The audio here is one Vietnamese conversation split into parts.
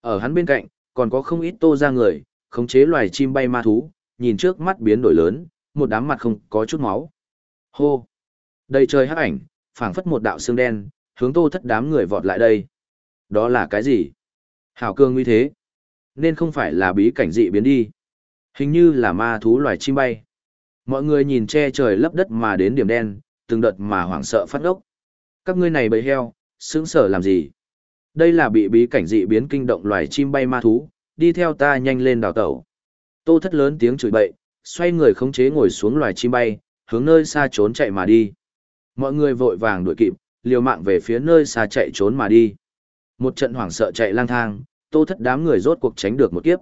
Ở hắn bên cạnh, còn có không ít tô ra người, khống chế loài chim bay ma thú, nhìn trước mắt biến đổi lớn, một đám mặt không có chút máu. Hô! Đầy trời hắc ảnh, phảng phất một đạo xương đen, hướng tô thất đám người vọt lại đây. Đó là cái gì? Hảo cương như thế. Nên không phải là bí cảnh dị biến đi. Hình như là ma thú loài chim bay. Mọi người nhìn che trời lấp đất mà đến điểm đen, từng đợt mà hoảng sợ phát ốc. Các ngươi này bầy heo, sướng sở làm gì? Đây là bị bí cảnh dị biến kinh động loài chim bay ma thú, đi theo ta nhanh lên đào tẩu. Tô thất lớn tiếng chửi bậy, xoay người khống chế ngồi xuống loài chim bay, hướng nơi xa trốn chạy mà đi. Mọi người vội vàng đuổi kịp, liều mạng về phía nơi xa chạy trốn mà đi. Một trận hoảng sợ chạy lang thang, tô thất đám người rốt cuộc tránh được một kiếp.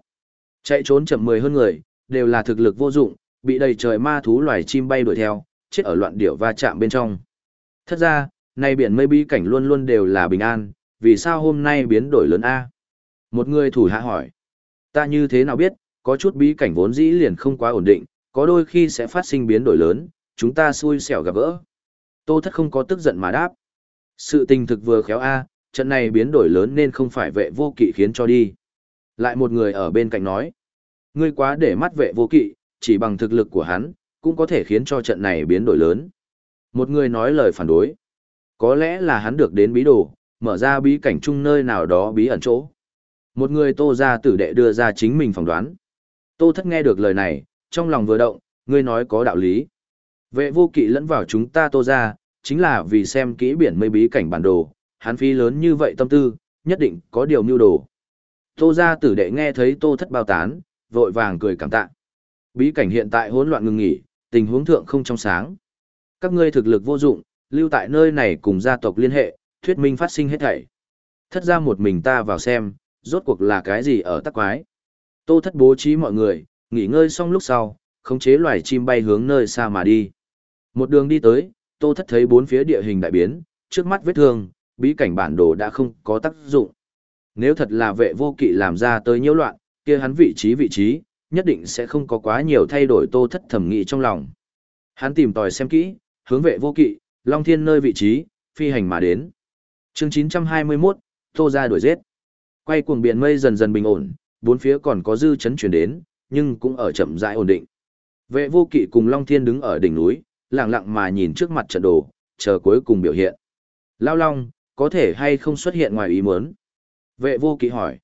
Chạy trốn chậm mười hơn người, đều là thực lực vô dụng, bị đầy trời ma thú loài chim bay đuổi theo, chết ở loạn điểu va chạm bên trong. Thật ra, nay biển mây bí cảnh luôn luôn đều là bình an, vì sao hôm nay biến đổi lớn A? Một người thủ hạ hỏi. Ta như thế nào biết, có chút bí cảnh vốn dĩ liền không quá ổn định, có đôi khi sẽ phát sinh biến đổi lớn, chúng ta xui xẻo gặp gỡ. Tô thất không có tức giận mà đáp. Sự tình thực vừa khéo A, trận này biến đổi lớn nên không phải vệ vô kỵ khiến cho đi. Lại một người ở bên cạnh nói. Ngươi quá để mắt vệ vô kỵ, chỉ bằng thực lực của hắn, cũng có thể khiến cho trận này biến đổi lớn. Một người nói lời phản đối. Có lẽ là hắn được đến bí đồ, mở ra bí cảnh chung nơi nào đó bí ẩn chỗ. Một người tô ra tử đệ đưa ra chính mình phỏng đoán. Tô thất nghe được lời này, trong lòng vừa động, ngươi nói có đạo lý. Vệ vô kỵ lẫn vào chúng ta tô ra, chính là vì xem kỹ biển mây bí cảnh bản đồ, hắn phi lớn như vậy tâm tư, nhất định có điều mưu đồ. Tô ra tử đệ nghe thấy tô thất bao tán, vội vàng cười cảm tạ. Bí cảnh hiện tại hỗn loạn ngừng nghỉ, tình huống thượng không trong sáng. Các ngươi thực lực vô dụng, lưu tại nơi này cùng gia tộc liên hệ, thuyết minh phát sinh hết thảy. Thất ra một mình ta vào xem, rốt cuộc là cái gì ở tắc quái. Tô thất bố trí mọi người, nghỉ ngơi xong lúc sau, khống chế loài chim bay hướng nơi xa mà đi. Một đường đi tới, tô thất thấy bốn phía địa hình đại biến, trước mắt vết thương, bí cảnh bản đồ đã không có tác dụng. Nếu thật là vệ vô kỵ làm ra tới nhiễu loạn, kia hắn vị trí vị trí, nhất định sẽ không có quá nhiều thay đổi tô thất thẩm nghị trong lòng. Hắn tìm tòi xem kỹ, hướng vệ vô kỵ, Long Thiên nơi vị trí, phi hành mà đến. Chương 921, Tô ra đuổi giết. Quay cuồng biển mây dần dần bình ổn, bốn phía còn có dư chấn chuyển đến, nhưng cũng ở chậm rãi ổn định. Vệ vô kỵ cùng Long Thiên đứng ở đỉnh núi, lặng lặng mà nhìn trước mặt trận đồ, chờ cuối cùng biểu hiện. Lao Long, có thể hay không xuất hiện ngoài ý muốn? Vệ vô kỵ hỏi.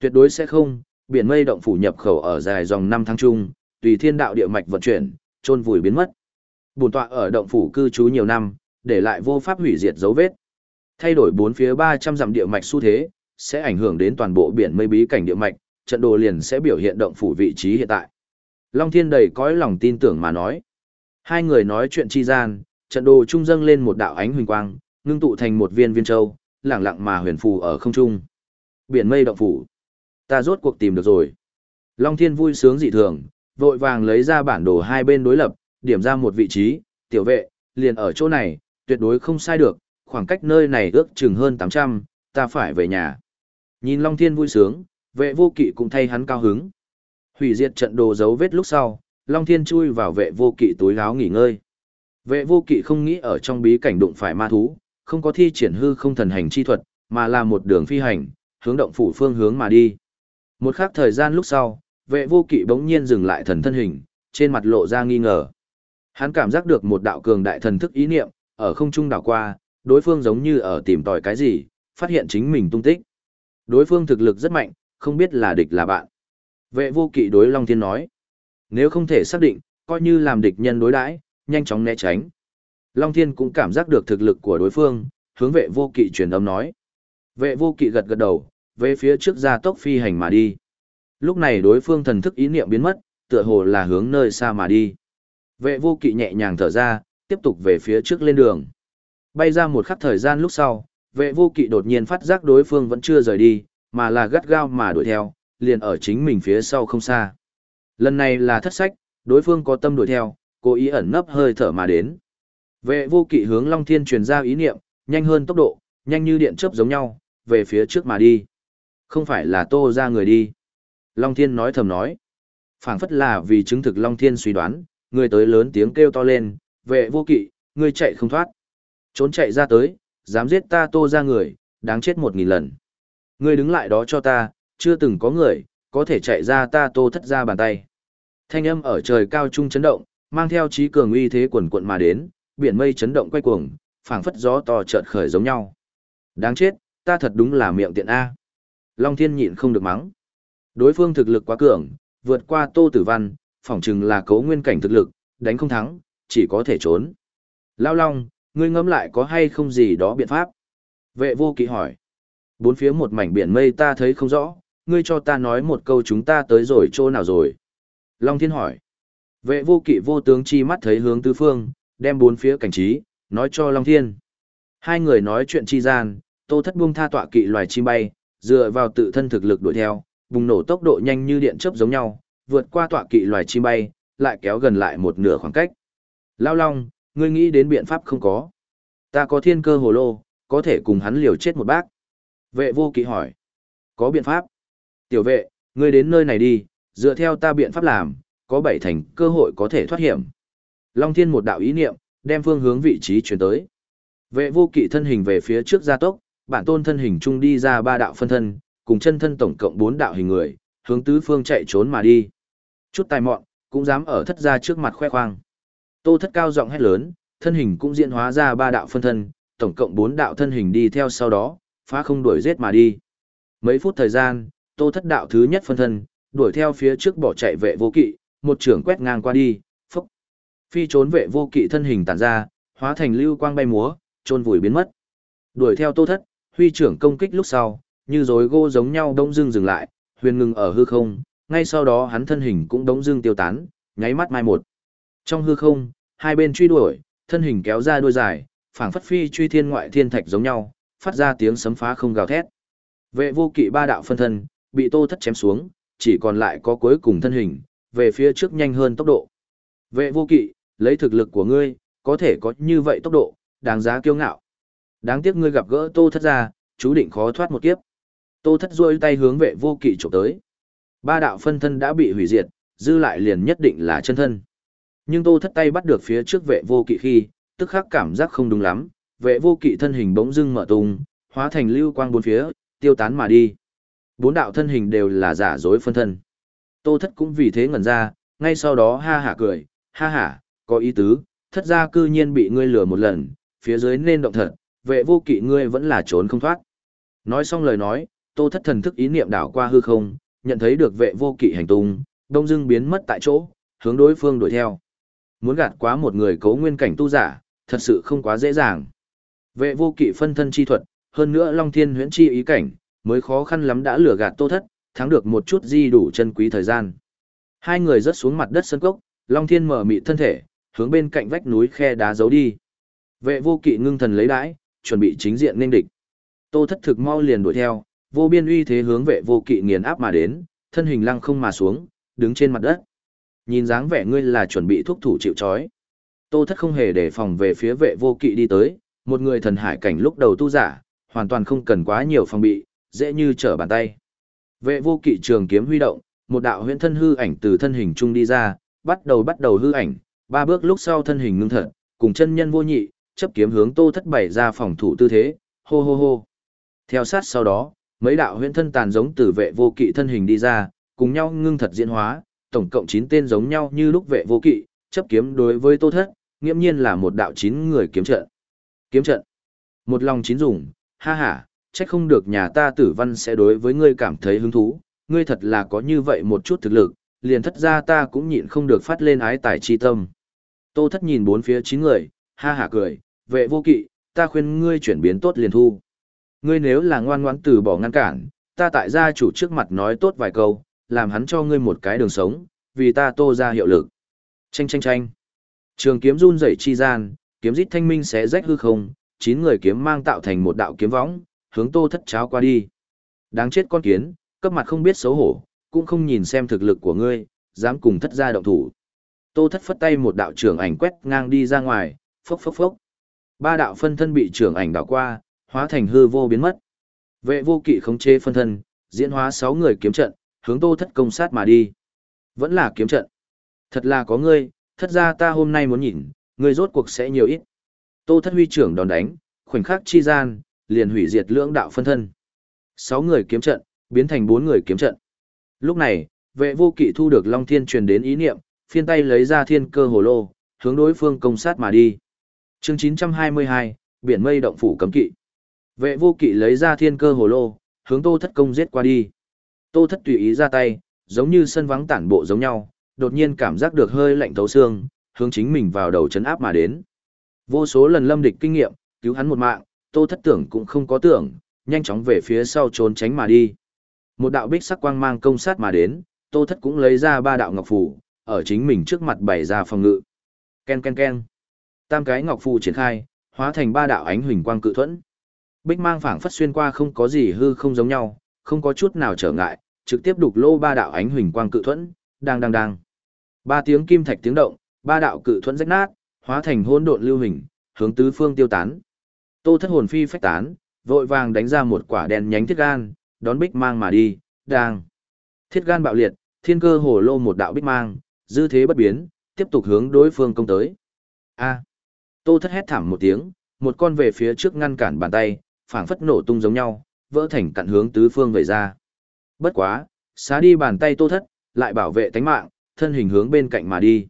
Tuyệt đối sẽ không, biển mây động phủ nhập khẩu ở dài dòng năm tháng chung, tùy thiên đạo địa mạch vận chuyển, trôn vùi biến mất. Bùn tọa ở động phủ cư trú nhiều năm, để lại vô pháp hủy diệt dấu vết. Thay đổi bốn phía 300 dặm địa mạch xu thế, sẽ ảnh hưởng đến toàn bộ biển mây bí cảnh địa mạch, trận đồ liền sẽ biểu hiện động phủ vị trí hiện tại. Long Thiên đầy cõi lòng tin tưởng mà nói. Hai người nói chuyện chi gian, trận đồ trung dâng lên một đạo ánh huỳnh quang, ngưng tụ thành một viên viên châu, lẳng lặng mà huyền phù ở không trung. Biển mây động phủ. Ta rốt cuộc tìm được rồi. Long Thiên vui sướng dị thường, vội vàng lấy ra bản đồ hai bên đối lập, điểm ra một vị trí, tiểu vệ, liền ở chỗ này, tuyệt đối không sai được, khoảng cách nơi này ước chừng hơn 800, ta phải về nhà. Nhìn Long Thiên vui sướng, vệ vô kỵ cũng thay hắn cao hứng. Hủy diệt trận đồ dấu vết lúc sau, Long Thiên chui vào vệ vô kỵ túi áo nghỉ ngơi. Vệ vô kỵ không nghĩ ở trong bí cảnh đụng phải ma thú, không có thi triển hư không thần hành chi thuật, mà là một đường phi hành, hướng động phủ phương hướng mà đi. Một khắc thời gian lúc sau, vệ vô kỵ bỗng nhiên dừng lại thần thân hình, trên mặt lộ ra nghi ngờ. Hắn cảm giác được một đạo cường đại thần thức ý niệm, ở không trung đảo qua, đối phương giống như ở tìm tòi cái gì, phát hiện chính mình tung tích. Đối phương thực lực rất mạnh, không biết là địch là bạn. Vệ vô kỵ đối Long Thiên nói. Nếu không thể xác định, coi như làm địch nhân đối đãi, nhanh chóng né tránh. Long Thiên cũng cảm giác được thực lực của đối phương, hướng vệ vô kỵ truyền âm nói. Vệ vô kỵ gật gật đầu, về phía trước ra tốc phi hành mà đi. Lúc này đối phương thần thức ý niệm biến mất, tựa hồ là hướng nơi xa mà đi. Vệ vô kỵ nhẹ nhàng thở ra, tiếp tục về phía trước lên đường. Bay ra một khắc thời gian lúc sau, vệ vô kỵ đột nhiên phát giác đối phương vẫn chưa rời đi, mà là gắt gao mà đuổi theo, liền ở chính mình phía sau không xa. Lần này là thất sách, đối phương có tâm đuổi theo, cố ý ẩn nấp hơi thở mà đến. Vệ vô kỵ hướng Long Thiên truyền ra ý niệm, nhanh hơn tốc độ, nhanh như điện chớp giống nhau, về phía trước mà đi. Không phải là tô ra người đi. Long Thiên nói thầm nói. phảng phất là vì chứng thực Long Thiên suy đoán, người tới lớn tiếng kêu to lên, vệ vô kỵ, người chạy không thoát. Trốn chạy ra tới, dám giết ta tô ra người, đáng chết một nghìn lần. Ngươi đứng lại đó cho ta, chưa từng có người, có thể chạy ra ta tô thất ra bàn tay. Thanh âm ở trời cao trung chấn động, mang theo trí cường uy thế quần quận mà đến, biển mây chấn động quay cuồng, phảng phất gió to chợt khởi giống nhau. Đáng chết, ta thật đúng là miệng tiện A. Long Thiên nhịn không được mắng. Đối phương thực lực quá cường, vượt qua Tô Tử Văn, phỏng chừng là cấu nguyên cảnh thực lực, đánh không thắng, chỉ có thể trốn. Lao Long, ngươi ngẫm lại có hay không gì đó biện pháp? Vệ vô kỵ hỏi. Bốn phía một mảnh biển mây ta thấy không rõ, ngươi cho ta nói một câu chúng ta tới rồi chỗ nào rồi? Long Thiên hỏi. Vệ vô kỵ vô tướng chi mắt thấy hướng tứ phương, đem bốn phía cảnh trí, nói cho Long Thiên. Hai người nói chuyện chi gian, tô thất buông tha tọa kỵ loài chim bay, dựa vào tự thân thực lực đuổi theo, bùng nổ tốc độ nhanh như điện chớp giống nhau, vượt qua tọa kỵ loài chim bay, lại kéo gần lại một nửa khoảng cách. Lao Long, ngươi nghĩ đến biện pháp không có. Ta có thiên cơ hồ lô, có thể cùng hắn liều chết một bác. Vệ vô kỵ hỏi. Có biện pháp. Tiểu vệ, ngươi đến nơi này đi, dựa theo ta biện pháp làm, có bảy thành cơ hội có thể thoát hiểm. Long thiên một đạo ý niệm, đem phương hướng vị trí chuyển tới. Vệ vô kỵ thân hình về phía trước gia tốc, bản tôn thân hình chung đi ra ba đạo phân thân, cùng chân thân tổng cộng bốn đạo hình người, hướng tứ phương chạy trốn mà đi. Chút tài mọn, cũng dám ở thất gia trước mặt khoe khoang. Tô thất cao giọng hét lớn, thân hình cũng diễn hóa ra ba đạo phân thân, tổng cộng bốn đạo thân hình đi theo sau đó, phá không đuổi giết mà đi. Mấy phút thời gian, tô thất đạo thứ nhất phân thân, đuổi theo phía trước bỏ chạy vệ vô kỵ, một trưởng quét ngang qua đi, phốc. Phi trốn vệ vô kỵ thân hình tản ra, hóa thành lưu quang bay múa, trôn vùi biến mất. Đuổi theo tô thất, huy trưởng công kích lúc sau, như rối gô giống nhau đông dưng dừng lại, huyền ngừng ở hư không, ngay sau đó hắn thân hình cũng đống dưng tiêu tán, nháy mắt mai một. Trong hư không, hai bên truy đuổi, thân hình kéo ra đuôi dài, phảng phất phi truy thiên ngoại thiên thạch giống nhau, phát ra tiếng sấm phá không gào thét. Vệ vô kỵ ba đạo phân thân, bị tô thất chém xuống, chỉ còn lại có cuối cùng thân hình, về phía trước nhanh hơn tốc độ. Vệ vô kỵ, lấy thực lực của ngươi, có thể có như vậy tốc độ, đáng giá kiêu ngạo. Đáng tiếc ngươi gặp gỡ tô thất ra, chú định khó thoát một kiếp. Tô thất duỗi tay hướng vệ vô kỵ chụp tới. Ba đạo phân thân đã bị hủy diệt, dư lại liền nhất định là chân thân. Nhưng tô thất tay bắt được phía trước vệ vô kỵ khi, tức khắc cảm giác không đúng lắm, vệ vô kỵ thân hình bỗng dưng mở tung, hóa thành lưu quang bốn phía, tiêu tán mà đi. Bốn đạo thân hình đều là giả dối phân thân. Tô thất cũng vì thế ngẩn ra, ngay sau đó ha hả cười, ha hả, có ý tứ, thất ra cư nhiên bị ngươi lừa một lần, phía dưới nên động thật, vệ vô kỵ ngươi vẫn là trốn không thoát. Nói xong lời nói, tô thất thần thức ý niệm đảo qua hư không, nhận thấy được vệ vô kỵ hành tung, đông dưng biến mất tại chỗ, hướng đối phương đuổi theo. Muốn gạt quá một người cấu nguyên cảnh tu giả, thật sự không quá dễ dàng. Vệ vô kỵ phân thân chi thuật, hơn nữa Long Thiên huyễn chi ý cảnh, mới khó khăn lắm đã lừa gạt Tô Thất, thắng được một chút di đủ chân quý thời gian. Hai người rớt xuống mặt đất sân cốc, Long Thiên mở mị thân thể, hướng bên cạnh vách núi khe đá giấu đi. Vệ vô kỵ ngưng thần lấy đãi, chuẩn bị chính diện nên địch. Tô Thất thực mau liền đuổi theo, vô biên uy thế hướng vệ vô kỵ nghiền áp mà đến, thân hình lăng không mà xuống, đứng trên mặt đất. Nhìn dáng vẻ ngươi là chuẩn bị thuốc thủ chịu chói, Tô Thất không hề để phòng về phía vệ vô kỵ đi tới, một người thần hải cảnh lúc đầu tu giả, hoàn toàn không cần quá nhiều phòng bị, dễ như trở bàn tay. Vệ vô kỵ trường kiếm huy động, một đạo huyễn thân hư ảnh từ thân hình trung đi ra, bắt đầu bắt đầu hư ảnh, ba bước lúc sau thân hình ngưng thật, cùng chân nhân vô nhị, chấp kiếm hướng Tô Thất bảy ra phòng thủ tư thế, hô hô hô. Theo sát sau đó, mấy đạo huyễn thân tàn giống từ vệ vô kỵ thân hình đi ra, cùng nhau ngưng thật diễn hóa, tổng cộng 9 tên giống nhau như lúc vệ vô kỵ, chấp kiếm đối với Tô Thất, nghiêm nhiên là một đạo chín người kiếm trận. Kiếm trận. Một lòng chín dùng, ha ha, trách không được nhà ta tử văn sẽ đối với ngươi cảm thấy hứng thú, ngươi thật là có như vậy một chút thực lực, liền thất ra ta cũng nhịn không được phát lên ái tài chi tâm. Tô thất nhìn bốn phía chín người, ha ha cười, vệ vô kỵ, ta khuyên ngươi chuyển biến tốt liền thu. Ngươi nếu là ngoan ngoãn từ bỏ ngăn cản, ta tại gia chủ trước mặt nói tốt vài câu, làm hắn cho ngươi một cái đường sống, vì ta tô ra hiệu lực. Chanh chanh chanh. Trường kiếm run rẩy chi gian, kiếm rít thanh minh sẽ rách hư không, chín người kiếm mang tạo thành một đạo kiếm võng, hướng Tô Thất cháo qua đi. Đáng chết con kiến, cấp mặt không biết xấu hổ, cũng không nhìn xem thực lực của ngươi, dám cùng thất gia động thủ. Tô Thất phất tay một đạo trưởng ảnh quét ngang đi ra ngoài, phốc phốc phốc. Ba đạo phân thân bị trưởng ảnh đảo qua, hóa thành hư vô biến mất. Vệ vô kỵ khống chế phân thân, diễn hóa sáu người kiếm trận, hướng Tô Thất công sát mà đi. Vẫn là kiếm trận. Thật là có ngươi, thất ra ta hôm nay muốn nhìn, ngươi rốt cuộc sẽ nhiều ít. Tô thất huy trưởng đòn đánh, khoảnh khắc chi gian, liền hủy diệt lưỡng đạo phân thân. Sáu người kiếm trận, biến thành bốn người kiếm trận. Lúc này, vệ vô kỵ thu được Long Thiên truyền đến ý niệm, phiên tay lấy ra thiên cơ hồ lô, hướng đối phương công sát mà đi. Chương 922, biển mây động phủ cấm kỵ. Vệ vô kỵ lấy ra thiên cơ hồ lô, hướng Tô Thất công giết qua đi. Tô Thất tùy ý ra tay, giống như sân vắng tản bộ giống nhau, đột nhiên cảm giác được hơi lạnh thấu xương, hướng chính mình vào đầu chấn áp mà đến. Vô số lần lâm địch kinh nghiệm, cứu hắn một mạng, Tô Thất tưởng cũng không có tưởng, nhanh chóng về phía sau trốn tránh mà đi. Một đạo bích sắc quang mang công sát mà đến, Tô Thất cũng lấy ra ba đạo ngọc phù, ở chính mình trước mặt bày ra phòng ngự. Ken ken ken. Tam cái ngọc phù triển khai, hóa thành ba đạo ánh huỳnh quang cự thuẫn. Bích mang phảng phất xuyên qua không có gì hư không giống nhau, không có chút nào trở ngại, trực tiếp đục lô ba đạo ánh huỳnh quang cự thuẫn, đang đang đang. Ba tiếng kim thạch tiếng động, ba đạo cự thuẫn rách nát, hóa thành hỗn độn lưu hình, hướng tứ phương tiêu tán. Tô Thất hồn phi phách tán, vội vàng đánh ra một quả đèn nhánh thiết gan, đón bích mang mà đi, đang. Thiết gan bạo liệt, thiên cơ hổ lô một đạo bích mang, dư thế bất biến, tiếp tục hướng đối phương công tới. A. Tô Thất hét thảm một tiếng, một con về phía trước ngăn cản bàn tay, phảng phất nổ tung giống nhau, vỡ thành cặn hướng tứ phương về ra. Bất quá, xá đi bàn tay Tô Thất, lại bảo vệ tánh mạng, thân hình hướng bên cạnh mà đi.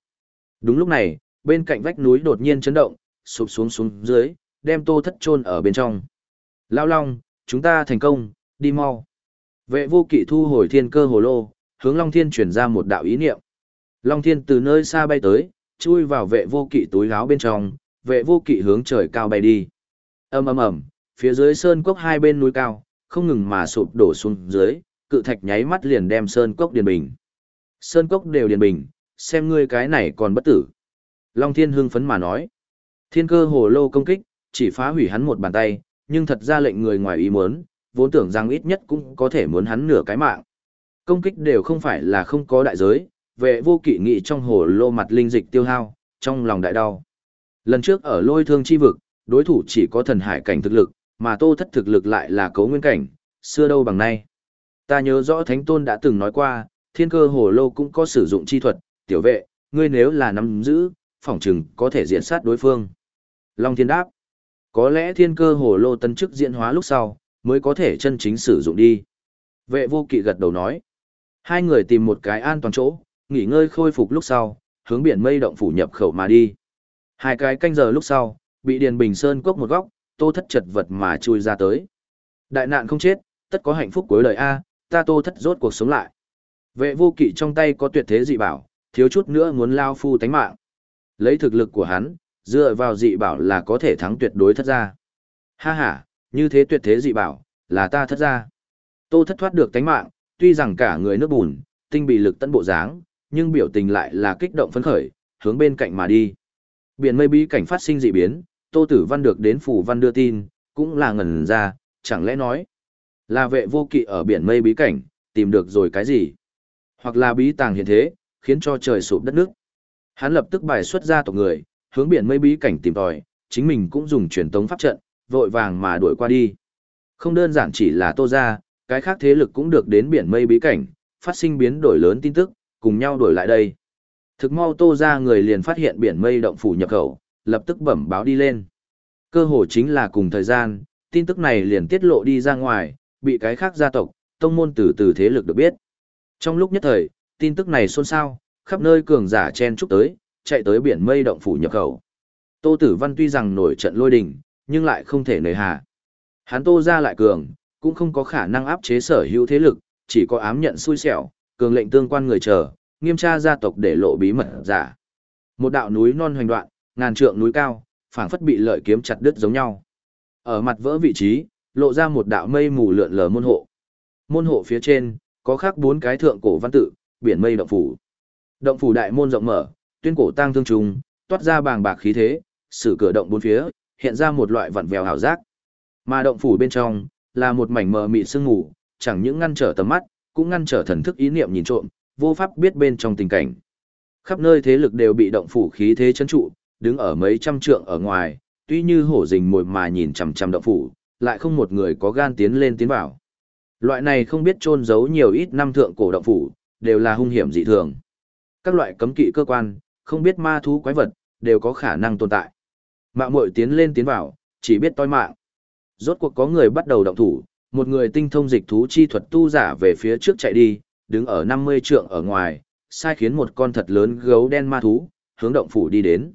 Đúng lúc này, bên cạnh vách núi đột nhiên chấn động, sụp xuống xuống dưới, đem Tô Thất chôn ở bên trong. Lao Long, chúng ta thành công, đi mau. Vệ vô kỵ thu hồi thiên cơ hồ lô, hướng Long Thiên chuyển ra một đạo ý niệm. Long Thiên từ nơi xa bay tới, chui vào vệ vô kỵ túi gáo bên trong, vệ vô kỵ hướng trời cao bay đi. ầm ầm ầm, phía dưới sơn cốc hai bên núi cao, không ngừng mà sụp đổ xuống dưới, cự thạch nháy mắt liền đem sơn cốc điền bình. Sơn cốc đều điền bình, xem ngươi cái này còn bất tử. Long Thiên hưng phấn mà nói. Thiên cơ hồ lô công kích, chỉ phá hủy hắn một bàn tay, nhưng thật ra lệnh người ngoài ý muốn, vốn tưởng rằng ít nhất cũng có thể muốn hắn nửa cái mạng. Công kích đều không phải là không có đại giới, vệ vô kỵ nghị trong hồ lô mặt linh dịch tiêu hao, trong lòng đại đau. Lần trước ở lôi thương chi vực, đối thủ chỉ có thần hải cảnh thực lực, mà tô thất thực lực lại là cấu nguyên cảnh, xưa đâu bằng nay. Ta nhớ rõ Thánh Tôn đã từng nói qua, thiên cơ hồ lô cũng có sử dụng chi thuật, tiểu vệ, ngươi nếu là nắm giữ, phỏng chừng có thể diện sát đối phương. Long thiên đáp, có lẽ thiên cơ hồ lô tân chức diễn hóa lúc sau, mới có thể chân chính sử dụng đi. Vệ vô kỵ gật đầu nói, hai người tìm một cái an toàn chỗ, nghỉ ngơi khôi phục lúc sau, hướng biển mây động phủ nhập khẩu mà đi. Hai cái canh giờ lúc sau, bị Điền Bình Sơn cốc một góc, tô thất chật vật mà chui ra tới. Đại nạn không chết, tất có hạnh phúc cuối đời A, ta tô thất rốt cuộc sống lại. Vệ vô kỵ trong tay có tuyệt thế dị bảo, thiếu chút nữa muốn lao phu tánh mạng. Lấy thực lực của hắn, dựa vào dị bảo là có thể thắng tuyệt đối thất gia. Ha ha, như thế tuyệt thế dị bảo, là ta thất gia. Tô thất thoát được tánh mạng, tuy rằng cả người nước bùn, tinh bị lực tận bộ dáng, nhưng biểu tình lại là kích động phấn khởi, hướng bên cạnh mà đi. Biển mây bí cảnh phát sinh dị biến, Tô Tử Văn được đến phủ văn đưa tin, cũng là ngẩn ra, chẳng lẽ nói là vệ vô kỵ ở biển mây bí cảnh, tìm được rồi cái gì? Hoặc là bí tàng hiện thế, khiến cho trời sụp đất nước. Hắn lập tức bài xuất ra tộc người, hướng biển mây bí cảnh tìm tòi, chính mình cũng dùng truyền tống pháp trận, vội vàng mà đuổi qua đi. Không đơn giản chỉ là Tô gia, cái khác thế lực cũng được đến biển mây bí cảnh, phát sinh biến đổi lớn tin tức, cùng nhau đuổi lại đây. Thực mau Tô gia người liền phát hiện biển mây động phủ nhập khẩu, lập tức bẩm báo đi lên. Cơ hồ chính là cùng thời gian, tin tức này liền tiết lộ đi ra ngoài, bị cái khác gia tộc, tông môn từ từ thế lực được biết. Trong lúc nhất thời, tin tức này xôn xao, khắp nơi cường giả chen chúc tới, chạy tới biển mây động phủ nhập khẩu. Tô Tử Văn tuy rằng nổi trận lôi đình, nhưng lại không thể nời hà. Hắn Tô ra lại cường, cũng không có khả năng áp chế sở hữu thế lực, chỉ có ám nhận xui xẻo, cường lệnh tương quan người chờ, nghiêm tra gia tộc để lộ bí mật giả. Một đạo núi non hoành đoạn, ngàn trượng núi cao, phảng phất bị lợi kiếm chặt đứt giống nhau. Ở mặt vỡ vị trí, lộ ra một đạo mây mù lượn lờ môn hộ. Môn hộ phía trên, có khắc bốn cái thượng cổ văn tự, biển mây động phủ. Động phủ đại môn rộng mở, tuyên cổ tang thương trùng, toát ra bàng bạc khí thế, sử cửa động bốn phía, hiện ra một loại vặn vẹo hào giác. Mà động phủ bên trong, là một mảnh mờ mịt sương ngủ, chẳng những ngăn trở tầm mắt, cũng ngăn trở thần thức ý niệm nhìn trộm, vô pháp biết bên trong tình cảnh. Khắp nơi thế lực đều bị động phủ khí thế chấn trụ, đứng ở mấy trăm trượng ở ngoài, tuy như hổ rình mồi mà nhìn chằm chằm động phủ, lại không một người có gan tiến lên tiến vào. Loại này không biết trôn giấu nhiều ít năm thượng cổ động phủ, đều là hung hiểm dị thường. Các loại cấm kỵ cơ quan, không biết ma thú quái vật, đều có khả năng tồn tại. mạng muội tiến lên tiến vào, chỉ biết toi mạng. Rốt cuộc có người bắt đầu động thủ, Một người tinh thông dịch thú chi thuật tu giả về phía trước chạy đi, đứng ở 50 trượng ở ngoài, sai khiến một con thật lớn gấu đen ma thú, hướng động phủ đi đến.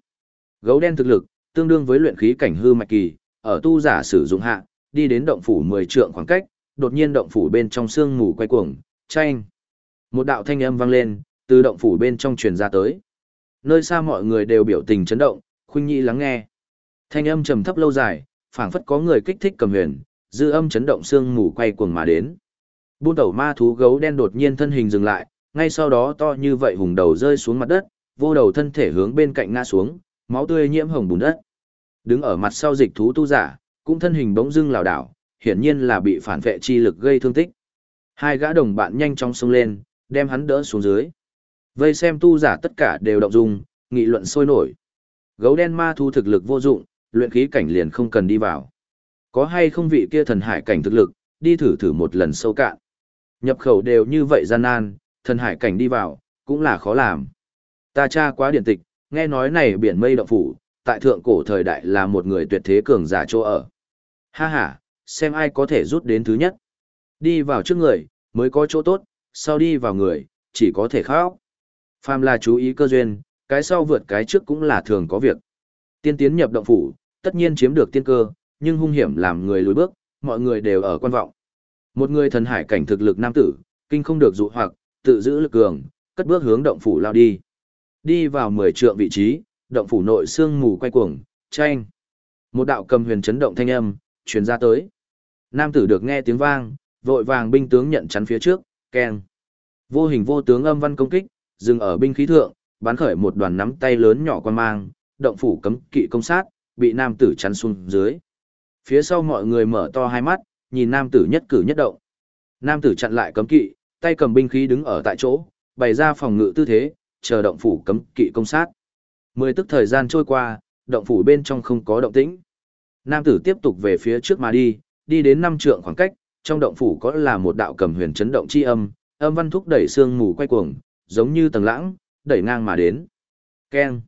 Gấu đen thực lực, tương đương với luyện khí cảnh hư mạch kỳ, ở tu giả sử dụng hạ, đi đến động phủ 10 trượng khoảng cách, đột nhiên động phủ bên trong sương mù quay cuồng, chanh. Một đạo thanh âm vang lên, từ động phủ bên trong truyền ra tới. Nơi xa mọi người đều biểu tình chấn động, khuynh nhị lắng nghe. Thanh âm trầm thấp lâu dài, phảng phất có người kích thích cầm huyền, dư âm chấn động sương mù quay cuồng mà đến. Buôn tẩu ma thú gấu đen đột nhiên thân hình dừng lại, ngay sau đó to như vậy hùng đầu rơi xuống mặt đất, vô đầu thân thể hướng bên cạnh ngã xuống, máu tươi nhiễm hồng bùn đất. Đứng ở mặt sau dịch thú tu giả, cũng thân hình bỗng dưng lảo đảo, hiển nhiên là bị phản vệ chi lực gây thương tích. Hai gã đồng bạn nhanh chóng xông lên, đem hắn đỡ xuống dưới. Vây xem tu giả tất cả đều động dung, nghị luận sôi nổi. Gấu đen ma thu thực lực vô dụng, luyện khí cảnh liền không cần đi vào. Có hay không vị kia thần hải cảnh thực lực, đi thử thử một lần sâu cạn. Nhập khẩu đều như vậy gian nan, thần hải cảnh đi vào, cũng là khó làm. Ta tra quá điển tịch, nghe nói này biển mây động phủ, tại thượng cổ thời đại là một người tuyệt thế cường giả chỗ ở. Ha ha, xem ai có thể rút đến thứ nhất. Đi vào trước người, mới có chỗ tốt, sau đi vào người, chỉ có thể khóc. Phàm là chú ý cơ duyên, cái sau vượt cái trước cũng là thường có việc. Tiên tiến nhập động phủ, tất nhiên chiếm được tiên cơ, nhưng hung hiểm làm người lùi bước, mọi người đều ở quan vọng. Một người thần hải cảnh thực lực nam tử, kinh không được dụ hoặc, tự giữ lực cường, cất bước hướng động phủ lao đi. Đi vào 10 trượng vị trí, động phủ nội xương mù quay cuồng, tranh. Một đạo cầm huyền chấn động thanh âm, truyền ra tới. Nam tử được nghe tiếng vang, vội vàng binh tướng nhận chắn phía trước, keng. Vô hình vô tướng âm văn công kích, dừng ở binh khí thượng, bắn khởi một đoàn nắm tay lớn nhỏ quan mang, động phủ cấm kỵ công sát, bị nam tử chắn xuống dưới. Phía sau mọi người mở to hai mắt, nhìn nam tử nhất cử nhất động. Nam tử chặn lại cấm kỵ, tay cầm binh khí đứng ở tại chỗ, bày ra phòng ngự tư thế, chờ động phủ cấm kỵ công sát. Mười tức thời gian trôi qua, động phủ bên trong không có động tĩnh. Nam tử tiếp tục về phía trước mà đi, đi đến năm trượng khoảng cách, trong động phủ có là một đạo cầm huyền chấn động chi âm, âm văn thúc đẩy xương mù quay cuồng, giống như tầng lãng, đẩy ngang mà đến. Keng.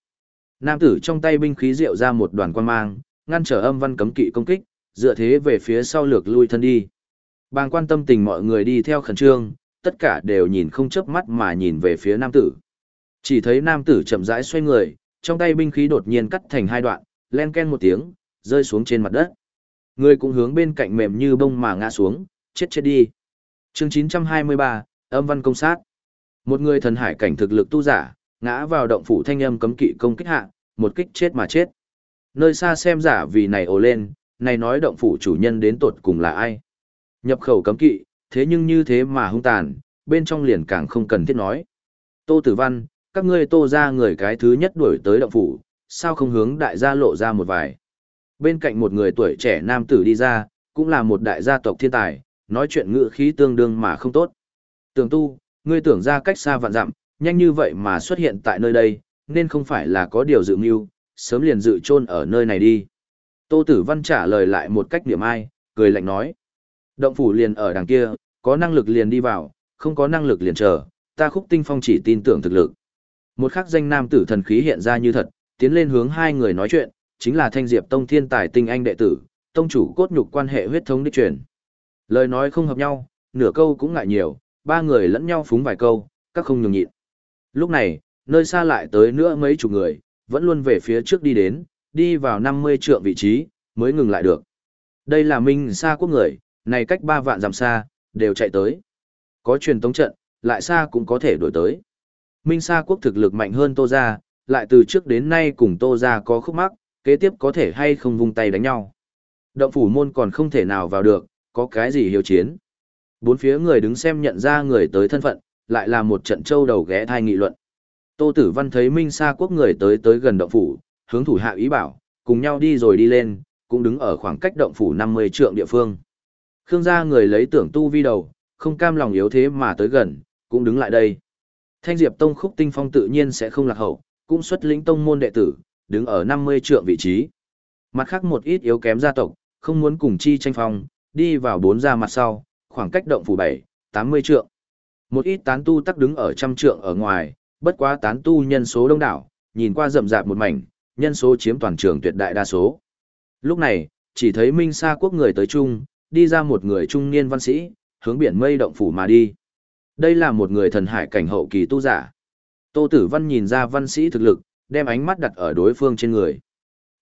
Nam tử trong tay binh khí rượu ra một đoàn quan mang, ngăn trở âm văn cấm kỵ công kích, dựa thế về phía sau lược lui thân đi. Bàng quan tâm tình mọi người đi theo khẩn trương, tất cả đều nhìn không chớp mắt mà nhìn về phía nam tử. Chỉ thấy nam tử chậm rãi xoay người, trong tay binh khí đột nhiên cắt thành hai đoạn, len ken một tiếng, rơi xuống trên mặt đất. Người cũng hướng bên cạnh mềm như bông mà ngã xuống, chết chết đi. Chương 923, âm văn công sát. Một người thần hải cảnh thực lực tu giả, ngã vào động phủ thanh âm cấm kỵ công kích hạ, một kích chết mà chết. Nơi xa xem giả vì này ồ lên, này nói động phủ chủ nhân đến tột cùng là ai. Nhập khẩu cấm kỵ, thế nhưng như thế mà hung tàn, bên trong liền càng không cần thiết nói. Tô Tử Văn, các ngươi tô ra người cái thứ nhất đuổi tới động phủ, sao không hướng đại gia lộ ra một vài. Bên cạnh một người tuổi trẻ nam tử đi ra, cũng là một đại gia tộc thiên tài, nói chuyện ngữ khí tương đương mà không tốt. Tưởng tu, ngươi tưởng ra cách xa vạn dặm, nhanh như vậy mà xuất hiện tại nơi đây, nên không phải là có điều dự mưu, sớm liền dự chôn ở nơi này đi. Tô Tử Văn trả lời lại một cách điểm ai, cười lạnh nói. Động phủ liền ở đằng kia, có năng lực liền đi vào, không có năng lực liền chờ, ta khúc tinh phong chỉ tin tưởng thực lực. Một khắc danh nam tử thần khí hiện ra như thật, tiến lên hướng hai người nói chuyện, chính là thanh diệp tông thiên tài tinh anh đệ tử, tông chủ cốt nhục quan hệ huyết thống đích truyền. Lời nói không hợp nhau, nửa câu cũng ngại nhiều, ba người lẫn nhau phúng vài câu, các không nhường nhịn. Lúc này, nơi xa lại tới nữa mấy chục người, vẫn luôn về phía trước đi đến, đi vào 50 trượng vị trí, mới ngừng lại được. Đây là Minh xa quốc người, này cách ba vạn dặm xa, đều chạy tới. Có truyền tống trận, lại xa cũng có thể đổi tới. Minh Sa quốc thực lực mạnh hơn Tô Gia, lại từ trước đến nay cùng Tô Gia có khúc mắc, kế tiếp có thể hay không vung tay đánh nhau. Động phủ môn còn không thể nào vào được, có cái gì hiếu chiến. Bốn phía người đứng xem nhận ra người tới thân phận, lại là một trận châu đầu ghé thai nghị luận. Tô Tử Văn thấy Minh Sa quốc người tới tới gần động phủ, hướng thủ hạ ý bảo, cùng nhau đi rồi đi lên, cũng đứng ở khoảng cách động phủ 50 trượng địa phương. Khương gia người lấy tưởng tu vi đầu, không cam lòng yếu thế mà tới gần, cũng đứng lại đây. Thanh Diệp Tông khúc tinh phong tự nhiên sẽ không lạc hậu, cũng xuất lĩnh tông môn đệ tử, đứng ở 50 trượng vị trí. Mặt khác một ít yếu kém gia tộc, không muốn cùng chi tranh phong, đi vào bốn gia mặt sau, khoảng cách động phủ 7, 80 trượng. Một ít tán tu tắc đứng ở trăm trượng ở ngoài, bất quá tán tu nhân số đông đảo, nhìn qua rậm rạp một mảnh, nhân số chiếm toàn trường tuyệt đại đa số. Lúc này, chỉ thấy Minh Sa quốc người tới chung, đi ra một người trung niên văn sĩ, hướng biển mây động phủ mà đi. Đây là một người thần hải cảnh hậu kỳ tu giả. Tô Tử Văn nhìn ra văn sĩ thực lực, đem ánh mắt đặt ở đối phương trên người.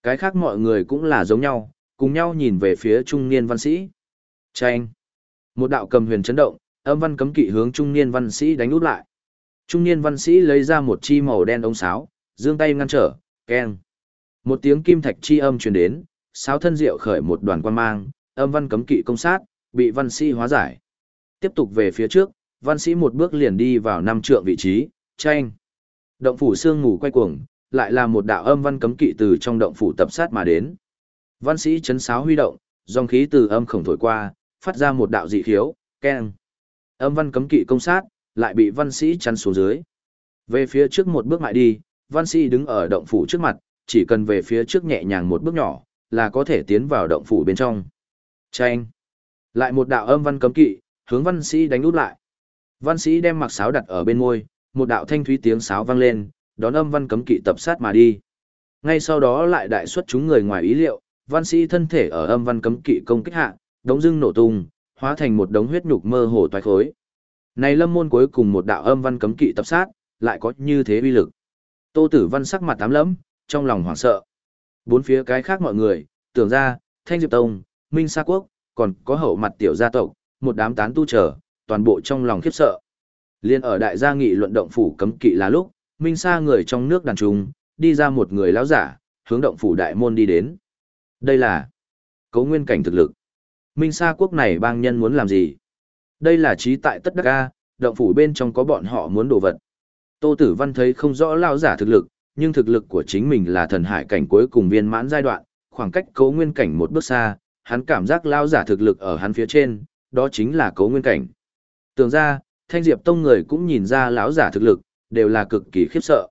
Cái khác mọi người cũng là giống nhau, cùng nhau nhìn về phía trung niên văn sĩ. Chanh! Một đạo cầm huyền chấn động, âm văn cấm kỵ hướng trung niên văn sĩ đánh út lại. Trung niên văn sĩ lấy ra một chi màu đen ống sáo, giương tay ngăn trở, keng. Một tiếng kim thạch chi âm truyền đến, sáo thân diệu khởi một đoàn quan mang, âm văn cấm kỵ công sát, bị văn sĩ hóa giải. Tiếp tục về phía trước, văn sĩ một bước liền đi vào năm trượng vị trí, tranh. Động phủ xương ngủ quay cuồng, lại là một đạo âm văn cấm kỵ từ trong động phủ tập sát mà đến. Văn sĩ chấn sáo huy động, dòng khí từ âm khổng thổi qua, phát ra một đạo dị khiếu, keng. Âm văn cấm kỵ công sát, lại bị văn sĩ chắn xuống dưới. Về phía trước một bước mại đi, văn sĩ đứng ở động phủ trước mặt, chỉ cần về phía trước nhẹ nhàng một bước nhỏ, là có thể tiến vào động phủ bên trong. Chanh. Lại một đạo âm văn cấm kỵ, hướng văn sĩ đánh út lại. Văn sĩ đem mặc sáo đặt ở bên môi, một đạo thanh thúy tiếng sáo vang lên, đón âm văn cấm kỵ tập sát mà đi. Ngay sau đó lại đại xuất chúng người ngoài ý liệu, văn sĩ thân thể ở âm văn cấm kỵ công kích hạ, đống dưng nổ tung, hóa thành một đống huyết nhục mơ hồ toái khối. Này lâm môn cuối cùng một đạo âm văn cấm kỵ tập sát, lại có như thế uy lực. Tô Tử Văn sắc mặt tám lẫm, trong lòng hoảng sợ. Bốn phía cái khác mọi người, tưởng ra, Thanh Diệp Tông, Minh Sa Quốc, còn có hậu mặt tiểu gia tộc, một đám tán tu trở, toàn bộ trong lòng khiếp sợ. Liên ở đại gia nghị luận động phủ cấm kỵ là lúc, Minh Sa người trong nước đàn trung, đi ra một người lão giả, hướng động phủ đại môn đi đến. Đây là cấu nguyên cảnh thực lực. Minh Sa quốc này bang nhân muốn làm gì? Đây là trí tại tất đắc ca, động phủ bên trong có bọn họ muốn đồ vật. Tô Tử Văn thấy không rõ lão giả thực lực, nhưng thực lực của chính mình là thần hải cảnh cuối cùng viên mãn giai đoạn, khoảng cách cấu nguyên cảnh một bước xa, hắn cảm giác lão giả thực lực ở hắn phía trên, đó chính là cấu nguyên cảnh. Tưởng ra, Thanh Diệp Tông người cũng nhìn ra lão giả thực lực, đều là cực kỳ khiếp sợ.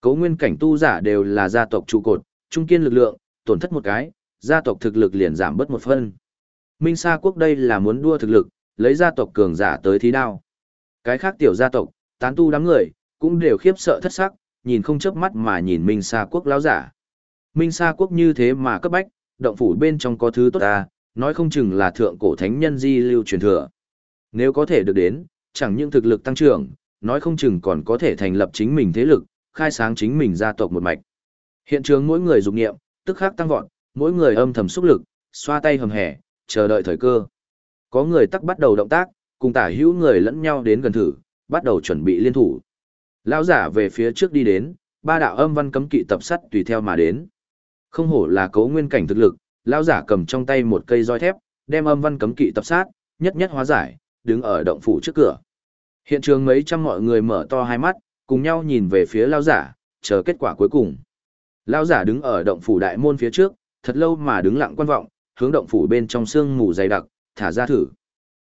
Cấu nguyên cảnh tu giả đều là gia tộc trụ cột, trung kiên lực lượng, tổn thất một cái, gia tộc thực lực liền giảm bớt một phân. Minh Sa quốc đây là muốn đua thực lực, lấy gia tộc cường giả tới thí đao. Cái khác tiểu gia tộc, tán tu đám người, cũng đều khiếp sợ thất sắc, nhìn không chớp mắt mà nhìn Minh Sa quốc lão giả. Minh Sa quốc như thế mà cấp bách, động phủ bên trong có thứ tốt ta, nói không chừng là thượng cổ thánh nhân di lưu truyền thừa. Nếu có thể được đến, chẳng những thực lực tăng trưởng, nói không chừng còn có thể thành lập chính mình thế lực, khai sáng chính mình gia tộc một mạch. Hiện trường mỗi người dục nghiệm, tức khắc tăng vọt, mỗi người âm thầm xúc lực, xoa tay hầm hẻ, chờ đợi thời cơ. Có người tắc bắt đầu động tác, cùng tả hữu người lẫn nhau đến gần thử, bắt đầu chuẩn bị liên thủ. Lão giả về phía trước đi đến, ba đạo âm văn cấm kỵ tập sắt tùy theo mà đến. Không hổ là cấu nguyên cảnh thực lực, lão giả cầm trong tay một cây roi thép, đem âm văn cấm kỵ tập sát, nhất nhất hóa giải, đứng ở động phủ trước cửa. Hiện trường mấy trăm mọi người mở to hai mắt, cùng nhau nhìn về phía lão giả, chờ kết quả cuối cùng. Lão giả đứng ở động phủ đại môn phía trước, thật lâu mà đứng lặng quan vọng, hướng động phủ bên trong sương mù dày đặc, thả ra thử.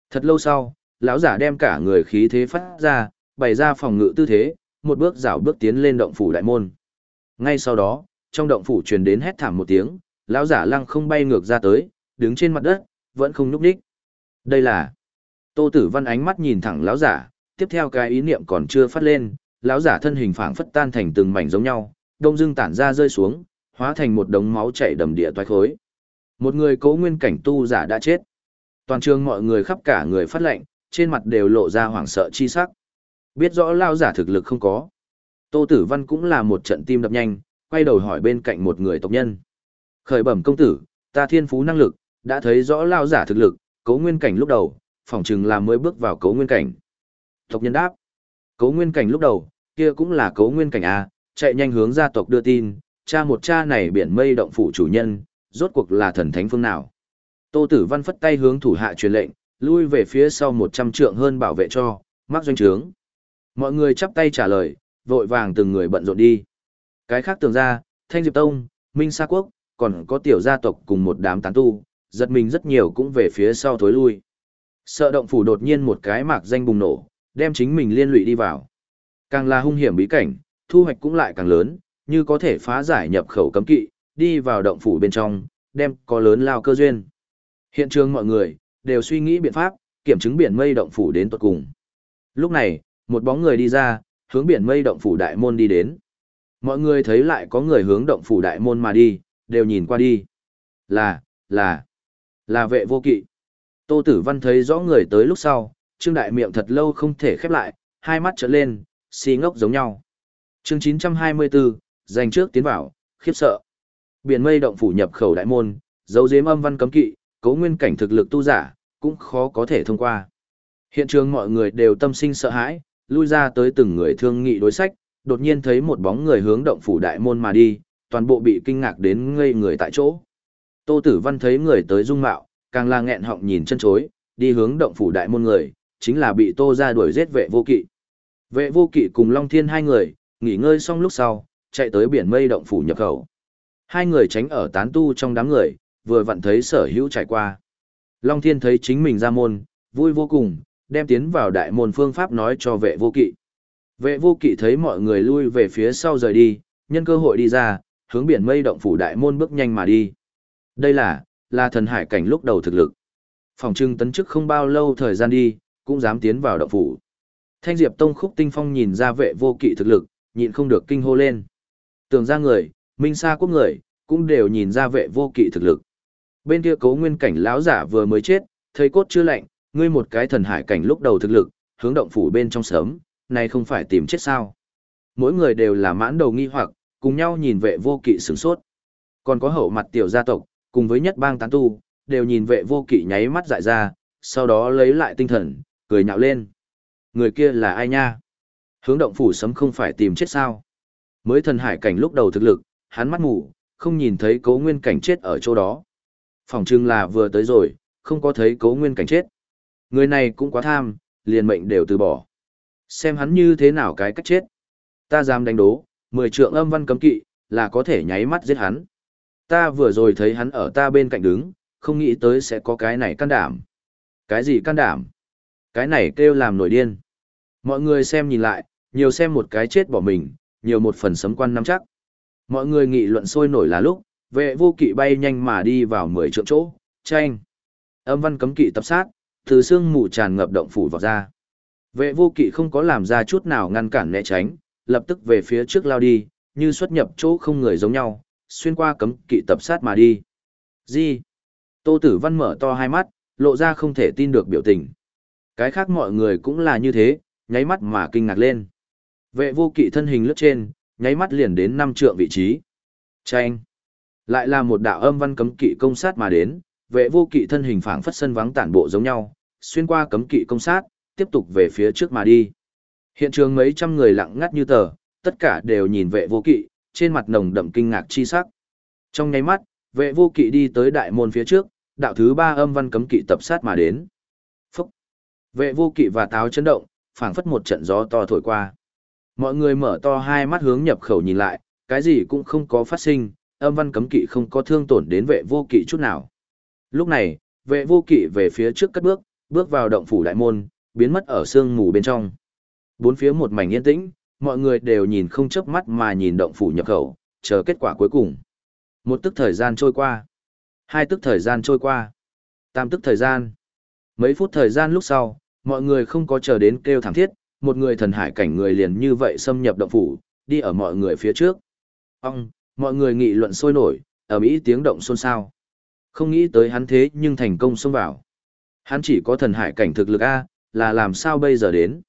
Thật lâu sau, lão giả đem cả người khí thế phát ra, bày ra phòng ngự tư thế, một bước dạo bước tiến lên động phủ đại môn. Ngay sau đó, trong động phủ truyền đến hét thảm một tiếng, lão giả lăng không bay ngược ra tới, đứng trên mặt đất, vẫn không nhúc nhích. Đây là Tô Tử Văn ánh mắt nhìn thẳng lão giả, tiếp theo cái ý niệm còn chưa phát lên, lão giả thân hình phảng phất tan thành từng mảnh giống nhau, đông dương tản ra rơi xuống, hóa thành một đống máu chảy đầm địa toái khối. Một người cố nguyên cảnh tu giả đã chết. Toàn trường mọi người khắp cả người phát lệnh, trên mặt đều lộ ra hoảng sợ chi sắc. Biết rõ lão giả thực lực không có. Tô Tử Văn cũng là một trận tim đập nhanh, quay đầu hỏi bên cạnh một người tộc nhân. Khởi bẩm công tử, ta thiên phú năng lực, đã thấy rõ lão giả thực lực, Cố nguyên cảnh lúc đầu, phỏng chừng là mới bước vào cấu nguyên cảnh. Tộc nhân đáp, cấu nguyên cảnh lúc đầu, kia cũng là cấu nguyên cảnh A, chạy nhanh hướng gia tộc đưa tin, cha một cha này biển mây động phủ chủ nhân, rốt cuộc là thần thánh phương nào. Tô Tử Văn phất tay hướng thủ hạ truyền lệnh, lui về phía sau 100 trượng hơn bảo vệ cho, mắc doanh trướng. Mọi người chắp tay trả lời, vội vàng từng người bận rộn đi. Cái khác tưởng ra, Thanh Diệp Tông, Minh Sa Quốc, còn có tiểu gia tộc cùng một đám tán tu, giật mình rất nhiều cũng về phía sau thối lui. Sợ động phủ đột nhiên một cái mạc danh bùng nổ, đem chính mình liên lụy đi vào. Càng là hung hiểm bí cảnh, thu hoạch cũng lại càng lớn, như có thể phá giải nhập khẩu cấm kỵ, đi vào động phủ bên trong, đem có lớn lao cơ duyên. Hiện trường mọi người, đều suy nghĩ biện pháp, kiểm chứng biển mây động phủ đến tận cùng. Lúc này, một bóng người đi ra, hướng biển mây động phủ đại môn đi đến. Mọi người thấy lại có người hướng động phủ đại môn mà đi, đều nhìn qua đi. Là, là, là vệ vô kỵ. Tô Tử Văn thấy rõ người tới lúc sau, Trương Đại miệng thật lâu không thể khép lại, hai mắt trợn lên, xì ngốc giống nhau. Chương 924, giành trước tiến vào, khiếp sợ. Biển mây động phủ nhập khẩu đại môn, dấu giếm âm văn cấm kỵ, cấu nguyên cảnh thực lực tu giả, cũng khó có thể thông qua. Hiện trường mọi người đều tâm sinh sợ hãi, lui ra tới từng người thương nghị đối sách, đột nhiên thấy một bóng người hướng động phủ đại môn mà đi, toàn bộ bị kinh ngạc đến ngây người tại chỗ. Tô Tử Văn thấy người tới dung mạo, càng là nghẹn họng nhìn chân chối, đi hướng động phủ đại môn người, chính là bị Tô ra đuổi giết vệ vô kỵ. Vệ vô kỵ cùng Long Thiên hai người, nghỉ ngơi xong lúc sau, chạy tới biển mây động phủ nhập khẩu. Hai người tránh ở tán tu trong đám người, vừa vặn thấy sở hữu trải qua. Long Thiên thấy chính mình ra môn, vui vô cùng, đem tiến vào đại môn phương pháp nói cho vệ vô kỵ. Vệ vô kỵ thấy mọi người lui về phía sau rời đi, nhân cơ hội đi ra, hướng biển mây động phủ đại môn bước nhanh mà đi. Đây là, là thần hải cảnh lúc đầu thực lực. Phòng trưng tấn chức không bao lâu thời gian đi, cũng dám tiến vào động phủ. Thanh Diệp Tông khúc tinh phong nhìn ra vệ vô kỵ thực lực, nhịn không được kinh hô lên. Tưởng ra người, minh xa quốc người, cũng đều nhìn ra vệ vô kỵ thực lực. Bên kia cấu nguyên cảnh lão giả vừa mới chết, thấy cốt chưa lạnh, ngươi một cái thần hải cảnh lúc đầu thực lực, hướng động phủ bên trong sớm, này không phải tìm chết sao. Mỗi người đều là mãn đầu nghi hoặc, cùng nhau nhìn vệ vô kỵ sửng sốt. Còn có hậu mặt tiểu gia tộc, cùng với nhất bang tán tu, đều nhìn vệ vô kỵ nháy mắt dại ra, sau đó lấy lại tinh thần, cười nhạo lên. Người kia là ai nha? Hướng động phủ sấm không phải tìm chết sao? Mới thần hải cảnh lúc đầu thực lực, hắn mắt mù, không nhìn thấy cấu nguyên cảnh chết ở chỗ đó. Phòng trưng là vừa tới rồi, không có thấy cấu nguyên cảnh chết. Người này cũng quá tham, liền mệnh đều từ bỏ. Xem hắn như thế nào cái cách chết. Ta dám đánh đố, mười trượng âm văn cấm kỵ, là có thể nháy mắt giết hắn. Ta vừa rồi thấy hắn ở ta bên cạnh đứng, không nghĩ tới sẽ có cái này can đảm. Cái gì can đảm? Cái này kêu làm nổi điên. Mọi người xem nhìn lại, nhiều xem một cái chết bỏ mình, nhiều một phần sấm quan nắm chắc. Mọi người nghị luận sôi nổi là lúc, vệ vô kỵ bay nhanh mà đi vào mười trượng chỗ, tranh. Âm văn cấm kỵ tập sát, từ xương mù tràn ngập động phủ vào ra. Vệ vô kỵ không có làm ra chút nào ngăn cản né tránh, lập tức về phía trước lao đi, như xuất nhập chỗ không người giống nhau, xuyên qua cấm kỵ tập sát mà đi. Gì? Tô Tử Văn mở to hai mắt, lộ ra không thể tin được biểu tình. Cái khác mọi người cũng là như thế, nháy mắt mà kinh ngạc lên. Vệ vô kỵ thân hình lướt trên, nháy mắt liền đến năm trượng vị trí. Chanh! Lại là một đạo âm văn cấm kỵ công sát mà đến, vệ vô kỵ thân hình phảng phất sân vắng tản bộ giống nhau, xuyên qua cấm kỵ công sát, tiếp tục về phía trước mà đi. Hiện trường mấy trăm người lặng ngắt như tờ, tất cả đều nhìn vệ vô kỵ, trên mặt nồng đậm kinh ngạc chi sắc. Trong nháy mắt, vệ vô kỵ đi tới đại môn phía trước, đạo thứ ba âm văn cấm kỵ tập sát mà đến. Phúc! Vệ vô kỵ và táo chấn động, phảng phất một trận gió to thổi qua. Mọi người mở to hai mắt hướng nhập khẩu nhìn lại, cái gì cũng không có phát sinh, âm văn cấm kỵ không có thương tổn đến vệ vô kỵ chút nào. Lúc này, vệ vô kỵ về phía trước cất bước, bước vào động phủ đại môn, biến mất ở sương mù bên trong. Bốn phía một mảnh yên tĩnh, mọi người đều nhìn không chớp mắt mà nhìn động phủ nhập khẩu, chờ kết quả cuối cùng. Một tức thời gian trôi qua. Hai tức thời gian trôi qua. Tam tức thời gian. Mấy phút thời gian lúc sau, mọi người không có chờ đến kêu thảm thiết, một người thần hải cảnh người liền như vậy xâm nhập động phủ, đi ở mọi người phía trước. Ông, mọi người nghị luận sôi nổi, ở Mỹ tiếng động xôn xao. Không nghĩ tới hắn thế nhưng thành công xông vào. Hắn chỉ có thần hải cảnh thực lực A, là làm sao bây giờ đến.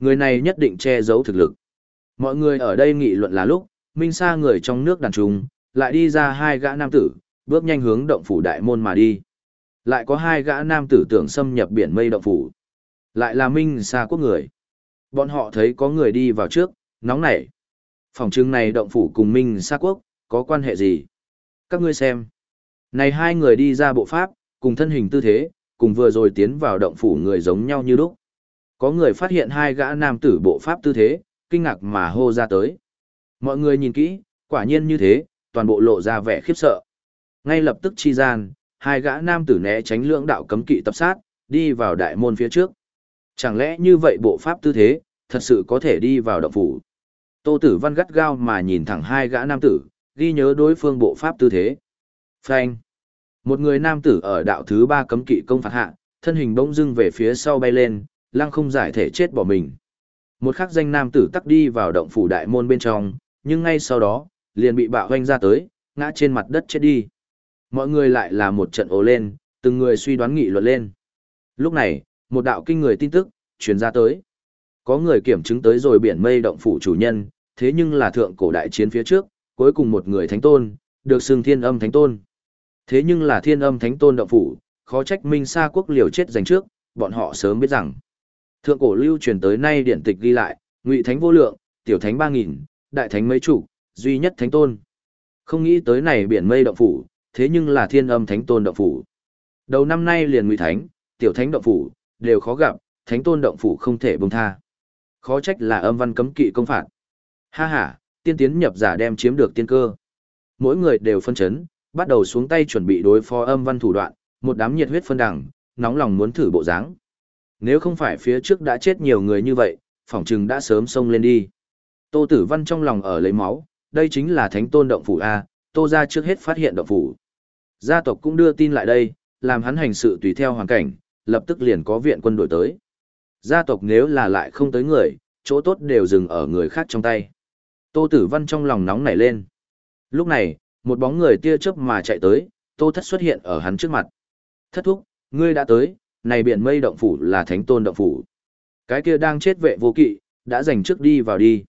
Người này nhất định che giấu thực lực. Mọi người ở đây nghị luận là lúc, minh Sa người trong nước đàn trùng, lại đi ra hai gã nam tử, bước nhanh hướng động phủ đại môn mà đi. Lại có hai gã nam tử tưởng xâm nhập biển mây động phủ. Lại là minh Sa quốc người. Bọn họ thấy có người đi vào trước, nóng nảy. Phòng trưng này động phủ cùng minh Sa quốc, có quan hệ gì? Các ngươi xem. Này hai người đi ra bộ pháp, cùng thân hình tư thế, cùng vừa rồi tiến vào động phủ người giống nhau như lúc. Có người phát hiện hai gã nam tử bộ pháp tư thế, kinh ngạc mà hô ra tới. Mọi người nhìn kỹ, quả nhiên như thế, toàn bộ lộ ra vẻ khiếp sợ. Ngay lập tức chi gian, hai gã nam tử né tránh lưỡng đạo cấm kỵ tập sát, đi vào đại môn phía trước. Chẳng lẽ như vậy bộ pháp tư thế, thật sự có thể đi vào động phủ. Tô Tử Văn gắt gao mà nhìn thẳng hai gã nam tử, ghi nhớ đối phương bộ pháp tư thế. Phanh. Một người nam tử ở đạo thứ ba cấm kỵ công phạt hạ, thân hình bỗng dưng về phía sau bay lên, lăng không giải thể chết bỏ mình. Một khắc danh nam tử tắc đi vào động phủ đại môn bên trong, nhưng ngay sau đó, liền bị bạo hoanh ra tới, ngã trên mặt đất chết đi. Mọi người lại là một trận ồ lên, từng người suy đoán nghị luận lên. Lúc này, một đạo kinh người tin tức, truyền ra tới. Có người kiểm chứng tới rồi biển mây động phủ chủ nhân, thế nhưng là thượng cổ đại chiến phía trước, cuối cùng một người thánh tôn, được xưng thiên âm thánh tôn. Thế nhưng là thiên âm thánh tôn động phủ, khó trách minh sa quốc liều chết giành trước, bọn họ sớm biết rằng. Thượng cổ lưu truyền tới nay điển tịch ghi lại, ngụy thánh vô lượng, tiểu thánh ba nghìn, đại thánh mấy chủ, duy nhất thánh tôn. Không nghĩ tới này biển mây động phủ, thế nhưng là thiên âm thánh tôn động phủ. Đầu năm nay liền ngụy thánh, tiểu thánh động phủ, đều khó gặp, thánh tôn động phủ không thể buông tha. Khó trách là âm văn cấm kỵ công phạt. Ha ha, tiên tiến nhập giả đem chiếm được tiên cơ. Mỗi người đều phân chấn, bắt đầu xuống tay chuẩn bị đối phó âm văn thủ đoạn, một đám nhiệt huyết phân đẳng, nóng lòng muốn thử bộ dáng. Nếu không phải phía trước đã chết nhiều người như vậy, phỏng chừng đã sớm xông lên đi. Tô Tử Văn trong lòng ở lấy máu, đây chính là thánh tôn động phủ A, Tô gia trước hết phát hiện động phủ. Gia tộc cũng đưa tin lại đây, làm hắn hành sự tùy theo hoàn cảnh, lập tức liền có viện quân đội tới. Gia tộc nếu là lại không tới người, chỗ tốt đều dừng ở người khác trong tay. Tô Tử Văn trong lòng nóng nảy lên. Lúc này, một bóng người tia chớp mà chạy tới, Tô Thất xuất hiện ở hắn trước mặt. Thất thúc, ngươi đã tới, này biển mây động phủ là thánh tôn động phủ. Cái kia đang chết vệ vô kỵ, đã giành trước đi vào đi.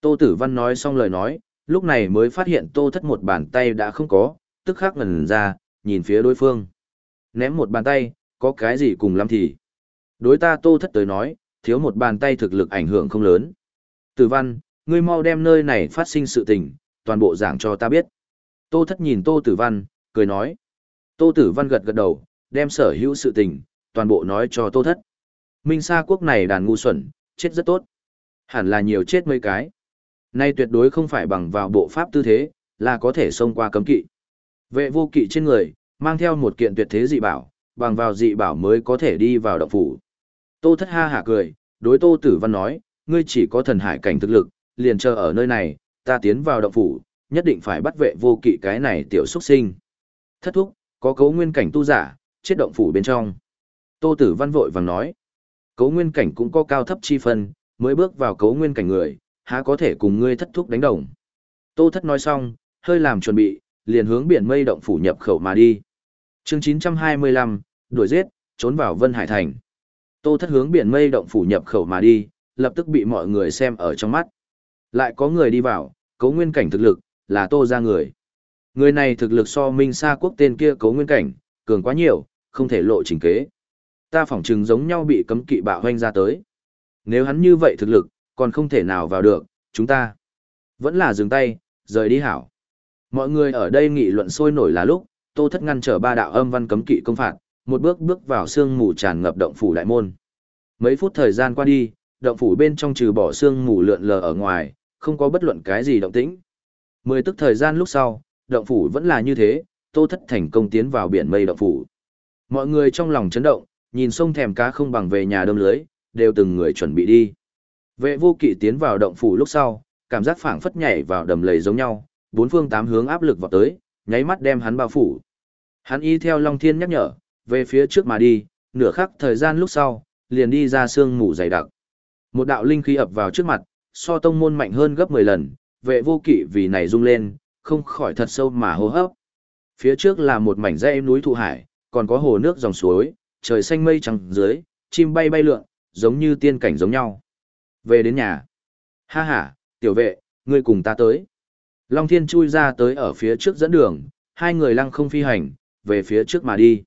Tô Tử Văn nói xong lời nói, lúc này mới phát hiện Tô Thất một bàn tay đã không có, tức khắc ngẩn ra, nhìn phía đối phương. Ném một bàn tay, có cái gì cùng lắm thì. Đối ta Tô Thất tới nói, thiếu một bàn tay thực lực ảnh hưởng không lớn. Tử Văn, ngươi mau đem nơi này phát sinh sự tình, toàn bộ giảng cho ta biết. Tô Thất nhìn Tô Tử Văn, cười nói. Tô Tử Văn gật gật đầu, đem sở hữu sự tình, toàn bộ nói cho Tô Thất. Minh Sa quốc này đàn ngu xuẩn, chết rất tốt. Hẳn là nhiều chết mấy cái. Nay tuyệt đối không phải bằng vào bộ pháp tư thế, là có thể xông qua cấm kỵ. Vệ vô kỵ trên người, mang theo một kiện tuyệt thế dị bảo, bằng vào dị bảo mới có thể đi vào động phủ. Tô thất ha hả cười, đối tô tử văn nói, ngươi chỉ có thần hải cảnh thực lực, liền chờ ở nơi này, ta tiến vào động phủ, nhất định phải bắt vệ vô kỵ cái này tiểu xuất sinh. Thất thúc, có cấu nguyên cảnh tu giả, chết động phủ bên trong. Tô tử văn vội vàng nói, cấu nguyên cảnh cũng có cao thấp chi phân, mới bước vào cấu nguyên cảnh người, há có thể cùng ngươi thất thúc đánh đồng. Tô thất nói xong, hơi làm chuẩn bị, liền hướng biển mây động phủ nhập khẩu mà đi. Chương 925, đuổi giết, trốn vào Vân Hải Thành. Tô thất hướng biển mây động phủ nhập khẩu mà đi, lập tức bị mọi người xem ở trong mắt. Lại có người đi vào, cấu nguyên cảnh thực lực, là tô ra người. Người này thực lực so minh xa quốc tên kia cấu nguyên cảnh, cường quá nhiều, không thể lộ trình kế. Ta phỏng chừng giống nhau bị cấm kỵ bạo hoanh ra tới. Nếu hắn như vậy thực lực, còn không thể nào vào được, chúng ta vẫn là dừng tay, rời đi hảo. Mọi người ở đây nghị luận sôi nổi là lúc, Tô Thất ngăn trở ba đạo âm văn cấm kỵ công phạt, một bước bước vào sương mù tràn ngập động phủ đại môn. Mấy phút thời gian qua đi, động phủ bên trong trừ bỏ sương mù lượn lờ ở ngoài, không có bất luận cái gì động tĩnh. Mười tức thời gian lúc sau, động phủ vẫn là như thế, Tô Thất thành công tiến vào biển mây động phủ. Mọi người trong lòng chấn động, nhìn sông thèm cá không bằng về nhà đâm lưới, đều từng người chuẩn bị đi. Vệ vô kỵ tiến vào động phủ lúc sau, cảm giác phảng phất nhảy vào đầm lầy giống nhau, bốn phương tám hướng áp lực vào tới, nháy mắt đem hắn bao phủ. Hắn y theo Long Thiên nhắc nhở, về phía trước mà đi, nửa khắc thời gian lúc sau, liền đi ra sương mù dày đặc. Một đạo linh khí ập vào trước mặt, so tông môn mạnh hơn gấp 10 lần, vệ vô kỵ vì này rung lên, không khỏi thật sâu mà hô hấp. Phía trước là một mảnh dãy núi thụ hải, còn có hồ nước dòng suối, trời xanh mây trắng dưới, chim bay bay lượn, giống như tiên cảnh giống nhau. Về đến nhà. Ha ha, tiểu vệ, ngươi cùng ta tới. Long Thiên chui ra tới ở phía trước dẫn đường, hai người lăng không phi hành, về phía trước mà đi.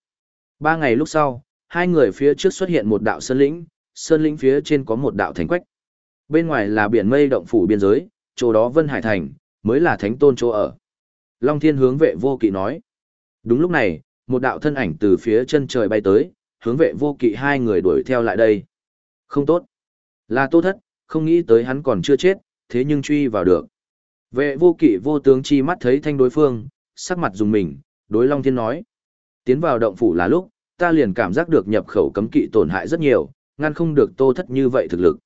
Ba ngày lúc sau, hai người phía trước xuất hiện một đạo sơn lĩnh, sơn lĩnh phía trên có một đạo thánh quách. Bên ngoài là biển mây động phủ biên giới, chỗ đó Vân Hải Thành, mới là thánh tôn chỗ ở. Long Thiên hướng vệ vô kỵ nói. Đúng lúc này, một đạo thân ảnh từ phía chân trời bay tới, hướng vệ vô kỵ hai người đuổi theo lại đây. Không tốt. Là tô thất, không nghĩ tới hắn còn chưa chết, thế nhưng truy vào được. Vệ vô kỵ vô tướng chi mắt thấy thanh đối phương, sắc mặt dùng mình, đối Long Thiên nói. Tiến vào động phủ là lúc, ta liền cảm giác được nhập khẩu cấm kỵ tổn hại rất nhiều, ngăn không được tô thất như vậy thực lực.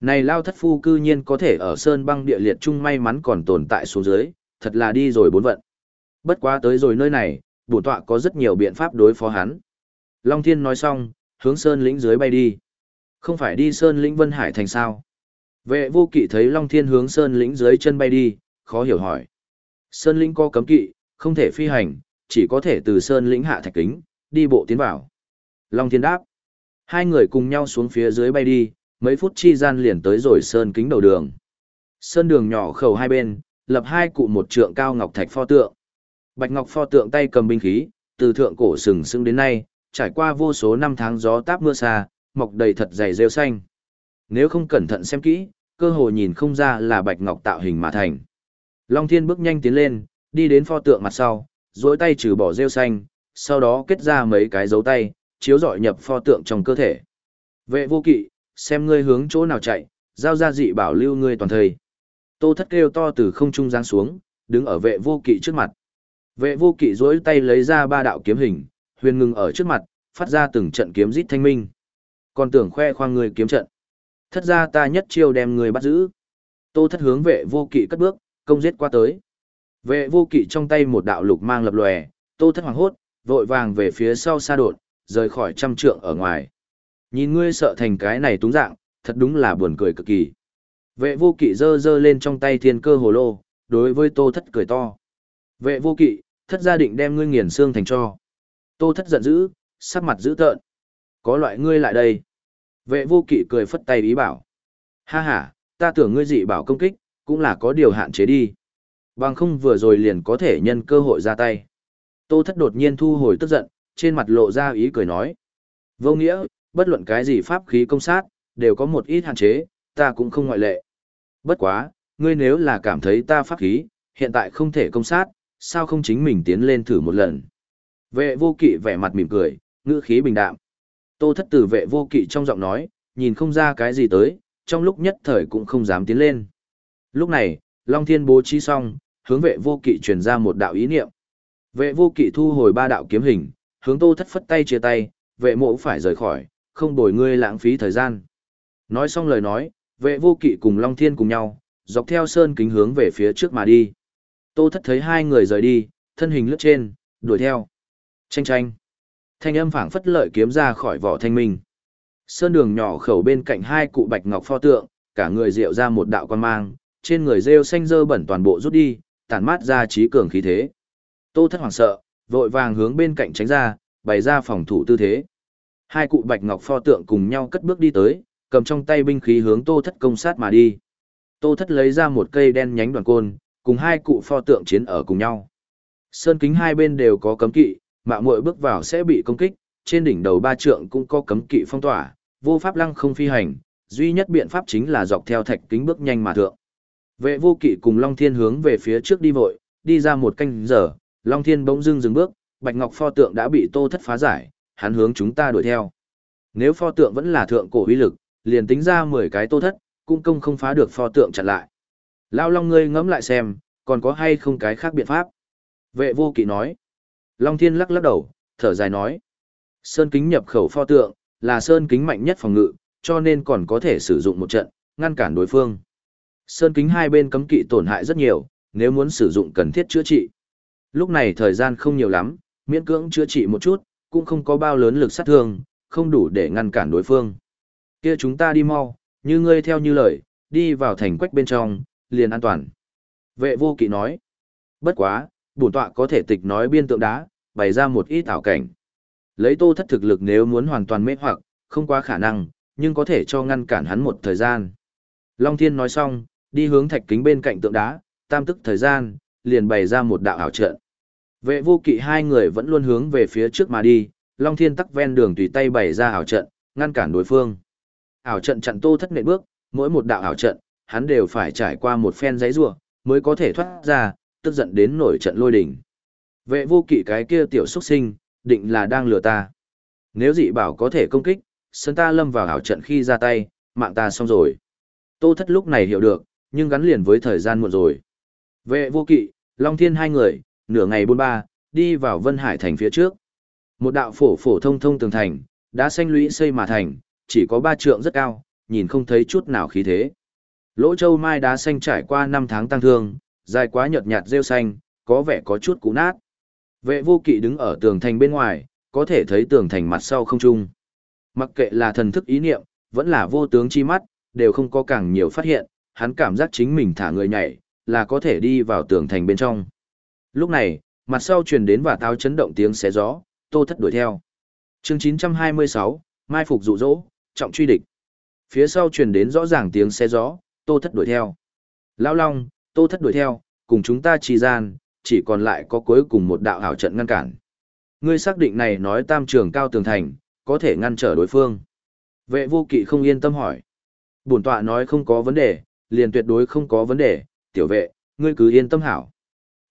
Này lao thất phu cư nhiên có thể ở sơn băng địa liệt chung may mắn còn tồn tại xuống dưới, thật là đi rồi bốn vận. Bất quá tới rồi nơi này, bổ tọa có rất nhiều biện pháp đối phó hắn. Long Thiên nói xong, hướng sơn lĩnh dưới bay đi. Không phải đi sơn lĩnh Vân Hải thành sao? Vệ vô kỵ thấy Long Thiên hướng Sơn lĩnh dưới chân bay đi, khó hiểu hỏi. Sơn lĩnh có cấm kỵ, không thể phi hành, chỉ có thể từ Sơn lĩnh hạ thạch kính, đi bộ tiến vào. Long Thiên đáp. Hai người cùng nhau xuống phía dưới bay đi, mấy phút chi gian liền tới rồi sơn kính đầu đường. Sơn đường nhỏ khẩu hai bên, lập hai cụ một trượng cao ngọc thạch pho tượng. Bạch ngọc pho tượng tay cầm binh khí, từ thượng cổ sừng sững đến nay, trải qua vô số năm tháng gió táp mưa xa, mọc đầy thật dày rêu xanh. Nếu không cẩn thận xem kỹ, cơ hồ nhìn không ra là bạch ngọc tạo hình mà thành. Long Thiên bước nhanh tiến lên, đi đến pho tượng mặt sau, duỗi tay trừ bỏ rêu xanh, sau đó kết ra mấy cái dấu tay, chiếu rọi nhập pho tượng trong cơ thể. Vệ vô kỵ, xem ngươi hướng chỗ nào chạy, giao ra dị bảo lưu ngươi toàn thời. Tô thất kêu to từ không trung giáng xuống, đứng ở vệ vô kỵ trước mặt. Vệ vô kỵ duỗi tay lấy ra ba đạo kiếm hình, huyền ngừng ở trước mặt, phát ra từng trận kiếm rít thanh minh. Còn tưởng khoe khoang người kiếm trận. Thất ra ta nhất chiêu đem người bắt giữ. Tô thất hướng vệ vô kỵ cất bước, công giết qua tới. Vệ vô kỵ trong tay một đạo lục mang lập lòe, tô thất hoàng hốt, vội vàng về phía sau xa đột, rời khỏi trăm trượng ở ngoài. Nhìn ngươi sợ thành cái này túng dạng, thật đúng là buồn cười cực kỳ. Vệ vô kỵ giơ giơ lên trong tay thiên cơ hồ lô, đối với tô thất cười to. Vệ vô kỵ, thất gia định đem ngươi nghiền xương thành cho. Tô thất giận dữ, sắc mặt dữ tợn. Có loại ngươi lại đây. Vệ vô kỵ cười phất tay ý bảo. Ha ha, ta tưởng ngươi dị bảo công kích, cũng là có điều hạn chế đi. Bằng không vừa rồi liền có thể nhân cơ hội ra tay. Tô thất đột nhiên thu hồi tức giận, trên mặt lộ ra ý cười nói. Vô nghĩa, bất luận cái gì pháp khí công sát, đều có một ít hạn chế, ta cũng không ngoại lệ. Bất quá, ngươi nếu là cảm thấy ta pháp khí, hiện tại không thể công sát, sao không chính mình tiến lên thử một lần. Vệ vô kỵ vẻ mặt mỉm cười, ngữ khí bình đạm. Tô thất tử vệ vô kỵ trong giọng nói, nhìn không ra cái gì tới, trong lúc nhất thời cũng không dám tiến lên. Lúc này, Long Thiên bố trí xong, hướng vệ vô kỵ truyền ra một đạo ý niệm. Vệ vô kỵ thu hồi ba đạo kiếm hình, hướng tô thất phất tay chia tay, vệ mộ phải rời khỏi, không đổi ngươi lãng phí thời gian. Nói xong lời nói, vệ vô kỵ cùng Long Thiên cùng nhau, dọc theo sơn kính hướng về phía trước mà đi. Tô thất thấy hai người rời đi, thân hình lướt trên, đuổi theo. Tranh tranh. Thanh âm phảng phất lợi kiếm ra khỏi vỏ thanh minh. Sơn đường nhỏ khẩu bên cạnh hai cụ bạch ngọc pho tượng, cả người rượu ra một đạo quan mang, trên người rêu xanh dơ bẩn toàn bộ rút đi, tản mát ra trí cường khí thế. Tô thất hoảng sợ, vội vàng hướng bên cạnh tránh ra, bày ra phòng thủ tư thế. Hai cụ bạch ngọc pho tượng cùng nhau cất bước đi tới, cầm trong tay binh khí hướng tô thất công sát mà đi. Tô thất lấy ra một cây đen nhánh đoàn côn, cùng hai cụ pho tượng chiến ở cùng nhau. Sơn kính hai bên đều có cấm kỵ, mạo muội bước vào sẽ bị công kích, trên đỉnh đầu ba trượng cũng có cấm kỵ phong tỏa, vô pháp lăng không phi hành, duy nhất biện pháp chính là dọc theo thạch kính bước nhanh mà thượng. Vệ vô kỵ cùng Long Thiên hướng về phía trước đi vội, đi ra một canh giờ, Long Thiên bỗng dưng dừng bước, Bạch Ngọc pho tượng đã bị Tô Thất phá giải, hắn hướng chúng ta đuổi theo. Nếu pho tượng vẫn là thượng cổ uy lực, liền tính ra 10 cái Tô Thất, cũng công không phá được pho tượng chặn lại. Lao Long ngươi ngẫm lại xem, còn có hay không cái khác biện pháp? Vệ vô kỵ nói. Long Thiên lắc lắc đầu, thở dài nói. Sơn kính nhập khẩu pho tượng, là sơn kính mạnh nhất phòng ngự, cho nên còn có thể sử dụng một trận, ngăn cản đối phương. Sơn kính hai bên cấm kỵ tổn hại rất nhiều, nếu muốn sử dụng cần thiết chữa trị. Lúc này thời gian không nhiều lắm, miễn cưỡng chữa trị một chút, cũng không có bao lớn lực sát thương, không đủ để ngăn cản đối phương. Kia chúng ta đi mau, như ngươi theo như lời, đi vào thành quách bên trong, liền an toàn. Vệ vô kỵ nói, bất quá, bổn tọa có thể tịch nói biên tượng đá, bày ra một ít ảo cảnh. Lấy tô thất thực lực nếu muốn hoàn toàn mê hoặc, không quá khả năng, nhưng có thể cho ngăn cản hắn một thời gian. Long Thiên nói xong, đi hướng thạch kính bên cạnh tượng đá, tam tức thời gian, liền bày ra một đạo ảo trận. Vệ vô kỵ hai người vẫn luôn hướng về phía trước mà đi, Long Thiên tắc ven đường tùy tay bày ra ảo trận, ngăn cản đối phương. Ảo trận chặn tô thất nện bước, mỗi một đạo ảo trận, hắn đều phải trải qua một phen giấy rủa mới có thể thoát ra, tức giận đến nổi trận lôi đỉnh. Vệ vô kỵ cái kia tiểu xuất sinh, định là đang lừa ta. Nếu dị bảo có thể công kích, sân ta lâm vào hảo trận khi ra tay, mạng ta xong rồi. Tô thất lúc này hiểu được, nhưng gắn liền với thời gian muộn rồi. Vệ vô kỵ, Long Thiên hai người, nửa ngày buôn ba, đi vào Vân Hải thành phía trước. Một đạo phổ phổ thông thông tường thành, đã xanh lũy xây mà thành, chỉ có ba trượng rất cao, nhìn không thấy chút nào khí thế. Lỗ châu mai đá xanh trải qua năm tháng tăng thương, dài quá nhợt nhạt rêu xanh, có vẻ có chút cũ nát. Vệ vô kỵ đứng ở tường thành bên ngoài, có thể thấy tường thành mặt sau không trung. Mặc kệ là thần thức ý niệm, vẫn là vô tướng chi mắt, đều không có càng nhiều phát hiện, hắn cảm giác chính mình thả người nhảy, là có thể đi vào tường thành bên trong. Lúc này, mặt sau truyền đến và táo chấn động tiếng xé gió, tô thất đuổi theo. chương 926, mai phục dụ dỗ, trọng truy địch. Phía sau truyền đến rõ ràng tiếng xe gió, Tô Thất đuổi theo. Lão Long, Tô Thất đuổi theo, cùng chúng ta trì gian, chỉ còn lại có cuối cùng một đạo hảo trận ngăn cản. Ngươi xác định này nói tam trường cao tường thành, có thể ngăn trở đối phương. Vệ vô kỵ không yên tâm hỏi. Bổn tọa nói không có vấn đề, liền tuyệt đối không có vấn đề, tiểu vệ, ngươi cứ yên tâm hảo.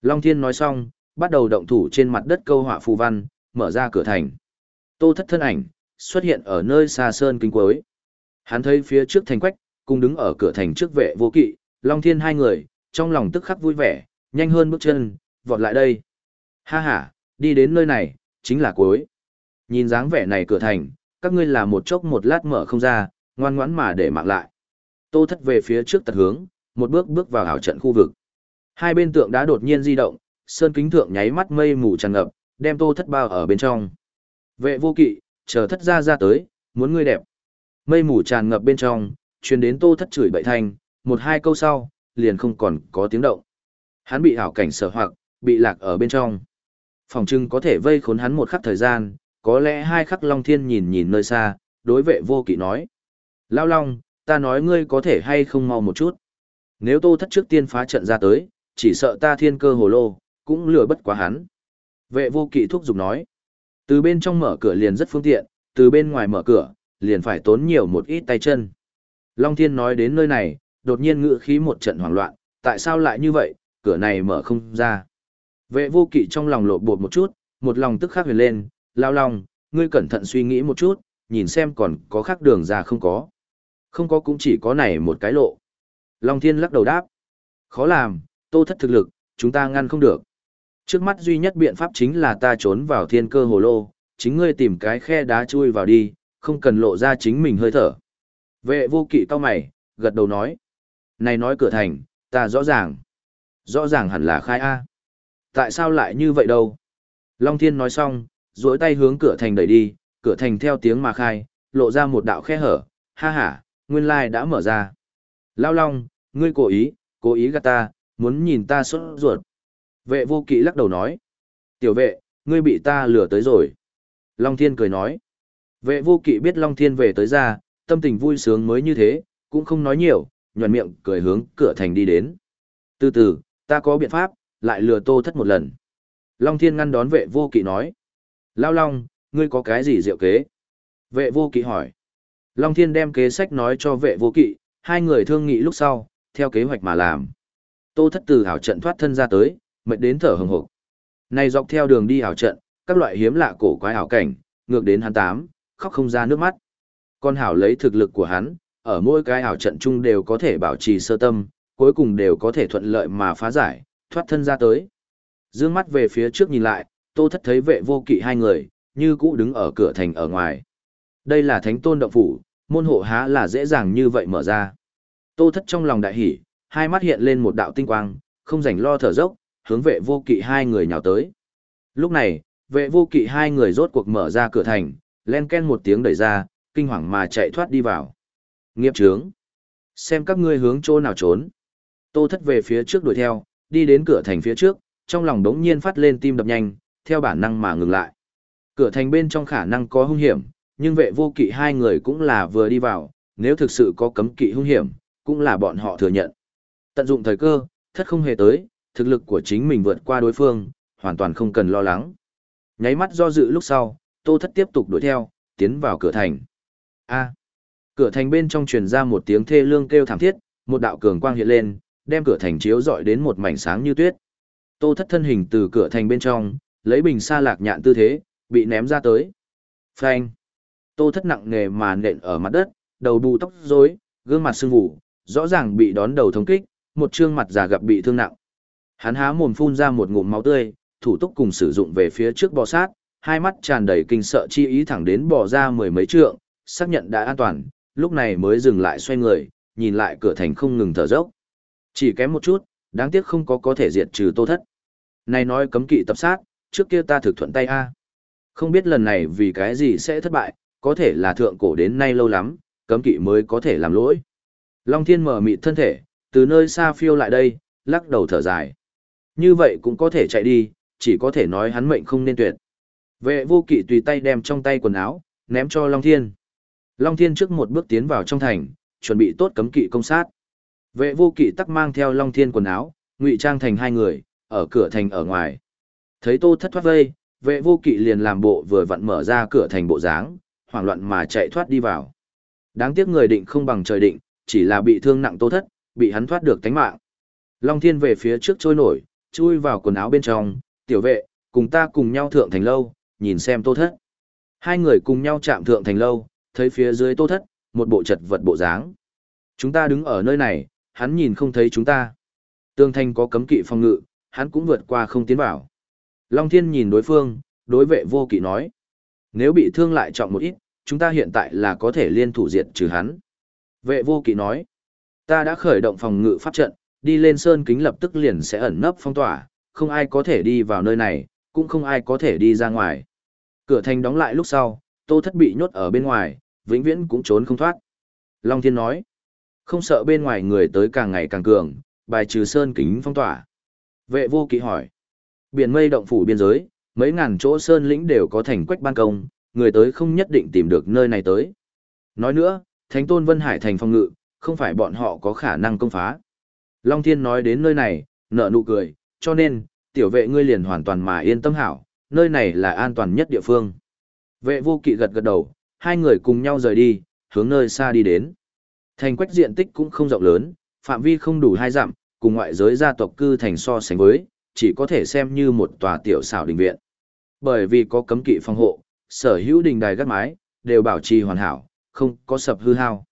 Long Thiên nói xong, bắt đầu động thủ trên mặt đất câu họa phù văn, mở ra cửa thành. Tô thất thân ảnh, xuất hiện ở nơi xa sơn kinh cuối. Hắn thấy phía trước thành quách, cùng đứng ở cửa thành trước vệ vô kỵ, Long Thiên hai người, trong lòng tức khắc vui vẻ, nhanh hơn bước chân, vọt lại đây. Ha ha, đi đến nơi này, chính là cuối. Nhìn dáng vẻ này cửa thành, các ngươi là một chốc một lát mở không ra, ngoan ngoãn mà để mạng lại. Tô thất về phía trước tật hướng, một bước bước vào ảo trận khu vực. Hai bên tượng đá đột nhiên di động, sơn kính thượng nháy mắt mây mù tràn ngập, đem tô thất bao ở bên trong. Vệ vô kỵ, chờ thất ra ra tới, muốn ngươi đẹp. Mây mù tràn ngập bên trong, truyền đến tô thất chửi bậy thanh, một hai câu sau, liền không còn có tiếng động. Hắn bị ảo cảnh sở hoặc, bị lạc ở bên trong. Phòng trưng có thể vây khốn hắn một khắc thời gian, có lẽ hai khắc Long Thiên nhìn nhìn nơi xa, đối vệ vô kỵ nói. Lao Long, ta nói ngươi có thể hay không mau một chút. Nếu tô thất trước tiên phá trận ra tới, chỉ sợ ta thiên cơ hồ lô, cũng lừa bất quá hắn. Vệ vô kỵ thúc giục nói. Từ bên trong mở cửa liền rất phương tiện, từ bên ngoài mở cửa, liền phải tốn nhiều một ít tay chân. Long Thiên nói đến nơi này, đột nhiên ngự khí một trận hoảng loạn, tại sao lại như vậy, cửa này mở không ra. Vệ vô kỵ trong lòng lộ bột một chút, một lòng tức khắc huyền lên, lao lòng, ngươi cẩn thận suy nghĩ một chút, nhìn xem còn có khác đường ra không có. Không có cũng chỉ có này một cái lộ. Long Thiên lắc đầu đáp. Khó làm, tô thất thực lực, chúng ta ngăn không được. Trước mắt duy nhất biện pháp chính là ta trốn vào thiên cơ hồ lô, chính ngươi tìm cái khe đá chui vào đi, không cần lộ ra chính mình hơi thở. Vệ vô kỵ cao mày, gật đầu nói. Này nói cửa thành, ta rõ ràng. Rõ ràng hẳn là khai A. Tại sao lại như vậy đâu? Long Thiên nói xong, duỗi tay hướng cửa thành đẩy đi, cửa thành theo tiếng mà khai, lộ ra một đạo khe hở, ha ha, nguyên lai đã mở ra. Lao Long, ngươi cố ý, cố ý gạt ta, muốn nhìn ta sốt ruột. Vệ vô kỵ lắc đầu nói. Tiểu vệ, ngươi bị ta lừa tới rồi. Long Thiên cười nói. Vệ vô kỵ biết Long Thiên về tới ra, tâm tình vui sướng mới như thế, cũng không nói nhiều, nhuận miệng cười hướng cửa thành đi đến. Từ từ, ta có biện pháp, lại lừa tô thất một lần. Long Thiên ngăn đón vệ vô kỵ nói. Lao Long, ngươi có cái gì diệu kế? Vệ vô kỵ hỏi. Long Thiên đem kế sách nói cho vệ vô kỵ, hai người thương nghị lúc sau, theo kế hoạch mà làm. Tô thất từ hảo trận thoát thân ra tới, mệt đến thở hừng hực. Này dọc theo đường đi hảo trận, các loại hiếm lạ cổ quái hảo cảnh, ngược đến hắn tám, khóc không ra nước mắt. Con hảo lấy thực lực của hắn, ở mỗi cái ảo trận chung đều có thể bảo trì sơ tâm, cuối cùng đều có thể thuận lợi mà phá giải, thoát thân ra tới. Dương mắt về phía trước nhìn lại, tô thất thấy vệ vô kỵ hai người, như cũ đứng ở cửa thành ở ngoài. Đây là thánh tôn động phủ, môn hộ há là dễ dàng như vậy mở ra. Tô thất trong lòng đại hỉ, hai mắt hiện lên một đạo tinh quang, không rảnh lo thở dốc, hướng vệ vô kỵ hai người nhào tới. Lúc này, vệ vô kỵ hai người rốt cuộc mở ra cửa thành, len ken một tiếng đẩy ra, kinh hoàng mà chạy thoát đi vào. Nghiệp trướng. Xem các ngươi hướng chỗ nào trốn. Tô thất về phía trước đuổi theo, đi đến cửa thành phía trước, trong lòng đống nhiên phát lên tim đập nhanh, theo bản năng mà ngừng lại. Cửa thành bên trong khả năng có hung hiểm, nhưng vệ vô kỵ hai người cũng là vừa đi vào, nếu thực sự có cấm kỵ hung hiểm, cũng là bọn họ thừa nhận. Tận dụng thời cơ, thất không hề tới, thực lực của chính mình vượt qua đối phương, hoàn toàn không cần lo lắng. Nháy mắt do dự lúc sau, tô thất tiếp tục đuổi theo, tiến vào cửa thành. A cửa thành bên trong truyền ra một tiếng thê lương kêu thảm thiết, một đạo cường quang hiện lên, đem cửa thành chiếu rọi đến một mảnh sáng như tuyết. Tô thất thân hình từ cửa thành bên trong, lấy bình sa lạc nhạn tư thế, bị ném ra tới. Phanh. Tô thất nặng nề mà nện ở mặt đất, đầu bù tóc rối, gương mặt sưng vù, rõ ràng bị đón đầu thống kích, một trương mặt già gặp bị thương nặng. Hắn há mồm phun ra một ngụm máu tươi, thủ túc cùng sử dụng về phía trước bò sát, hai mắt tràn đầy kinh sợ chi ý thẳng đến bò ra mười mấy trượng, xác nhận đã an toàn, lúc này mới dừng lại xoay người, nhìn lại cửa thành không ngừng thở dốc. Chỉ kém một chút, đáng tiếc không có có thể diệt trừ tô thất. Này nói cấm kỵ tập sát, trước kia ta thực thuận tay a. Không biết lần này vì cái gì sẽ thất bại, có thể là thượng cổ đến nay lâu lắm, cấm kỵ mới có thể làm lỗi. Long thiên mở mịt thân thể, từ nơi xa phiêu lại đây, lắc đầu thở dài. Như vậy cũng có thể chạy đi, chỉ có thể nói hắn mệnh không nên tuyệt. Vệ vô kỵ tùy tay đem trong tay quần áo, ném cho Long Thiên. Long Thiên trước một bước tiến vào trong thành, chuẩn bị tốt cấm kỵ công sát. Vệ vô kỵ tắc mang theo Long Thiên quần áo, ngụy trang thành hai người, ở cửa thành ở ngoài. Thấy Tô Thất thoát vây, vệ vô kỵ liền làm bộ vừa vặn mở ra cửa thành bộ dáng, hoảng loạn mà chạy thoát đi vào. Đáng tiếc người định không bằng trời định, chỉ là bị thương nặng Tô Thất, bị hắn thoát được tánh mạng. Long Thiên về phía trước trôi nổi, chui vào quần áo bên trong, tiểu vệ, cùng ta cùng nhau thượng thành lâu, nhìn xem Tô Thất. Hai người cùng nhau chạm thượng thành lâu, thấy phía dưới Tô Thất, một bộ chật vật bộ dáng. Chúng ta đứng ở nơi này, hắn nhìn không thấy chúng ta. Tương thanh có cấm kỵ phòng ngự, hắn cũng vượt qua không tiến vào. Long Thiên nhìn đối phương, đối vệ vô kỵ nói. Nếu bị thương lại trọng một ít, chúng ta hiện tại là có thể liên thủ diệt trừ hắn. Vệ vô kỵ nói. Ta đã khởi động phòng ngự pháp trận, đi lên sơn kính lập tức liền sẽ ẩn nấp phong tỏa, không ai có thể đi vào nơi này, cũng không ai có thể đi ra ngoài. Cửa thành đóng lại lúc sau, tô thất bị nhốt ở bên ngoài, vĩnh viễn cũng trốn không thoát. Long Thiên nói. Không sợ bên ngoài người tới càng ngày càng cường, bài trừ sơn kính phong tỏa. Vệ vô kỵ hỏi. Biển mây động phủ biên giới, mấy ngàn chỗ sơn lĩnh đều có thành quách ban công, người tới không nhất định tìm được nơi này tới. Nói nữa, Thánh Tôn Vân Hải thành phong ngự, không phải bọn họ có khả năng công phá. Long Thiên nói đến nơi này, nở nụ cười, cho nên, tiểu vệ ngươi liền hoàn toàn mà yên tâm hảo, nơi này là an toàn nhất địa phương. Vệ vô kỵ gật gật đầu, hai người cùng nhau rời đi, hướng nơi xa đi đến. Thành quách diện tích cũng không rộng lớn, phạm vi không đủ hai dặm, cùng ngoại giới gia tộc cư thành so sánh với, chỉ có thể xem như một tòa tiểu xảo đình viện. Bởi vì có cấm kỵ phòng hộ, sở hữu đình đài gác mái, đều bảo trì hoàn hảo, không có sập hư hao.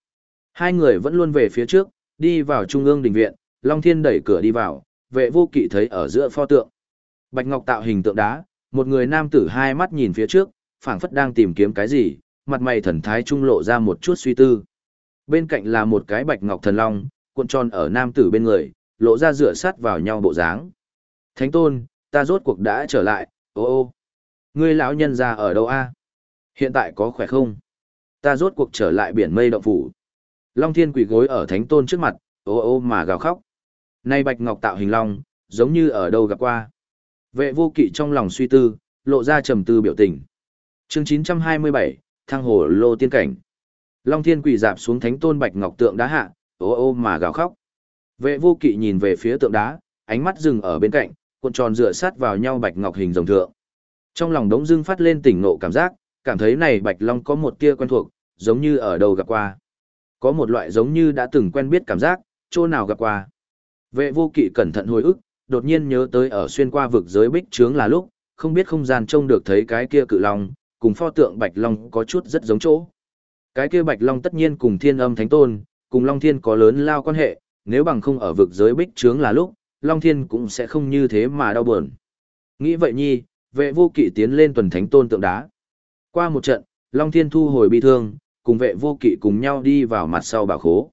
Hai người vẫn luôn về phía trước, đi vào trung ương đình viện, Long Thiên đẩy cửa đi vào, vệ vô kỵ thấy ở giữa pho tượng. Bạch Ngọc tạo hình tượng đá, một người nam tử hai mắt nhìn phía trước, phảng phất đang tìm kiếm cái gì, mặt mày thần thái trung lộ ra một chút suy tư. Bên cạnh là một cái Bạch Ngọc thần long, cuộn tròn ở nam tử bên người, lộ ra dựa sát vào nhau bộ dáng. Thánh tôn, ta rốt cuộc đã trở lại, ô ô. Ngươi lão nhân ra ở đâu a? Hiện tại có khỏe không? Ta rốt cuộc trở lại biển mây động phủ. Long thiên quỳ gối ở thánh tôn trước mặt, ô ô mà gào khóc. Nay bạch ngọc tạo hình long, giống như ở đâu gặp qua. Vệ vô kỵ trong lòng suy tư, lộ ra trầm tư biểu tình. chương 927, thăng hồ lô tiên cảnh. Long thiên quỳ dạp xuống thánh tôn bạch ngọc tượng đá hạ, ô ô mà gào khóc. Vệ vô kỵ nhìn về phía tượng đá, ánh mắt dừng ở bên cạnh, cuộn tròn dựa sát vào nhau bạch ngọc hình rồng thượng. Trong lòng đống dưng phát lên tỉnh nộ cảm giác, cảm thấy này bạch long có một tia quen thuộc, giống như ở đâu gặp qua. Có một loại giống như đã từng quen biết cảm giác, chỗ nào gặp qua. Vệ vô kỵ cẩn thận hồi ức, đột nhiên nhớ tới ở xuyên qua vực giới bích trướng là lúc, không biết không gian trông được thấy cái kia cự long, cùng pho tượng bạch long có chút rất giống chỗ. Cái kia bạch long tất nhiên cùng thiên âm thánh tôn, cùng long thiên có lớn lao quan hệ, nếu bằng không ở vực giới bích trướng là lúc, long thiên cũng sẽ không như thế mà đau buồn. Nghĩ vậy nhi, vệ vô kỵ tiến lên tuần thánh tôn tượng đá. Qua một trận, long thiên thu hồi bi thương, cùng vệ vô kỵ cùng nhau đi vào mặt sau bảo khố.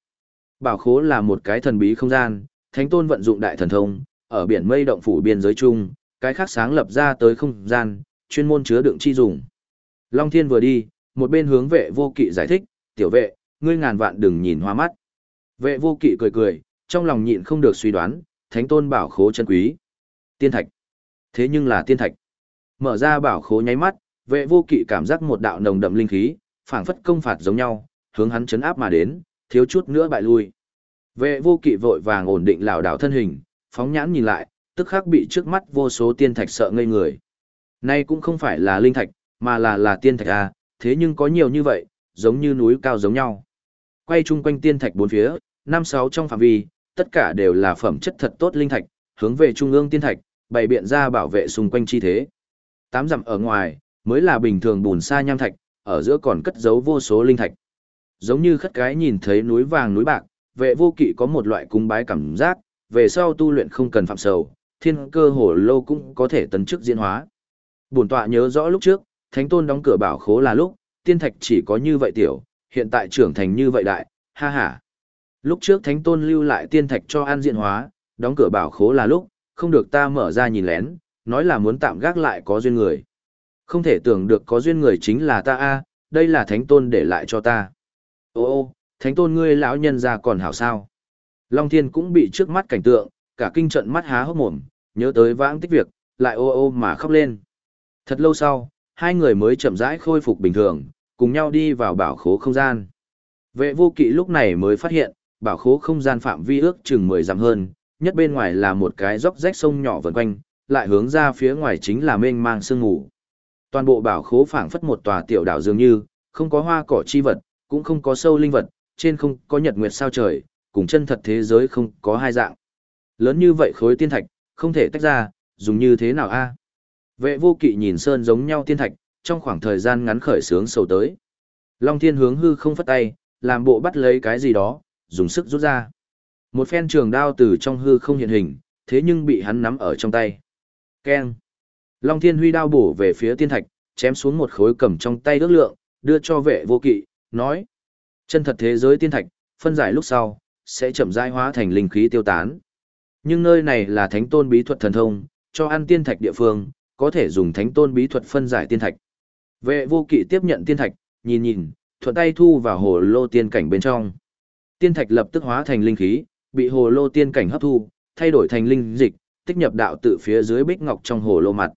Bảo khố là một cái thần bí không gian, thánh tôn vận dụng đại thần thông, ở biển mây động phủ biên giới chung, cái khác sáng lập ra tới không gian, chuyên môn chứa đựng chi dùng. Long Thiên vừa đi, một bên hướng vệ vô kỵ giải thích, tiểu vệ, ngươi ngàn vạn đừng nhìn hoa mắt. Vệ vô kỵ cười cười, trong lòng nhịn không được suy đoán, thánh tôn bảo khố chân quý. Tiên thạch. Thế nhưng là tiên thạch. Mở ra bảo khố nháy mắt, vệ vô kỵ cảm giác một đạo nồng đậm linh khí, phảng phất công phạt giống nhau, hướng hắn chấn áp mà đến, thiếu chút nữa bại lui. Vệ vô kỵ vội vàng ổn định lảo đảo thân hình, phóng nhãn nhìn lại, tức khắc bị trước mắt vô số tiên thạch sợ ngây người. Nay cũng không phải là linh thạch, mà là là tiên thạch a, thế nhưng có nhiều như vậy, giống như núi cao giống nhau. Quay chung quanh tiên thạch bốn phía, năm sáu trong phạm vi, tất cả đều là phẩm chất thật tốt linh thạch, hướng về trung ương tiên thạch, bày biện ra bảo vệ xung quanh chi thế. Tám dặm ở ngoài, mới là bình thường bùn sa nham thạch, ở giữa còn cất giấu vô số linh thạch. Giống như khất cái nhìn thấy núi vàng núi bạc, vệ vô kỵ có một loại cung bái cảm giác, về sau tu luyện không cần phạm sầu, thiên cơ hồ lâu cũng có thể tấn chức diễn hóa. Bổn tọa nhớ rõ lúc trước, thánh tôn đóng cửa bảo khố là lúc, tiên thạch chỉ có như vậy tiểu, hiện tại trưởng thành như vậy đại, ha ha. Lúc trước thánh tôn lưu lại tiên thạch cho an diện hóa, đóng cửa bảo khố là lúc, không được ta mở ra nhìn lén, nói là muốn tạm gác lại có duyên người. Không thể tưởng được có duyên người chính là ta a, đây là thánh tôn để lại cho ta. Ô ô, thánh tôn ngươi lão nhân ra còn hảo sao. Long thiên cũng bị trước mắt cảnh tượng, cả kinh trận mắt há hốc mồm, nhớ tới vãng tích việc, lại ô ô mà khóc lên. Thật lâu sau, hai người mới chậm rãi khôi phục bình thường, cùng nhau đi vào bảo khố không gian. Vệ vô kỵ lúc này mới phát hiện, bảo khố không gian phạm vi ước chừng 10 dặm hơn, nhất bên ngoài là một cái dốc rách sông nhỏ vần quanh, lại hướng ra phía ngoài chính là mênh mang sương ngủ. Toàn bộ bảo khố phảng phất một tòa tiểu đảo dường như, không có hoa cỏ chi vật, cũng không có sâu linh vật, trên không có nhật nguyệt sao trời, cùng chân thật thế giới không có hai dạng. Lớn như vậy khối tiên thạch, không thể tách ra, dùng như thế nào a? Vệ vô kỵ nhìn sơn giống nhau tiên thạch, trong khoảng thời gian ngắn khởi sướng sầu tới. Long thiên hướng hư không phất tay, làm bộ bắt lấy cái gì đó, dùng sức rút ra. Một phen trường đao từ trong hư không hiện hình, thế nhưng bị hắn nắm ở trong tay. Keng. Long thiên huy đao bổ về phía tiên thạch, chém xuống một khối cầm trong tay ước lượng, đưa cho vệ vô kỵ, nói. Chân thật thế giới tiên thạch, phân giải lúc sau, sẽ chậm rãi hóa thành linh khí tiêu tán. Nhưng nơi này là thánh tôn bí thuật thần thông, cho ăn tiên thạch địa phương, có thể dùng thánh tôn bí thuật phân giải tiên thạch. Vệ vô kỵ tiếp nhận tiên thạch, nhìn nhìn, thuận tay thu vào hồ lô tiên cảnh bên trong. Tiên thạch lập tức hóa thành linh khí, bị hồ lô tiên cảnh hấp thu, thay đổi thành linh dịch, tích nhập đạo tự phía dưới bích ngọc trong hồ lô mặt.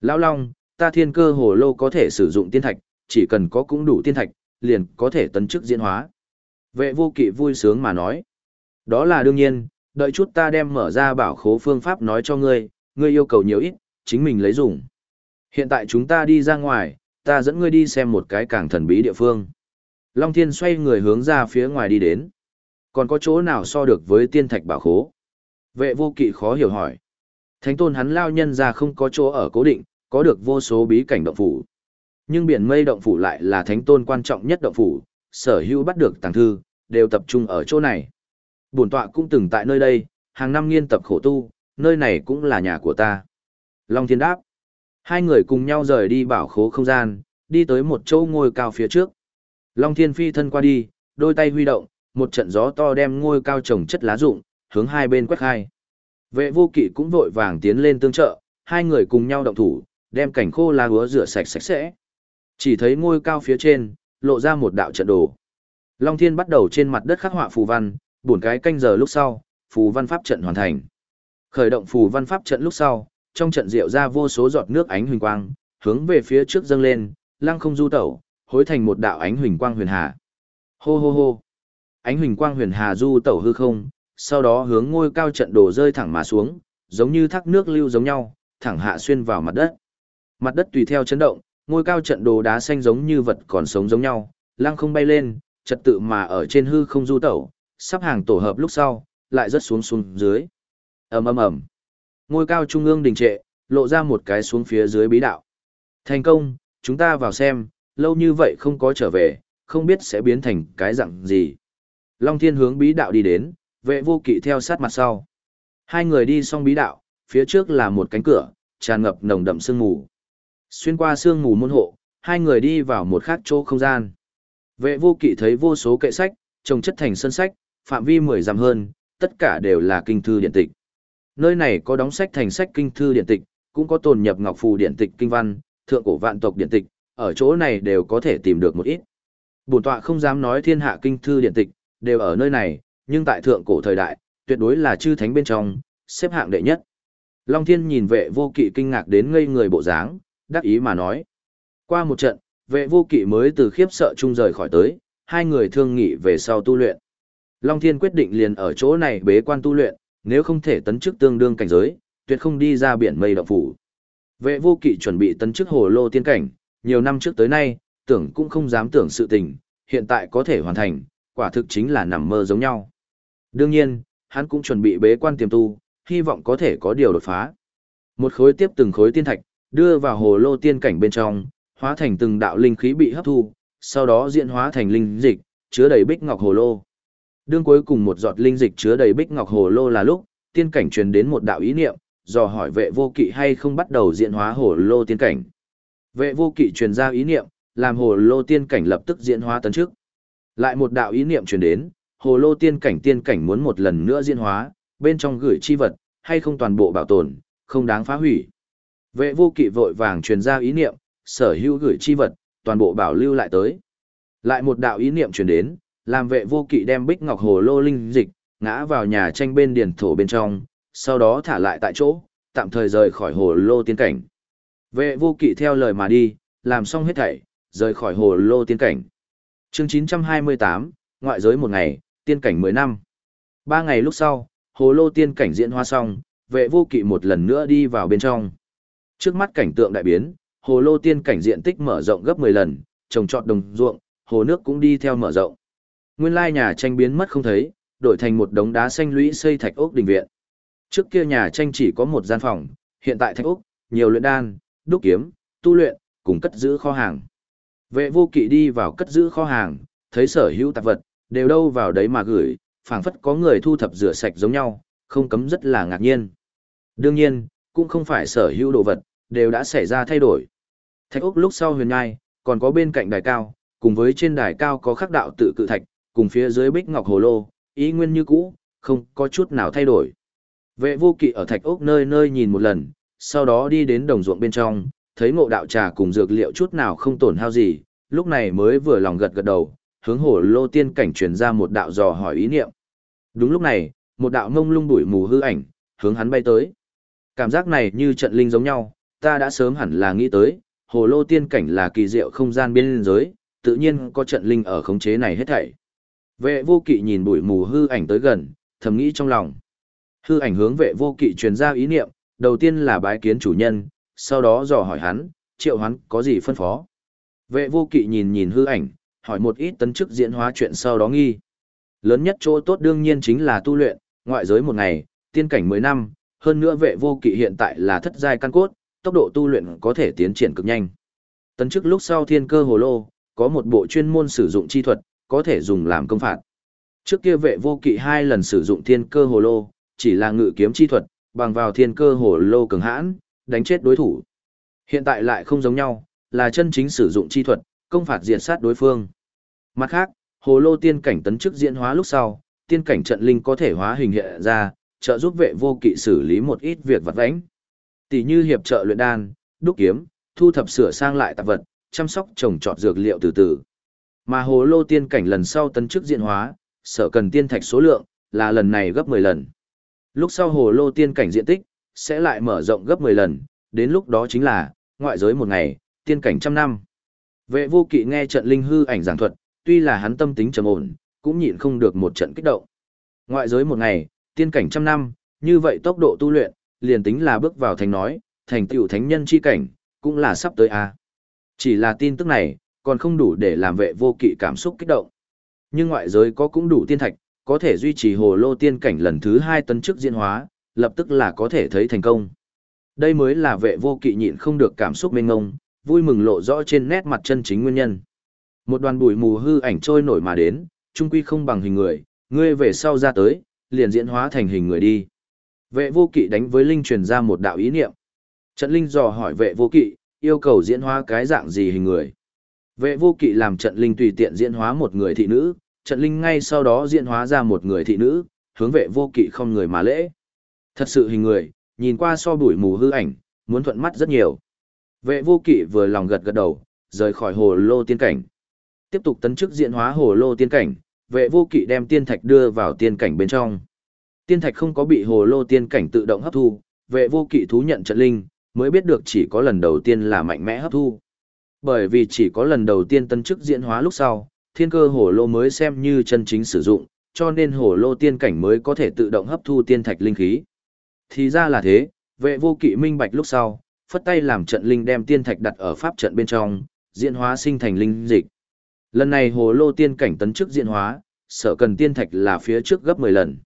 Lão Long, ta thiên cơ hồ lô có thể sử dụng tiên thạch, chỉ cần có cũng đủ tiên thạch, liền có thể tấn chức diễn hóa. Vệ vô kỵ vui sướng mà nói. Đó là đương nhiên, đợi chút ta đem mở ra bảo khố phương pháp nói cho ngươi, ngươi yêu cầu nhiều ít, chính mình lấy dùng. Hiện tại chúng ta đi ra ngoài, ta dẫn ngươi đi xem một cái càng thần bí địa phương. Long Thiên xoay người hướng ra phía ngoài đi đến. Còn có chỗ nào so được với tiên thạch bảo khố? Vệ vô kỵ khó hiểu hỏi. Thánh tôn hắn lao nhân ra không có chỗ ở cố định, có được vô số bí cảnh động phủ. Nhưng biển mây động phủ lại là thánh tôn quan trọng nhất động phủ, sở hữu bắt được tàng thư, đều tập trung ở chỗ này. Bổn tọa cũng từng tại nơi đây, hàng năm nghiên tập khổ tu, nơi này cũng là nhà của ta. Long Thiên đáp. Hai người cùng nhau rời đi bảo khố không gian, đi tới một chỗ ngôi cao phía trước. Long Thiên phi thân qua đi, đôi tay huy động, một trận gió to đem ngôi cao trồng chất lá rụng, hướng hai bên quét hai. Vệ vô kỵ cũng vội vàng tiến lên tương trợ, hai người cùng nhau động thủ, đem cảnh khô lá hứa rửa sạch sạch sẽ. Chỉ thấy ngôi cao phía trên, lộ ra một đạo trận đồ. Long Thiên bắt đầu trên mặt đất khắc họa phù văn, buồn cái canh giờ lúc sau, phù văn pháp trận hoàn thành. Khởi động phù văn pháp trận lúc sau, trong trận rượu ra vô số giọt nước ánh huỳnh quang, hướng về phía trước dâng lên, lăng không du tẩu, hối thành một đạo ánh huỳnh quang huyền hà. Hô hô hô. Ánh huỳnh quang huyền hà du tẩu hư không, sau đó hướng ngôi cao trận đổ rơi thẳng mà xuống, giống như thác nước lưu giống nhau, thẳng hạ xuyên vào mặt đất. Mặt đất tùy theo chấn động, ngôi cao trận đồ đá xanh giống như vật còn sống giống nhau, lăng không bay lên, trật tự mà ở trên hư không du tẩu, sắp hàng tổ hợp lúc sau, lại rớt xuống xuống dưới. ầm ầm ầm, ngôi cao trung ương đình trệ, lộ ra một cái xuống phía dưới bí đạo. Thành công, chúng ta vào xem, lâu như vậy không có trở về, không biết sẽ biến thành cái dạng gì. Long Thiên hướng bí đạo đi đến, vệ vô kỵ theo sát mặt sau. Hai người đi xong bí đạo, phía trước là một cánh cửa, tràn ngập nồng đậm sương mù. Xuyên qua sương mù môn hộ, hai người đi vào một khác chỗ không gian. Vệ vô kỵ thấy vô số kệ sách, trồng chất thành sân sách, phạm vi mười dặm hơn, tất cả đều là kinh thư điện tịch. Nơi này có đóng sách thành sách kinh thư điện tịch, cũng có tồn nhập ngọc phù điện tịch kinh văn, thượng cổ vạn tộc điện tịch, ở chỗ này đều có thể tìm được một ít. Bổn tọa không dám nói thiên hạ kinh thư điện tịch, đều ở nơi này, nhưng tại thượng cổ thời đại, tuyệt đối là chư thánh bên trong, xếp hạng đệ nhất. Long Thiên nhìn vệ vô kỵ kinh ngạc đến ngây người bộ dáng, đắc ý mà nói. Qua một trận, vệ vô kỵ mới từ khiếp sợ chung rời khỏi tới, hai người thương nghị về sau tu luyện. Long Thiên quyết định liền ở chỗ này bế quan tu luyện, nếu không thể tấn chức tương đương cảnh giới, tuyệt không đi ra biển mây động phủ. Vệ vô kỵ chuẩn bị tấn chức hồ lô tiên cảnh, nhiều năm trước tới nay, tưởng cũng không dám tưởng sự tình, hiện tại có thể hoàn thành, quả thực chính là nằm mơ giống nhau. Đương nhiên, hắn cũng chuẩn bị bế quan tiềm tu, hy vọng có thể có điều đột phá. Một khối tiếp từng khối tiên thạch, đưa vào hồ lô tiên cảnh bên trong, hóa thành từng đạo linh khí bị hấp thu, sau đó diễn hóa thành linh dịch, chứa đầy bích ngọc hồ lô. Đương cuối cùng một giọt linh dịch chứa đầy bích ngọc hồ lô là lúc, tiên cảnh truyền đến một đạo ý niệm, dò hỏi vệ vô kỵ hay không bắt đầu diễn hóa hồ lô tiên cảnh. Vệ vô kỵ truyền ra ý niệm, làm hồ lô tiên cảnh lập tức diễn hóa tấn trước. Lại một đạo ý niệm truyền đến, hồ lô tiên cảnh tiên cảnh muốn một lần nữa diễn hóa, bên trong gửi chi vật, hay không toàn bộ bảo tồn, không đáng phá hủy. Vệ vô kỵ vội vàng truyền ra ý niệm, sở hữu gửi chi vật, toàn bộ bảo lưu lại tới. Lại một đạo ý niệm truyền đến, làm vệ vô kỵ đem bích ngọc hồ lô linh dịch, ngã vào nhà tranh bên điển thổ bên trong, sau đó thả lại tại chỗ, tạm thời rời khỏi hồ lô tiên cảnh. Vệ vô kỵ theo lời mà đi, làm xong hết thảy, rời khỏi hồ lô tiên cảnh. Chương 928, ngoại giới một ngày, tiên cảnh 10 năm. Ba ngày lúc sau, hồ lô tiên cảnh diễn hoa xong, vệ vô kỵ một lần nữa đi vào bên trong. Trước mắt cảnh tượng đại biến, hồ lô tiên cảnh diện tích mở rộng gấp 10 lần, trồng trọt đồng ruộng, hồ nước cũng đi theo mở rộng. Nguyên lai nhà tranh biến mất không thấy, đổi thành một đống đá xanh lũy xây thạch ốc đình viện. Trước kia nhà tranh chỉ có một gian phòng, hiện tại thạch ốc, nhiều luyện đan, đúc kiếm, tu luyện, cùng cất giữ kho hàng. Vệ vô kỵ đi vào cất giữ kho hàng, thấy sở hữu tạp vật, đều đâu vào đấy mà gửi, phảng phất có người thu thập rửa sạch giống nhau, không cấm rất là ngạc nhiên. Đương nhiên, cũng không phải sở hữu đồ vật, đều đã xảy ra thay đổi. Thạch ốc lúc sau huyền ngai, còn có bên cạnh đài cao, cùng với trên đài cao có khắc đạo tự cự thạch, cùng phía dưới bích ngọc hồ lô, ý nguyên như cũ, không có chút nào thay đổi. Vệ vô kỵ ở thạch ốc nơi nơi nhìn một lần, sau đó đi đến đồng ruộng bên trong, thấy ngộ đạo trà cùng dược liệu chút nào không tổn hao gì, lúc này mới vừa lòng gật gật đầu, hướng hồ lô tiên cảnh truyền ra một đạo dò hỏi ý niệm. Đúng lúc này, một đạo ngông lung đuổi mù hư ảnh, hướng hắn bay tới. Cảm giác này như trận linh giống nhau, ta đã sớm hẳn là nghĩ tới, hồ lô tiên cảnh là kỳ diệu không gian biên giới, tự nhiên có trận linh ở khống chế này hết thảy. Vệ vô kỵ nhìn bụi mù hư ảnh tới gần, thầm nghĩ trong lòng. Hư ảnh hướng vệ vô kỵ truyền ra ý niệm, đầu tiên là bái kiến chủ nhân, sau đó dò hỏi hắn, triệu hắn có gì phân phó. Vệ vô kỵ nhìn nhìn hư ảnh, hỏi một ít tấn chức diễn hóa chuyện sau đó nghi. Lớn nhất chỗ tốt đương nhiên chính là tu luyện, ngoại giới một ngày, tiên cảnh 10 năm, hơn nữa vệ vô kỵ hiện tại là thất giai căn cốt, tốc độ tu luyện có thể tiến triển cực nhanh. Tấn chức lúc sau thiên cơ hồ lô, có một bộ chuyên môn sử dụng chi thuật, có thể dùng làm công phạt. Trước kia vệ vô kỵ hai lần sử dụng thiên cơ hồ lô, chỉ là ngự kiếm chi thuật, bằng vào thiên cơ hồ lô cường hãn, đánh chết đối thủ. Hiện tại lại không giống nhau, là chân chính sử dụng chi thuật, công phạt diệt sát đối phương. Mặt khác, hồ lô tiên cảnh tấn chức diễn hóa lúc sau, tiên cảnh trận linh có thể hóa hình hiện ra, trợ giúp vệ vô kỵ xử lý một ít việc vặt vãnh. Tỷ như hiệp trợ luyện đan, đúc kiếm, thu thập sửa sang lại tạp vật, chăm sóc trồng trọt dược liệu từ từ. Mà hồ lô tiên cảnh lần sau tấn chức diễn hóa, sở cần tiên thạch số lượng, là lần này gấp 10 lần. Lúc sau hồ lô tiên cảnh diện tích, sẽ lại mở rộng gấp 10 lần, đến lúc đó chính là, ngoại giới một ngày, tiên cảnh trăm năm. Vệ vô kỵ nghe trận linh hư ảnh giảng thuật, tuy là hắn tâm tính trầm ổn, cũng nhịn không được một trận kích động. Ngoại giới một ngày, tiên cảnh trăm năm, như vậy tốc độ tu luyện, liền tính là bước vào thành nói, thành tựu thánh nhân chi cảnh, cũng là sắp tới a. Chỉ là tin tức này, còn không đủ để làm vệ vô kỵ cảm xúc kích động. Nhưng ngoại giới có cũng đủ tiên thạch, có thể duy trì hồ lô tiên cảnh lần thứ hai tấn chức diễn hóa, lập tức là có thể thấy thành công. Đây mới là vệ vô kỵ nhịn không được cảm xúc mênh ngông, vui mừng lộ rõ trên nét mặt chân chính nguyên nhân. Một đoàn bụi mù hư ảnh trôi nổi mà đến, trung quy không bằng hình người, ngươi về sau ra tới, liền diễn hóa thành hình người đi. Vệ vô kỵ đánh với Linh truyền ra một đạo ý niệm. Trận Linh dò hỏi vệ vô kỵ, yêu cầu diễn hóa cái dạng gì hình người. Vệ vô kỵ làm trận Linh tùy tiện diễn hóa một người thị nữ, trận Linh ngay sau đó diễn hóa ra một người thị nữ, hướng vệ vô kỵ không người mà lễ. Thật sự hình người, nhìn qua so bụi mù hư ảnh, muốn thuận mắt rất nhiều. Vệ vô kỵ vừa lòng gật gật đầu, rời khỏi hồ lô tiên cảnh. Tiếp tục tấn chức diễn hóa hồ lô tiên cảnh, vệ vô kỵ đem tiên thạch đưa vào tiên cảnh bên trong. Tiên thạch không có bị hồ lô tiên cảnh tự động hấp thu, vệ vô kỵ thú nhận trận linh, mới biết được chỉ có lần đầu tiên là mạnh mẽ hấp thu. Bởi vì chỉ có lần đầu tiên tân chức diễn hóa lúc sau, thiên cơ hồ lô mới xem như chân chính sử dụng, cho nên hồ lô tiên cảnh mới có thể tự động hấp thu tiên thạch linh khí. Thì ra là thế, vệ vô kỵ minh bạch lúc sau, phất tay làm trận linh đem tiên thạch đặt ở pháp trận bên trong, diễn hóa sinh thành linh dịch. Lần này hồ lô tiên cảnh tấn chức diễn hóa, sở cần tiên thạch là phía trước gấp 10 lần.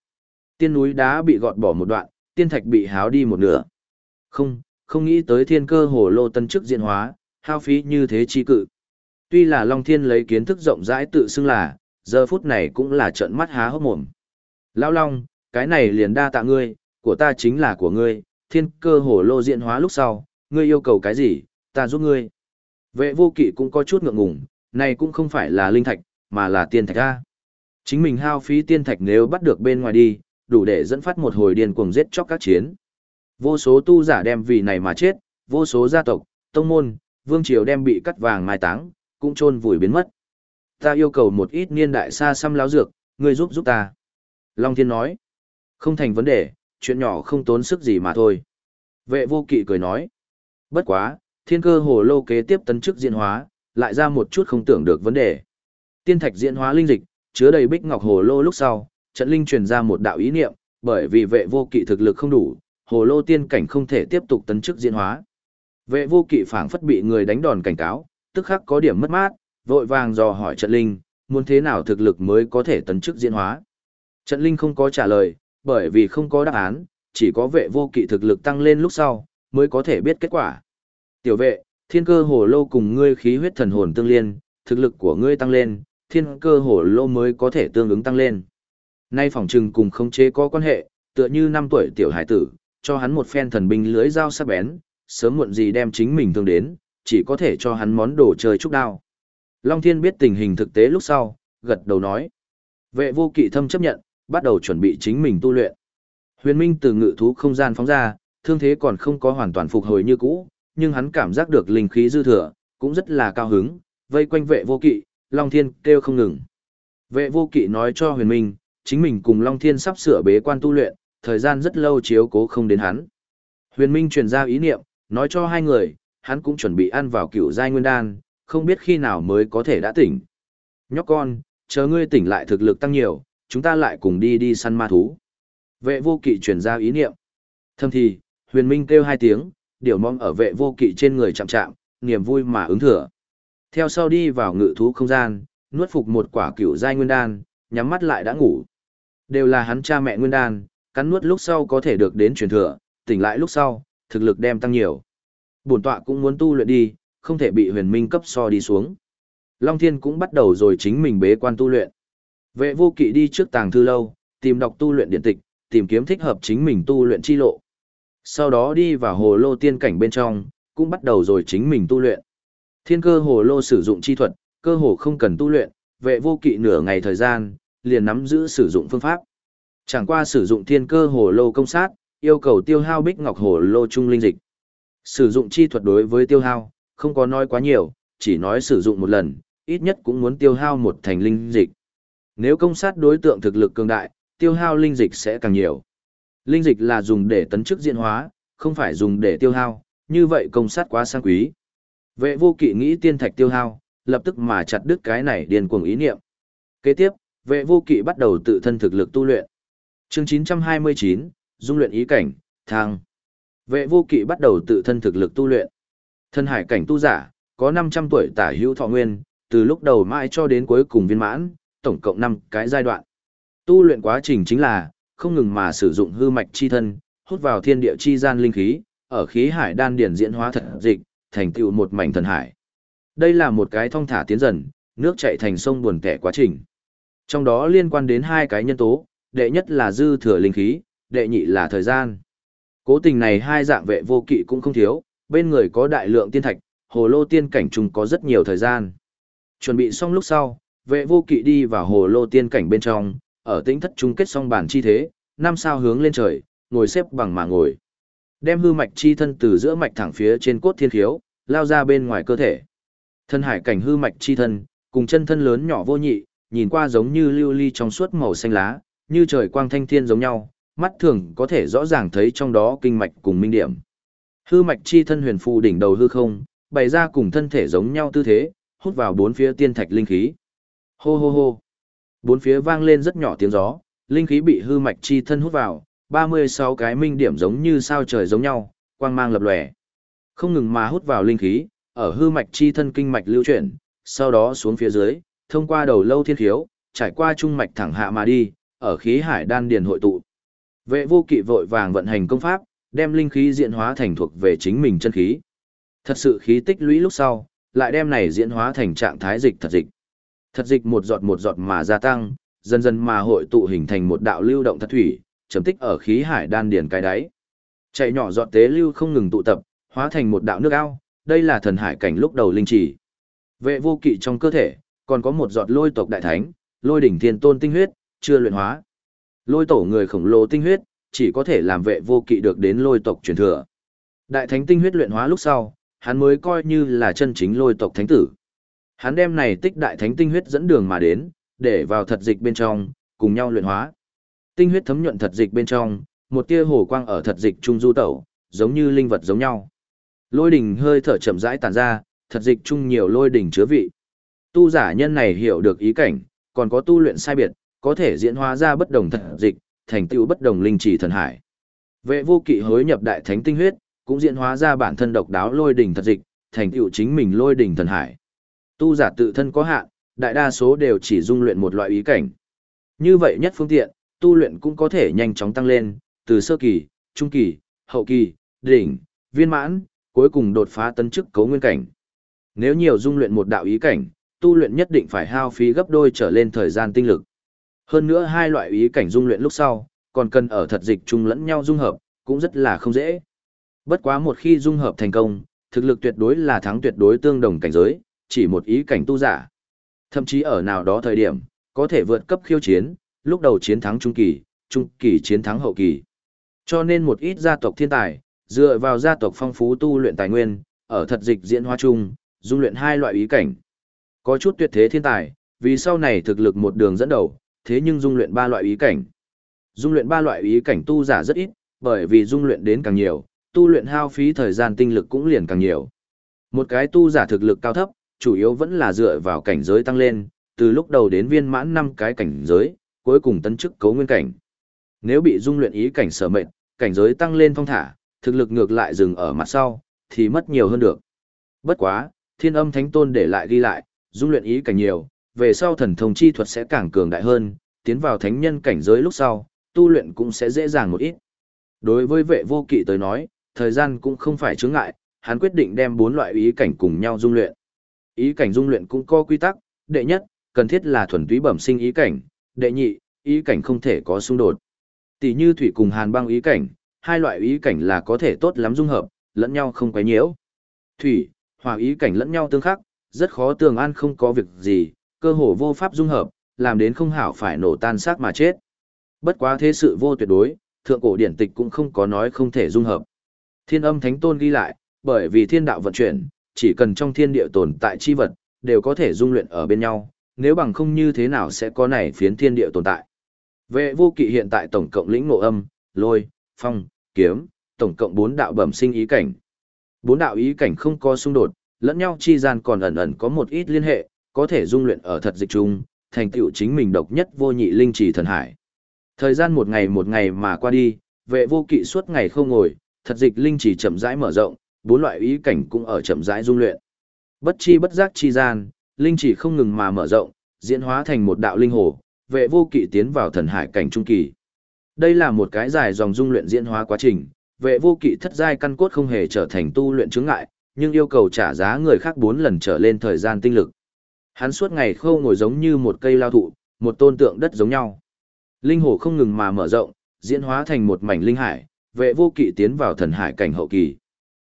Tiên núi đá bị gọt bỏ một đoạn, tiên thạch bị háo đi một nửa. Không, không nghĩ tới thiên cơ hồ lô tân chức diễn hóa, hao phí như thế chi cự. Tuy là Long Thiên lấy kiến thức rộng rãi tự xưng là, giờ phút này cũng là trận mắt há hốc mồm. Lão Long, cái này liền đa tạ ngươi, của ta chính là của ngươi, thiên cơ Hổ lô Diện hóa lúc sau, ngươi yêu cầu cái gì, ta giúp ngươi. Vệ vô kỵ cũng có chút ngượng ngùng, này cũng không phải là linh thạch, mà là tiên thạch A. Chính mình hao phí tiên thạch nếu bắt được bên ngoài đi, đủ để dẫn phát một hồi điên cuồng giết chóc các chiến. Vô số tu giả đem vì này mà chết, vô số gia tộc, tông môn, vương triều đem bị cắt vàng mai táng, cũng chôn vùi biến mất. Ta yêu cầu một ít niên đại xa xăm láo dược, ngươi giúp giúp ta. Long Thiên nói, không thành vấn đề, chuyện nhỏ không tốn sức gì mà thôi. Vệ vô kỵ cười nói, bất quá, thiên cơ hồ lô kế tiếp tấn chức diễn hóa, lại ra một chút không tưởng được vấn đề. Tiên thạch diễn hóa linh dịch, chứa đầy bích ngọc hồ lô lúc sau, trận linh truyền ra một đạo ý niệm, bởi vì vệ vô kỵ thực lực không đủ, hồ lô tiên cảnh không thể tiếp tục tấn chức diễn hóa. Vệ vô kỵ phảng phất bị người đánh đòn cảnh cáo, tức khắc có điểm mất mát, vội vàng dò hỏi trận linh, muốn thế nào thực lực mới có thể tấn chức diễn hóa. Trận linh không có trả lời, bởi vì không có đáp án, chỉ có vệ vô kỵ thực lực tăng lên lúc sau, mới có thể biết kết quả. Tiểu vệ, thiên cơ hồ lô cùng ngươi khí huyết thần hồn tương liên, thực lực của ngươi tăng lên, thiên cơ hồ lô mới có thể tương ứng tăng lên. Nay phòng trừng cùng khống chế có quan hệ, tựa như năm tuổi tiểu hải tử, cho hắn một phen thần binh lưới dao sắc bén, sớm muộn gì đem chính mình thương đến, chỉ có thể cho hắn món đồ chơi trúc đao. Long Thiên biết tình hình thực tế lúc sau, gật đầu nói. Vệ vô kỵ thâm chấp nhận, bắt đầu chuẩn bị chính mình tu luyện. Huyền Minh từ ngự thú không gian phóng ra, thương thế còn không có hoàn toàn phục hồi như cũ, nhưng hắn cảm giác được linh khí dư thừa, cũng rất là cao hứng, vây quanh vệ vô kỵ, Long Thiên kêu không ngừng. Vệ vô kỵ nói cho huyền minh, chính mình cùng Long Thiên sắp sửa bế quan tu luyện, thời gian rất lâu chiếu cố không đến hắn. Huyền minh truyền ra ý niệm, nói cho hai người, hắn cũng chuẩn bị ăn vào cựu giai nguyên đan, không biết khi nào mới có thể đã tỉnh. Nhóc con, chờ ngươi tỉnh lại thực lực tăng nhiều, chúng ta lại cùng đi đi săn ma thú. Vệ vô kỵ truyền ra ý niệm. Thâm thì, huyền minh kêu hai tiếng, điều mong ở vệ vô kỵ trên người chạm chạm, niềm vui mà ứng thừa. Theo sau đi vào ngự thú không gian, nuốt phục một quả cựu giai nguyên đan, nhắm mắt lại đã ngủ. Đều là hắn cha mẹ nguyên đan, cắn nuốt lúc sau có thể được đến truyền thừa, tỉnh lại lúc sau, thực lực đem tăng nhiều. Bổn tọa cũng muốn tu luyện đi, không thể bị huyền minh cấp so đi xuống. Long Thiên cũng bắt đầu rồi chính mình bế quan tu luyện. Vệ vô kỵ đi trước tàng thư lâu, tìm đọc tu luyện điện tịch, tìm kiếm thích hợp chính mình tu luyện chi lộ. Sau đó đi vào hồ lô tiên cảnh bên trong, cũng bắt đầu rồi chính mình tu luyện. Thiên cơ hồ lô sử dụng chi thuật, cơ hồ không cần tu luyện, vệ vô kỵ nửa ngày thời gian, liền nắm giữ sử dụng phương pháp. Chẳng qua sử dụng thiên cơ hồ lô công sát, yêu cầu tiêu hao bích ngọc hồ lô trung linh dịch. Sử dụng chi thuật đối với tiêu hao, không có nói quá nhiều, chỉ nói sử dụng một lần, ít nhất cũng muốn tiêu hao một thành linh dịch. Nếu công sát đối tượng thực lực cường đại, tiêu hao linh dịch sẽ càng nhiều. Linh dịch là dùng để tấn chức diễn hóa, không phải dùng để tiêu hao, như vậy công sát quá sang quý. Vệ vô kỵ nghĩ tiên thạch tiêu hao, lập tức mà chặt đứt cái này điên cuồng ý niệm. Kế tiếp, vệ vô kỵ bắt đầu tự thân thực lực tu luyện. Chương 929, dung luyện ý cảnh, thang. Vệ vô kỵ bắt đầu tự thân thực lực tu luyện. Thân hải cảnh tu giả, có 500 tuổi tả hữu thọ nguyên, từ lúc đầu mãi cho đến cuối cùng viên mãn, tổng cộng 5 cái giai đoạn. Tu luyện quá trình chính là, không ngừng mà sử dụng hư mạch chi thân, hút vào thiên địa chi gian linh khí, ở khí hải đan điển diễn hóa thật dịch, thành tựu một mảnh thần hải. Đây là một cái thông thả tiến dần, nước chảy thành sông buồn kẻ quá trình. Trong đó liên quan đến hai cái nhân tố, đệ nhất là dư thừa linh khí, đệ nhị là thời gian. Cố tình này hai dạng vệ vô kỵ cũng không thiếu, bên người có đại lượng tiên thạch, hồ lô tiên cảnh trùng có rất nhiều thời gian. Chuẩn bị xong lúc sau, vệ vô kỵ đi vào hồ lô tiên cảnh bên trong, ở tĩnh thất chung kết xong bản chi thế, năm sao hướng lên trời, ngồi xếp bằng mà ngồi. Đem hư mạch chi thân từ giữa mạch thẳng phía trên cốt thiên khiếu, lao ra bên ngoài cơ thể. Thân hải cảnh hư mạch chi thân, cùng chân thân lớn nhỏ vô nhị, nhìn qua giống như lưu ly trong suốt màu xanh lá, như trời quang thanh thiên giống nhau, mắt thường có thể rõ ràng thấy trong đó kinh mạch cùng minh điểm. Hư mạch chi thân huyền phù đỉnh đầu hư không, bày ra cùng thân thể giống nhau tư thế, hút vào bốn phía tiên thạch linh khí. Hô hô hô. Bốn phía vang lên rất nhỏ tiếng gió, linh khí bị hư mạch chi thân hút vào, 36 cái minh điểm giống như sao trời giống nhau, quang mang lập lòe. Không ngừng mà hút vào linh khí, ở hư mạch chi thân kinh mạch lưu chuyển, sau đó xuống phía dưới, thông qua đầu lâu thiên khiếu, trải qua trung mạch thẳng hạ mà đi, ở khí hải đan điền hội tụ. Vệ vô kỵ vội vàng vận hành công pháp, đem linh khí diễn hóa thành thuộc về chính mình chân khí. Thật sự khí tích lũy lúc sau, lại đem này diễn hóa thành trạng thái dịch thật dịch. Thật dịch một giọt một giọt mà gia tăng, dần dần mà hội tụ hình thành một đạo lưu động thật thủy, trầm tích ở khí hải đan điền cái đáy. Chạy nhỏ giọt tế lưu không ngừng tụ tập, hóa thành một đạo nước ao, đây là thần hải cảnh lúc đầu linh chỉ. Vệ vô kỵ trong cơ thể, còn có một giọt lôi tộc đại thánh, lôi đỉnh thiên tôn tinh huyết, chưa luyện hóa. Lôi tổ người khổng lồ tinh huyết, chỉ có thể làm vệ vô kỵ được đến lôi tộc truyền thừa. Đại thánh tinh huyết luyện hóa lúc sau, hắn mới coi như là chân chính lôi tộc thánh tử. Hắn đem này tích đại thánh tinh huyết dẫn đường mà đến, để vào thật dịch bên trong, cùng nhau luyện hóa. Tinh huyết thấm nhuận thật dịch bên trong, một tia hồ quang ở thật dịch trung du tẩu, giống như linh vật giống nhau. Lôi đỉnh hơi thở chậm rãi tản ra, thật dịch chung nhiều lôi đỉnh chứa vị. Tu giả nhân này hiểu được ý cảnh, còn có tu luyện sai biệt, có thể diễn hóa ra bất đồng thật dịch, thành tựu bất đồng linh chỉ thần hải. Vệ vô kỵ hối nhập đại thánh tinh huyết, cũng diễn hóa ra bản thân độc đáo lôi đỉnh thật dịch, thành tựu chính mình lôi đỉnh thần hải. Tu giả tự thân có hạn, đại đa số đều chỉ dung luyện một loại ý cảnh. Như vậy nhất phương tiện, tu luyện cũng có thể nhanh chóng tăng lên, từ sơ kỳ, trung kỳ, hậu kỳ, đỉnh, viên mãn, cuối cùng đột phá tấn chức cấu nguyên cảnh. Nếu nhiều dung luyện một đạo ý cảnh, tu luyện nhất định phải hao phí gấp đôi trở lên thời gian tinh lực. Hơn nữa hai loại ý cảnh dung luyện lúc sau, còn cần ở thật dịch chung lẫn nhau dung hợp, cũng rất là không dễ. Bất quá một khi dung hợp thành công, thực lực tuyệt đối là thắng tuyệt đối tương đồng cảnh giới, chỉ một ý cảnh tu giả. Thậm chí ở nào đó thời điểm, có thể vượt cấp khiêu chiến, lúc đầu chiến thắng trung kỳ, trung kỳ chiến thắng hậu kỳ. Cho nên một ít gia tộc thiên tài, dựa vào gia tộc phong phú tu luyện tài nguyên, ở thật dịch diễn hóa chung, dung luyện hai loại ý cảnh. Có chút tuyệt thế thiên tài, vì sau này thực lực một đường dẫn đầu, thế nhưng dung luyện ba loại ý cảnh. Dung luyện ba loại ý cảnh tu giả rất ít, bởi vì dung luyện đến càng nhiều, tu luyện hao phí thời gian tinh lực cũng liền càng nhiều. Một cái tu giả thực lực cao thấp, chủ yếu vẫn là dựa vào cảnh giới tăng lên, từ lúc đầu đến viên mãn năm cái cảnh giới, cuối cùng tấn chức cấu nguyên cảnh. Nếu bị dung luyện ý cảnh sở mệnh, cảnh giới tăng lên phong thả, thực lực ngược lại dừng ở mặt sau, thì mất nhiều hơn được. Bất quá, thiên âm thánh tôn để lại ghi lại, dung luyện ý cảnh nhiều, về sau thần thông chi thuật sẽ càng cường đại hơn, tiến vào thánh nhân cảnh giới lúc sau, tu luyện cũng sẽ dễ dàng một ít. Đối với vệ vô kỵ tới nói, thời gian cũng không phải chướng ngại, hắn quyết định đem bốn loại ý cảnh cùng nhau dung luyện. Ý cảnh dung luyện cũng có quy tắc, đệ nhất, cần thiết là thuần túy bẩm sinh ý cảnh, đệ nhị, ý cảnh không thể có xung đột. Tỷ như thủy cùng hàn băng ý cảnh, hai loại ý cảnh là có thể tốt lắm dung hợp, lẫn nhau không quấy nhiễu. Thủy, hỏa ý cảnh lẫn nhau tương khắc, rất khó tường an không có việc gì, cơ hồ vô pháp dung hợp, làm đến không hảo phải nổ tan xác mà chết. Bất quá thế sự vô tuyệt đối, thượng cổ điển tịch cũng không có nói không thể dung hợp. Thiên âm thánh tôn ghi lại, bởi vì thiên đạo vận chuyển, chỉ cần trong thiên địa tồn tại chi vật, đều có thể dung luyện ở bên nhau, nếu bằng không như thế nào sẽ có này phiến thiên địa tồn tại. Vệ vô kỵ hiện tại tổng cộng lĩnh ngộ âm, lôi, phong, kiếm, tổng cộng bốn đạo bẩm sinh ý cảnh. Bốn đạo ý cảnh không có xung đột, lẫn nhau chi gian còn ẩn ẩn có một ít liên hệ, có thể dung luyện ở thật dịch trung, thành tựu chính mình độc nhất vô nhị linh trì thần hải. Thời gian một ngày một ngày mà qua đi, vệ vô kỵ suốt ngày không ngồi, thật dịch linh trì chậm rãi mở rộng, bốn loại ý cảnh cũng ở chậm rãi dung luyện. Bất chi bất giác chi gian, linh chỉ không ngừng mà mở rộng, diễn hóa thành một đạo linh hồ, vệ vô kỵ tiến vào thần hải cảnh trung kỳ. Đây là một cái dài dòng dung luyện diễn hóa quá trình, vệ vô kỵ thất giai căn cốt không hề trở thành tu luyện chứng ngại, nhưng yêu cầu trả giá người khác bốn lần trở lên thời gian tinh lực. Hắn suốt ngày khâu ngồi giống như một cây lao thụ, một tôn tượng đất giống nhau. Linh hồ không ngừng mà mở rộng, diễn hóa thành một mảnh linh hải, vệ vô kỵ tiến vào thần hải cảnh hậu kỳ.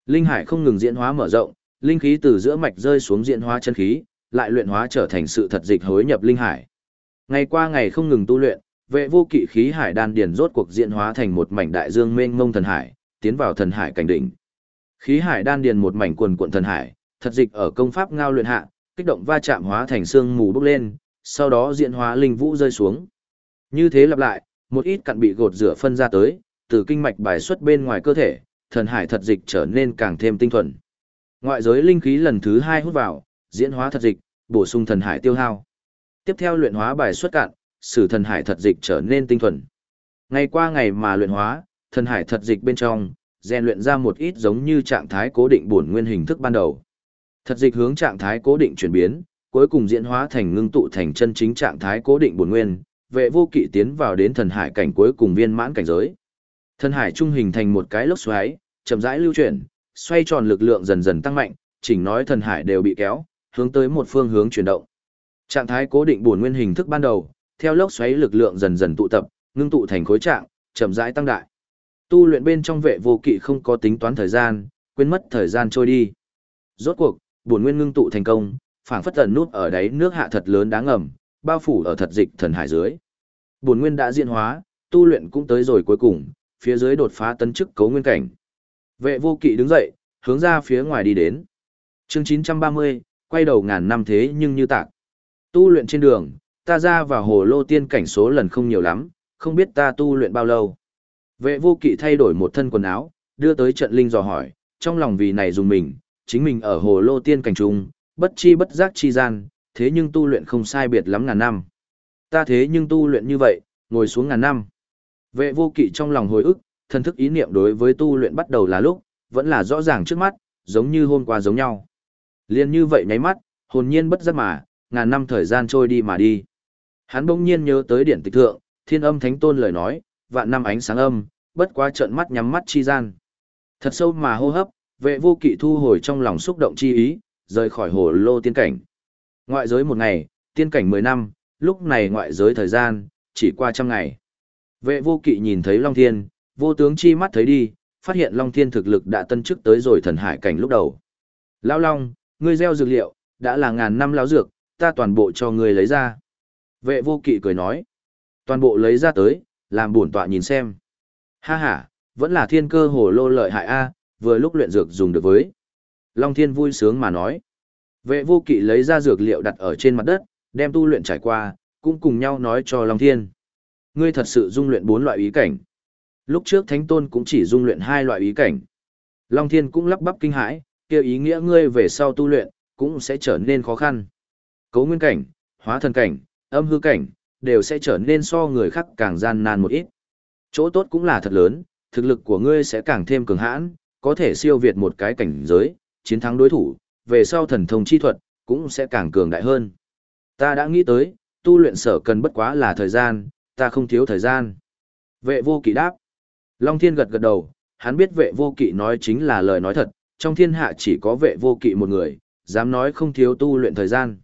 Linh hải không ngừng diễn hóa mở rộng, linh khí từ giữa mạch rơi xuống diễn hóa chân khí, lại luyện hóa trở thành sự thật dịch hối nhập linh hải. Ngày qua ngày không ngừng tu luyện, vệ vô kỵ khí hải đan điền rốt cuộc diễn hóa thành một mảnh đại dương mênh mông thần hải, tiến vào thần hải cảnh đỉnh. Khí hải đan điền một mảnh quần cuộn thần hải, thật dịch ở công pháp ngao luyện hạ, kích động va chạm hóa thành xương mù bốc lên, sau đó diễn hóa linh vũ rơi xuống. Như thế lặp lại, một ít cặn bị gột rửa phân ra tới, từ kinh mạch bài xuất bên ngoài cơ thể, thần hải thật dịch trở nên càng thêm tinh thuần. Ngoại giới linh khí lần thứ hai hút vào, diễn hóa thật dịch, bổ sung thần hải tiêu hao. Tiếp theo luyện hóa bài xuất cạn, sử thần hải thật dịch trở nên tinh thuần. Ngày qua ngày mà luyện hóa, thần hải thật dịch bên trong, rèn luyện ra một ít giống như trạng thái cố định bổn nguyên hình thức ban đầu. Thật dịch hướng trạng thái cố định chuyển biến, cuối cùng diễn hóa thành ngưng tụ thành chân chính trạng thái cố định bổn nguyên, vệ vô kỵ tiến vào đến thần hải cảnh cuối cùng viên mãn cảnh giới. Thần hải trung hình thành một cái lốc xoáy, chậm rãi lưu chuyển, xoay tròn lực lượng dần dần tăng mạnh, chỉnh nói thần hải đều bị kéo, hướng tới một phương hướng chuyển động. Trạng thái cố định bổn nguyên hình thức ban đầu, theo lốc xoáy lực lượng dần dần tụ tập, ngưng tụ thành khối trạng, chậm rãi tăng đại. Tu luyện bên trong vệ vô kỵ không có tính toán thời gian, quên mất thời gian trôi đi. Rốt cuộc, bổn nguyên ngưng tụ thành công, phảng phất tận nút ở đáy nước hạ thật lớn đáng ngầm, bao phủ ở thật dịch thần hải dưới. Bổn nguyên đã diễn hóa, tu luyện cũng tới rồi cuối cùng, phía dưới đột phá tấn chức cấu nguyên cảnh. Vệ vô kỵ đứng dậy, hướng ra phía ngoài đi đến. Chương 930, quay đầu ngàn năm thế nhưng như tạc. Tu luyện trên đường, ta ra vào hồ lô tiên cảnh số lần không nhiều lắm, không biết ta tu luyện bao lâu. Vệ vô kỵ thay đổi một thân quần áo, đưa tới trận linh dò hỏi, trong lòng vì này dùng mình, chính mình ở hồ lô tiên cảnh trung, bất chi bất giác chi gian, thế nhưng tu luyện không sai biệt lắm ngàn năm. Ta thế nhưng tu luyện như vậy, ngồi xuống ngàn năm. Vệ vô kỵ trong lòng hồi ức, thân thức ý niệm đối với tu luyện bắt đầu là lúc, vẫn là rõ ràng trước mắt, giống như hôm qua giống nhau. Liên như vậy nháy mắt, hồn nhiên bất giác mà, ngàn năm thời gian trôi đi mà đi. Hắn bỗng nhiên nhớ tới điển tịch thượng, thiên âm thánh tôn lời nói, vạn năm ánh sáng âm, bất quá trợn mắt nhắm mắt chi gian. Thật sâu mà hô hấp, vệ vô kỵ thu hồi trong lòng xúc động chi ý, rời khỏi hồ lô tiên cảnh. Ngoại giới một ngày, tiên cảnh mười năm, lúc này ngoại giới thời gian, chỉ qua trăm ngày. Vệ vô kỵ nhìn thấy Long Thiên, vô tướng chi mắt thấy đi, phát hiện Long Thiên thực lực đã tân chức tới rồi thần hải cảnh lúc đầu. Lão Long, ngươi gieo dược liệu, đã là ngàn năm lão dược, ta toàn bộ cho ngươi lấy ra. Vệ vô kỵ cười nói, toàn bộ lấy ra tới, làm bổn tọa nhìn xem. Ha ha, vẫn là thiên cơ hồ lô lợi hại a, vừa lúc luyện dược dùng được với. Long Thiên vui sướng mà nói. Vệ vô kỵ lấy ra dược liệu đặt ở trên mặt đất, đem tu luyện trải qua, cũng cùng nhau nói cho Long Thiên. Ngươi thật sự dung luyện bốn loại ý cảnh. Lúc trước Thánh Tôn cũng chỉ dung luyện hai loại ý cảnh. Long Thiên cũng lắp bắp kinh hãi, kêu ý nghĩa ngươi về sau tu luyện, cũng sẽ trở nên khó khăn. Cấu nguyên cảnh, hóa thần cảnh, âm hư cảnh, đều sẽ trở nên so người khác càng gian nan một ít. Chỗ tốt cũng là thật lớn, thực lực của ngươi sẽ càng thêm cường hãn, có thể siêu việt một cái cảnh giới, chiến thắng đối thủ, về sau thần thông chi thuật, cũng sẽ càng cường đại hơn. Ta đã nghĩ tới, tu luyện sở cần bất quá là thời gian, ta không thiếu thời gian. Vệ vô kỵ đáp. Long thiên gật gật đầu, hắn biết vệ vô kỵ nói chính là lời nói thật, trong thiên hạ chỉ có vệ vô kỵ một người, dám nói không thiếu tu luyện thời gian.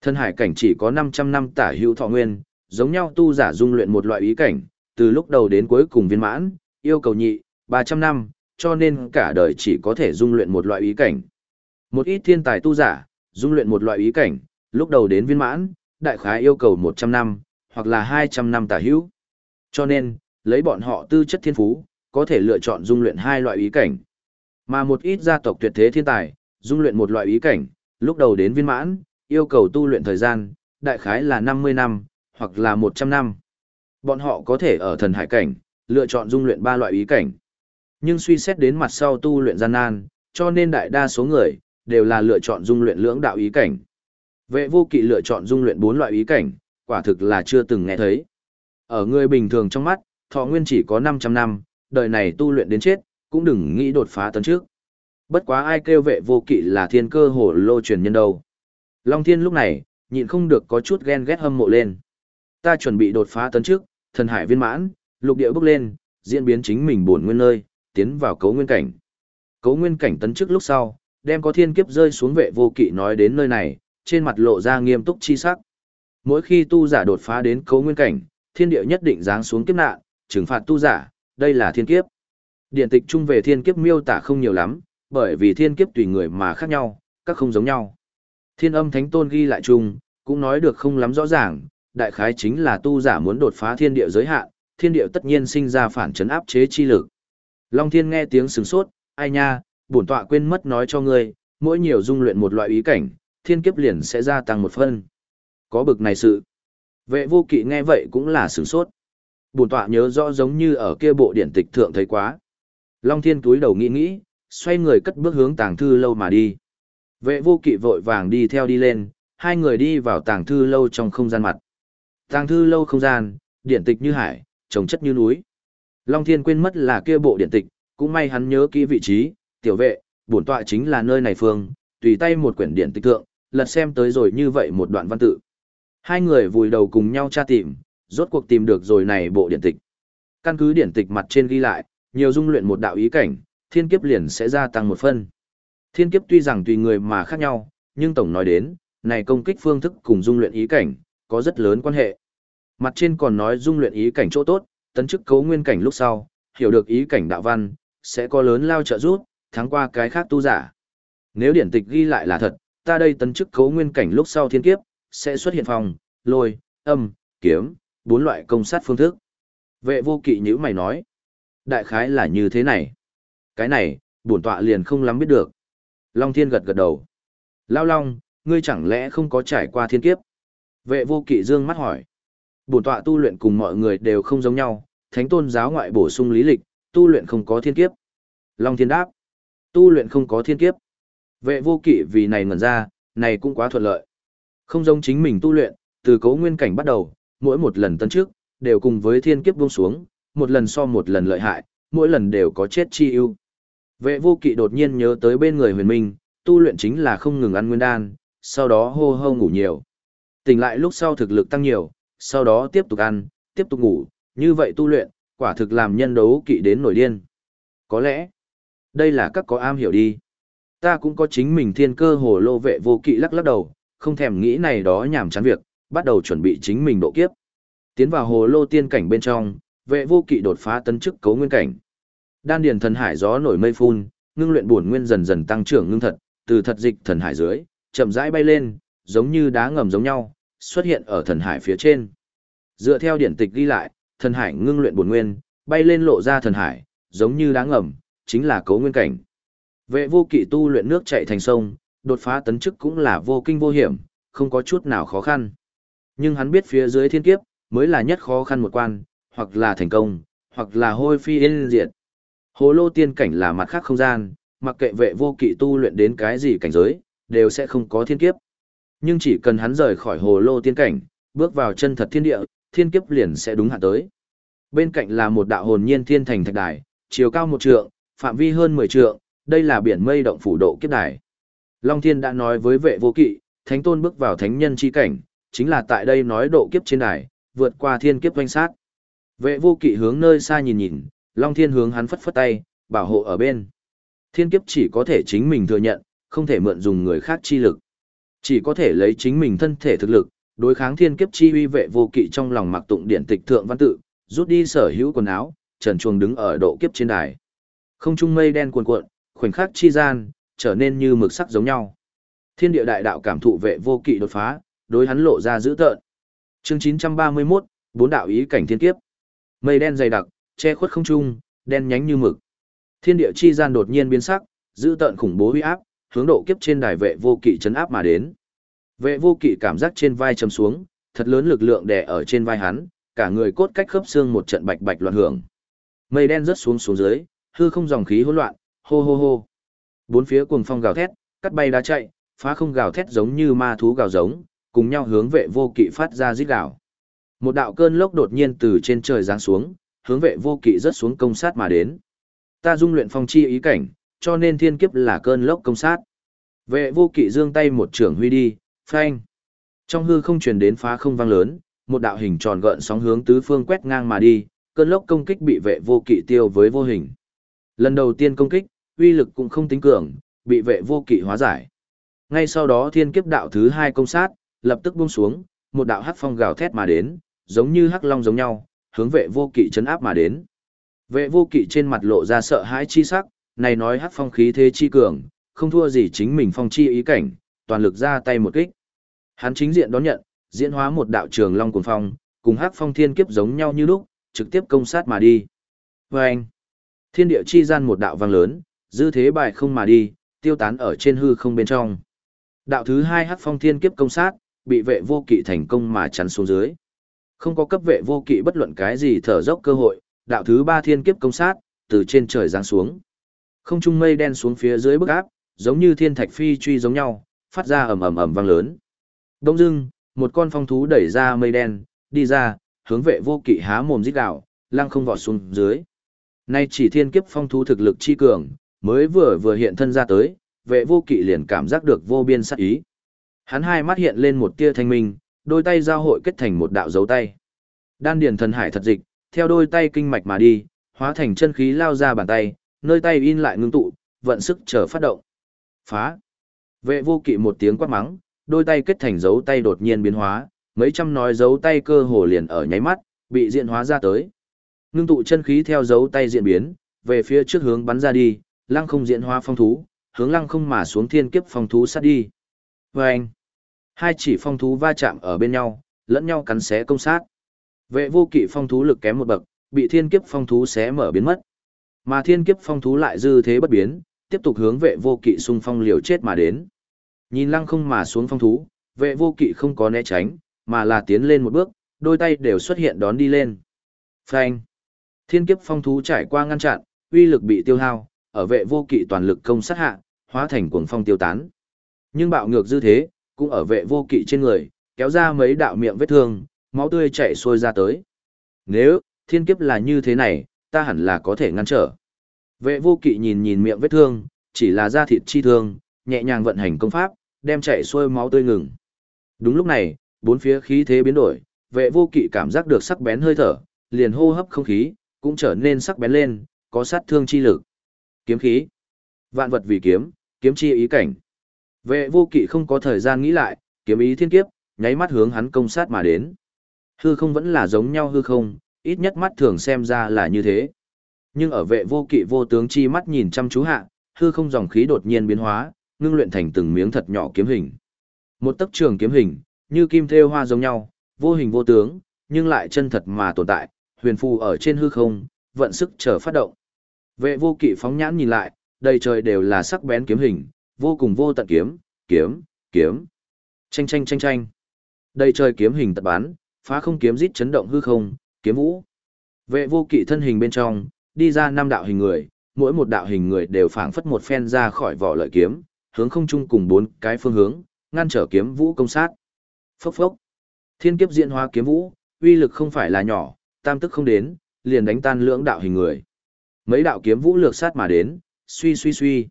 Thân hải cảnh chỉ có 500 năm tả hữu thọ nguyên, giống nhau tu giả dung luyện một loại ý cảnh, từ lúc đầu đến cuối cùng viên mãn, yêu cầu nhị, 300 năm, cho nên cả đời chỉ có thể dung luyện một loại ý cảnh. Một ít thiên tài tu giả, dung luyện một loại ý cảnh, lúc đầu đến viên mãn, đại khái yêu cầu 100 năm, hoặc là 200 năm tả hữu. Cho nên, lấy bọn họ tư chất thiên phú, có thể lựa chọn dung luyện hai loại ý cảnh. Mà một ít gia tộc tuyệt thế thiên tài, dung luyện một loại ý cảnh, lúc đầu đến viên mãn, yêu cầu tu luyện thời gian, đại khái là 50 năm, hoặc là 100 năm. Bọn họ có thể ở thần hải cảnh, lựa chọn dung luyện ba loại ý cảnh. Nhưng suy xét đến mặt sau tu luyện gian nan, cho nên đại đa số người, đều là lựa chọn dung luyện lưỡng đạo ý cảnh. Vệ vô kỵ lựa chọn dung luyện bốn loại ý cảnh, quả thực là chưa từng nghe thấy. Ở người bình thường trong mắt, thọ nguyên chỉ có 500 năm, đời này tu luyện đến chết, cũng đừng nghĩ đột phá tấn trước. Bất quá ai kêu vệ vô kỵ là thiên cơ hổ lô truyền nhân đâu. Long thiên lúc này, nhịn không được có chút ghen ghét hâm mộ lên. Ta chuẩn bị đột phá tấn trước, thần hải viên mãn, lục địa bước lên, diễn biến chính mình buồn nguyên nơi, tiến vào cấu nguyên cảnh. Cấu nguyên cảnh tấn trước lúc sau, đem có thiên kiếp rơi xuống vệ vô kỵ nói đến nơi này, trên mặt lộ ra nghiêm túc chi sắc. Mỗi khi tu giả đột phá đến cấu nguyên cảnh, thiên địa nhất định giáng xuống kiếp nạn, trừng phạt tu giả, đây là thiên kiếp. Điện tịch chung về thiên kiếp miêu tả không nhiều lắm, bởi vì thiên kiếp tùy người mà khác nhau, các không giống nhau. Thiên âm thánh tôn ghi lại chung, cũng nói được không lắm rõ ràng, đại khái chính là tu giả muốn đột phá thiên địa giới hạn, thiên địa tất nhiên sinh ra phản chấn áp chế chi lực. Long thiên nghe tiếng sừng sốt, ai nha, bổn tọa quên mất nói cho ngươi, mỗi nhiều dung luyện một loại ý cảnh, thiên kiếp liền sẽ gia tăng một phân. Có bực này sự. Vệ vô kỵ nghe vậy cũng là sửng sốt. Bổn tọa nhớ rõ giống như ở kia bộ điển tịch thượng thấy quá. Long thiên túi đầu nghĩ nghĩ, xoay người cất bước hướng tàng thư lâu mà đi. Vệ vô kỵ vội vàng đi theo đi lên, hai người đi vào tàng thư lâu trong không gian mặt. Tàng thư lâu không gian, điển tịch như hải, trồng chất như núi. Long thiên quên mất là kia bộ điện tịch, cũng may hắn nhớ kỹ vị trí, tiểu vệ, bổn tọa chính là nơi này phương, tùy tay một quyển điện tịch thượng, lật xem tới rồi như vậy một đoạn văn tự. Hai người vùi đầu cùng nhau tra tìm, rốt cuộc tìm được rồi này bộ điện tịch. Căn cứ điển tịch mặt trên ghi lại, nhiều dung luyện một đạo ý cảnh, thiên kiếp liền sẽ gia tăng một phân. Thiên kiếp tuy rằng tùy người mà khác nhau, nhưng tổng nói đến, này công kích phương thức cùng dung luyện ý cảnh, có rất lớn quan hệ. Mặt trên còn nói dung luyện ý cảnh chỗ tốt, tấn chức cấu nguyên cảnh lúc sau, hiểu được ý cảnh đạo văn, sẽ có lớn lao trợ giúp, thắng qua cái khác tu giả. Nếu điển tịch ghi lại là thật, ta đây tấn chức cấu nguyên cảnh lúc sau thiên kiếp, sẽ xuất hiện phòng, lôi, âm, kiếm, bốn loại công sát phương thức. Vệ vô kỵ nhữ mày nói. Đại khái là như thế này. Cái này, bổn tọa liền không lắm biết được. Long thiên gật gật đầu. Lao long, ngươi chẳng lẽ không có trải qua thiên kiếp? Vệ vô kỵ dương mắt hỏi. Bổn tọa tu luyện cùng mọi người đều không giống nhau, thánh tôn giáo ngoại bổ sung lý lịch, tu luyện không có thiên kiếp. Long thiên đáp. Tu luyện không có thiên kiếp. Vệ vô kỵ vì này ngẩn ra, này cũng quá thuận lợi. Không giống chính mình tu luyện, từ cấu nguyên cảnh bắt đầu, mỗi một lần tấn trước, đều cùng với thiên kiếp buông xuống, một lần so một lần lợi hại, mỗi lần đều có chết chi ưu. Vệ vô kỵ đột nhiên nhớ tới bên người huyền minh, tu luyện chính là không ngừng ăn nguyên đan, sau đó hô hô ngủ nhiều. Tỉnh lại lúc sau thực lực tăng nhiều, sau đó tiếp tục ăn, tiếp tục ngủ, như vậy tu luyện, quả thực làm nhân đấu kỵ đến nổi điên. Có lẽ, đây là các có am hiểu đi. Ta cũng có chính mình thiên cơ hồ lô vệ vô kỵ lắc lắc đầu, không thèm nghĩ này đó nhảm chán việc, bắt đầu chuẩn bị chính mình độ kiếp. Tiến vào hồ lô tiên cảnh bên trong, vệ vô kỵ đột phá tấn chức cấu nguyên cảnh. Đan điền thần hải gió nổi mây phun, ngưng luyện bổn nguyên dần dần tăng trưởng ngưng thật, từ thật dịch thần hải dưới, chậm rãi bay lên, giống như đá ngầm giống nhau, xuất hiện ở thần hải phía trên. Dựa theo điển tịch ghi lại, thần hải ngưng luyện bổn nguyên, bay lên lộ ra thần hải, giống như đá ngầm, chính là cấu nguyên cảnh. Vệ vô kỵ tu luyện nước chảy thành sông, đột phá tấn chức cũng là vô kinh vô hiểm, không có chút nào khó khăn. Nhưng hắn biết phía dưới thiên kiếp, mới là nhất khó khăn một quan, hoặc là thành công, hoặc là hôi phi yên diệt. Hồ lô tiên cảnh là mặt khác không gian, mặc kệ vệ vô kỵ tu luyện đến cái gì cảnh giới, đều sẽ không có thiên kiếp. Nhưng chỉ cần hắn rời khỏi hồ lô tiên cảnh, bước vào chân thật thiên địa, thiên kiếp liền sẽ đúng hạ tới. Bên cạnh là một đạo hồn nhiên thiên thành thạch đài, chiều cao một trượng, phạm vi hơn 10 trượng, đây là biển mây động phủ độ kiếp đài. Long Thiên đã nói với vệ vô kỵ, thánh tôn bước vào thánh nhân chi cảnh, chính là tại đây nói độ kiếp trên đài, vượt qua thiên kiếp doanh sát. Vệ vô kỵ hướng nơi xa nhìn nhìn, Long Thiên hướng hắn phất phất tay, bảo hộ ở bên. Thiên kiếp chỉ có thể chính mình thừa nhận, không thể mượn dùng người khác chi lực. Chỉ có thể lấy chính mình thân thể thực lực, đối kháng thiên kiếp chi uy vệ vô kỵ trong lòng mặc tụng điện tịch thượng văn tự, rút đi sở hữu quần áo, trần chuồng đứng ở độ kiếp trên đài. Không trung mây đen cuồn cuộn, khoảnh khắc chi gian, trở nên như mực sắc giống nhau. Thiên địa đại đạo cảm thụ vệ vô kỵ đột phá, đối hắn lộ ra dữ tợn. Chương 931, bốn đạo ý cảnh thiên kiếp. Mây đen dày đặc, che khuất không trung, đen nhánh như mực. Thiên địa chi gian đột nhiên biến sắc, dữ tợn khủng bố uy áp, hướng độ kiếp trên đài vệ vô kỵ chấn áp mà đến. Vệ vô kỵ cảm giác trên vai chấm xuống, thật lớn lực lượng đè ở trên vai hắn, cả người cốt cách khớp xương một trận bạch bạch loạn hưởng. Mây đen rớt xuống xuống dưới, hư không dòng khí hỗn loạn, hô hô hô. Bốn phía cuồng phong gào thét, cắt bay đá chạy, phá không gào thét giống như ma thú gào giống, cùng nhau hướng vệ vô kỵ phát ra rít gào. Một đạo cơn lốc đột nhiên từ trên trời giáng xuống, hướng vệ vô kỵ rớt xuống công sát mà đến. Ta dung luyện phong chi ý cảnh, cho nên thiên kiếp là cơn lốc công sát. Vệ vô kỵ dương tay một trưởng huy đi, phanh. Trong hư không truyền đến phá không vang lớn, một đạo hình tròn gợn sóng hướng tứ phương quét ngang mà đi, cơn lốc công kích bị vệ vô kỵ tiêu với vô hình. Lần đầu tiên công kích, uy lực cũng không tính cường, bị vệ vô kỵ hóa giải. Ngay sau đó thiên kiếp đạo thứ hai công sát, lập tức buông xuống, một đạo hắc phong gào thét mà đến, giống như hắc long giống nhau, hướng vệ vô kỵ chấn áp mà đến. Vệ vô kỵ trên mặt lộ ra sợ hãi chi sắc, này nói hắc phong khí thế chi cường, không thua gì chính mình phong chi ý cảnh, toàn lực ra tay một kích. Hắn chính diện đón nhận, diễn hóa một đạo trường long cuồng phong, cùng hắc phong thiên kiếp giống nhau như lúc, trực tiếp công sát mà đi. Vâng! anh, thiên địa chi gian một đạo vang lớn, dư thế bài không mà đi, tiêu tán ở trên hư không bên trong. Đạo thứ hai hắc phong thiên kiếp công sát, bị vệ vô kỵ thành công mà chắn xuống dưới. Không có cấp vệ vô kỵ bất luận cái gì thở dốc cơ hội, đạo thứ ba thiên kiếp công sát, từ trên trời giáng xuống. Không trung mây đen xuống phía dưới bức áp, giống như thiên thạch phi truy giống nhau, phát ra ầm ầm ầm vang lớn. Đông dưng, một con phong thú đẩy ra mây đen, đi ra, hướng vệ vô kỵ há mồm rít gào, lăng không vọt xuống dưới. Nay chỉ thiên kiếp phong thú thực lực chi cường, mới vừa vừa hiện thân ra tới, vệ vô kỵ liền cảm giác được vô biên sát ý. Hắn hai mắt hiện lên một tia thanh minh, đôi tay giao hội kết thành một đạo dấu tay. Đan điền thần hải thật dịch, theo đôi tay kinh mạch mà đi, hóa thành chân khí lao ra bàn tay, nơi tay in lại ngưng tụ, vận sức chờ phát động. Phá! Vệ vô kỵ một tiếng quát mắng, đôi tay kết thành dấu tay đột nhiên biến hóa, mấy trăm nói dấu tay cơ hồ liền ở nháy mắt, bị diện hóa ra tới. Ngưng tụ chân khí theo dấu tay diễn biến, về phía trước hướng bắn ra đi, lăng không diễn hóa phong thú, hướng lăng không mà xuống thiên kiếp phong thú sát đi. Và anh, hai chỉ phong thú va chạm ở bên nhau, lẫn nhau cắn xé công sát. Vệ vô kỵ phong thú lực kém một bậc, bị thiên kiếp phong thú xé mở biến mất. Mà thiên kiếp phong thú lại dư thế bất biến, tiếp tục hướng vệ vô kỵ xung phong liều chết mà đến. Nhìn lăng không mà xuống phong thú, vệ vô kỵ không có né tránh, mà là tiến lên một bước, đôi tay đều xuất hiện đón đi lên. Phanh! Thiên kiếp phong thú trải qua ngăn chặn, uy lực bị tiêu hao, ở vệ vô kỵ toàn lực công sát hạ, hóa thành cuồng phong tiêu tán. Nhưng bạo ngược dư thế, cũng ở vệ vô kỵ trên người, kéo ra mấy đạo miệng vết thương, máu tươi chảy xuôi ra tới. Nếu, thiên kiếp là như thế này, ta hẳn là có thể ngăn trở. Vệ vô kỵ nhìn nhìn miệng vết thương, chỉ là da thịt chi thương, nhẹ nhàng vận hành công pháp, đem chảy xuôi máu tươi ngừng. Đúng lúc này, bốn phía khí thế biến đổi, vệ vô kỵ cảm giác được sắc bén hơi thở, liền hô hấp không khí, cũng trở nên sắc bén lên, có sát thương chi lực. Kiếm khí. Vạn vật vì kiếm, kiếm chi ý cảnh. Vệ vô kỵ không có thời gian nghĩ lại, kiếm ý thiên kiếp, nháy mắt hướng hắn công sát mà đến. Hư không vẫn là giống nhau hư không, ít nhất mắt thường xem ra là như thế. Nhưng ở vệ vô kỵ vô tướng chi mắt nhìn chăm chú hạ, hư không dòng khí đột nhiên biến hóa, ngưng luyện thành từng miếng thật nhỏ kiếm hình. Một tấc trường kiếm hình, như kim thêu hoa giống nhau, vô hình vô tướng, nhưng lại chân thật mà tồn tại, huyền phù ở trên hư không, vận sức chờ phát động. Vệ vô kỵ phóng nhãn nhìn lại, đầy trời đều là sắc bén kiếm hình, vô cùng vô tận kiếm, kiếm, kiếm. Chanh chanh chanh chanh. Đầy trời kiếm hình tật bán, phá không kiếm rít chấn động hư không, kiếm vũ. Vệ vô kỵ thân hình bên trong, đi ra năm đạo hình người, mỗi một đạo hình người đều phảng phất một phen ra khỏi vỏ lợi kiếm, hướng không chung cùng bốn cái phương hướng, ngăn trở kiếm vũ công sát. Phốc phốc. Thiên kiếp diễn hóa kiếm vũ, uy lực không phải là nhỏ, tam tức không đến, liền đánh tan lưỡng đạo hình người. Mấy đạo kiếm vũ lược sát mà đến, suy suy suy.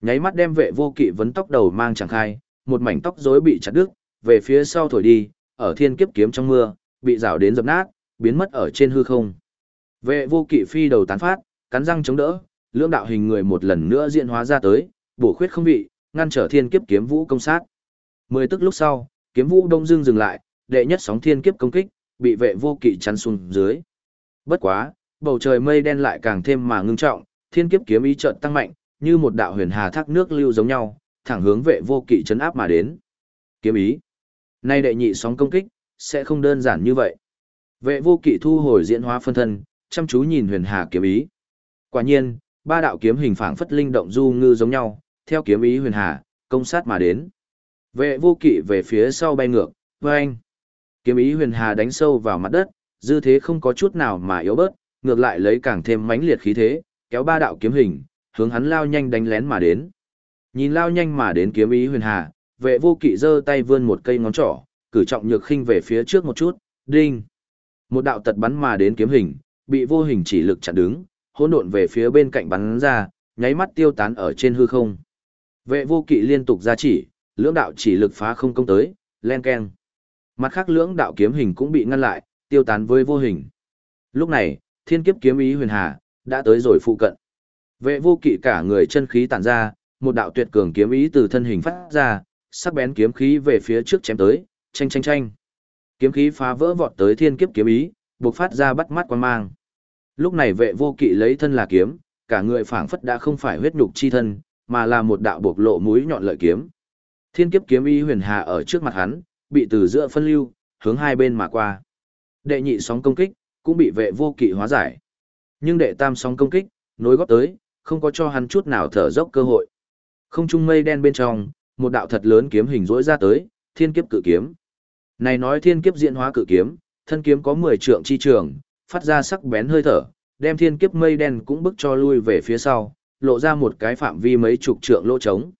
Nháy mắt đem vệ vô kỵ vấn tóc đầu mang chẳng khai, một mảnh tóc rối bị chặt đứt, về phía sau thổi đi, ở thiên kiếp kiếm trong mưa, bị rào đến dập nát, biến mất ở trên hư không. Vệ vô kỵ phi đầu tán phát, cắn răng chống đỡ, lưỡng đạo hình người một lần nữa diễn hóa ra tới, bổ khuyết không vị, ngăn trở thiên kiếp kiếm vũ công sát. Mười tức lúc sau, kiếm vũ đông dương dừng lại, đệ nhất sóng thiên kiếp công kích, bị vệ vô kỵ chắn xuống dưới. Bất quá, bầu trời mây đen lại càng thêm mà ngưng trọng, thiên kiếp kiếm ý chợt tăng mạnh, như một đạo huyền hà thác nước lưu giống nhau, thẳng hướng vệ vô kỵ chấn áp mà đến. Kiếm ý. Nay đệ nhị sóng công kích, sẽ không đơn giản như vậy. Vệ vô kỵ thu hồi diễn hóa phân thân, chăm chú nhìn huyền hà kiếm ý. Quả nhiên, ba đạo kiếm hình phảng phất linh động du ngư giống nhau, theo kiếm ý huyền hà, công sát mà đến. Vệ vô kỵ về phía sau bay ngược, vâng. Kiếm ý huyền hà đánh sâu vào mặt đất, dư thế không có chút nào mà yếu bớt, ngược lại lấy càng thêm mãnh liệt khí thế, kéo ba đạo kiếm hình, hướng hắn lao nhanh đánh lén mà đến. Nhìn lao nhanh mà đến kiếm ý huyền hà, vệ vô kỵ giơ tay vươn một cây ngón trỏ, cử trọng nhược khinh về phía trước một chút, đinh. Một đạo tật bắn mà đến kiếm hình, bị vô hình chỉ lực chặn đứng, hỗn độn về phía bên cạnh bắn ra, nháy mắt tiêu tán ở trên hư không. Vệ vô kỵ liên tục ra chỉ, lưỡng đạo chỉ lực phá không công tới, len keng. Mặt khác lưỡng đạo kiếm hình cũng bị ngăn lại, tiêu tán với vô hình. Lúc này, thiên kiếp kiếm ý huyền hà, đã tới rồi phụ cận. Vệ vô kỵ cả người chân khí tản ra, một đạo tuyệt cường kiếm ý từ thân hình phát ra, sắc bén kiếm khí về phía trước chém tới, tranh tranh tranh. Kiếm khí phá vỡ vọt tới thiên kiếp kiếm ý, bộc phát ra bắt mắt quan mang. Lúc này vệ vô kỵ lấy thân là kiếm, cả người phảng phất đã không phải huyết nhục chi thân, mà là một đạo bộc lộ mũi nhọn lợi kiếm. Thiên kiếp kiếm y huyền hà ở trước mặt hắn, bị từ giữa phân lưu, hướng hai bên mà qua. Đệ nhị sóng công kích, cũng bị vệ vô kỵ hóa giải. Nhưng đệ tam sóng công kích, nối góp tới, không có cho hắn chút nào thở dốc cơ hội. Không trung mây đen bên trong, một đạo thật lớn kiếm hình rỗi ra tới, thiên kiếp cự kiếm. Này nói thiên kiếp diễn hóa cự kiếm, thân kiếm có 10 trượng chi trường, phát ra sắc bén hơi thở, đem thiên kiếp mây đen cũng bức cho lui về phía sau, lộ ra một cái phạm vi mấy chục trượng lỗ trống.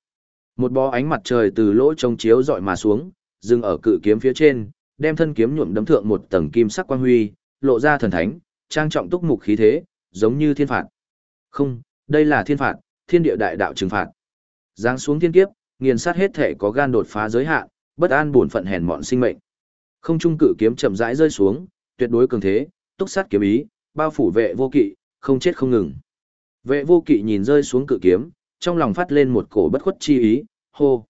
Một bó ánh mặt trời từ lỗ trống chiếu dọi mà xuống, dừng ở cự kiếm phía trên, đem thân kiếm nhuộm đấm thượng một tầng kim sắc quang huy, lộ ra thần thánh, trang trọng túc mục khí thế, giống như thiên phạt. Không, đây là thiên phạt, thiên địa đại đạo trừng phạt. Giáng xuống thiên kiếp, nghiền sát hết thể có gan đột phá giới hạn, bất an buồn phận hèn mọn sinh mệnh. Không trung cự kiếm chậm rãi rơi xuống, tuyệt đối cường thế, túc sát kiếm ý, bao phủ vệ vô kỵ, không chết không ngừng. Vệ vô kỵ nhìn rơi xuống cự kiếm, trong lòng phát lên một cổ bất khuất chi ý, hô.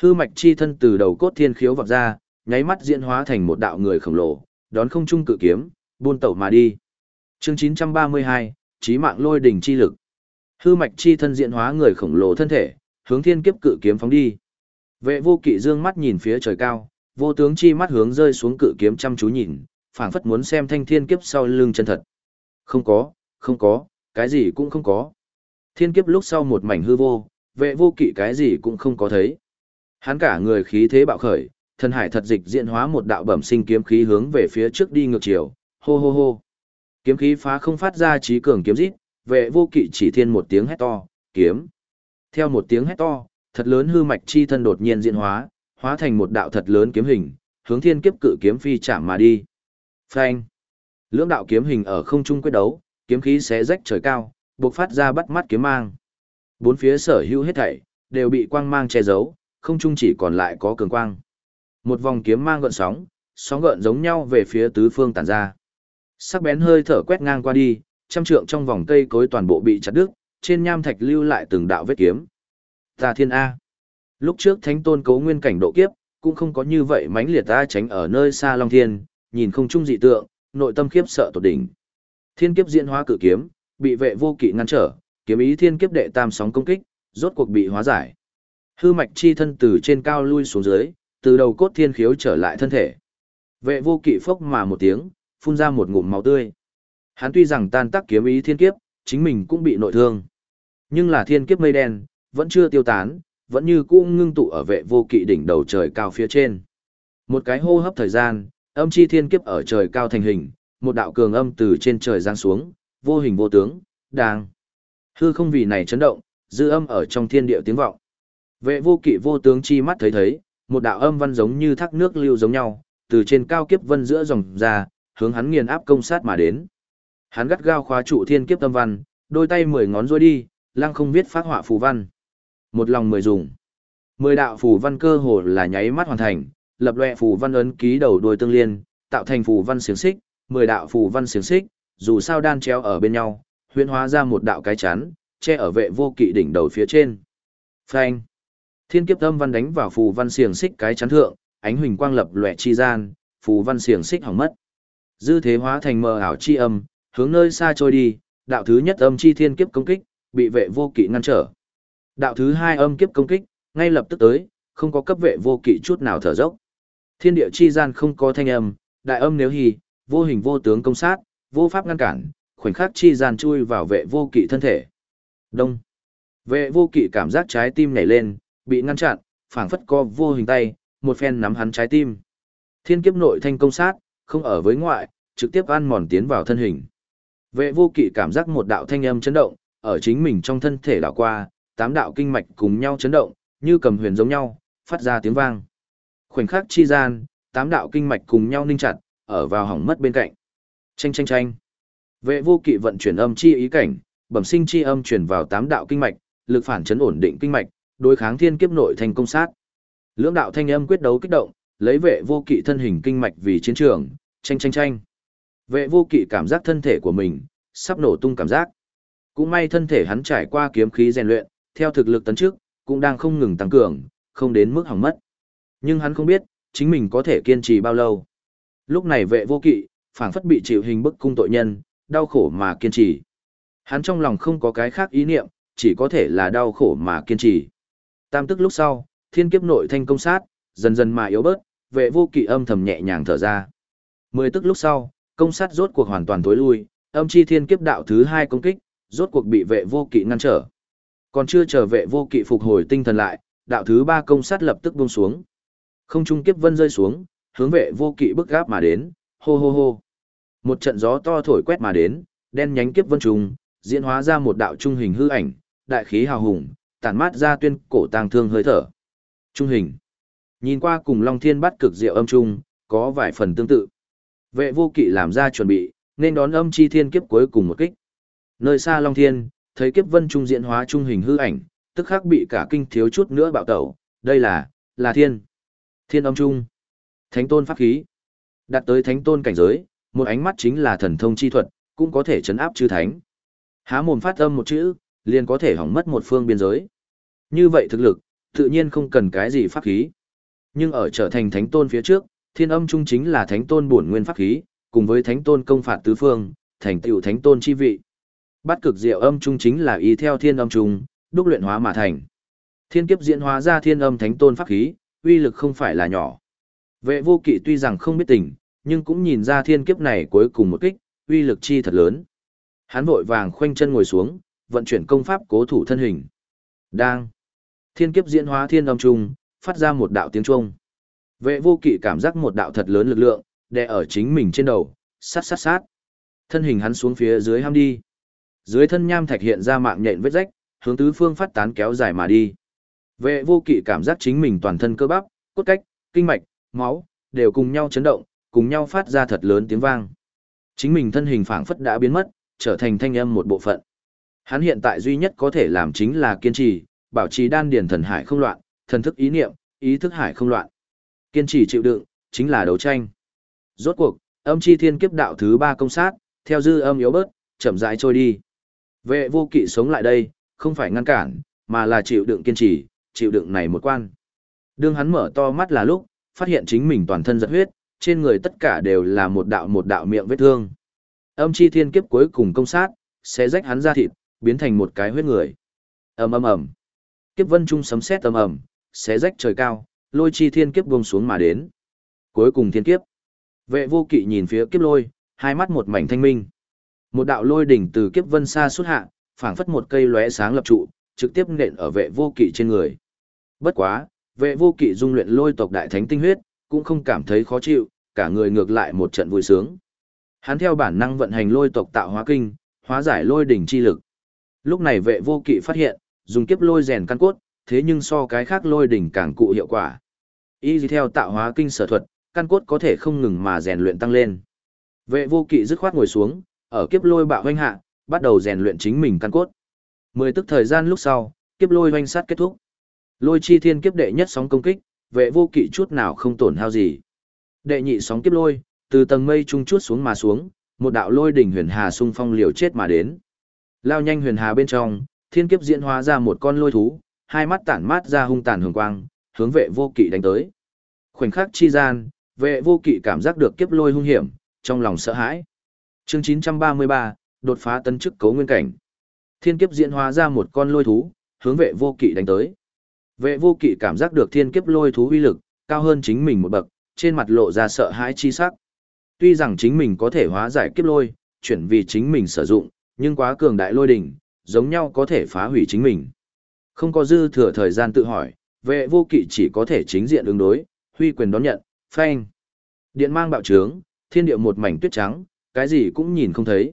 Hư mạch chi thân từ đầu cốt thiên khiếu vọt ra, nháy mắt diễn hóa thành một đạo người khổng lồ, đón không trung cự kiếm, buôn tẩu mà đi. Chương 932, chí mạng lôi đỉnh chi lực. Hư mạch chi thân diễn hóa người khổng lồ thân thể, hướng thiên kiếp cự kiếm phóng đi. Vệ vô kỵ dương mắt nhìn phía trời cao, vô tướng chi mắt hướng rơi xuống cự kiếm chăm chú nhìn, phảng phất muốn xem thanh thiên kiếp sau lưng chân thật. Không có, không có, cái gì cũng không có. Thiên kiếp lúc sau một mảnh hư vô, vệ vô kỵ cái gì cũng không có thấy. Hắn cả người khí thế bạo khởi, thân hải thật dịch diễn hóa một đạo bẩm sinh kiếm khí hướng về phía trước đi ngược chiều, hô hô hô. Kiếm khí phá không phát ra trí cường kiếm rít, vệ vô kỵ chỉ thiên một tiếng hét to, kiếm. Theo một tiếng hét to, thật lớn hư mạch chi thân đột nhiên diễn hóa, hóa thành một đạo thật lớn kiếm hình, hướng thiên kiếp cự kiếm phi chạm mà đi. Phanh! Lưỡng đạo kiếm hình ở không trung quyết đấu, kiếm khí xé rách trời cao, bộc phát ra bắt mắt kiếm mang. Bốn phía sở hữu hết thảy đều bị quang mang che giấu, không trung chỉ còn lại có cường quang. Một vòng kiếm mang gợn sóng, sóng gợn giống nhau về phía tứ phương tản ra. Sắc bén hơi thở quét ngang qua đi, trăm trượng trong vòng cây cối toàn bộ bị chặt đứt, trên nham thạch lưu lại từng đạo vết kiếm. Tà Thiên A. Lúc trước Thánh Tôn cấu nguyên cảnh độ kiếp, cũng không có như vậy mãnh liệt ta tránh ở nơi xa Long Thiên, nhìn không trung dị tượng, nội tâm khiếp sợ tột đỉnh. Thiên kiếp diễn hóa cử kiếm, bị vệ vô kỵ ngăn trở, kiếm ý thiên kiếp đệ tam sóng công kích, rốt cuộc bị hóa giải. Hư mạch chi thân từ trên cao lui xuống dưới, từ đầu cốt thiên khiếu trở lại thân thể. Vệ vô kỵ phốc mà một tiếng, phun ra một ngụm máu tươi. Hắn tuy rằng tan tác kiếm ý thiên kiếp, chính mình cũng bị nội thương. Nhưng là thiên kiếp mây đen, vẫn chưa tiêu tán, vẫn như cũ ngưng tụ ở vệ vô kỵ đỉnh đầu trời cao phía trên. Một cái hô hấp thời gian, âm chi thiên kiếp ở trời cao thành hình, một đạo cường âm từ trên trời giáng xuống, vô hình vô tướng, đang. Hư không vì này chấn động, dư âm ở trong thiên địa tiếng vọng. Vệ vô kỵ vô tướng chi mắt thấy thấy, một đạo âm văn giống như thác nước lưu giống nhau, từ trên cao kiếp vân giữa dòng ra, hướng hắn nghiền áp công sát mà đến. Hắn gắt gao khóa trụ thiên kiếp tâm văn, đôi tay mười ngón duỗi đi, lăng không viết phát họa phù văn. Một lòng mười dùng. Mười đạo phù văn cơ hồ là nháy mắt hoàn thành, lập loè phù văn ấn ký đầu đuôi tương liên, tạo thành phù văn xiềng xích, mười đạo phù văn xiềng xích, dù sao đan treo ở bên nhau, huyễn hóa ra một đạo cái chắn, che ở vệ vô kỵ đỉnh đầu phía trên. Phanh. Thiên kiếp tâm văn đánh vào phù văn xiềng xích cái chắn thượng, ánh huỳnh quang lập loè chi gian, phù văn xiềng xích hỏng mất. Dư thế hóa thành mờ ảo chi âm, hướng nơi xa trôi đi, đạo thứ nhất âm chi thiên kiếp công kích, bị vệ vô kỵ ngăn trở. Đạo thứ hai âm kiếp công kích, ngay lập tức tới, không có cấp vệ vô kỵ chút nào thở dốc. Thiên địa chi gian không có thanh âm, đại âm nếu hì, vô hình vô tướng công sát, vô pháp ngăn cản, khoảnh khắc chi gian chui vào vệ vô kỵ thân thể. Đông. Vệ vô kỵ cảm giác trái tim nhảy lên, bị ngăn chặn, phảng phất co vô hình tay, một phen nắm hắn trái tim. Thiên kiếp nội thanh công sát, không ở với ngoại, trực tiếp ăn mòn tiến vào thân hình. Vệ vô kỵ cảm giác một đạo thanh âm chấn động, ở chính mình trong thân thể đảo qua, tám đạo kinh mạch cùng nhau chấn động, như cầm huyền giống nhau, phát ra tiếng vang. Khoảnh khắc chi gian, tám đạo kinh mạch cùng nhau ninh chặt, ở vào hỏng mất bên cạnh. Chanh chanh chanh. Vệ vô kỵ vận chuyển âm chi ý cảnh, bẩm sinh chi âm chuyển vào tám đạo kinh mạch, lực phản chấn ổn định kinh mạch, đối kháng thiên kiếp nội thành công sát. Lưỡng đạo thanh âm quyết đấu kích động, lấy vệ vô kỵ thân hình kinh mạch vì chiến trường, tranh tranh tranh. Vệ vô kỵ cảm giác thân thể của mình, sắp nổ tung cảm giác. Cũng may thân thể hắn trải qua kiếm khí rèn luyện, theo thực lực tấn trước, cũng đang không ngừng tăng cường, không đến mức hỏng mất. Nhưng hắn không biết, chính mình có thể kiên trì bao lâu. Lúc này vệ vô kỵ, phảng phất bị chịu hình bức cung tội nhân, đau khổ mà kiên trì. Hắn trong lòng không có cái khác ý niệm, chỉ có thể là đau khổ mà kiên trì. Tam tức lúc sau, thiên kiếp nội thanh công sát, dần dần mà yếu bớt, vệ vô kỵ âm thầm nhẹ nhàng thở ra. Mười tức lúc sau, công sát rốt cuộc hoàn toàn tối lui, âm chi thiên kiếp đạo thứ hai công kích, rốt cuộc bị vệ vô kỵ ngăn trở. Còn chưa chờ vệ vô kỵ phục hồi tinh thần lại, đạo thứ ba công sát lập tức buông xuống. Không trung kiếp vân rơi xuống, hướng vệ vô kỵ bức gáp mà đến, hô hô hô. Một trận gió to thổi quét mà đến, đen nhánh kiếp vân trùng, diễn hóa ra một đạo trung hình hư ảnh, đại khí hào hùng, tản mát ra tuyên cổ tàng thương hơi thở. Trung hình. Nhìn qua cùng Long Thiên bắt cực diệu âm trung, có vài phần tương tự. Vệ vô kỵ làm ra chuẩn bị, nên đón âm chi thiên kiếp cuối cùng một kích. Nơi xa Long Thiên, thấy kiếp vân trung diễn hóa trung hình hư ảnh, tức khắc bị cả kinh thiếu chút nữa bạo tẩu, đây là, là thiên. Thiên âm trung. Thánh tôn pháp khí. Đạt tới thánh tôn cảnh giới, một ánh mắt chính là thần thông chi thuật, cũng có thể chấn áp chư thánh. Há mồm phát âm một chữ, liền có thể hỏng mất một phương biên giới. Như vậy thực lực, tự nhiên không cần cái gì pháp khí. Nhưng ở trở thành thánh tôn phía trước, thiên âm trung chính là thánh tôn bổn nguyên pháp khí, cùng với thánh tôn công phạt tứ phương, thành tựu thánh tôn chi vị. Bát cực diệu âm trung chính là y theo thiên âm trung, đúc luyện hóa mà thành. Thiên kiếp diễn hóa ra thiên âm thánh tôn pháp khí, uy lực không phải là nhỏ. Vệ vô kỵ tuy rằng không biết tình, nhưng cũng nhìn ra thiên kiếp này cuối cùng một kích, uy lực chi thật lớn. Hắn vội vàng khoanh chân ngồi xuống, vận chuyển công pháp cố thủ thân hình. Đang. Thiên kiếp diễn hóa thiên âm trung, phát ra một đạo tiếng trung. Vệ vô kỵ cảm giác một đạo thật lớn lực lượng, đè ở chính mình trên đầu, sát sát sát. Thân hình hắn xuống phía dưới ham đi. Dưới thân nham thạch hiện ra mạng nhện vết rách, hướng tứ phương phát tán kéo dài mà đi. Vệ vô kỵ cảm giác chính mình toàn thân cơ bắp, cốt cách, kinh mạch, máu, đều cùng nhau chấn động, cùng nhau phát ra thật lớn tiếng vang. Chính mình thân hình phảng phất đã biến mất, trở thành thanh âm một bộ phận. Hắn hiện tại duy nhất có thể làm chính là kiên trì, bảo trì đan điền thần hải không loạn, thần thức ý niệm, ý thức hải không loạn. Kiên trì chịu đựng, chính là đấu tranh. Rốt cuộc, âm chi thiên kiếp đạo thứ ba công sát, theo dư âm yếu bớt, chậm rãi trôi đi. Vệ vô kỵ sống lại đây, không phải ngăn cản, mà là chịu đựng kiên trì, chịu đựng này một quan. Đương hắn mở to mắt là lúc, phát hiện chính mình toàn thân giật huyết, trên người tất cả đều là một đạo một đạo miệng vết thương. Âm chi thiên kiếp cuối cùng công sát, sẽ rách hắn ra thịt, biến thành một cái huyết người. ầm ầm ầm, kiếp vân trung sấm sét ầm ầm, sẽ rách trời cao, lôi chi thiên kiếp buông xuống mà đến. Cuối cùng thiên kiếp. Vệ vô kỵ nhìn phía kiếp lôi, hai mắt một mảnh thanh minh. Một đạo lôi đỉnh từ kiếp vân xa xuất hạ, phảng phất một cây lóe sáng lập trụ, trực tiếp nện ở vệ vô kỵ trên người. Bất quá, vệ vô kỵ dung luyện lôi tộc đại thánh tinh huyết, cũng không cảm thấy khó chịu, cả người ngược lại một trận vui sướng. Hắn theo bản năng vận hành lôi tộc tạo hóa kinh, hóa giải lôi đỉnh chi lực. Lúc này vệ vô kỵ phát hiện, dùng kiếp lôi rèn căn cốt, thế nhưng so cái khác lôi đỉnh càng cụ hiệu quả. Y theo tạo hóa kinh sở thuật, căn cốt có thể không ngừng mà rèn luyện tăng lên. Vệ vô kỵ dứt khoát ngồi xuống, ở kiếp lôi bạo hoanh hạ, bắt đầu rèn luyện chính mình căn cốt. Mười tức thời gian lúc sau, kiếp lôi hoanh sát kết thúc. Lôi chi thiên kiếp đệ nhất sóng công kích, vệ vô kỵ chút nào không tổn hao gì. Đệ nhị sóng kiếp lôi, từ tầng mây trung chút xuống mà xuống, một đạo lôi đỉnh huyền hà xung phong liều chết mà đến. Lao nhanh huyền hà bên trong, thiên kiếp diễn hóa ra một con lôi thú, hai mắt tản mát ra hung tàn hường quang, hướng vệ vô kỵ đánh tới. Khoảnh khắc chi gian, vệ vô kỵ cảm giác được kiếp lôi hung hiểm, trong lòng sợ hãi. Chương 933, đột phá tân chức cấu nguyên cảnh. Thiên kiếp diễn hóa ra một con lôi thú, hướng vệ vô kỵ đánh tới. Vệ vô kỵ cảm giác được thiên kiếp lôi thú uy lực, cao hơn chính mình một bậc, trên mặt lộ ra sợ hãi chi sắc. Tuy rằng chính mình có thể hóa giải kiếp lôi, chuyển vì chính mình sử dụng, nhưng quá cường đại lôi đỉnh, giống nhau có thể phá hủy chính mình. Không có dư thừa thời gian tự hỏi, vệ vô kỵ chỉ có thể chính diện ứng đối, huy quyền đón nhận, phanh. Điện mang bạo trướng, thiên địa một mảnh tuyết trắng, cái gì cũng nhìn không thấy.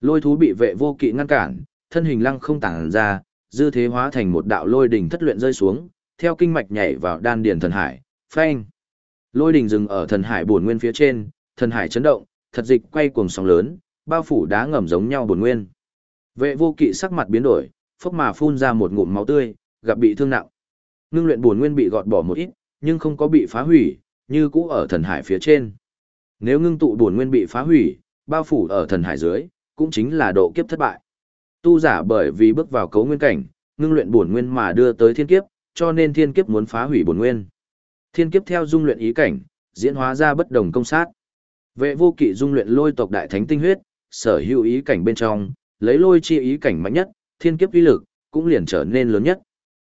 Lôi thú bị vệ vô kỵ ngăn cản, thân hình lăng không tản ra, dư thế hóa thành một đạo lôi đỉnh thất luyện rơi xuống, theo kinh mạch nhảy vào đan điền thần hải, phanh. Lôi đỉnh dừng ở thần hải bổn nguyên phía trên, thần hải chấn động, thật dịch quay cuồng sóng lớn, bao phủ đá ngầm giống nhau bổn nguyên. Vệ vô kỵ sắc mặt biến đổi, phốc mà phun ra một ngụm máu tươi, gặp bị thương nặng. Nương luyện bổn nguyên bị gọt bỏ một ít, nhưng không có bị phá hủy, như cũ ở thần hải phía trên. Nếu ngưng tụ bổn nguyên bị phá hủy, bao phủ ở thần hải dưới, cũng chính là độ kiếp thất bại. Tu giả bởi vì bước vào cấu nguyên cảnh, ngưng luyện bổn nguyên mà đưa tới thiên kiếp, cho nên thiên kiếp muốn phá hủy bổn nguyên. Thiên kiếp theo dung luyện ý cảnh, diễn hóa ra bất đồng công sát. Vệ vô kỵ dung luyện lôi tộc đại thánh tinh huyết, sở hữu ý cảnh bên trong, lấy lôi chi ý cảnh mạnh nhất, thiên kiếp uy lực cũng liền trở nên lớn nhất.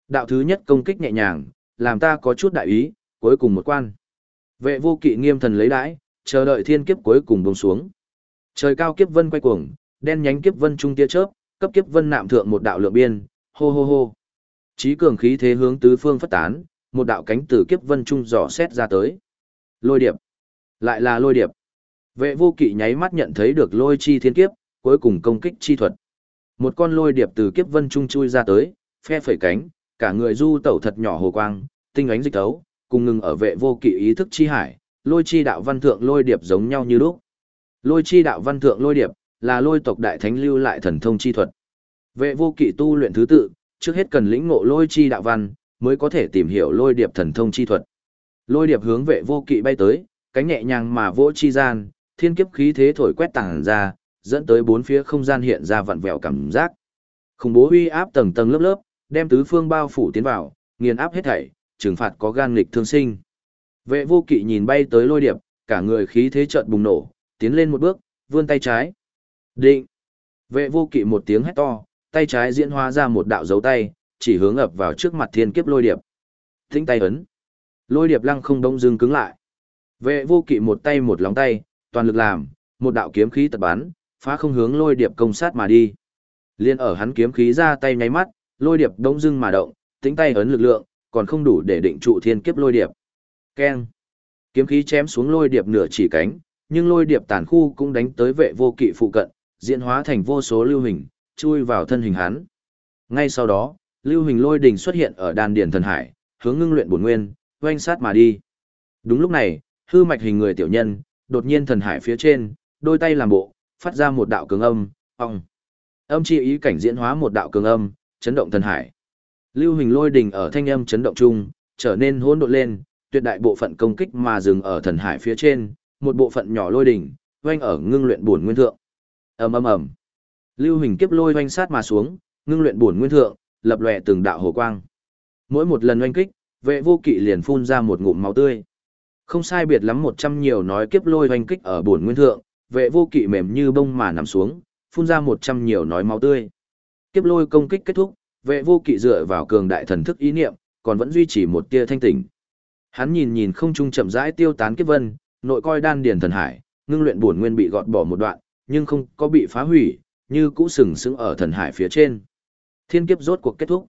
Đạo thứ nhất công kích nhẹ nhàng, làm ta có chút đại ý, cuối cùng một quan. Vệ vô kỵ nghiêm thần lấy đãi, chờ đợi thiên kiếp cuối cùng buông xuống. Trời cao kiếp vân quay cuồng, đen nhánh kiếp vân trung tia chớp, cấp kiếp vân nạm thượng một đạo lượng biên, hô hô hô. Chí cường khí thế hướng tứ phương phát tán, một đạo cánh từ kiếp vân trung dò xét ra tới. Lôi điệp. Lại là lôi điệp. Vệ vô kỵ nháy mắt nhận thấy được lôi chi thiên kiếp, cuối cùng công kích chi thuật. Một con lôi điệp từ kiếp vân trung chui ra tới, phe phẩy cánh, cả người du tẩu thật nhỏ hồ quang, tinh ánh dịch tấu, cùng ngừng ở vệ vô kỵ ý thức chi hải, lôi chi đạo văn thượng lôi điệp giống nhau như lúc. Lôi chi đạo văn thượng lôi điệp, là lôi tộc đại thánh lưu lại thần thông chi thuật. Vệ vô kỵ tu luyện thứ tự, trước hết cần lĩnh ngộ lôi chi đạo văn, mới có thể tìm hiểu lôi điệp thần thông chi thuật. Lôi điệp hướng vệ vô kỵ bay tới, cánh nhẹ nhàng mà vỗ chi gian, thiên kiếp khí thế thổi quét tàng ra, dẫn tới bốn phía không gian hiện ra vặn vẹo cảm giác. Khủng bố uy áp tầng tầng lớp lớp, đem tứ phương bao phủ tiến vào, nghiền áp hết thảy, trừng phạt có gan nghịch thương sinh. Vệ vô kỵ nhìn bay tới lôi điệp, cả người khí thế chợt bùng nổ, tiến lên một bước, vươn tay trái. Định. Vệ vô kỵ một tiếng hét to, tay trái diễn hóa ra một đạo dấu tay, chỉ hướng ập vào trước mặt thiên kiếp lôi điệp. Thính tay ấn. Lôi điệp lăng không đông dưng cứng lại. Vệ vô kỵ một tay một lòng tay, toàn lực làm, một đạo kiếm khí tật bắn, phá không hướng lôi điệp công sát mà đi. Liên ở hắn kiếm khí ra tay nháy mắt, lôi điệp đông dưng mà động, tính tay ấn lực lượng, còn không đủ để định trụ thiên kiếp lôi điệp. Keng. Kiếm khí chém xuống lôi điệp nửa chỉ cánh, nhưng lôi điệp tàn khu cũng đánh tới vệ vô kỵ phụ cận, diễn hóa thành vô số lưu hình, chui vào thân hình hắn. Ngay sau đó, Lưu Hình Lôi Đình xuất hiện ở đan điền thần hải, hướng ngưng luyện bổn nguyên, oanh sát mà đi. Đúng lúc này, hư mạch hình người tiểu nhân, đột nhiên thần hải phía trên, đôi tay làm bộ, phát ra một đạo cường âm, ong. Âm chi ý cảnh diễn hóa một đạo cường âm, chấn động thần hải. Lưu Hình Lôi Đình ở thanh âm chấn động chung, trở nên hỗn độn lên, tuyệt đại bộ phận công kích mà dừng ở thần hải phía trên, một bộ phận nhỏ lôi đỉnh, oanh ở ngưng luyện bổn nguyên thượng. Ầm ầm ầm. Lưu Hình kiếp lôi oanh sát mà xuống, ngưng luyện bổn nguyên thượng, lập lòe từng đạo hồ quang. Mỗi một lần oanh kích, vệ vô kỵ liền phun ra một ngụm máu tươi. Không sai biệt lắm một trăm nhiều nói kiếp lôi oanh kích ở bổn nguyên thượng, vệ vô kỵ mềm như bông mà nằm xuống, phun ra một trăm nhiều nói máu tươi. Kiếp lôi công kích kết thúc, vệ vô kỵ dựa vào cường đại thần thức ý niệm, còn vẫn duy trì một tia thanh tỉnh. Hắn nhìn nhìn không trung chậm rãi tiêu tán kiếp vân, nội coi đan điền thần hải, ngưng luyện bổn nguyên bị gọt bỏ một đoạn, nhưng không có bị phá hủy, như cũ sừng sững ở thần hải phía trên. Thiên kiếp rốt cuộc kết thúc.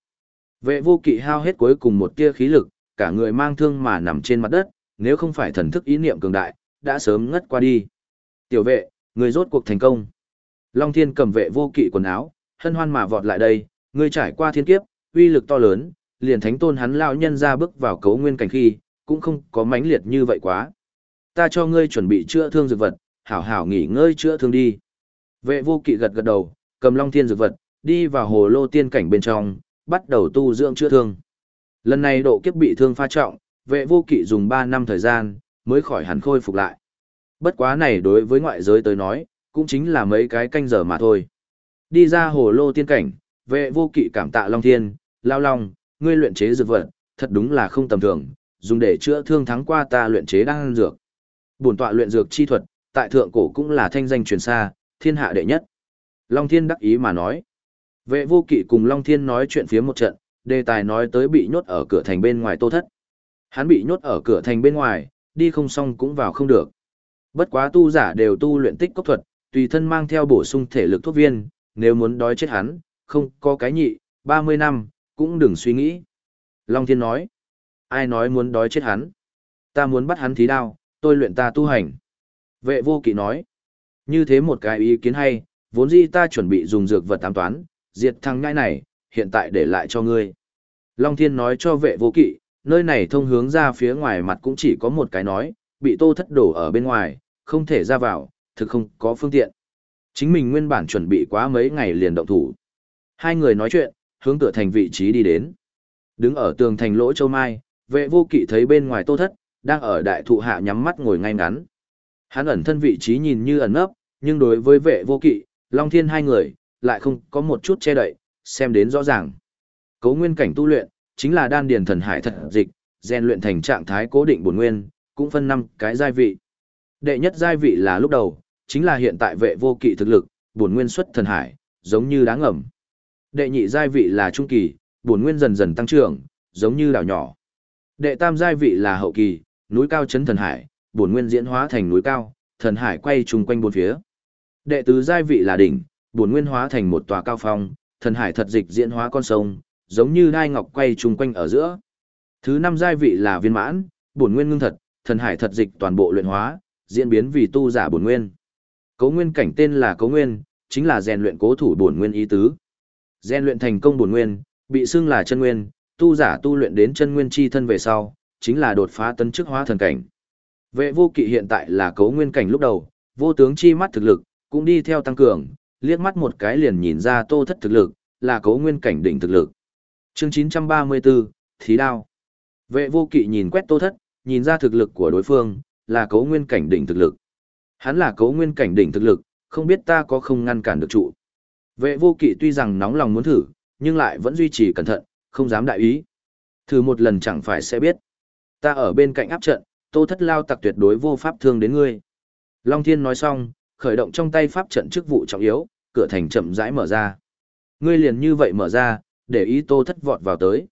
Vệ vô kỵ hao hết cuối cùng một tia khí lực, cả người mang thương mà nằm trên mặt đất, nếu không phải thần thức ý niệm cường đại, đã sớm ngất qua đi. Tiểu vệ, người rốt cuộc thành công. Long thiên cầm vệ vô kỵ quần áo, hân hoan mà vọt lại đây, người trải qua thiên kiếp, uy lực to lớn, liền thánh tôn hắn lão nhân ra bước vào cấu nguyên cảnh khi, cũng không có mãnh liệt như vậy quá. Ta cho ngươi chuẩn bị chữa thương dược vật, hảo hảo nghỉ ngơi chữa thương đi. Vệ vô kỵ gật gật đầu, cầm long thiên dược vật, đi vào hồ lô tiên cảnh bên trong, bắt đầu tu dưỡng chữa thương. Lần này độ kiếp bị thương pha trọng, vệ vô kỵ dùng 3 năm thời gian, mới khỏi hẳn khôi phục lại. Bất quá này đối với ngoại giới tới nói, cũng chính là mấy cái canh giờ mà thôi. Đi ra hồ lô tiên cảnh, vệ vô kỵ cảm tạ Long Thiên, lao long, ngươi luyện chế dược vật, thật đúng là không tầm thường, dùng để chữa thương thắng qua ta luyện chế đan dược. Bổn tọa luyện dược chi thuật, tại thượng cổ cũng là thanh danh truyền xa, thiên hạ đệ nhất. Long Thiên đắc ý mà nói. Vệ vô kỵ cùng Long Thiên nói chuyện phía một trận, đề tài nói tới bị nhốt ở cửa thành bên ngoài tô thất. Hắn bị nhốt ở cửa thành bên ngoài, đi không xong cũng vào không được. Bất quá tu giả đều tu luyện tích cốc thuật, tùy thân mang theo bổ sung thể lực thuốc viên, nếu muốn đói chết hắn, không có cái nhị, 30 năm, cũng đừng suy nghĩ. Long Thiên nói, ai nói muốn đói chết hắn? Ta muốn bắt hắn thí đao, tôi luyện ta tu hành. Vệ vô kỵ nói, như thế một cái ý kiến hay, vốn dĩ ta chuẩn bị dùng dược vật tám toán, diệt thằng nhãi này, hiện tại để lại cho ngươi. Long Thiên nói cho vệ vô kỵ, nơi này thông hướng ra phía ngoài mặt cũng chỉ có một cái nói, bị tô thất đổ ở bên ngoài, không thể ra vào, thực không có phương tiện. Chính mình nguyên bản chuẩn bị quá mấy ngày liền động thủ. Hai người nói chuyện, hướng cửa thành vị trí đi đến. Đứng ở tường thành lỗ châu mai, vệ vô kỵ thấy bên ngoài tô thất, đang ở đại thụ hạ nhắm mắt ngồi ngay ngắn. Hắn ẩn thân vị trí nhìn như ẩn nấp, nhưng đối với vệ vô kỵ, Long Thiên hai người, lại không có một chút che đậy, xem đến rõ ràng. Cấu nguyên cảnh tu luyện, chính là đan điền thần hải thật dịch, rèn luyện thành trạng thái cố định bổn nguyên, cũng phân năm cái giai vị. Đệ nhất giai vị là lúc đầu, chính là hiện tại vệ vô kỵ thực lực, bổn nguyên xuất thần hải, giống như đá ngầm. Đệ nhị giai vị là trung kỳ, bổn nguyên dần dần tăng trưởng, giống như đảo nhỏ. Đệ tam giai vị là hậu kỳ, núi cao chấn thần hải, bổn nguyên diễn hóa thành núi cao, thần hải quay trùng quanh bốn phía. Đệ tứ giai vị là đỉnh, bổn nguyên hóa thành một tòa cao phong, thần hải thật dịch diễn hóa con sông, giống như đai ngọc quay trùng quanh ở giữa. Thứ năm giai vị là viên mãn, bổn nguyên ngưng thật, thần hải thật dịch toàn bộ luyện hóa, diễn biến vì tu giả bổn nguyên. Cấu nguyên cảnh tên là cấu nguyên, chính là rèn luyện cố thủ bổn nguyên ý tứ. Rèn luyện thành công bổn nguyên, bị xưng là chân nguyên, tu giả tu luyện đến chân nguyên chi thân về sau, chính là đột phá tấn chức hóa thần cảnh. Vệ vô kỵ hiện tại là cấu nguyên cảnh lúc đầu, vô tướng chi mắt thực lực, cũng đi theo tăng cường, liếc mắt một cái liền nhìn ra tô thất thực lực, là cấu nguyên cảnh đỉnh thực lực. Chương 934, Thí Đao. Vệ vô kỵ nhìn quét tô thất, nhìn ra thực lực của đối phương, là cấu nguyên cảnh đỉnh thực lực. Hắn là cấu nguyên cảnh đỉnh thực lực, không biết ta có không ngăn cản được trụ. Vệ vô kỵ tuy rằng nóng lòng muốn thử, nhưng lại vẫn duy trì cẩn thận, không dám đại ý. Thử một lần chẳng phải sẽ biết. Ta ở bên cạnh áp trận, tô thất lao tặc tuyệt đối vô pháp thương đến ngươi. Long Thiên nói xong, khởi động trong tay pháp trận chức vụ trọng yếu, cửa thành chậm rãi mở ra. Ngươi liền như vậy mở ra, để ý tô thất vọt vào tới.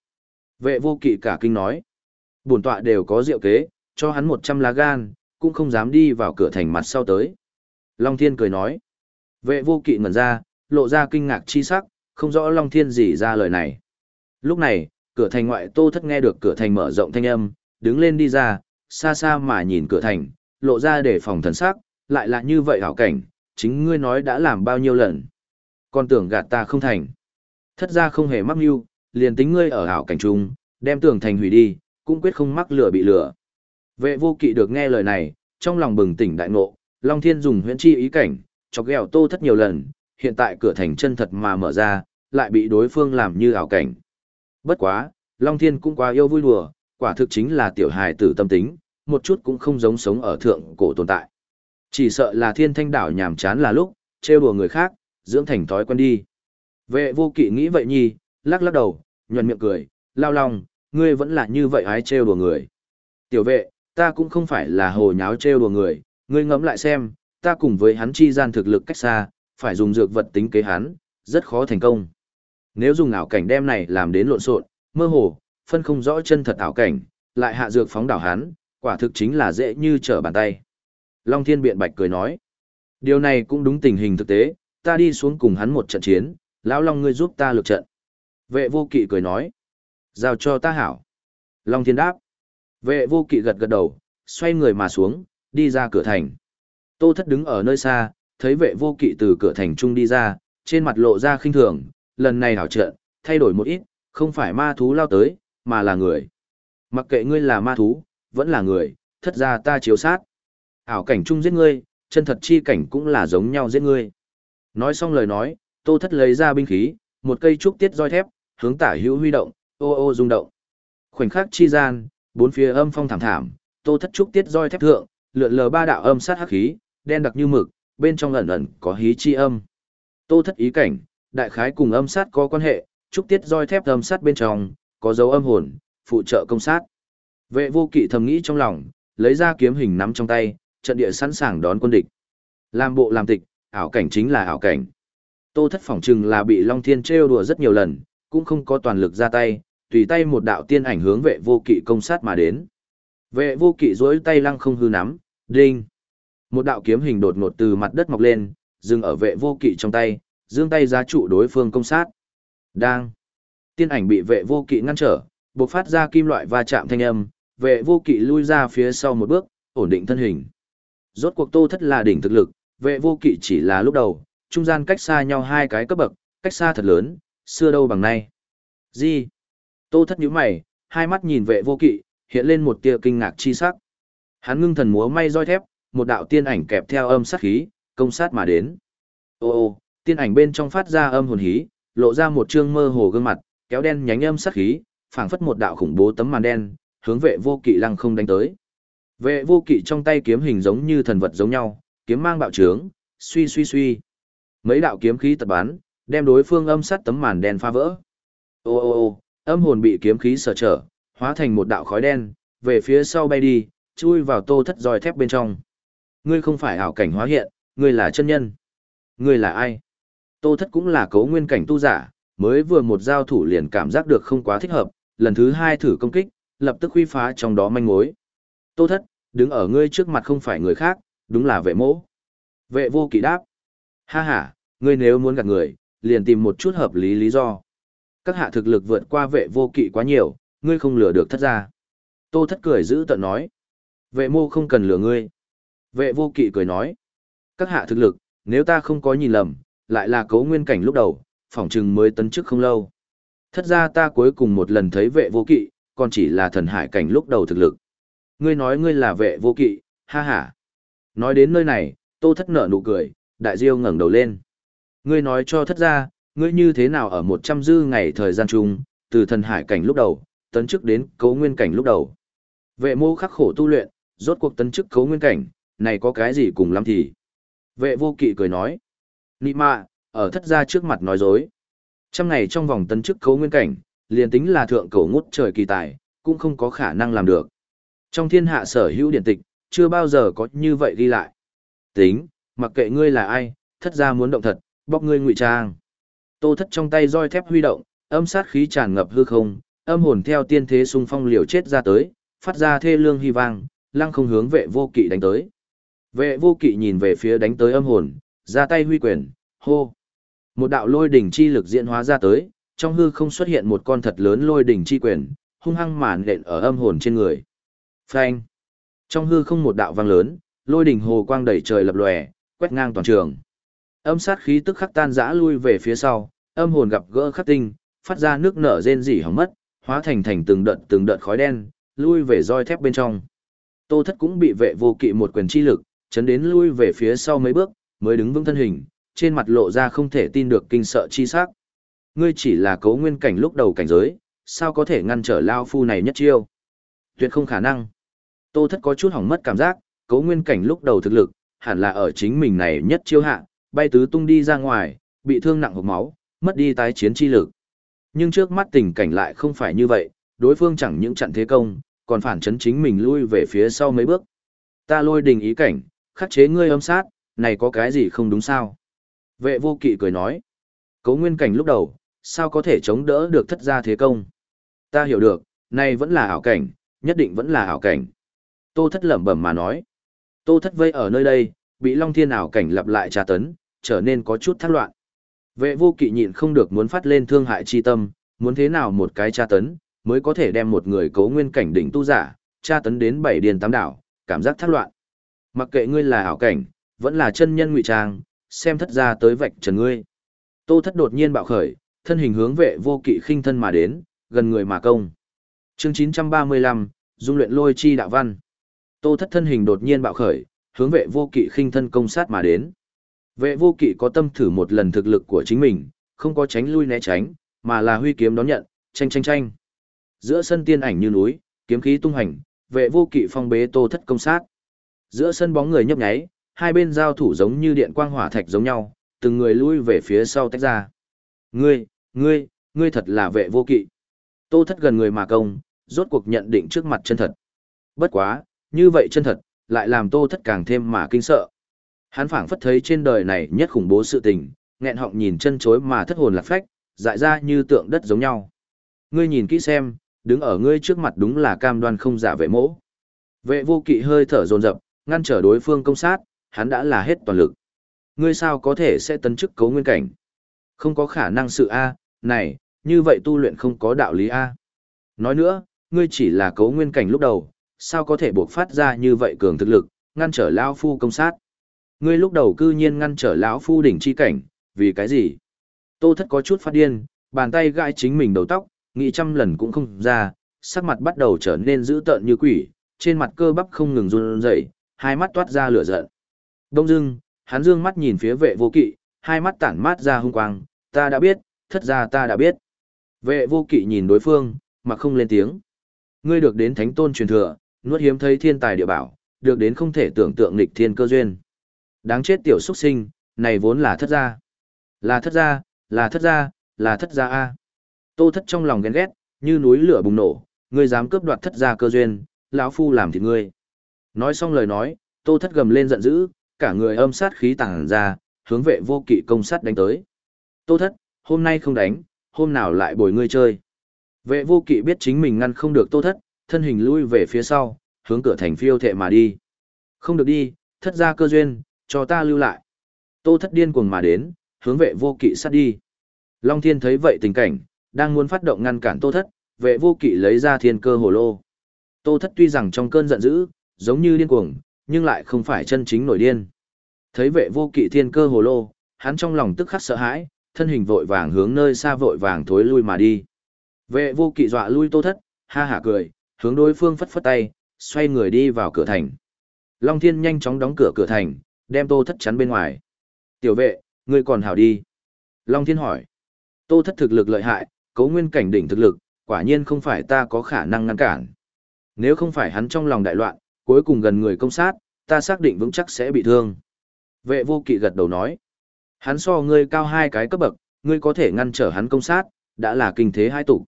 Vệ vô kỵ cả kinh nói. Bổn tọa đều có diệu kế, cho hắn 100 lá gan, cũng không dám đi vào cửa thành mặt sau tới. Long Thiên cười nói. Vệ vô kỵ ngẩn ra, lộ ra kinh ngạc chi sắc, không rõ Long Thiên gì ra lời này. Lúc này, cửa thành ngoại tô thất nghe được cửa thành mở rộng thanh âm, đứng lên đi ra, xa xa mà nhìn cửa thành, lộ ra để phòng thần sắc, lại là như vậy hảo cảnh, chính ngươi nói đã làm bao nhiêu lần. Con tưởng gạt ta không thành. Thất ra không hề mắc mưu, liền tính ngươi ở ảo cảnh trung, đem tường thành hủy đi, cũng quyết không mắc lửa bị lửa. Vệ vô kỵ được nghe lời này, trong lòng bừng tỉnh đại ngộ, Long Thiên dùng huyễn chi ý cảnh, chọc ghẹo tô thất nhiều lần, hiện tại cửa thành chân thật mà mở ra, lại bị đối phương làm như ảo cảnh. Bất quá, Long Thiên cũng quá yêu vui đùa, quả thực chính là tiểu hài tử tâm tính, một chút cũng không giống sống ở thượng cổ tồn tại. Chỉ sợ là thiên thanh đảo nhàm chán là lúc, trêu đùa người khác, dưỡng thành thói quen đi. Vệ vô kỵ nghĩ vậy nhi, lắc lắc đầu, nhuận miệng cười, lao lòng, ngươi vẫn là như vậy hái trêu đùa người. Tiểu vệ, ta cũng không phải là hồ nháo trêu đùa người, ngươi ngẫm lại xem, ta cùng với hắn chi gian thực lực cách xa, phải dùng dược vật tính kế hắn, rất khó thành công. Nếu dùng ảo cảnh đem này làm đến lộn xộn, mơ hồ, phân không rõ chân thật ảo cảnh, lại hạ dược phóng đảo hắn, quả thực chính là dễ như trở bàn tay. Long Thiên biện bạch cười nói, điều này cũng đúng tình hình thực tế, ta đi xuống cùng hắn một trận chiến, lão Long ngươi giúp ta lược trận. Vệ vô kỵ cười nói, giao cho ta hảo. Long Thiên đáp, vệ vô kỵ gật gật đầu, xoay người mà xuống, đi ra cửa thành. Tô thất đứng ở nơi xa, thấy vệ vô kỵ từ cửa thành trung đi ra, trên mặt lộ ra khinh thường, lần này hảo trận, thay đổi một ít, không phải ma thú lao tới, mà là người. Mặc kệ ngươi là ma thú, vẫn là người, thất ra ta chiếu sát. Ảo cảnh chung giết ngươi, chân thật chi cảnh cũng là giống nhau giết ngươi. Nói xong lời nói, tô thất lấy ra binh khí, một cây trúc tiết roi thép, hướng tả hữu huy động, ô ô rung động. Khoảnh khắc chi gian, bốn phía âm phong thảm thảm, tô thất trúc tiết roi thép thượng, lượn lờ ba đạo âm sát hắc khí, đen đặc như mực, bên trong ẩn ẩn có hí chi âm. Tô thất ý cảnh, đại khái cùng âm sát có quan hệ, trúc tiết roi thép âm sát bên trong, có dấu âm hồn, phụ trợ công sát. Vệ vô kỵ thầm nghĩ trong lòng, lấy ra kiếm hình nắm trong tay, trận địa sẵn sàng đón quân địch. Làm bộ làm tịch, ảo cảnh chính là ảo cảnh. Tô thất phỏng chừng là bị Long Thiên trêu đùa rất nhiều lần, cũng không có toàn lực ra tay, tùy tay một đạo tiên ảnh hướng vệ vô kỵ công sát mà đến. Vệ vô kỵ duỗi tay lăng không hư nắm, đinh. Một đạo kiếm hình đột ngột từ mặt đất mọc lên, dừng ở vệ vô kỵ trong tay, giương tay giá trụ đối phương công sát. Đang. Tiên ảnh bị vệ vô kỵ ngăn trở, bộc phát ra kim loại va chạm thanh âm, vệ vô kỵ lui ra phía sau một bước, ổn định thân hình. Rốt cuộc tô thất là đỉnh thực lực, vệ vô kỵ chỉ là lúc đầu, trung gian cách xa nhau hai cái cấp bậc, cách xa thật lớn, xưa đâu bằng nay. Gì? Tô thất nhíu mày, hai mắt nhìn vệ vô kỵ, hiện lên một tia kinh ngạc chi sắc. Hắn ngưng thần múa may roi thép, một đạo tiên ảnh kẹp theo âm sát khí, công sát mà đến. Ô ô, tiên ảnh bên trong phát ra âm hồn hí, lộ ra một trương mơ hồ gương mặt, kéo đen nhánh âm sát khí, phảng phất một đạo khủng bố tấm màn đen, hướng vệ vô kỵ lăng không đánh tới. Vệ vô kỵ trong tay kiếm hình giống như thần vật giống nhau, kiếm mang bạo trướng, suy suy suy. Mấy đạo kiếm khí tật bắn, đem đối phương âm sắt tấm màn đen phá vỡ. Ô ô ô, âm hồn bị kiếm khí sở trở, hóa thành một đạo khói đen, về phía sau bay đi, chui vào tô thất roi thép bên trong. Ngươi không phải ảo cảnh hóa hiện, ngươi là chân nhân. Ngươi là ai? Tô thất cũng là cấu nguyên cảnh tu giả, mới vừa một giao thủ liền cảm giác được không quá thích hợp, lần thứ hai thử công kích, lập tức huy phá trong đó manh mối. Tô thất, đứng ở ngươi trước mặt không phải người khác, đúng là vệ mỗ. Vệ vô kỵ đáp. Ha ha, ngươi nếu muốn gạt người, liền tìm một chút hợp lý lý do. Các hạ thực lực vượt qua vệ vô kỵ quá nhiều, ngươi không lừa được thất ra. Tô thất cười giữ tận nói. Vệ mô không cần lừa ngươi. Vệ vô kỵ cười nói. Các hạ thực lực, nếu ta không có nhìn lầm, lại là cấu nguyên cảnh lúc đầu, phỏng chừng mới tấn chức không lâu. Thất ra ta cuối cùng một lần thấy vệ vô kỵ, còn chỉ là thần hải cảnh lúc đầu thực lực. Ngươi nói ngươi là vệ vô kỵ, ha ha. Nói đến nơi này, tô thất nở nụ cười, đại diêu ngẩng đầu lên. Ngươi nói cho thất ra, ngươi như thế nào ở một trăm dư ngày thời gian chung, từ thần hải cảnh lúc đầu, tấn chức đến cấu nguyên cảnh lúc đầu. Vệ mô khắc khổ tu luyện, rốt cuộc tấn chức cấu nguyên cảnh, này có cái gì cùng lắm thì. Vệ vô kỵ cười nói. Nị mạ, ở thất gia trước mặt nói dối. Trăm ngày trong vòng tấn chức cấu nguyên cảnh, liền tính là thượng cổ ngút trời kỳ tài, cũng không có khả năng làm được. Trong thiên hạ sở hữu điện tịch, chưa bao giờ có như vậy ghi lại. Tính, mặc kệ ngươi là ai, thất ra muốn động thật, bóc ngươi ngụy trang. Tô thất trong tay roi thép huy động, âm sát khí tràn ngập hư không, âm hồn theo tiên thế xung phong liều chết ra tới, phát ra thê lương hy vang, lăng không hướng vệ vô kỵ đánh tới. Vệ vô kỵ nhìn về phía đánh tới âm hồn, ra tay huy quyền, hô. Một đạo lôi đỉnh chi lực diễn hóa ra tới, trong hư không xuất hiện một con thật lớn lôi đỉnh chi quyền, hung hăng màn đện ở âm hồn trên người. Phanh. Trong hư không một đạo vang lớn, lôi đỉnh hồ quang đầy trời lập lòe, quét ngang toàn trường. Âm sát khí tức khắc tan rã lui về phía sau, âm hồn gặp gỡ khắc tinh, phát ra nước nở rên rỉ hỏng mất, hóa thành thành từng đợt từng đợt khói đen, lui về roi thép bên trong. Tô Thất cũng bị vệ vô kỵ một quyền chi lực, chấn đến lui về phía sau mấy bước, mới đứng vững thân hình, trên mặt lộ ra không thể tin được kinh sợ chi sắc. Ngươi chỉ là cấu nguyên cảnh lúc đầu cảnh giới, sao có thể ngăn trở lao phu này nhất chiêu? Tuyệt không khả năng. Tô Thất có chút hỏng mất cảm giác, cấu nguyên cảnh lúc đầu thực lực, hẳn là ở chính mình này nhất chiêu hạ, bay tứ tung đi ra ngoài, bị thương nặng hộc máu, mất đi tái chiến chi lực. Nhưng trước mắt tình cảnh lại không phải như vậy, đối phương chẳng những chặn thế công, còn phản chấn chính mình lui về phía sau mấy bước. Ta lôi đình ý cảnh, khắc chế ngươi âm sát, này có cái gì không đúng sao? Vệ vô kỵ cười nói. Cấu nguyên cảnh lúc đầu, sao có thể chống đỡ được thất gia thế công? Ta hiểu được, nay vẫn là ảo cảnh, nhất định vẫn là ảo cảnh. Tô thất lẩm bẩm mà nói. Tô thất vây ở nơi đây, bị Long Thiên ảo cảnh lặp lại tra tấn, trở nên có chút thác loạn. Vệ vô kỵ nhịn không được muốn phát lên thương hại chi tâm, muốn thế nào một cái tra tấn, mới có thể đem một người cấu nguyên cảnh đỉnh tu giả, tra tấn đến bảy điền tám đảo, cảm giác thác loạn. Mặc kệ ngươi là ảo cảnh, vẫn là chân nhân ngụy trang, xem thất ra tới vạch trần ngươi. Tô thất đột nhiên bạo khởi, thân hình hướng vệ vô kỵ khinh thân mà đến, gần người mà công. Chương 935, dung luyện lôi chi đạo văn. Tô thất thân hình đột nhiên bạo khởi, hướng vệ vô kỵ khinh thân công sát mà đến. Vệ vô kỵ có tâm thử một lần thực lực của chính mình, không có tránh lui né tránh, mà là huy kiếm đón nhận, tranh tranh tranh. Giữa sân tiên ảnh như núi, kiếm khí tung hành, vệ vô kỵ phong bế tô thất công sát. Giữa sân bóng người nhấp nháy, hai bên giao thủ giống như điện quang hỏa thạch giống nhau, từng người lui về phía sau tách ra. Ngươi, ngươi, ngươi thật là vệ vô kỵ. Tô thất gần người mà công, rốt cuộc nhận định trước mặt chân thật. Bất quá, như vậy chân thật, lại làm tô thất càng thêm mà kinh sợ. Hắn phảng phất thấy trên đời này nhất khủng bố sự tình, nghẹn họng nhìn chân chối mà thất hồn lạc phách, dại ra như tượng đất giống nhau. Ngươi nhìn kỹ xem, đứng ở ngươi trước mặt đúng là cam đoan không giả vệ mỗ. Vệ vô kỵ hơi thở dồn dập, ngăn trở đối phương công sát, hắn đã là hết toàn lực. Ngươi sao có thể sẽ tấn chức cấu nguyên cảnh? Không có khả năng sự A, này, như vậy tu luyện không có đạo lý A. Nói nữa, ngươi chỉ là cấu nguyên cảnh lúc đầu, sao có thể buộc phát ra như vậy cường thực lực, ngăn trở lão phu công sát. Ngươi lúc đầu cư nhiên ngăn trở lão phu đỉnh chi cảnh, vì cái gì? Tô thất có chút phát điên, bàn tay gãi chính mình đầu tóc, nghĩ trăm lần cũng không ra, sắc mặt bắt đầu trở nên dữ tợn như quỷ, trên mặt cơ bắp không ngừng run rẩy, hai mắt toát ra lửa giận. Đông dưng, hắn dương mắt nhìn phía vệ vô kỵ, hai mắt tản mát ra hung quang, ta đã biết, thất ra ta đã biết. Vệ vô kỵ nhìn đối phương, mà không lên tiếng. Ngươi được đến thánh tôn truyền thừa, nuốt hiếm thấy thiên tài địa bảo, được đến không thể tưởng tượng nghịch thiên cơ duyên. Đáng chết tiểu xuất sinh, này vốn là thất gia. Là thất gia, là thất gia, là thất gia A. Tô thất trong lòng ghen ghét, như núi lửa bùng nổ, ngươi dám cướp đoạt thất gia cơ duyên, lão phu làm thịt ngươi. Nói xong lời nói, tô thất gầm lên giận dữ, cả người âm sát khí tàng ra, hướng vệ vô kỵ công sát đánh tới. Tô thất, hôm nay không đánh, hôm nào lại bồi ngươi chơi. Vệ vô kỵ biết chính mình ngăn không được tô thất, thân hình lui về phía sau, hướng cửa thành phiêu thệ mà đi. Không được đi, thất gia cơ duyên, cho ta lưu lại. Tô thất điên cuồng mà đến, hướng vệ vô kỵ sát đi. Long thiên thấy vậy tình cảnh, đang muốn phát động ngăn cản tô thất, vệ vô kỵ lấy ra thiên cơ hồ lô. Tô thất tuy rằng trong cơn giận dữ, giống như điên cuồng, nhưng lại không phải chân chính nổi điên. Thấy vệ vô kỵ thiên cơ hồ lô, hắn trong lòng tức khắc sợ hãi, thân hình vội vàng hướng nơi xa vội vàng thối lui mà đi. Vệ vô kỵ dọa lui tô thất, ha hả cười, hướng đối phương phất phất tay, xoay người đi vào cửa thành. Long thiên nhanh chóng đóng cửa cửa thành, đem tô thất chắn bên ngoài. Tiểu vệ, ngươi còn hảo đi. Long thiên hỏi. Tô thất thực lực lợi hại, cấu nguyên cảnh đỉnh thực lực, quả nhiên không phải ta có khả năng ngăn cản. Nếu không phải hắn trong lòng đại loạn, cuối cùng gần người công sát, ta xác định vững chắc sẽ bị thương. Vệ vô kỵ gật đầu nói. Hắn so ngươi cao hai cái cấp bậc, ngươi có thể ngăn trở hắn công sát, đã là kinh thế hai tụ.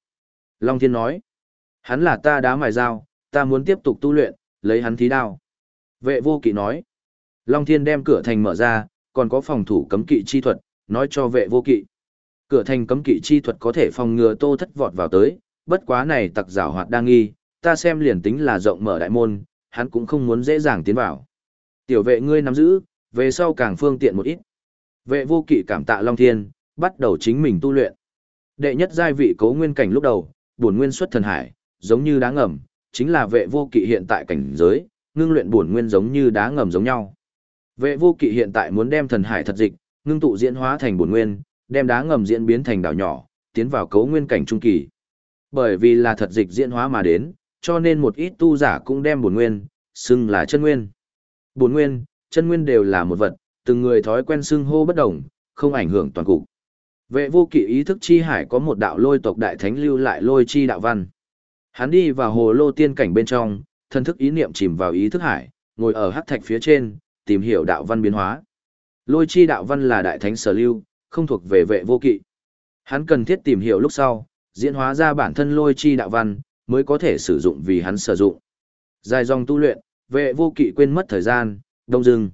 Long Thiên nói. Hắn là ta đá mài dao, ta muốn tiếp tục tu luyện, lấy hắn thí đao. Vệ vô kỵ nói. Long Thiên đem cửa thành mở ra, còn có phòng thủ cấm kỵ chi thuật, nói cho vệ vô kỵ. Cửa thành cấm kỵ chi thuật có thể phòng ngừa tô thất vọt vào tới, bất quá này tặc giảo hoạt đang nghi, ta xem liền tính là rộng mở đại môn, hắn cũng không muốn dễ dàng tiến vào. Tiểu vệ ngươi nắm giữ, về sau càng phương tiện một ít. Vệ vô kỵ cảm tạ Long Thiên, bắt đầu chính mình tu luyện. Đệ nhất giai vị cố nguyên cảnh lúc đầu, bổn nguyên xuất thần hải, giống như đá ngầm, chính là vệ vô kỵ hiện tại cảnh giới, ngưng luyện bổn nguyên giống như đá ngầm giống nhau. Vệ vô kỵ hiện tại muốn đem thần hải thật dịch, ngưng tụ diễn hóa thành bổn nguyên, đem đá ngầm diễn biến thành đảo nhỏ, tiến vào cấu nguyên cảnh trung kỳ. Bởi vì là thật dịch diễn hóa mà đến, cho nên một ít tu giả cũng đem bổn nguyên, xưng là chân nguyên. Bổn nguyên, chân nguyên đều là một vật, từng người thói quen xưng hô bất đồng, không ảnh hưởng toàn cục. Vệ vô kỵ ý thức chi hải có một đạo lôi tộc đại thánh lưu lại lôi chi đạo văn. Hắn đi vào hồ lô tiên cảnh bên trong, thân thức ý niệm chìm vào ý thức hải, ngồi ở hắc thạch phía trên, tìm hiểu đạo văn biến hóa. Lôi chi đạo văn là đại thánh sở lưu, không thuộc về vệ vô kỵ. Hắn cần thiết tìm hiểu lúc sau, diễn hóa ra bản thân lôi chi đạo văn, mới có thể sử dụng vì hắn sử dụng. Dài dòng tu luyện, vệ vô kỵ quên mất thời gian, đông dừng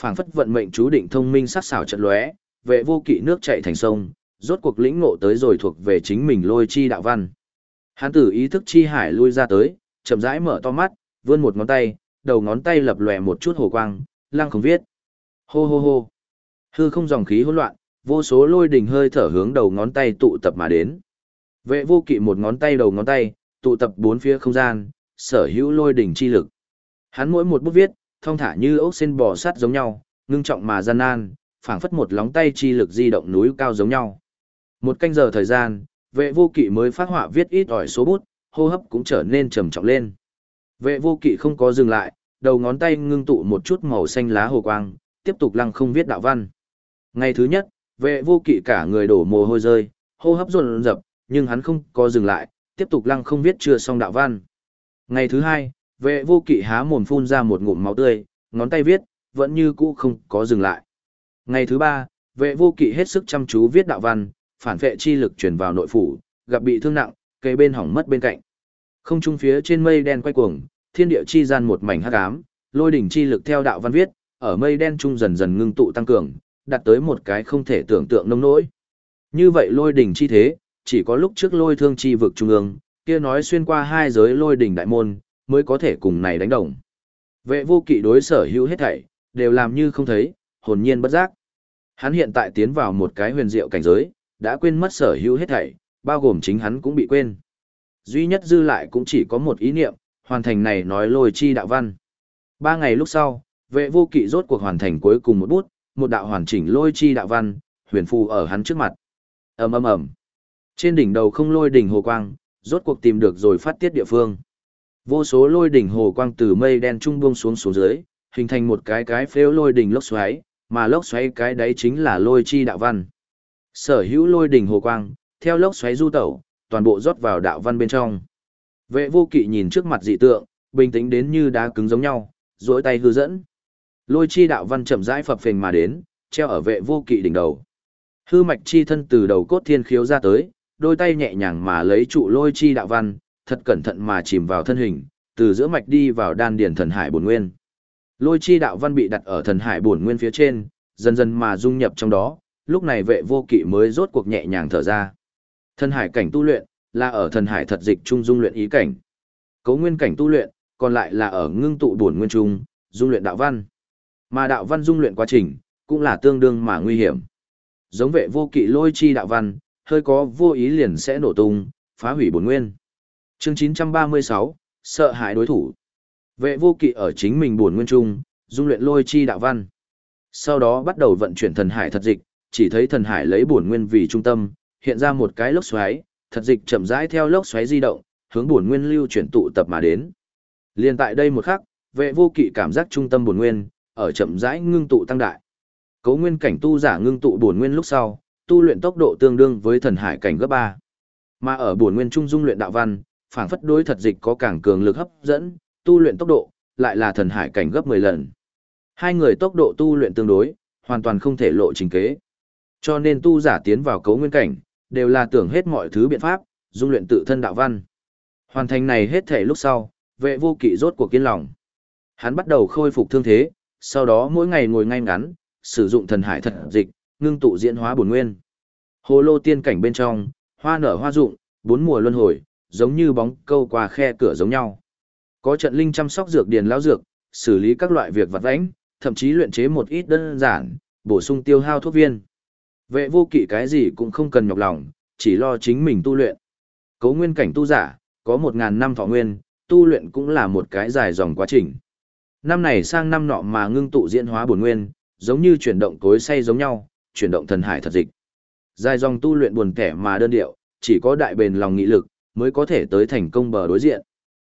phảng phất vận mệnh chú định thông minh sắc xảo trận lóe, vệ vô kỵ nước chảy thành sông, rốt cuộc lĩnh ngộ tới rồi thuộc về chính mình lôi chi đạo văn. Hắn tử ý thức chi hải lui ra tới, chậm rãi mở to mắt, vươn một ngón tay, đầu ngón tay lập lòe một chút hồ quang, lăng không viết. Hô hô hô. Hư không dòng khí hỗn loạn, vô số lôi đỉnh hơi thở hướng đầu ngón tay tụ tập mà đến. Vệ vô kỵ một ngón tay đầu ngón tay, tụ tập bốn phía không gian, sở hữu lôi đỉnh chi lực. Hắn mỗi một bút viết, thông thả như ốc sen bò sắt giống nhau, ngưng trọng mà gian nan, phảng phất một lóng tay chi lực di động núi cao giống nhau. Một canh giờ thời gian, vệ vô kỵ mới phát họa viết ít ỏi số bút, hô hấp cũng trở nên trầm trọng lên. Vệ vô kỵ không có dừng lại, đầu ngón tay ngưng tụ một chút màu xanh lá hồ quang, tiếp tục lăng không viết đạo văn. Ngày thứ nhất, vệ vô kỵ cả người đổ mồ hôi rơi, hô hấp run rập, nhưng hắn không có dừng lại, tiếp tục lăng không viết chưa xong đạo văn. Ngày thứ hai, vệ vô kỵ há mồm phun ra một ngụm máu tươi, ngón tay viết, vẫn như cũ không có dừng lại. Ngày thứ ba, vệ vô kỵ hết sức chăm chú viết đạo văn, phản vệ chi lực truyền vào nội phủ, gặp bị thương nặng, cây bên hỏng mất bên cạnh. Không trung phía trên mây đen quay cuồng, thiên địa chi gian một mảnh hắc ám, lôi đỉnh chi lực theo đạo văn viết, ở mây đen trung dần dần ngưng tụ tăng cường, đạt tới một cái không thể tưởng tượng nông nỗi. Như vậy lôi đỉnh chi thế, chỉ có lúc trước lôi thương chi vực trung ương, kia nói xuyên qua hai giới lôi đỉnh đại môn, mới có thể cùng này đánh đồng. Vệ vô kỵ đối sở hữu hết thảy, đều làm như không thấy, hồn nhiên bất giác. Hắn hiện tại tiến vào một cái huyền diệu cảnh giới, đã quên mất sở hữu hết thảy, bao gồm chính hắn cũng bị quên. Duy nhất dư lại cũng chỉ có một ý niệm, hoàn thành này nói lôi chi đạo văn. Ba ngày lúc sau, vệ vô kỵ rốt cuộc hoàn thành cuối cùng một bút, một đạo hoàn chỉnh lôi chi đạo văn, huyền phù ở hắn trước mặt. ầm ầm ầm. Trên đỉnh đầu không lôi đỉnh hồ quang, rốt cuộc tìm được rồi phát tiết địa phương. Vô số lôi đỉnh hồ quang từ mây đen trung buông xuống xuống dưới, hình thành một cái cái phếu lôi đỉnh lốc xoáy, mà lốc xoáy cái đấy chính là lôi chi đạo văn. Sở hữu lôi đỉnh hồ quang, theo lốc xoáy du tẩu, toàn bộ rót vào đạo văn bên trong. Vệ vô kỵ nhìn trước mặt dị tượng, bình tĩnh đến như đá cứng giống nhau, duỗi tay hư dẫn. Lôi chi đạo văn chậm rãi phập phình mà đến, treo ở vệ vô kỵ đỉnh đầu. Hư mạch chi thân từ đầu cốt thiên khiếu ra tới, đôi tay nhẹ nhàng mà lấy trụ lôi chi đạo văn, thật cẩn thận mà chìm vào thân hình, từ giữa mạch đi vào đan điền thần hải bổn nguyên. Lôi chi đạo văn bị đặt ở thần hải bổn nguyên phía trên, dần dần mà dung nhập trong đó, lúc này vệ vô kỵ mới rốt cuộc nhẹ nhàng thở ra. Thần hải cảnh tu luyện, là ở thần hải thật dịch trung dung luyện ý cảnh. Cấu nguyên cảnh tu luyện, còn lại là ở ngưng tụ bổn nguyên trung, dung luyện đạo văn. Mà đạo văn dung luyện quá trình, cũng là tương đương mà nguy hiểm. Giống vệ vô kỵ lôi chi đạo văn, hơi có vô ý liền sẽ nổ tung, phá hủy bổn nguyên. Chương 936, sợ hãi đối thủ. Vệ vô kỵ ở chính mình buồn nguyên trung, dung luyện lôi chi đạo văn. Sau đó bắt đầu vận chuyển thần hải thật dịch, chỉ thấy thần hải lấy buồn nguyên vì trung tâm, hiện ra một cái lốc xoáy, thật dịch chậm rãi theo lốc xoáy di động, hướng buồn nguyên lưu chuyển tụ tập mà đến. Liên tại đây một khắc, vệ vô kỵ cảm giác trung tâm buồn nguyên ở chậm rãi ngưng tụ tăng đại. Cấu nguyên cảnh tu giả ngưng tụ buồn nguyên lúc sau, tu luyện tốc độ tương đương với thần hải cảnh gấp 3. Mà ở buồn nguyên trung dung luyện đạo văn, phảng phất đối thật dịch có càng cường lực hấp dẫn, tu luyện tốc độ lại là thần hải cảnh gấp 10 lần. Hai người tốc độ tu luyện tương đối, hoàn toàn không thể lộ trình kế. Cho nên tu giả tiến vào cấu nguyên cảnh, đều là tưởng hết mọi thứ biện pháp, dung luyện tự thân đạo văn. Hoàn thành này hết thể lúc sau, vệ vô kỵ rốt cuộc kiên lòng. Hắn bắt đầu khôi phục thương thế, sau đó mỗi ngày ngồi ngay ngắn, sử dụng thần hải thật dịch, ngưng tụ diễn hóa bổn nguyên. Hồ lô tiên cảnh bên trong, hoa nở hoa rụng, bốn mùa luân hồi, giống như bóng câu qua khe cửa giống nhau. Có trận linh chăm sóc dược điền lão dược, xử lý các loại việc vặt vãnh, thậm chí luyện chế một ít đơn giản, bổ sung tiêu hao thuốc viên. Vệ vô kỵ cái gì cũng không cần nhọc lòng, chỉ lo chính mình tu luyện. Cấu nguyên cảnh tu giả, có một ngàn năm thọ nguyên, tu luyện cũng là một cái dài dòng quá trình. Năm này sang năm nọ mà ngưng tụ diễn hóa bổn nguyên, giống như chuyển động cối say giống nhau, chuyển động thần hải thật dịch. Dài dòng tu luyện buồn kẻ mà đơn điệu, chỉ có đại bền lòng nghị lực, mới có thể tới thành công bờ đối diện.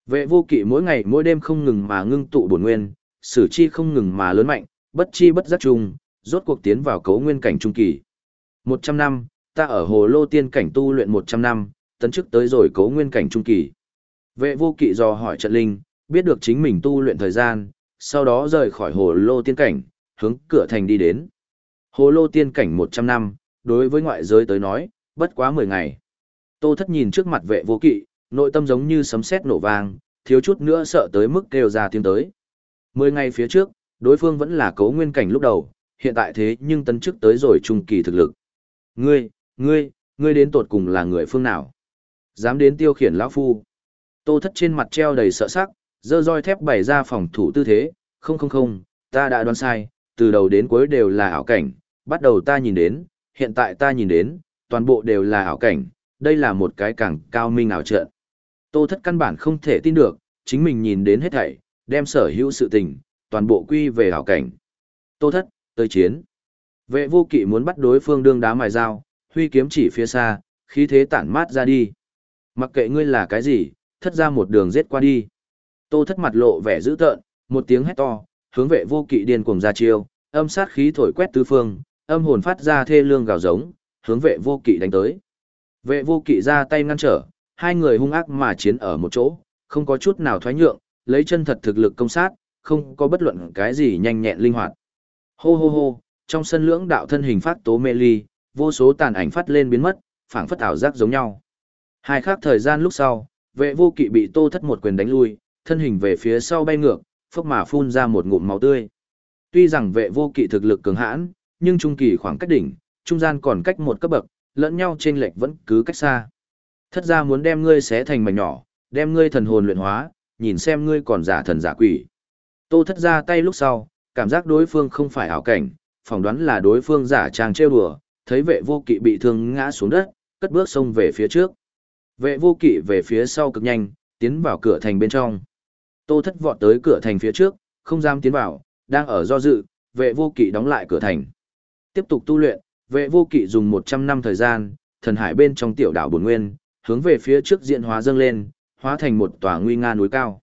Vệ vô kỵ mỗi ngày mỗi đêm không ngừng mà ngưng tụ bổn nguyên, sử chi không ngừng mà lớn mạnh, bất chi bất giác chung, rốt cuộc tiến vào cấu nguyên cảnh trung kỳ. 100 năm, ta ở hồ lô tiên cảnh tu luyện 100 năm, tấn chức tới rồi cấu nguyên cảnh trung kỳ. Vệ vô kỵ do hỏi trận linh, biết được chính mình tu luyện thời gian, sau đó rời khỏi hồ lô tiên cảnh, hướng cửa thành đi đến. Hồ lô tiên cảnh 100 năm, đối với ngoại giới tới nói, bất quá 10 ngày. Tô thất nhìn trước mặt vệ vô kỵ, nội tâm giống như sấm sét nổ vang, thiếu chút nữa sợ tới mức kêu ra tiếng tới. 10 ngày phía trước, đối phương vẫn là cấu nguyên cảnh lúc đầu, hiện tại thế nhưng tấn chức tới rồi trung kỳ thực lực. Ngươi, ngươi, ngươi đến tột cùng là người phương nào? Dám đến tiêu khiển lão phu. Tô thất trên mặt treo đầy sợ sắc, dơ roi thép bày ra phòng thủ tư thế, không không không, ta đã đoán sai, từ đầu đến cuối đều là ảo cảnh, bắt đầu ta nhìn đến, hiện tại ta nhìn đến, toàn bộ đều là ảo cảnh, đây là một cái càng cao minh ảo trợn, Tô thất căn bản không thể tin được, chính mình nhìn đến hết thảy, đem sở hữu sự tình, toàn bộ quy về hảo cảnh. Tô thất, tới chiến. Vệ vô kỵ muốn bắt đối phương đương đá mài dao, huy kiếm chỉ phía xa, khí thế tản mát ra đi. Mặc kệ ngươi là cái gì, thất ra một đường giết qua đi. Tô thất mặt lộ vẻ dữ tợn, một tiếng hét to, hướng vệ vô kỵ điên cuồng ra chiêu, âm sát khí thổi quét tứ phương, âm hồn phát ra thê lương gào giống, hướng vệ vô kỵ đánh tới. Vệ vô kỵ ra tay ngăn trở, hai người hung ác mà chiến ở một chỗ, không có chút nào thoái nhượng, lấy chân thật thực lực công sát, không có bất luận cái gì nhanh nhẹn linh hoạt. Hô hô hô, trong sân lưỡng đạo thân hình phát tố mê ly, vô số tàn ảnh phát lên biến mất, phảng phất ảo giác giống nhau. Hai khác thời gian lúc sau, vệ vô kỵ bị tô thất một quyền đánh lui, thân hình về phía sau bay ngược, phốc mà phun ra một ngụm máu tươi. Tuy rằng vệ vô kỵ thực lực cường hãn, nhưng trung kỳ khoảng cách đỉnh, trung gian còn cách một cấp bậc, lẫn nhau trên lệch vẫn cứ cách xa. Thất gia muốn đem ngươi xé thành mảnh nhỏ, đem ngươi thần hồn luyện hóa, nhìn xem ngươi còn giả thần giả quỷ. Tô thất ra tay lúc sau, cảm giác đối phương không phải ảo cảnh, phỏng đoán là đối phương giả trang trêu đùa, thấy vệ vô kỵ bị thương ngã xuống đất, cất bước xông về phía trước. Vệ vô kỵ về phía sau cực nhanh, tiến vào cửa thành bên trong. Tô thất vọt tới cửa thành phía trước, không dám tiến vào, đang ở do dự, vệ vô kỵ đóng lại cửa thành. Tiếp tục tu luyện, vệ vô kỵ dùng 100 năm thời gian, thần hải bên trong tiểu đảo bổn nguyên, hướng về phía trước diện hóa dâng lên, hóa thành một tòa nguy nga núi cao.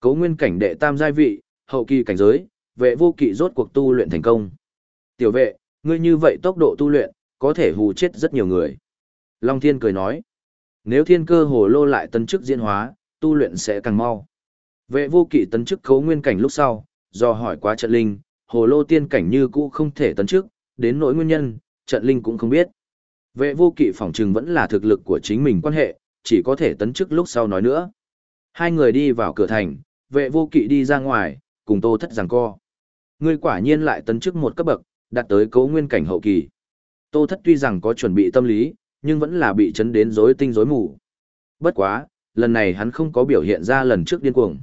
Cấu nguyên cảnh đệ tam giai vị, hậu kỳ cảnh giới, vệ vô kỵ rốt cuộc tu luyện thành công. Tiểu vệ, ngươi như vậy tốc độ tu luyện, có thể hù chết rất nhiều người. Long Thiên cười nói, nếu thiên cơ hồ lô lại tấn chức diễn hóa, tu luyện sẽ càng mau. Vệ vô kỵ tấn chức cấu nguyên cảnh lúc sau, do hỏi quá trận linh, hồ lô tiên cảnh như cũ không thể tấn chức, đến nỗi nguyên nhân, trận linh cũng không biết. Vệ vô kỵ phỏng chừng vẫn là thực lực của chính mình quan hệ, chỉ có thể tấn chức lúc sau nói nữa. Hai người đi vào cửa thành, vệ vô kỵ đi ra ngoài, cùng tô thất rằng co. Ngươi quả nhiên lại tấn chức một cấp bậc, đạt tới cấu nguyên cảnh hậu kỳ. Tô thất tuy rằng có chuẩn bị tâm lý, nhưng vẫn là bị chấn đến rối tinh rối mù. Bất quá, lần này hắn không có biểu hiện ra lần trước điên cuồng.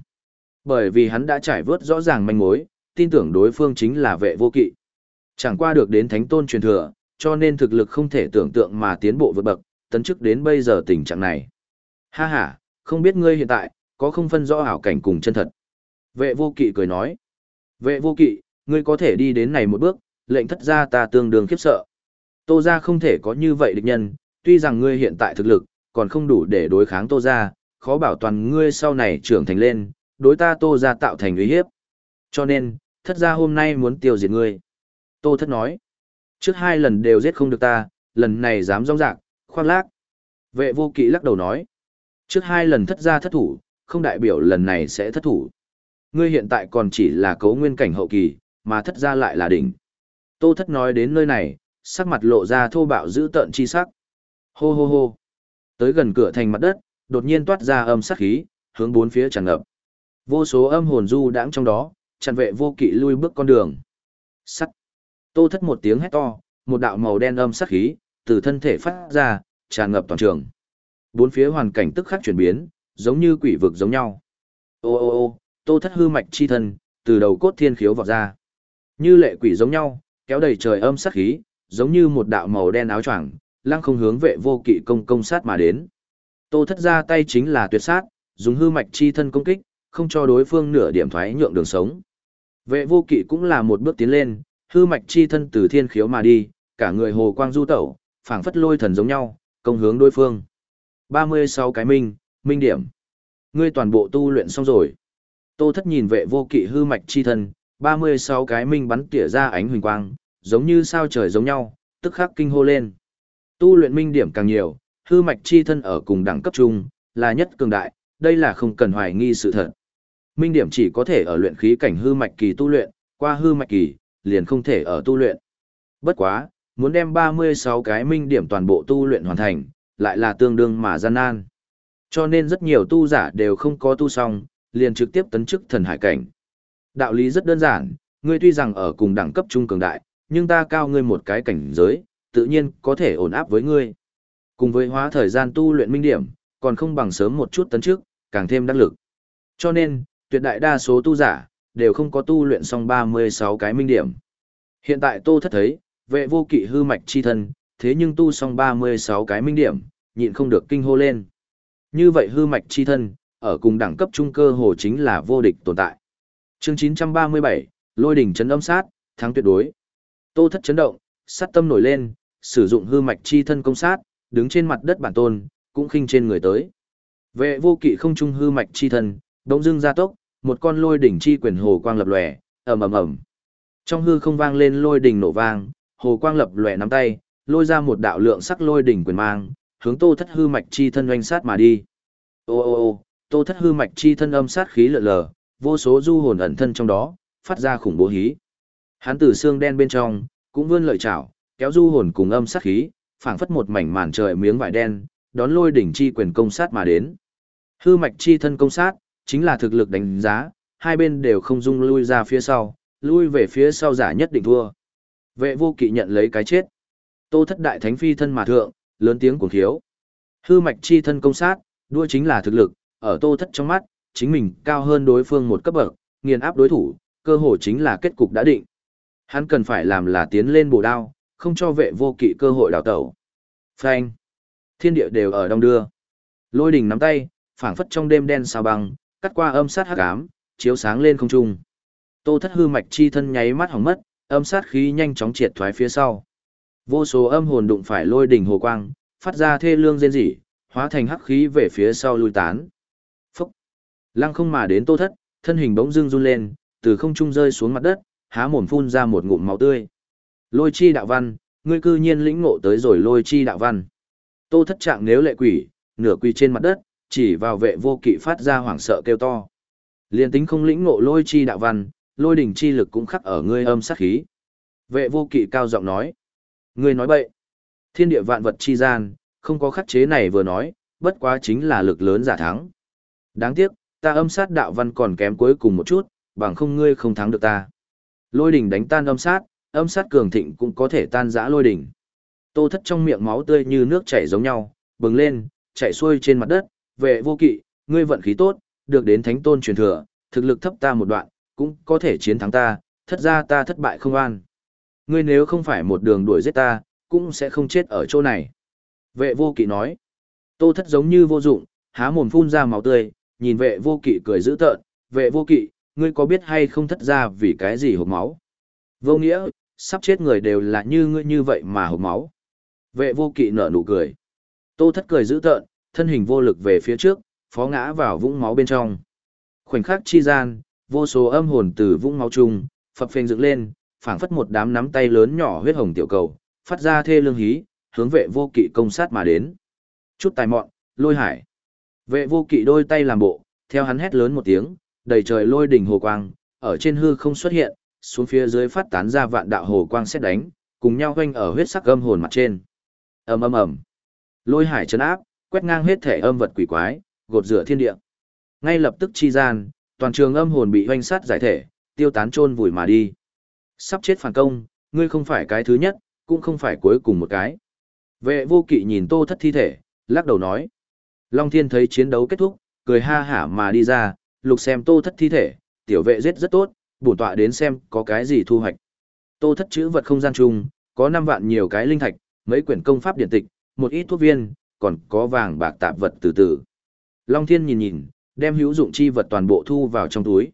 Bởi vì hắn đã trải vớt rõ ràng manh mối, tin tưởng đối phương chính là vệ vô kỵ. Chẳng qua được đến thánh tôn truyền thừa, cho nên thực lực không thể tưởng tượng mà tiến bộ vượt bậc, tấn chức đến bây giờ tình trạng này. Ha ha, không biết ngươi hiện tại, có không phân rõ ảo cảnh cùng chân thật. Vệ vô kỵ cười nói. Vệ vô kỵ, ngươi có thể đi đến này một bước, lệnh thất gia ta tương đương khiếp sợ. Tô gia không thể có như vậy địch nhân, tuy rằng ngươi hiện tại thực lực, còn không đủ để đối kháng tô gia, khó bảo toàn ngươi sau này trưởng thành lên, đối ta tô gia tạo thành uy hiếp. Cho nên, thất gia hôm nay muốn tiêu diệt ngươi. Tô thất nói, trước hai lần đều giết không được ta, lần này dám rong rạc, khoác lác. Vệ vô kỵ lắc đầu nói, trước hai lần thất gia thất thủ, không đại biểu lần này sẽ thất thủ. Ngươi hiện tại còn chỉ là cấu nguyên cảnh hậu kỳ, mà thất gia lại là đỉnh. Tô thất nói đến nơi này, sắc mặt lộ ra thô bạo dữ tợn chi sắc. Hô hô hô. Tới gần cửa thành mặt đất, đột nhiên toát ra âm sắc khí, hướng bốn phía tràn ngập. Vô số âm hồn du đãng trong đó, chặn vệ vô kỵ lui bước con đường. Sắt. Tô thất một tiếng hét to, một đạo màu đen âm sắc khí, từ thân thể phát ra, tràn ngập toàn trường. Bốn phía hoàn cảnh tức khắc chuyển biến, giống như quỷ vực giống nhau. Ô ô ô, tô thất hư mạch chi thân, từ đầu cốt thiên khiếu vọt ra. Như lệ quỷ giống nhau, kéo đầy trời âm sắc khí, giống như một đạo màu đen áo choàng, lăng không hướng vệ vô kỵ công công sát mà đến. Tô thất ra tay chính là tuyệt sát, dùng hư mạch chi thân công kích, không cho đối phương nửa điểm thoái nhượng đường sống. Vệ vô kỵ cũng là một bước tiến lên, hư mạch chi thân từ thiên khiếu mà đi, cả người hồ quang du tẩu, phảng phất lôi thần giống nhau, công hướng đối phương. 36 cái minh, minh điểm. Ngươi toàn bộ tu luyện xong rồi. Tô thất nhìn vệ vô kỵ hư mạch chi thân, 36 cái minh bắn tỉa ra ánh huỳnh quang, giống như sao trời giống nhau, tức khắc kinh hô lên. Tu luyện minh điểm càng nhiều, hư mạch chi thân ở cùng đẳng cấp chung, là nhất cường đại, đây là không cần hoài nghi sự thật. Minh điểm chỉ có thể ở luyện khí cảnh hư mạch kỳ tu luyện, qua hư mạch kỳ, liền không thể ở tu luyện. Bất quá, muốn đem 36 cái minh điểm toàn bộ tu luyện hoàn thành, lại là tương đương mà gian nan. Cho nên rất nhiều tu giả đều không có tu xong, liền trực tiếp tấn chức thần hải cảnh. Đạo lý rất đơn giản, ngươi tuy rằng ở cùng đẳng cấp trung cường đại, nhưng ta cao ngươi một cái cảnh giới, tự nhiên có thể ổn áp với ngươi. Cùng với hóa thời gian tu luyện minh điểm, còn không bằng sớm một chút tấn trước, càng thêm đắc lực. Cho nên, tuyệt đại đa số tu giả, đều không có tu luyện xong 36 cái minh điểm. Hiện tại tô thất thấy, vệ vô kỵ hư mạch chi thân, thế nhưng tu xong 36 cái minh điểm, nhịn không được kinh hô lên. Như vậy hư mạch chi thân, ở cùng đẳng cấp trung cơ hồ chính là vô địch tồn tại. Chương 937, lôi đỉnh chấn âm sát, thắng tuyệt đối. Tô thất chấn động, sát tâm nổi lên, sử dụng hư mạch chi thân công sát, đứng trên mặt đất bản tôn, cũng khinh trên người tới. Vệ vô kỵ không trung hư mạch chi thân, đống dưng ra tốc, một con lôi đỉnh chi quyền hồ quang lập lòe, ầm ầm ầm. Trong hư không vang lên lôi đỉnh nổ vang, hồ quang lập lòe nắm tay, lôi ra một đạo lượng sắc lôi đỉnh quyền mang, hướng Tô Thất hư mạch chi thân oanh sát mà đi. Ô ô ô, Tô Thất hư mạch chi thân âm sát khí lở lờ, vô số du hồn ẩn thân trong đó, phát ra khủng bố hí. Hắn từ xương đen bên trong, cũng vươn lợi chảo, kéo du hồn cùng âm sát khí, phảng phất một mảnh màn trời miếng vải đen, đón lôi đỉnh chi quyền công sát mà đến. Hư mạch chi thân công sát, chính là thực lực đánh giá, hai bên đều không dung lui ra phía sau, lui về phía sau giả nhất định thua. Vệ vô kỵ nhận lấy cái chết. Tô thất đại thánh phi thân mà thượng, lớn tiếng cuồng thiếu Hư mạch chi thân công sát, đua chính là thực lực, ở tô thất trong mắt, chính mình cao hơn đối phương một cấp bậc, nghiền áp đối thủ, cơ hội chính là kết cục đã định. Hắn cần phải làm là tiến lên bổ đao, không cho vệ vô kỵ cơ hội đào tẩu. Phanh. Thiên địa đều ở đông đưa. Lôi đỉnh nắm tay, phảng phất trong đêm đen sao băng, cắt qua âm sát hắc ám, chiếu sáng lên không trung. Tô Thất hư mạch chi thân nháy mắt hỏng mất, âm sát khí nhanh chóng triệt thoái phía sau. Vô số âm hồn đụng phải lôi đỉnh hồ quang, phát ra thê lương rên rỉ, hóa thành hắc khí về phía sau lui tán. Phúc! Lăng không mà đến Tô Thất, thân hình bỗng dưng run lên, từ không trung rơi xuống mặt đất, há mồm phun ra một ngụm máu tươi. Lôi chi đạo văn, ngươi cư nhiên lĩnh ngộ tới rồi lôi chi đạo văn. Tô Thất trạng nếu lệ quỷ, nửa quỳ trên mặt đất, chỉ vào vệ vô kỵ phát ra hoảng sợ kêu to. Liên tính không lĩnh ngộ lôi chi đạo văn, lôi đỉnh chi lực cũng khắc ở ngươi âm sát khí. Vệ vô kỵ cao giọng nói. Ngươi nói bậy. Thiên địa vạn vật chi gian, không có khắc chế này vừa nói, bất quá chính là lực lớn giả thắng. Đáng tiếc, ta âm sát đạo văn còn kém cuối cùng một chút, bằng không ngươi không thắng được ta. Lôi đỉnh đánh tan âm sát, âm sát cường thịnh cũng có thể tan rã lôi đỉnh. Tô thất trong miệng máu tươi như nước chảy giống nhau, bừng lên, chảy xuôi trên mặt đất, vệ vô kỵ, ngươi vận khí tốt, được đến thánh tôn truyền thừa, thực lực thấp ta một đoạn, cũng có thể chiến thắng ta, thất ra ta thất bại không an. Ngươi nếu không phải một đường đuổi giết ta, cũng sẽ không chết ở chỗ này. Vệ vô kỵ nói, tô thất giống như vô dụng, há mồm phun ra máu tươi, nhìn vệ vô kỵ cười dữ tợn, vệ vô kỵ, ngươi có biết hay không thất ra vì cái gì hộp máu? Vô nghĩa, sắp chết người đều là như ngươi như vậy mà hộp máu. Vệ vô kỵ nở nụ cười. Tô thất cười dữ tợn, thân hình vô lực về phía trước, phó ngã vào vũng máu bên trong. Khoảnh khắc chi gian, vô số âm hồn từ vũng máu chung, phập phênh dựng lên, phảng phất một đám nắm tay lớn nhỏ huyết hồng tiểu cầu, phát ra thê lương hí, hướng vệ vô kỵ công sát mà đến. Chút tài mọn, lôi hải. Vệ vô kỵ đôi tay làm bộ, theo hắn hét lớn một tiếng, đầy trời lôi đỉnh hồ quang, ở trên hư không xuất hiện, xuống phía dưới phát tán ra vạn đạo hồ quang xét đánh, cùng nhau quanh ở huyết sắc âm hồn mặt trên. ầm ầm ầm, lôi hải chấn áp, quét ngang hết thể âm vật quỷ quái, gột rửa thiên địa. Ngay lập tức chi gian, toàn trường âm hồn bị hoanh sát giải thể, tiêu tán chôn vùi mà đi. Sắp chết phản công, ngươi không phải cái thứ nhất, cũng không phải cuối cùng một cái. Vệ vô kỵ nhìn tô thất thi thể, lắc đầu nói. Long thiên thấy chiến đấu kết thúc, cười ha hả mà đi ra, lục xem tô thất thi thể, tiểu vệ giết rất tốt, bổn tọa đến xem có cái gì thu hoạch. Tô thất chữ vật không gian chung, có 5 vạn nhiều cái linh thạch, mấy quyển công pháp điện tịch, một ít thuốc viên, còn có vàng bạc tạp vật từ từ. Long Thiên nhìn nhìn, đem hữu dụng chi vật toàn bộ thu vào trong túi.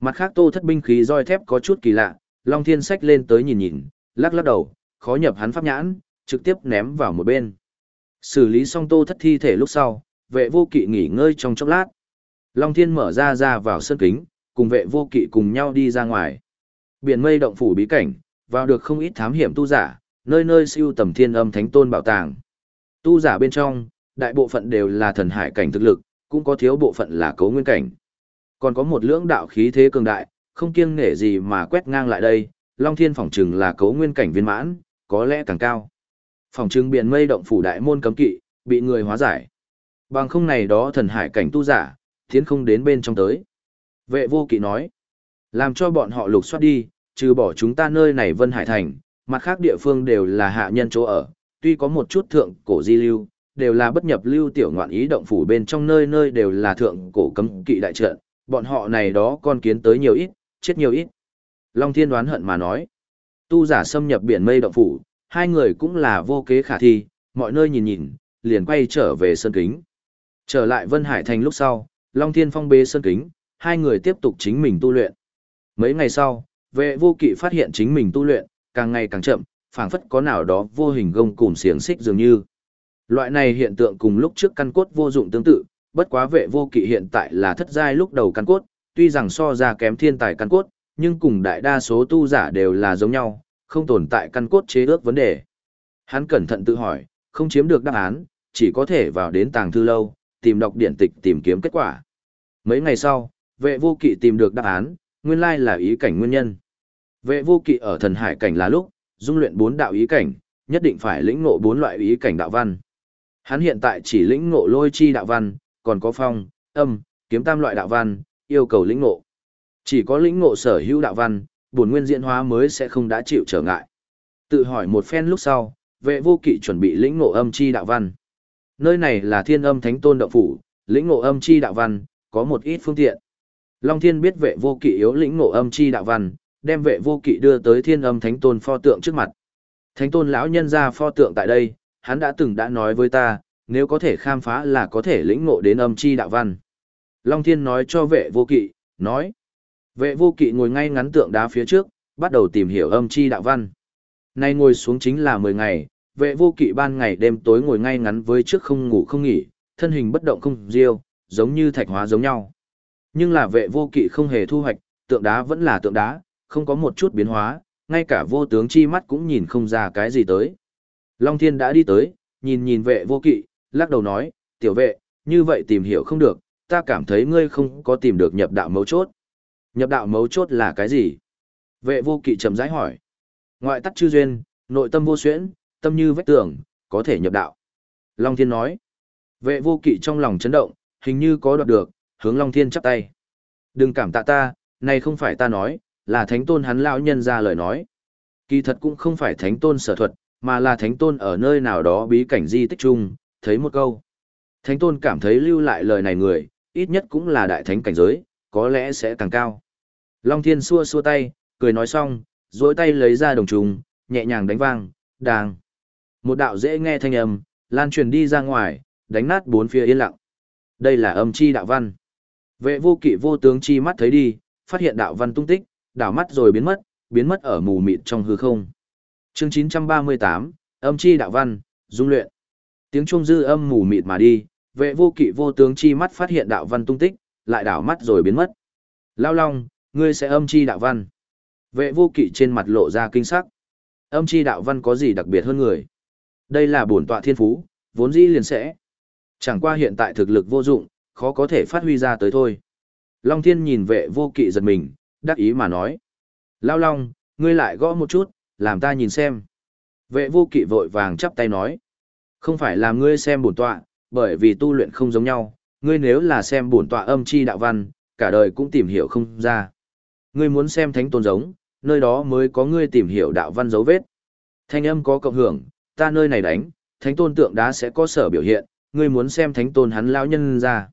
Mặt khác Tô Thất binh khí roi thép có chút kỳ lạ, Long Thiên xách lên tới nhìn nhìn, lắc lắc đầu, khó nhập hắn pháp nhãn, trực tiếp ném vào một bên. Xử lý xong tô thất thi thể lúc sau, vệ vô kỵ nghỉ ngơi trong chốc lát. Long Thiên mở ra ra vào sân kính, cùng vệ vô kỵ cùng nhau đi ra ngoài. Biển mây động phủ bí cảnh, vào được không ít thám hiểm tu giả, nơi nơi siêu tầm thiên âm thánh tôn bảo tàng. Tu giả bên trong, đại bộ phận đều là thần hải cảnh thực lực, cũng có thiếu bộ phận là cấu nguyên cảnh. Còn có một lưỡng đạo khí thế cường đại, không kiêng nể gì mà quét ngang lại đây, Long Thiên phỏng trừng là cấu nguyên cảnh viên mãn, có lẽ càng cao. Phỏng trừng biển mây động phủ đại môn cấm kỵ, bị người hóa giải. Bằng không này đó thần hải cảnh tu giả, tiến không đến bên trong tới. Vệ vô kỵ nói, làm cho bọn họ lục soát đi, trừ bỏ chúng ta nơi này Vân Hải Thành, mặt khác địa phương đều là hạ nhân chỗ ở, tuy có một chút thượng cổ di lưu, đều là bất nhập lưu tiểu ngoạn ý động phủ bên trong nơi nơi đều là thượng cổ cấm kỵ đại trận, bọn họ này đó con kiến tới nhiều ít, chết nhiều ít. Long Thiên đoán hận mà nói, tu giả xâm nhập biển mây động phủ, hai người cũng là vô kế khả thi, mọi nơi nhìn nhìn, liền quay trở về sân kính. Trở lại Vân Hải Thành lúc sau, Long Thiên phong bế sân kính, hai người tiếp tục chính mình tu luyện. Mấy ngày sau, vệ vô kỵ phát hiện chính mình tu luyện, càng ngày càng chậm, phảng phất có nào đó vô hình gông cùm xiềng xích dường như. Loại này hiện tượng cùng lúc trước căn cốt vô dụng tương tự, bất quá vệ vô kỵ hiện tại là thất giai lúc đầu căn cốt, tuy rằng so ra kém thiên tài căn cốt, nhưng cùng đại đa số tu giả đều là giống nhau, không tồn tại căn cốt chế ước vấn đề. Hắn cẩn thận tự hỏi, không chiếm được đáp án, chỉ có thể vào đến tàng thư lâu, tìm đọc điện tịch tìm kiếm kết quả. Mấy ngày sau, vệ vô kỵ tìm được đáp án, nguyên lai là ý cảnh nguyên nhân. Vệ vô kỵ ở thần hải cảnh là lúc, dung luyện bốn đạo ý cảnh, nhất định phải lĩnh ngộ bốn loại ý cảnh đạo văn. Hắn hiện tại chỉ lĩnh ngộ lôi chi đạo văn, còn có phong, âm, kiếm tam loại đạo văn, yêu cầu lĩnh ngộ. Chỉ có lĩnh ngộ sở hữu đạo văn, bổn nguyên diễn hóa mới sẽ không đã chịu trở ngại. Tự hỏi một phen lúc sau, vệ vô kỵ chuẩn bị lĩnh ngộ âm chi đạo văn. Nơi này là thiên âm thánh tôn đạo phủ, lĩnh ngộ âm chi đạo văn, có một ít phương tiện. Long thiên biết vệ vô kỵ yếu lĩnh ngộ âm chi đạo văn, đem vệ vô kỵ đưa tới thiên âm thánh tôn pho tượng trước mặt. Thánh tôn lão nhân ra pho tượng tại đây, hắn đã từng đã nói với ta, nếu có thể khám phá là có thể lĩnh ngộ đến âm chi đạo văn. Long thiên nói cho vệ vô kỵ, nói. Vệ vô kỵ ngồi ngay ngắn tượng đá phía trước, bắt đầu tìm hiểu âm chi đạo văn. Nay ngồi xuống chính là 10 ngày, vệ vô kỵ ban ngày đêm tối ngồi ngay ngắn với trước không ngủ không nghỉ, thân hình bất động không diêu, giống như thạch hóa giống nhau. Nhưng là vệ vô kỵ không hề thu hoạch, tượng đá vẫn là tượng đá, không có một chút biến hóa, ngay cả vô tướng chi mắt cũng nhìn không ra cái gì tới. Long thiên đã đi tới, nhìn nhìn vệ vô kỵ, lắc đầu nói, tiểu vệ, như vậy tìm hiểu không được, ta cảm thấy ngươi không có tìm được nhập đạo mấu chốt. Nhập đạo mấu chốt là cái gì? Vệ vô kỵ trầm rãi hỏi. Ngoại tắc chư duyên, nội tâm vô xuyễn, tâm như vách tường, có thể nhập đạo. Long Thiên nói. Vệ vô kỵ trong lòng chấn động, hình như có đoạt được, hướng Long Thiên chắp tay. Đừng cảm tạ ta, này không phải ta nói, là thánh tôn hắn lão nhân ra lời nói. Kỳ thật cũng không phải thánh tôn sở thuật, mà là thánh tôn ở nơi nào đó bí cảnh di tích chung, thấy một câu. Thánh tôn cảm thấy lưu lại lời này người, ít nhất cũng là đại thánh cảnh giới, có lẽ sẽ càng cao. Long Thiên xua xua tay, cười nói xong, dối tay lấy ra đồng trùng, nhẹ nhàng đánh vang, đàng. Một đạo dễ nghe thanh âm, lan truyền đi ra ngoài, đánh nát bốn phía yên lặng. Đây là âm chi đạo văn. Vệ vô kỵ vô tướng chi mắt thấy đi, phát hiện đạo văn tung tích, đảo mắt rồi biến mất, biến mất ở mù mịt trong hư không. Chương 938, âm chi đạo văn, dung luyện. Tiếng trung dư âm mù mịt mà đi, vệ vô kỵ vô tướng chi mắt phát hiện đạo văn tung tích, lại đảo mắt rồi biến mất. Lao long, ngươi sẽ âm chi đạo văn. Vệ vô kỵ trên mặt lộ ra kinh sắc. Âm chi đạo văn có gì đặc biệt hơn người? Đây là bổn tọa thiên phú, vốn dĩ liền sẽ. Chẳng qua hiện tại thực lực vô dụng, khó có thể phát huy ra tới thôi. Long thiên nhìn vệ vô kỵ giật mình, đắc ý mà nói. Lao long, ngươi lại gõ một chút, làm ta nhìn xem. Vệ vô kỵ vội vàng chắp tay nói. Không phải làm ngươi xem bổn tọa, bởi vì tu luyện không giống nhau, ngươi nếu là xem bổn tọa âm chi đạo văn, cả đời cũng tìm hiểu không ra. Ngươi muốn xem thánh tôn giống, nơi đó mới có ngươi tìm hiểu đạo văn dấu vết. Thanh âm có cộng hưởng, ta nơi này đánh, thánh tôn tượng đá sẽ có sở biểu hiện, ngươi muốn xem thánh tôn hắn lão nhân ra.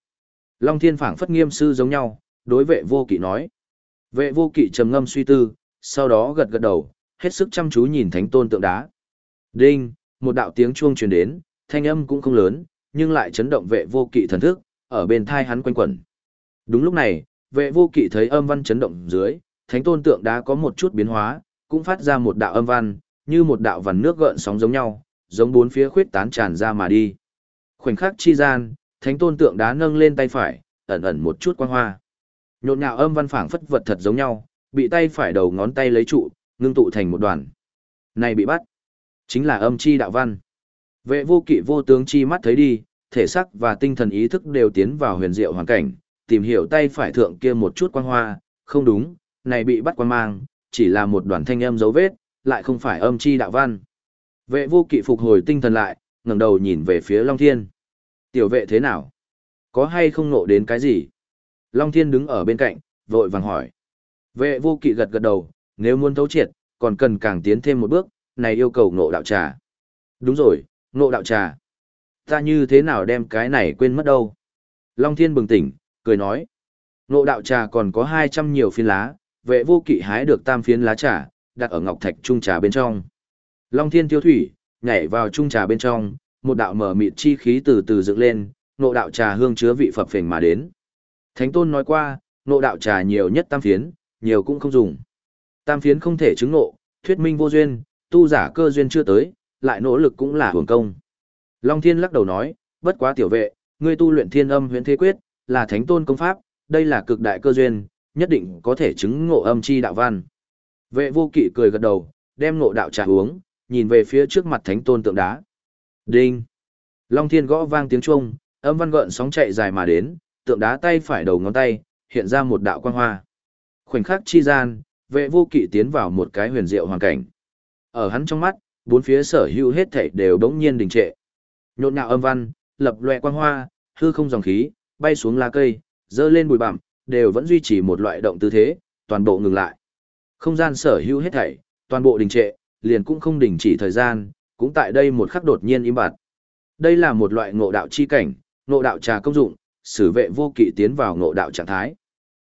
Long thiên phảng phất nghiêm sư giống nhau, đối vệ vô kỵ nói. Vệ vô kỵ trầm ngâm suy tư, sau đó gật gật đầu, hết sức chăm chú nhìn thánh tôn tượng đá. Đinh, một đạo tiếng chuông truyền đến, thanh âm cũng không lớn, nhưng lại chấn động vệ vô kỵ thần thức, ở bên thai hắn quanh quẩn. Đúng lúc này, vệ vô kỵ thấy âm văn chấn động dưới, thánh tôn tượng đá có một chút biến hóa, cũng phát ra một đạo âm văn, như một đạo vằn nước gợn sóng giống nhau, giống bốn phía khuyết tán tràn ra mà đi. Khoảnh khắc chi gian, thánh tôn tượng đá nâng lên tay phải, ẩn ẩn một chút quang hoa. Nhộn nhạo âm văn phảng phất vật thật giống nhau, bị tay phải đầu ngón tay lấy trụ, ngưng tụ thành một đoàn. Này bị bắt, chính là âm chi đạo văn. Vệ vô kỵ vô tướng chi mắt thấy đi, thể sắc và tinh thần ý thức đều tiến vào huyền diệu hoàn cảnh, tìm hiểu tay phải thượng kia một chút quang hoa, không đúng, này bị bắt quan mang, chỉ là một đoàn thanh âm dấu vết, lại không phải âm chi đạo văn. Vệ vô kỵ phục hồi tinh thần lại, ngẩng đầu nhìn về phía Long Thiên. Tiểu vệ thế nào? Có hay không nộ đến cái gì? Long Thiên đứng ở bên cạnh, vội vàng hỏi. Vệ vô kỵ gật gật đầu, nếu muốn thấu triệt, còn cần càng tiến thêm một bước, này yêu cầu Ngộ đạo trà. Đúng rồi, Ngộ đạo trà. Ta như thế nào đem cái này quên mất đâu? Long Thiên bừng tỉnh, cười nói. Ngộ đạo trà còn có 200 nhiều phiến lá, vệ vô kỵ hái được tam phiến lá trà, đặt ở ngọc thạch trung trà bên trong. Long Thiên tiêu thủy, nhảy vào trung trà bên trong, một đạo mở mịt chi khí từ từ dựng lên, Ngộ đạo trà hương chứa vị phập phình mà đến. Thánh tôn nói qua, nộ đạo trà nhiều nhất tam phiến, nhiều cũng không dùng. Tam phiến không thể chứng nộ, thuyết minh vô duyên, tu giả cơ duyên chưa tới, lại nỗ lực cũng là hưởng công. Long Thiên lắc đầu nói, bất quá tiểu vệ, ngươi tu luyện thiên âm huyễn thế quyết, là thánh tôn công pháp, đây là cực đại cơ duyên, nhất định có thể chứng ngộ âm chi đạo văn. Vệ vô kỵ cười gật đầu, đem ngộ đạo trà uống, nhìn về phía trước mặt thánh tôn tượng đá. Đinh! Long thiên gõ vang tiếng chuông, âm văn gợn sóng chạy dài mà đến, tượng đá tay phải đầu ngón tay, hiện ra một đạo quang hoa. Khoảnh khắc chi gian, vệ vô kỵ tiến vào một cái huyền diệu hoàn cảnh. Ở hắn trong mắt, bốn phía sở hữu hết thảy đều đống nhiên đình trệ. Nhộn nhạo âm văn, lập loè quang hoa, hư không dòng khí, bay xuống lá cây, dơ lên bụi bặm, đều vẫn duy trì một loại động tư thế, toàn bộ ngừng lại. Không gian sở hữu hết thảy, toàn bộ đình trệ, liền cũng không đình chỉ thời gian, cũng tại đây một khắc đột nhiên im bặt. Đây là một loại ngộ đạo chi cảnh, ngộ đạo trà công dụng, sử vệ vô kỵ tiến vào ngộ đạo trạng thái.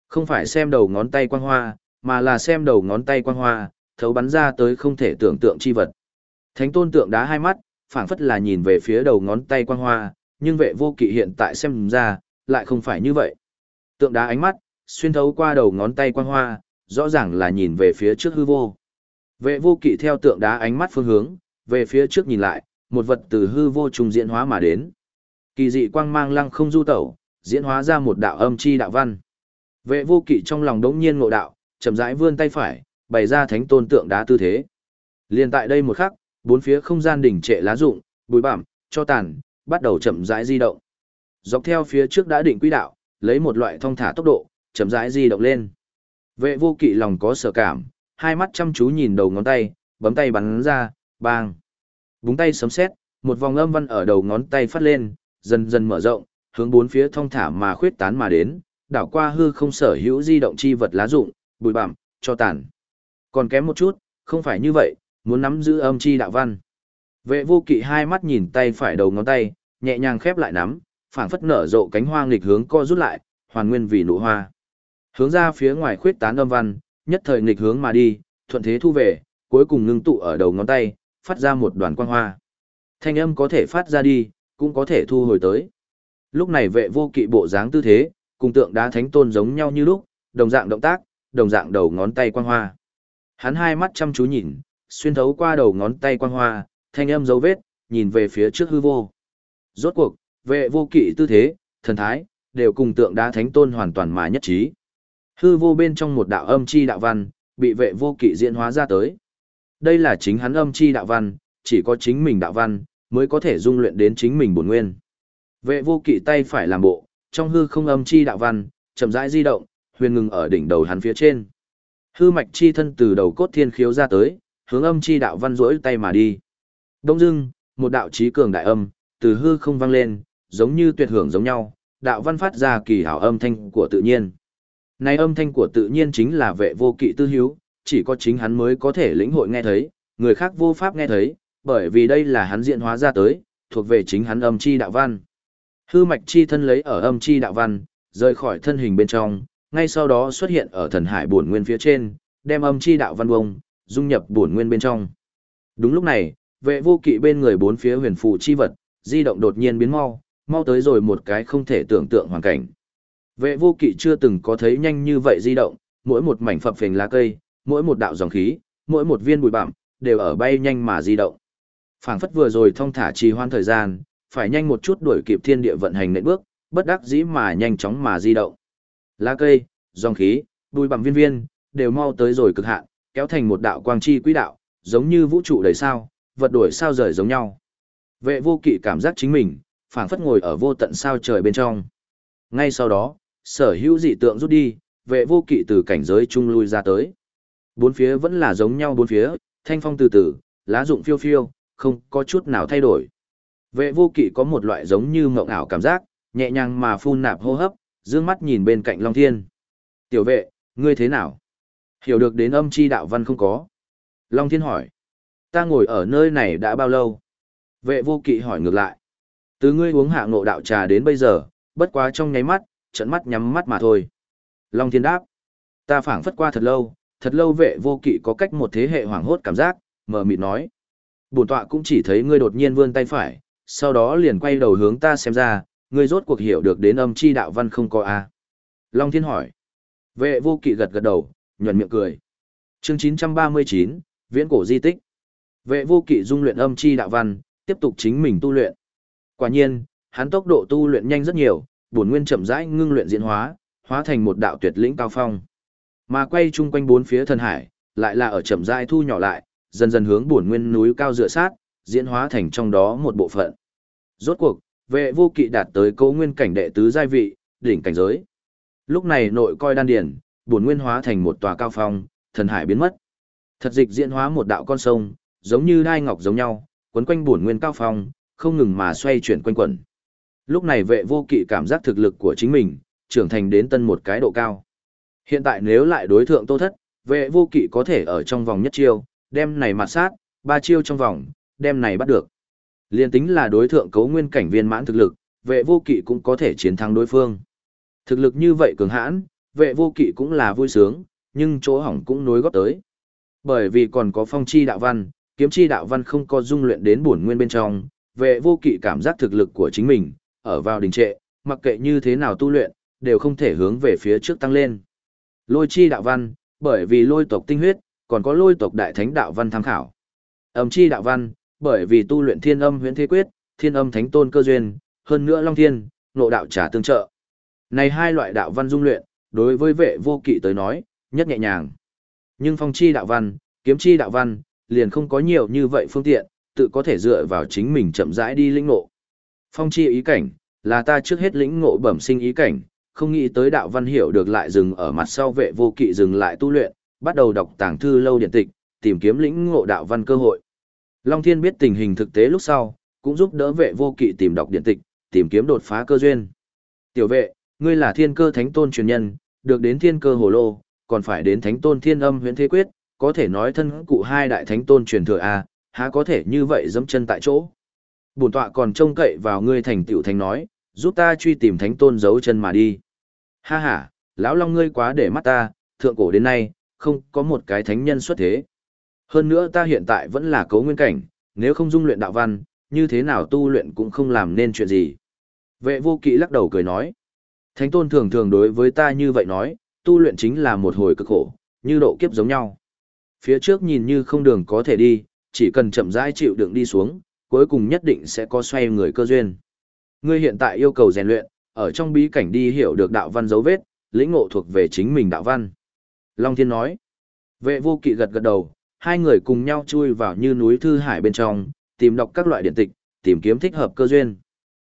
Không phải xem đầu ngón tay quang hoa, mà là xem đầu ngón tay quang hoa, thấu bắn ra tới không thể tưởng tượng chi vật. Thánh tôn tượng đá hai mắt, phảng phất là nhìn về phía đầu ngón tay quang hoa, nhưng vệ vô kỵ hiện tại xem ra, lại không phải như vậy. Tượng đá ánh mắt, xuyên thấu qua đầu ngón tay quang hoa, rõ ràng là nhìn về phía trước hư vô. Vệ vô kỵ theo tượng đá ánh mắt phương hướng, về phía trước nhìn lại, một vật từ hư vô trùng diễn hóa mà đến. Kỳ dị quang mang lăng không du tẩu, diễn hóa ra một đạo âm chi đạo văn. Vệ vô kỵ trong lòng đống nhiên ngộ đạo, chậm rãi vươn tay phải, bày ra thánh tôn tượng đá tư thế. Liên tại đây một khắc, bốn phía không gian đỉnh trệ lá rụng, bụi bặm, cho tàn, bắt đầu chậm rãi di động. Dọc theo phía trước đã định quỹ đạo, lấy một loại thông thả tốc độ, chậm rãi di động lên. Vệ vô kỵ lòng có sở cảm, hai mắt chăm chú nhìn đầu ngón tay, bấm tay bắn ra, bang. Búng tay sấm sét, một vòng âm văn ở đầu ngón tay phát lên, dần dần mở rộng, hướng bốn phía thông thả mà khuyết tán mà đến, đảo qua hư không sở hữu di động chi vật lá dụng, bụi bặm, cho tàn. Còn kém một chút, không phải như vậy, muốn nắm giữ âm chi đạo văn. Vệ vô kỵ hai mắt nhìn tay phải đầu ngón tay, nhẹ nhàng khép lại nắm, phảng phất nở rộ cánh hoa nghịch hướng co rút lại, hoàn nguyên vì nụ hoa. Hướng ra phía ngoài khuyết tán âm văn, nhất thời nghịch hướng mà đi, thuận thế thu về, cuối cùng ngưng tụ ở đầu ngón tay, phát ra một đoàn quang hoa. Thanh âm có thể phát ra đi, cũng có thể thu hồi tới. Lúc này vệ vô kỵ bộ dáng tư thế, cùng tượng đá thánh tôn giống nhau như lúc, đồng dạng động tác, đồng dạng đầu ngón tay quang hoa. Hắn hai mắt chăm chú nhìn, xuyên thấu qua đầu ngón tay quang hoa, thanh âm dấu vết, nhìn về phía trước hư vô. Rốt cuộc, vệ vô kỵ tư thế, thần thái, đều cùng tượng đá thánh tôn hoàn toàn mà nhất trí. Hư vô bên trong một đạo âm chi đạo văn, bị vệ vô kỵ diễn hóa ra tới. Đây là chính hắn âm chi đạo văn, chỉ có chính mình đạo văn, mới có thể dung luyện đến chính mình bổn nguyên. Vệ vô kỵ tay phải làm bộ, trong hư không âm chi đạo văn, chậm rãi di động, huyền ngừng ở đỉnh đầu hắn phía trên. Hư mạch chi thân từ đầu cốt thiên khiếu ra tới, hướng âm chi đạo văn rỗi tay mà đi. Đông dưng, một đạo trí cường đại âm, từ hư không vang lên, giống như tuyệt hưởng giống nhau, đạo văn phát ra kỳ hảo âm thanh của tự nhiên. Này âm thanh của tự nhiên chính là vệ vô kỵ tư hiếu, chỉ có chính hắn mới có thể lĩnh hội nghe thấy, người khác vô pháp nghe thấy, bởi vì đây là hắn diện hóa ra tới, thuộc về chính hắn âm chi đạo văn. Hư mạch chi thân lấy ở âm chi đạo văn, rời khỏi thân hình bên trong, ngay sau đó xuất hiện ở thần hải bổn nguyên phía trên, đem âm chi đạo văn bông, dung nhập bổn nguyên bên trong. Đúng lúc này, vệ vô kỵ bên người bốn phía huyền phù chi vật, di động đột nhiên biến mau, mau tới rồi một cái không thể tưởng tượng hoàn cảnh. Vệ vô kỵ chưa từng có thấy nhanh như vậy di động, mỗi một mảnh phập phình lá cây, mỗi một đạo dòng khí, mỗi một viên bụi bặm, đều ở bay nhanh mà di động. Phảng phất vừa rồi thông thả trì hoãn thời gian, phải nhanh một chút đuổi kịp thiên địa vận hành nện bước, bất đắc dĩ mà nhanh chóng mà di động. Lá cây, dòng khí, đuôi bằng viên viên, đều mau tới rồi cực hạn, kéo thành một đạo quang chi quỹ đạo, giống như vũ trụ đầy sao, vật đổi sao rời giống nhau. Vệ vô kỵ cảm giác chính mình, phảng phất ngồi ở vô tận sao trời bên trong. Ngay sau đó, sở hữu dị tượng rút đi, vệ vô kỵ từ cảnh giới trung lui ra tới. Bốn phía vẫn là giống nhau bốn phía, thanh phong từ từ, lá rụng phiêu phiêu, không có chút nào thay đổi. Vệ vô kỵ có một loại giống như mộng ảo cảm giác, nhẹ nhàng mà phun nạp hô hấp, dương mắt nhìn bên cạnh Long Thiên. Tiểu vệ, ngươi thế nào? Hiểu được đến âm chi đạo văn không có. Long Thiên hỏi. Ta ngồi ở nơi này đã bao lâu? Vệ vô kỵ hỏi ngược lại. Từ ngươi uống hạ ngộ đạo trà đến bây giờ, bất quá trong nháy mắt, trận mắt nhắm mắt mà thôi. Long Thiên đáp. Ta phảng phất qua thật lâu, thật lâu vệ vô kỵ có cách một thế hệ hoảng hốt cảm giác, mờ mịt nói. Bổn tọa cũng chỉ thấy ngươi đột nhiên vươn tay phải, sau đó liền quay đầu hướng ta xem ra, ngươi rốt cuộc hiểu được đến âm chi đạo văn không có a Long Thiên hỏi. Vệ vô kỵ gật gật đầu, nhuận miệng cười. Chương 939, Viễn cổ di tích. Vệ vô kỵ dung luyện âm chi đạo văn, tiếp tục chính mình tu luyện. Quả nhiên, hắn tốc độ tu luyện nhanh rất nhiều, bổn nguyên chậm rãi ngưng luyện diễn hóa, hóa thành một đạo tuyệt lĩnh cao phong. Mà quay chung quanh bốn phía thần hải, lại là ở chậm rãi thu nhỏ lại, dần dần hướng bổn nguyên núi cao dựa sát, diễn hóa thành trong đó một bộ phận. Rốt cuộc, vệ vô kỵ đạt tới cấu nguyên cảnh đệ tứ giai vị, đỉnh cảnh giới. Lúc này nội coi đan điển, bổn nguyên hóa thành một tòa cao phong, thần hải biến mất. Thật dịch diễn hóa một đạo con sông, giống như đai ngọc giống nhau, quấn quanh bổn nguyên cao phong, không ngừng mà xoay chuyển quanh quẩn. Lúc này vệ vô kỵ cảm giác thực lực của chính mình, trưởng thành đến tân một cái độ cao. Hiện tại nếu lại đối thượng tô thất, vệ vô kỵ có thể ở trong vòng nhất chiêu, đem này mặt sát, ba chiêu trong vòng, đem này bắt được. Liên tính là đối thượng cấu nguyên cảnh viên mãn thực lực, vệ vô kỵ cũng có thể chiến thắng đối phương. Thực lực như vậy cường hãn, vệ vô kỵ cũng là vui sướng, nhưng chỗ hỏng cũng nối góp tới. Bởi vì còn có phong chi đạo văn, kiếm chi đạo văn không có dung luyện đến bổn nguyên bên trong, vệ vô kỵ cảm giác thực lực của chính mình, ở vào đình trệ, mặc kệ như thế nào tu luyện, đều không thể hướng về phía trước tăng lên. Lôi chi đạo văn, bởi vì lôi tộc tinh huyết, còn có lôi tộc đại thánh đạo văn tham khảo. Âm chi đạo văn, bởi vì tu luyện thiên âm huyễn thế quyết, thiên âm thánh tôn cơ duyên, hơn nữa long thiên, nộ đạo trả tương trợ. Này hai loại đạo văn dung luyện, đối với vệ vô kỵ tới nói, nhất nhẹ nhàng. Nhưng phong chi đạo văn, kiếm chi đạo văn, liền không có nhiều như vậy phương tiện, tự có thể dựa vào chính mình chậm rãi đi lĩnh ngộ. Phong chi ý cảnh, là ta trước hết lĩnh ngộ bẩm sinh ý cảnh, không nghĩ tới đạo văn hiểu được lại dừng ở mặt sau vệ vô kỵ dừng lại tu luyện, bắt đầu đọc tàng thư lâu điện tịch, tìm kiếm lĩnh ngộ đạo văn cơ hội. Long Thiên biết tình hình thực tế lúc sau, cũng giúp đỡ vệ vô kỵ tìm đọc điện tịch, tìm kiếm đột phá cơ duyên. Tiểu vệ, ngươi là thiên cơ thánh tôn truyền nhân, được đến thiên cơ hồ lô, còn phải đến thánh tôn thiên âm huyện thế quyết, có thể nói thân cụ hai đại thánh tôn truyền thừa a, há có thể như vậy dẫm chân tại chỗ. Bổn tọa còn trông cậy vào ngươi thành tiểu thánh nói, giúp ta truy tìm thánh tôn giấu chân mà đi. Ha ha, lão long ngươi quá để mắt ta, thượng cổ đến nay, không có một cái thánh nhân xuất thế. Hơn nữa ta hiện tại vẫn là cấu nguyên cảnh, nếu không dung luyện đạo văn, như thế nào tu luyện cũng không làm nên chuyện gì. Vệ vô kỵ lắc đầu cười nói. Thánh tôn thường thường đối với ta như vậy nói, tu luyện chính là một hồi cực khổ, như độ kiếp giống nhau. Phía trước nhìn như không đường có thể đi, chỉ cần chậm rãi chịu đựng đi xuống, cuối cùng nhất định sẽ có xoay người cơ duyên. Ngươi hiện tại yêu cầu rèn luyện, ở trong bí cảnh đi hiểu được đạo văn dấu vết, lĩnh ngộ thuộc về chính mình đạo văn. Long Thiên nói. Vệ vô kỵ gật gật đầu, hai người cùng nhau chui vào như núi thư hải bên trong, tìm đọc các loại điện tịch, tìm kiếm thích hợp cơ duyên.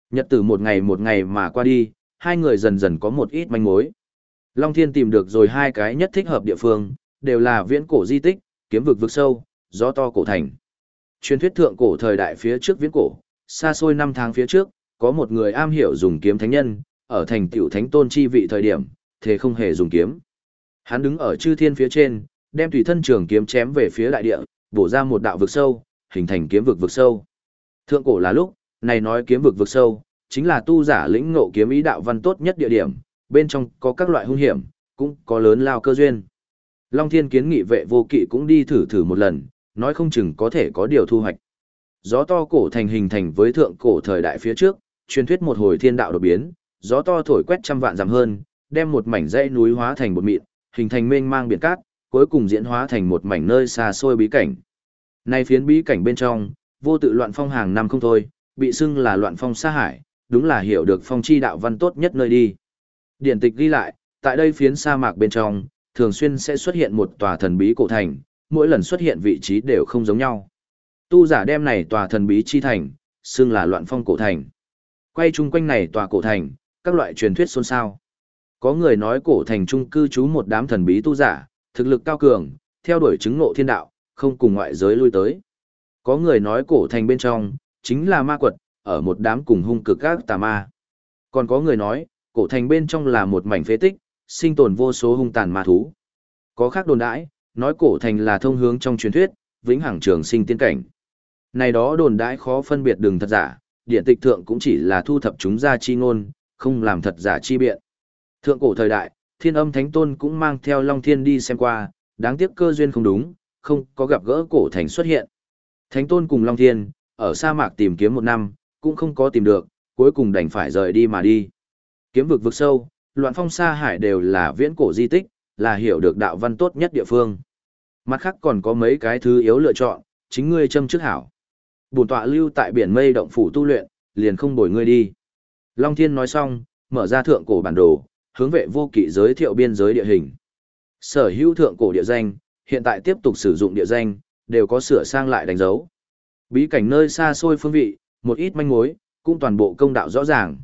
Nhật tử một ngày một ngày mà qua đi, hai người dần dần có một ít manh mối. Long Thiên tìm được rồi hai cái nhất thích hợp địa phương, đều là viễn cổ di tích, kiếm vực vực sâu, gió to cổ thành. Truyền thuyết thượng cổ thời đại phía trước viễn cổ, xa xôi năm tháng phía trước, có một người am hiểu dùng kiếm thánh nhân, ở thành tiểu thánh tôn chi vị thời điểm, thế không hề dùng kiếm. Hắn đứng ở chư thiên phía trên, đem tùy thân trường kiếm chém về phía đại địa, bổ ra một đạo vực sâu, hình thành kiếm vực vực sâu. Thượng cổ là lúc, này nói kiếm vực vực sâu, chính là tu giả lĩnh ngộ kiếm ý đạo văn tốt nhất địa điểm, bên trong có các loại hung hiểm, cũng có lớn lao cơ duyên. Long Thiên kiến nghị vệ vô kỵ cũng đi thử thử một lần, nói không chừng có thể có điều thu hoạch. Gió to cổ thành hình thành với thượng cổ thời đại phía trước, truyền thuyết một hồi thiên đạo đột biến, gió to thổi quét trăm vạn dặm hơn, đem một mảnh dãy núi hóa thành một mịn, hình thành mênh mang biển cát, cuối cùng diễn hóa thành một mảnh nơi xa xôi bí cảnh. Nay phiến bí cảnh bên trong, vô tự loạn phong hàng năm không thôi, bị xưng là loạn phong xa hải, đúng là hiểu được phong chi đạo văn tốt nhất nơi đi. Điển tịch ghi lại, tại đây phiến sa mạc bên trong, thường xuyên sẽ xuất hiện một tòa thần bí cổ thành, mỗi lần xuất hiện vị trí đều không giống nhau. Tu giả đem này tòa thần bí chi thành, xưng là loạn phong cổ thành. Quay chung quanh này tòa cổ thành, các loại truyền thuyết xôn xao. Có người nói cổ thành trung cư trú một đám thần bí tu giả, thực lực cao cường, theo đuổi chứng ngộ thiên đạo, không cùng ngoại giới lui tới. Có người nói cổ thành bên trong, chính là ma quật, ở một đám cùng hung cực các tà ma. Còn có người nói, cổ thành bên trong là một mảnh phế tích, sinh tồn vô số hung tàn ma thú. Có khác đồn đãi, nói cổ thành là thông hướng trong truyền thuyết, vĩnh hằng trường sinh tiên cảnh. Này đó đồn đãi khó phân biệt đường thật giả, điện tịch thượng cũng chỉ là thu thập chúng ra chi ngôn, không làm thật giả chi biện. Thượng cổ thời đại, thiên âm thánh tôn cũng mang theo Long Thiên đi xem qua, đáng tiếc cơ duyên không đúng, không có gặp gỡ cổ thành xuất hiện. Thánh tôn cùng Long Thiên, ở sa mạc tìm kiếm một năm, cũng không có tìm được, cuối cùng đành phải rời đi mà đi. Kiếm vực vực sâu, loạn phong sa hải đều là viễn cổ di tích, là hiểu được đạo văn tốt nhất địa phương. Mặt khác còn có mấy cái thứ yếu lựa chọn, chính ngươi châm trước hảo. Bổn tọa lưu tại biển mây động phủ tu luyện, liền không bồi ngươi đi. Long Thiên nói xong, mở ra thượng cổ bản đồ, hướng vệ vô kỵ giới thiệu biên giới địa hình. Sở hữu thượng cổ địa danh, hiện tại tiếp tục sử dụng địa danh, đều có sửa sang lại đánh dấu. Bí cảnh nơi xa xôi phương vị, một ít manh mối, cũng toàn bộ công đạo rõ ràng.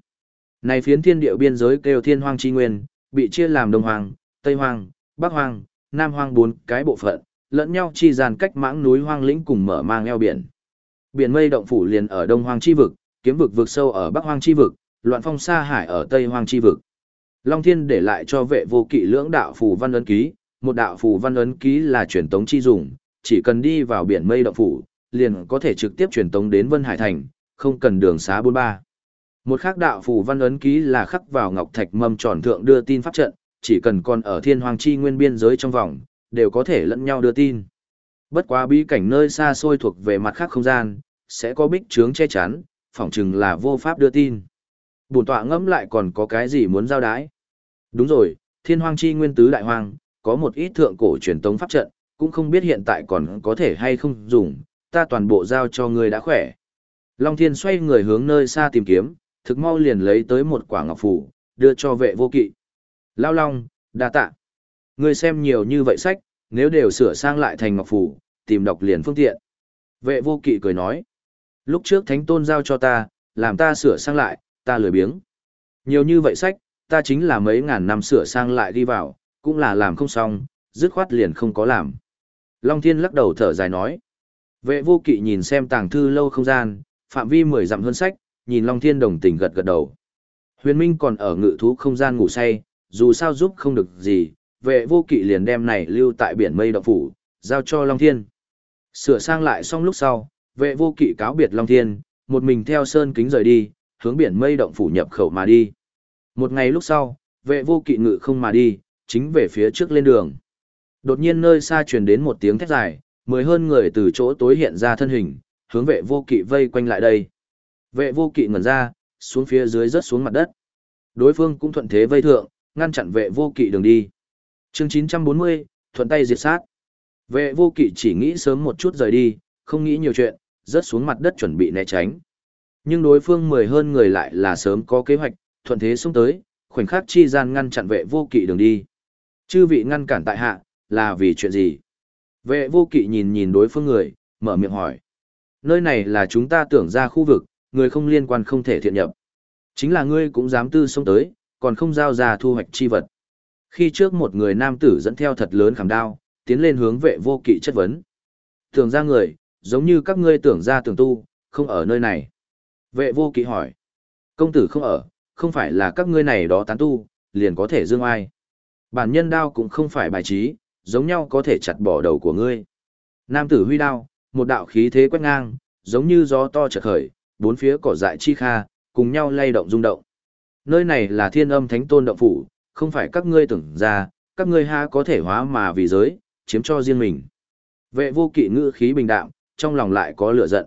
Này phiến thiên địa biên giới kêu thiên hoang chi nguyên, bị chia làm đông hoang, tây hoang, bắc hoang, nam hoang bốn cái bộ phận, lẫn nhau chi dàn cách mãng núi hoang lĩnh cùng mở mang eo biển. Biển mây động phủ liền ở đông hoang chi vực, kiếm vực vực sâu ở bắc hoang chi vực, loạn phong xa hải ở tây hoang chi vực. Long Thiên để lại cho vệ vô kỵ lưỡng đạo phù văn ấn ký, một đạo phù văn ấn ký là truyền tống chi dùng, chỉ cần đi vào biển mây động phủ, liền có thể trực tiếp truyền tống đến Vân Hải Thành, không cần đường xá 43. Một khác đạo phù văn ấn ký là khắc vào ngọc thạch mâm tròn thượng đưa tin pháp trận, chỉ cần còn ở thiên hoàng chi nguyên biên giới trong vòng, đều có thể lẫn nhau đưa tin. Bất quá bí cảnh nơi xa xôi thuộc về mặt khác không gian, sẽ có bích trướng che chắn, phỏng chừng là vô pháp đưa tin. Bổn tọa ngẫm lại còn có cái gì muốn giao đái. Đúng rồi, thiên hoang chi nguyên tứ đại hoang, có một ít thượng cổ truyền tống pháp trận, cũng không biết hiện tại còn có thể hay không dùng, ta toàn bộ giao cho người đã khỏe. Long thiên xoay người hướng nơi xa tìm kiếm, thực mau liền lấy tới một quả ngọc phủ, đưa cho vệ vô kỵ. Lao long, đa tạ. Ngươi xem nhiều như vậy sách, nếu đều sửa sang lại thành ngọc phủ, tìm đọc liền phương tiện. Vệ vô kỵ cười nói. Lúc trước thánh tôn giao cho ta, làm ta sửa sang lại, ta lười biếng. Nhiều như vậy sách, ta chính là mấy ngàn năm sửa sang lại đi vào, cũng là làm không xong, dứt khoát liền không có làm. Long Thiên lắc đầu thở dài nói. Vệ vô kỵ nhìn xem tàng thư lâu không gian, phạm vi mười dặm hơn sách, nhìn Long Thiên đồng tình gật gật đầu. Huyền Minh còn ở ngự thú không gian ngủ say, dù sao giúp không được gì, vệ vô kỵ liền đem này lưu tại biển mây động phủ, giao cho Long Thiên. Sửa sang lại xong lúc sau, vệ vô kỵ cáo biệt Long Thiên, một mình theo sơn kính rời đi, hướng biển mây động phủ nhập khẩu mà đi. Một ngày lúc sau, vệ vô kỵ ngự không mà đi, chính về phía trước lên đường. Đột nhiên nơi xa truyền đến một tiếng thét dài, mười hơn người từ chỗ tối hiện ra thân hình, hướng vệ vô kỵ vây quanh lại đây. Vệ vô kỵ ngẩn ra, xuống phía dưới rớt xuống mặt đất. Đối phương cũng thuận thế vây thượng, ngăn chặn vệ vô kỵ đường đi. chương 940, thuận tay diệt sát. Vệ vô kỵ chỉ nghĩ sớm một chút rời đi, không nghĩ nhiều chuyện, rớt xuống mặt đất chuẩn bị né tránh. Nhưng đối phương mười hơn người lại là sớm có kế hoạch, thuận thế xông tới, khoảnh khắc chi gian ngăn chặn vệ vô kỵ đường đi. Chư vị ngăn cản tại hạ, là vì chuyện gì? Vệ vô kỵ nhìn nhìn đối phương người, mở miệng hỏi. Nơi này là chúng ta tưởng ra khu vực, người không liên quan không thể thiện nhập. Chính là ngươi cũng dám tư xông tới, còn không giao ra thu hoạch chi vật. Khi trước một người nam tử dẫn theo thật lớn khảm đao, tiến lên hướng vệ vô kỵ chất vấn. Tưởng ra người, giống như các ngươi tưởng ra tưởng tu, không ở nơi này. Vệ vô kỵ hỏi. Công tử không ở, không phải là các ngươi này đó tán tu, liền có thể dương ai. Bản nhân đao cũng không phải bài trí, giống nhau có thể chặt bỏ đầu của ngươi. Nam tử huy đao, một đạo khí thế quét ngang, giống như gió to chợt khởi, bốn phía cỏ dại chi kha, cùng nhau lay động rung động. Nơi này là thiên âm thánh tôn động phủ, không phải các ngươi tưởng ra, các ngươi ha có thể hóa mà vì giới, chiếm cho riêng mình. Vệ vô kỵ ngữ khí bình đạm, trong lòng lại có lửa giận.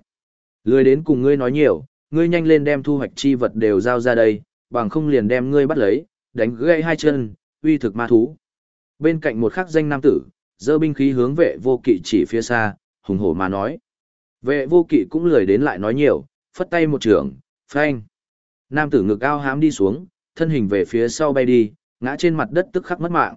Lười đến cùng ngươi nói nhiều, ngươi nhanh lên đem thu hoạch chi vật đều giao ra đây, bằng không liền đem ngươi bắt lấy, đánh gãy hai chân, uy thực ma thú. Bên cạnh một khắc danh nam tử, dơ binh khí hướng vệ vô kỵ chỉ phía xa, hùng hổ mà nói. Vệ vô kỵ cũng lười đến lại nói nhiều, phất tay một trường, phanh. Nam tử ngực ao hám đi xuống, thân hình về phía sau bay đi, ngã trên mặt đất tức khắc mất mạng.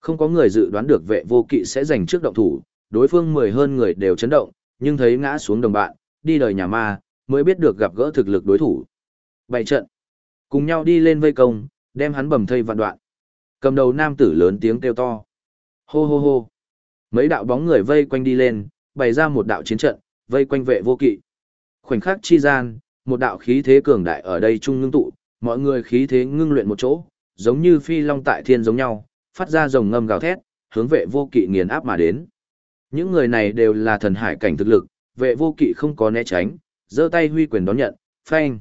Không có người dự đoán được vệ vô kỵ sẽ giành trước động thủ, đối phương mười hơn người đều chấn động, nhưng thấy ngã xuống đồng bạn, đi đời nhà ma, mới biết được gặp gỡ thực lực đối thủ. Bày trận, cùng nhau đi lên vây công, đem hắn bầm thây vạn đoạn. Cầm đầu nam tử lớn tiếng kêu to. Hô hô hô. Mấy đạo bóng người vây quanh đi lên, bày ra một đạo chiến trận, vây quanh vệ vô kỵ. Khoảnh khắc chi gian, một đạo khí thế cường đại ở đây trung ngưng tụ, mọi người khí thế ngưng luyện một chỗ, giống như phi long tại thiên giống nhau, phát ra rồng ngâm gào thét, hướng vệ vô kỵ nghiền áp mà đến. Những người này đều là thần hải cảnh thực lực, vệ vô kỵ không có né tránh, giơ tay huy quyền đón nhận, phanh.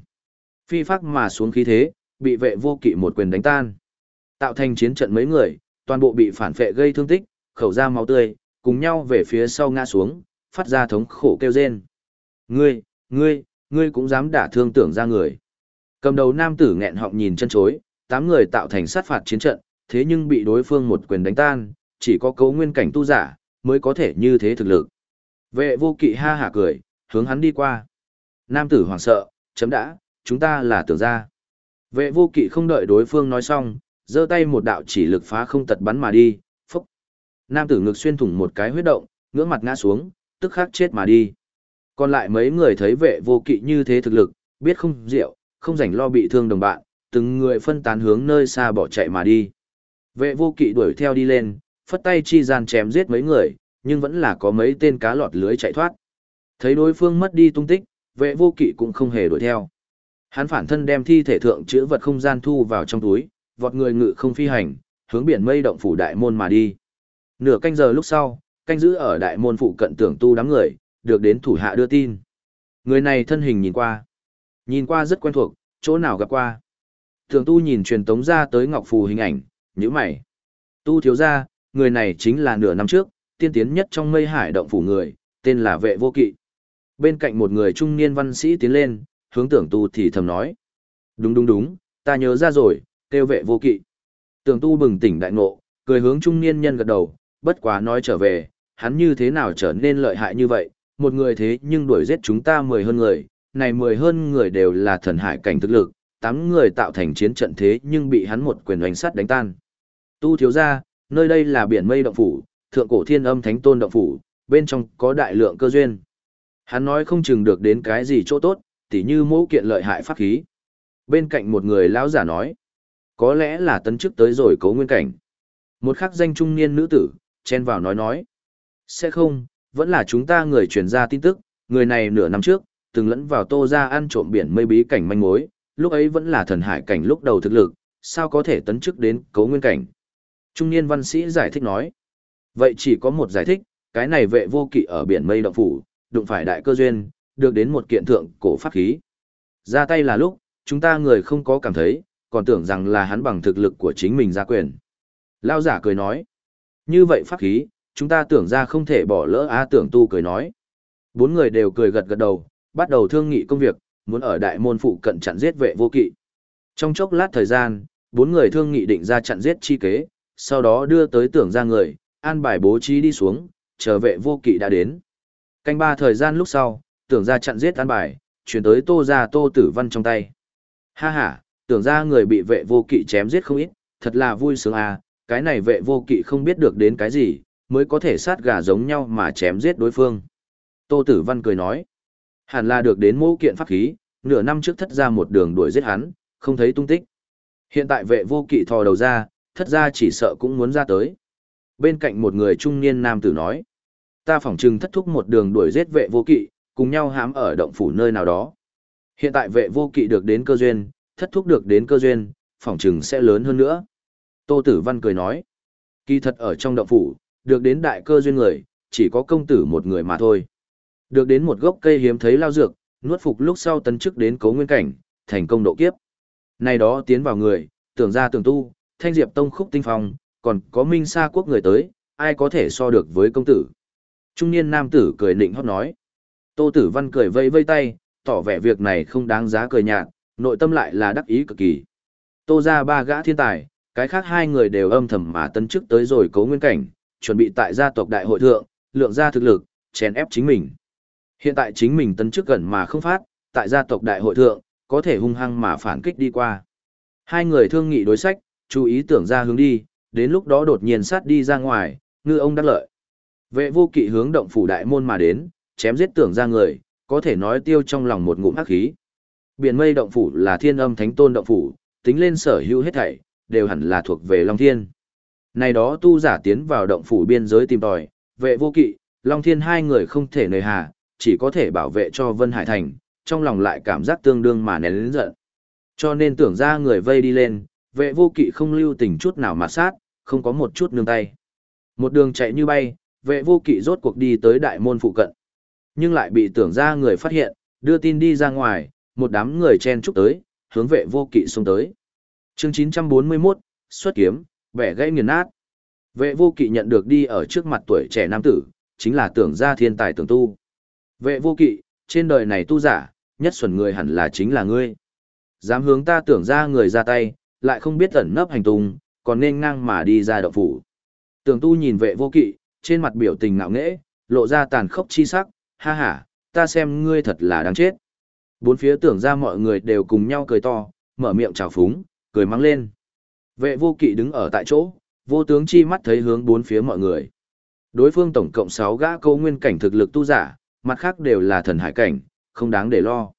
Phi phát mà xuống khí thế, bị vệ vô kỵ một quyền đánh tan. Tạo thành chiến trận mấy người, toàn bộ bị phản phệ gây thương tích, khẩu ra máu tươi, cùng nhau về phía sau ngã xuống, phát ra thống khổ kêu rên. Ngươi, ngươi, ngươi cũng dám đả thương tưởng ra người. Cầm đầu nam tử nghẹn họng nhìn chân chối, tám người tạo thành sát phạt chiến trận, thế nhưng bị đối phương một quyền đánh tan, chỉ có cấu nguyên cảnh tu giả, mới có thể như thế thực lực. Vệ vô kỵ ha hả cười, hướng hắn đi qua. Nam tử hoảng sợ, chấm đã, chúng ta là tưởng ra. Vệ vô kỵ không đợi đối phương nói xong, giơ tay một đạo chỉ lực phá không tật bắn mà đi, phúc. Nam tử ngực xuyên thủng một cái huyết động, ngưỡng mặt ngã xuống, tức khắc chết mà đi. Còn lại mấy người thấy vệ vô kỵ như thế thực lực, biết không rượu, không rảnh lo bị thương đồng bạn, từng người phân tán hướng nơi xa bỏ chạy mà đi. Vệ vô kỵ đuổi theo đi lên, phất tay chi gian chém giết mấy người, nhưng vẫn là có mấy tên cá lọt lưới chạy thoát. Thấy đối phương mất đi tung tích, vệ vô kỵ cũng không hề đuổi theo. Hắn phản thân đem thi thể thượng chữa vật không gian thu vào trong túi, vọt người ngự không phi hành, hướng biển mây động phủ đại môn mà đi. Nửa canh giờ lúc sau, canh giữ ở đại môn phụ cận tưởng tu đám người, được đến thủ hạ đưa tin. Người này thân hình nhìn qua. Nhìn qua rất quen thuộc, chỗ nào gặp qua. Tưởng tu nhìn truyền tống ra tới ngọc phù hình ảnh, nhíu mày. Tu thiếu ra, người này chính là nửa năm trước, tiên tiến nhất trong mây hải động phủ người, tên là vệ vô kỵ. Bên cạnh một người trung niên văn sĩ tiến lên, hướng tưởng tu thì thầm nói. Đúng đúng đúng, ta nhớ ra rồi, kêu vệ vô kỵ. Tưởng tu bừng tỉnh đại ngộ, cười hướng trung niên nhân gật đầu, bất quá nói trở về, hắn như thế nào trở nên lợi hại như vậy, một người thế nhưng đuổi giết chúng ta mười hơn người, này mười hơn người đều là thần hải cảnh thực lực, tám người tạo thành chiến trận thế nhưng bị hắn một quyền đánh sắt đánh tan. Tu thiếu ra, nơi đây là biển mây động phủ, thượng cổ thiên âm thánh tôn động phủ, bên trong có đại lượng cơ duyên. Hắn nói không chừng được đến cái gì chỗ tốt, tỉ như mẫu kiện lợi hại pháp khí. Bên cạnh một người lão giả nói, có lẽ là tấn chức tới rồi cấu nguyên cảnh. Một khắc danh trung niên nữ tử, chen vào nói nói, sẽ không, vẫn là chúng ta người truyền ra tin tức, người này nửa năm trước, từng lẫn vào tô ra ăn trộm biển mây bí cảnh manh mối, lúc ấy vẫn là thần hải cảnh lúc đầu thực lực, sao có thể tấn chức đến cấu nguyên cảnh. Trung niên văn sĩ giải thích nói, vậy chỉ có một giải thích, cái này vệ vô kỵ ở biển mây động phủ, đụng phải đại cơ duyên, được đến một kiện thượng cổ pháp khí. Ra tay là lúc, chúng ta người không có cảm thấy, còn tưởng rằng là hắn bằng thực lực của chính mình ra quyền. Lao giả cười nói, như vậy pháp khí, chúng ta tưởng ra không thể bỏ lỡ A tưởng tu cười nói. Bốn người đều cười gật gật đầu, bắt đầu thương nghị công việc, muốn ở đại môn phụ cận chặn giết vệ vô kỵ. Trong chốc lát thời gian, bốn người thương nghị định ra chặn giết chi kế, sau đó đưa tới tưởng ra người, an bài bố trí đi xuống, chờ vệ vô kỵ đã đến. Canh ba thời gian lúc sau, tưởng ra chặn giết an bài, chuyển tới tô ra tô tử văn trong tay. Ha ha, tưởng ra người bị vệ vô kỵ chém giết không ít, thật là vui sướng à, cái này vệ vô kỵ không biết được đến cái gì, mới có thể sát gà giống nhau mà chém giết đối phương. Tô Tử Văn cười nói, hẳn là được đến mô kiện pháp khí, nửa năm trước thất ra một đường đuổi giết hắn, không thấy tung tích. Hiện tại vệ vô kỵ thò đầu ra, thất ra chỉ sợ cũng muốn ra tới. Bên cạnh một người trung niên nam tử nói, ta phỏng chừng thất thúc một đường đuổi giết vệ vô kỵ, cùng nhau hãm ở động phủ nơi nào đó. Hiện tại vệ vô kỵ được đến cơ duyên, thất thúc được đến cơ duyên, phỏng chừng sẽ lớn hơn nữa. Tô Tử Văn cười nói, kỳ thật ở trong động phủ, được đến đại cơ duyên người, chỉ có công tử một người mà thôi. Được đến một gốc cây hiếm thấy lao dược, nuốt phục lúc sau tấn chức đến cấu nguyên cảnh, thành công độ kiếp. Này đó tiến vào người, tưởng ra tưởng tu, thanh diệp tông khúc tinh phong, còn có minh sa quốc người tới, ai có thể so được với công tử. Trung niên nam tử cười nịnh hót nói. Tô tử văn cười vây vây tay, tỏ vẻ việc này không đáng giá cười nhạt, nội tâm lại là đắc ý cực kỳ. Tô ra ba gã thiên tài, cái khác hai người đều âm thầm mà tấn chức tới rồi cấu nguyên cảnh, chuẩn bị tại gia tộc đại hội thượng, lượng ra thực lực, chèn ép chính mình. Hiện tại chính mình tấn chức gần mà không phát, tại gia tộc đại hội thượng, có thể hung hăng mà phản kích đi qua. Hai người thương nghị đối sách, chú ý tưởng ra hướng đi, đến lúc đó đột nhiên sát đi ra ngoài, ngư ông đắc lợi. Vệ vô kỵ hướng động phủ đại môn mà đến, chém giết tưởng ra người, có thể nói tiêu trong lòng một ngụm hắc khí. Biển mây động phủ là thiên âm thánh tôn động phủ, tính lên sở hữu hết thảy, đều hẳn là thuộc về Long Thiên. Này đó tu giả tiến vào động phủ biên giới tìm tòi, vệ vô kỵ, Long Thiên hai người không thể nơi hà, chỉ có thể bảo vệ cho Vân Hải Thành, trong lòng lại cảm giác tương đương mà nén lớn giận. Cho nên tưởng ra người vây đi lên, vệ vô kỵ không lưu tình chút nào mà sát, không có một chút nương tay. Một đường chạy như bay, vệ vô kỵ rốt cuộc đi tới đại môn phụ cận. Nhưng lại bị tưởng ra người phát hiện, đưa tin đi ra ngoài, một đám người chen chúc tới, hướng vệ vô kỵ xông tới. chương 941, xuất kiếm, vẻ gãy nghiền nát. Vệ vô kỵ nhận được đi ở trước mặt tuổi trẻ nam tử, chính là tưởng ra thiên tài tưởng tu. Vệ vô kỵ, trên đời này tu giả, nhất xuẩn người hẳn là chính là ngươi. Dám hướng ta tưởng ra người ra tay, lại không biết ẩn nấp hành tung, còn nên ngang mà đi ra động phủ. Tưởng tu nhìn vệ vô kỵ, trên mặt biểu tình ngạo nghễ, lộ ra tàn khốc chi sắc, ha ha, ta xem ngươi thật là đáng chết. Bốn phía tưởng ra mọi người đều cùng nhau cười to, mở miệng chào phúng, cười mắng lên. Vệ vô kỵ đứng ở tại chỗ, vô tướng chi mắt thấy hướng bốn phía mọi người. Đối phương tổng cộng 6 gã câu nguyên cảnh thực lực tu giả, mặt khác đều là thần hải cảnh, không đáng để lo.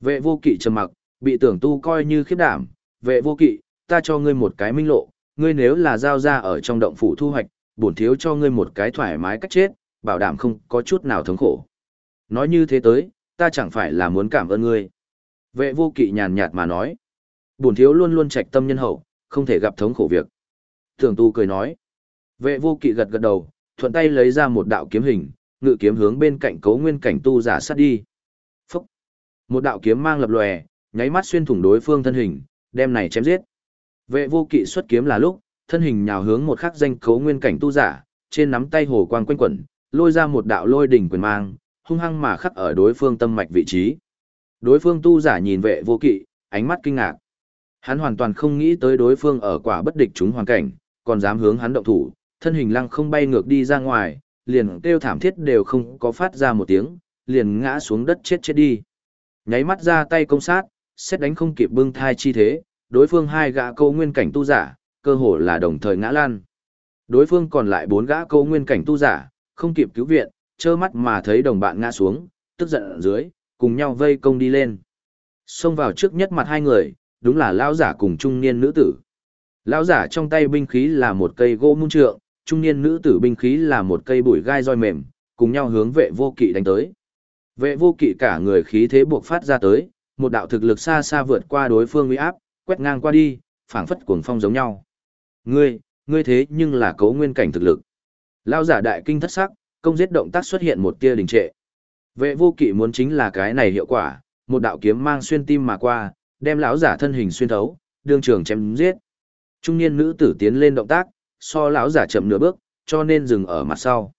Vệ vô kỵ trầm mặc, bị tưởng tu coi như khiếp đảm, vệ vô kỵ, ta cho ngươi một cái minh lộ, ngươi nếu là giao ra ở trong động phủ thu hoạch, bổn thiếu cho ngươi một cái thoải mái cách chết, bảo đảm không có chút nào thống khổ. Nói như thế tới, ta chẳng phải là muốn cảm ơn ngươi. Vệ vô kỵ nhàn nhạt mà nói, bổn thiếu luôn luôn trạch tâm nhân hậu, không thể gặp thống khổ việc. thường tu cười nói, vệ vô kỵ gật gật đầu, thuận tay lấy ra một đạo kiếm hình, ngự kiếm hướng bên cạnh cấu nguyên cảnh tu giả sát đi. Phúc! Một đạo kiếm mang lập lòe, nháy mắt xuyên thủng đối phương thân hình, đem này chém giết. Vệ vô kỵ xuất kiếm là lúc, thân hình nhào hướng một khắc danh cấu nguyên cảnh tu giả, trên nắm tay hồ quang quanh quẩn, lôi ra một đạo lôi đỉnh quyền mang, hung hăng mà khắc ở đối phương tâm mạch vị trí. Đối phương tu giả nhìn vệ vô kỵ, ánh mắt kinh ngạc. Hắn hoàn toàn không nghĩ tới đối phương ở quả bất địch chúng hoàn cảnh, còn dám hướng hắn động thủ, thân hình lăng không bay ngược đi ra ngoài, liền kêu thảm thiết đều không có phát ra một tiếng, liền ngã xuống đất chết chết đi. Nháy mắt ra tay công sát, xét đánh không kịp bưng thai chi thế, đối phương hai gã câu nguyên cảnh tu giả, cơ hồ là đồng thời ngã lan. Đối phương còn lại bốn gã câu nguyên cảnh tu giả, không kịp cứu viện, trơ mắt mà thấy đồng bạn ngã xuống, tức giận ở dưới, cùng nhau vây công đi lên. Xông vào trước nhất mặt hai người, đúng là lão giả cùng trung niên nữ tử. Lão giả trong tay binh khí là một cây gỗ mung trượng, trung niên nữ tử binh khí là một cây bụi gai roi mềm, cùng nhau hướng vệ vô kỵ đánh tới. Vệ vô kỵ cả người khí thế buộc phát ra tới, một đạo thực lực xa xa vượt qua đối phương uy áp, quét ngang qua đi, phảng phất cuồng phong giống nhau. Ngươi, ngươi thế nhưng là cấu nguyên cảnh thực lực. Lão giả đại kinh thất sắc, công giết động tác xuất hiện một tia đình trệ. Vệ vô kỵ muốn chính là cái này hiệu quả, một đạo kiếm mang xuyên tim mà qua, đem lão giả thân hình xuyên thấu, đương trường chém giết. Trung niên nữ tử tiến lên động tác, so lão giả chậm nửa bước, cho nên dừng ở mặt sau.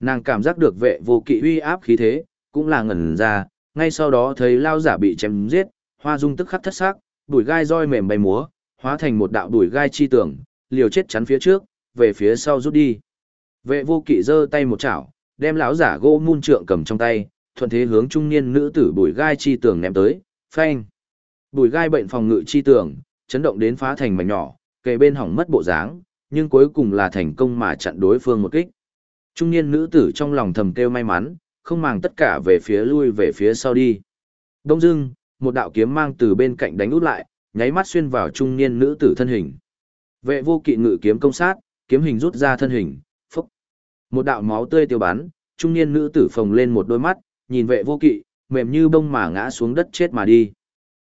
Nàng cảm giác được vệ vô kỵ uy áp khí thế, cũng là ngẩn ra, ngay sau đó thấy lão giả bị chém giết, hoa dung tức khắc thất sắc, đùi gai roi mềm bay múa, hóa thành một đạo đùi gai chi tưởng, liều chết chắn phía trước, về phía sau rút đi. Vệ vô kỵ giơ tay một chảo, đem lão giả gỗ mun trượng cầm trong tay, thuận thế hướng trung niên nữ tử bùi gai chi tường ném tới, phanh. Bùi gai bệnh phòng ngự chi tường, chấn động đến phá thành mảnh nhỏ, kề bên hỏng mất bộ dáng, nhưng cuối cùng là thành công mà chặn đối phương một kích. Trung niên nữ tử trong lòng thầm kêu may mắn, không màng tất cả về phía lui về phía sau đi. Đông dưng, một đạo kiếm mang từ bên cạnh đánh út lại, nháy mắt xuyên vào trung niên nữ tử thân hình. Vệ vô kỵ ngự kiếm công sát, kiếm hình rút ra thân hình. Một đạo máu tươi tiêu bắn, trung niên nữ tử phồng lên một đôi mắt, nhìn vệ vô kỵ, mềm như bông mà ngã xuống đất chết mà đi.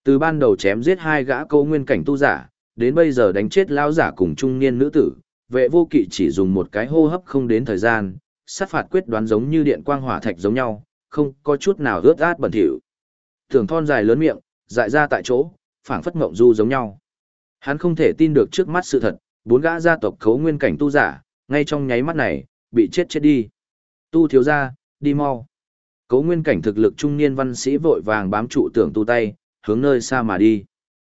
Từ ban đầu chém giết hai gã câu nguyên cảnh tu giả, đến bây giờ đánh chết lao giả cùng trung niên nữ tử, vệ vô kỵ chỉ dùng một cái hô hấp không đến thời gian, sát phạt quyết đoán giống như điện quang hỏa thạch giống nhau, không có chút nào ướt át bẩn thỉu. Thường thon dài lớn miệng, dại ra tại chỗ, phảng phất mộng du giống nhau. Hắn không thể tin được trước mắt sự thật, bốn gã gia tộc khấu nguyên cảnh tu giả, ngay trong nháy mắt này, bị chết chết đi. Tu thiếu gia, đi mau. Cấu nguyên cảnh thực lực trung niên văn sĩ vội vàng bám trụ tưởng tu tay, hướng nơi xa mà đi.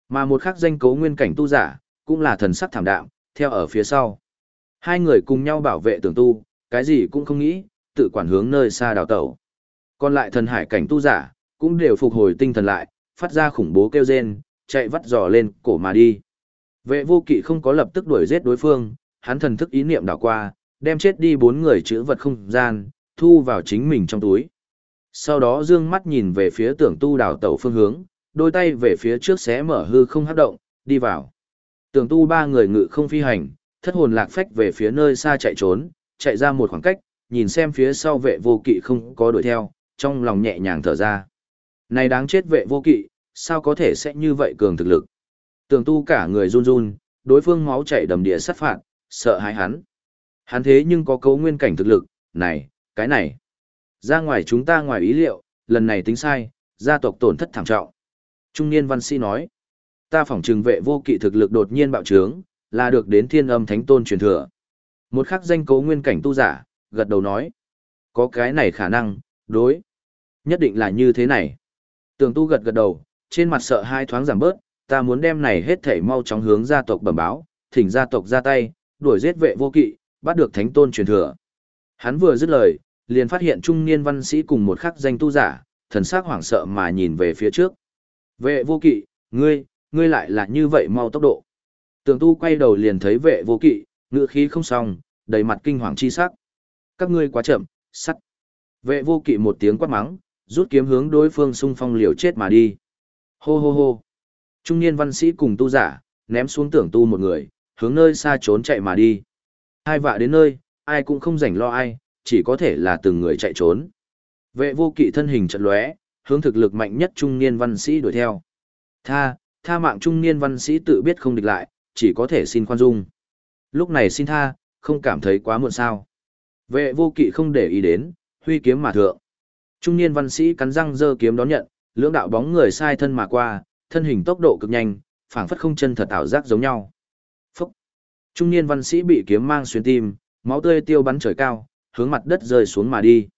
Mà một khắc danh cấu nguyên cảnh tu giả, cũng là thần sắc thảm đạm, theo ở phía sau. Hai người cùng nhau bảo vệ tưởng tu, cái gì cũng không nghĩ, tự quản hướng nơi xa đào tẩu. Còn lại thần hải cảnh tu giả, cũng đều phục hồi tinh thần lại, phát ra khủng bố kêu rên, chạy vắt giò lên, cổ mà đi. Vệ vô kỵ không có lập tức đuổi giết đối phương, hắn thần thức ý niệm đảo qua, đem chết đi bốn người chữ vật không gian, thu vào chính mình trong túi. Sau đó dương mắt nhìn về phía tưởng tu đảo tẩu phương hướng, đôi tay về phía trước xé mở hư không hấp động, đi vào. Tưởng tu ba người ngự không phi hành, thất hồn lạc phách về phía nơi xa chạy trốn, chạy ra một khoảng cách, nhìn xem phía sau vệ vô kỵ không có đuổi theo, trong lòng nhẹ nhàng thở ra. Này đáng chết vệ vô kỵ, sao có thể sẽ như vậy cường thực lực. Tưởng tu cả người run run, đối phương máu chảy đầm địa sát phạt, sợ hãi hắn. Hắn thế nhưng có cấu nguyên cảnh thực lực, này, cái này. Ra ngoài chúng ta ngoài ý liệu, lần này tính sai, gia tộc tổn thất thảm trọng. Trung niên văn sĩ nói, ta phỏng trừng vệ vô kỵ thực lực đột nhiên bạo trướng, là được đến thiên âm thánh tôn truyền thừa. Một khắc danh cấu nguyên cảnh tu giả, gật đầu nói, có cái này khả năng, đối. Nhất định là như thế này. Tường tu gật gật đầu, trên mặt sợ hai thoáng giảm bớt, ta muốn đem này hết thảy mau chóng hướng gia tộc bẩm báo, thỉnh gia tộc ra tay, đuổi giết vệ vô kỵ, bắt được thánh tôn truyền thừa. Hắn vừa dứt lời, liền phát hiện trung niên văn sĩ cùng một khắc danh tu giả, thần sắc hoảng sợ mà nhìn về phía trước. Vệ vô kỵ, ngươi, ngươi lại là như vậy mau tốc độ. Tường tu quay đầu liền thấy vệ vô kỵ, ngựa khí không xong, đầy mặt kinh hoàng chi sắc. Các ngươi quá chậm, sắt. Vệ vô kỵ một tiếng quát mắng, rút kiếm hướng đối phương xung phong liều chết mà đi. Hô hô hô. Trung niên văn sĩ cùng tu giả, ném xuống tưởng tu một người, hướng nơi xa trốn chạy mà đi. Hai vạ đến nơi, ai cũng không rảnh lo ai, chỉ có thể là từng người chạy trốn. Vệ vô kỵ thân hình chật lóe, hướng thực lực mạnh nhất trung niên văn sĩ đuổi theo. Tha, tha mạng trung niên văn sĩ tự biết không địch lại, chỉ có thể xin khoan dung. Lúc này xin tha, không cảm thấy quá muộn sao. Vệ vô kỵ không để ý đến, huy kiếm mà thượng. Trung niên văn sĩ cắn răng giơ kiếm đón nhận, lưỡng đạo bóng người sai thân mà qua, thân hình tốc độ cực nhanh, phảng phất không chân thật ảo giác giống nhau. Trung niên văn sĩ bị kiếm mang xuyên tim, máu tươi tiêu bắn trời cao, hướng mặt đất rơi xuống mà đi.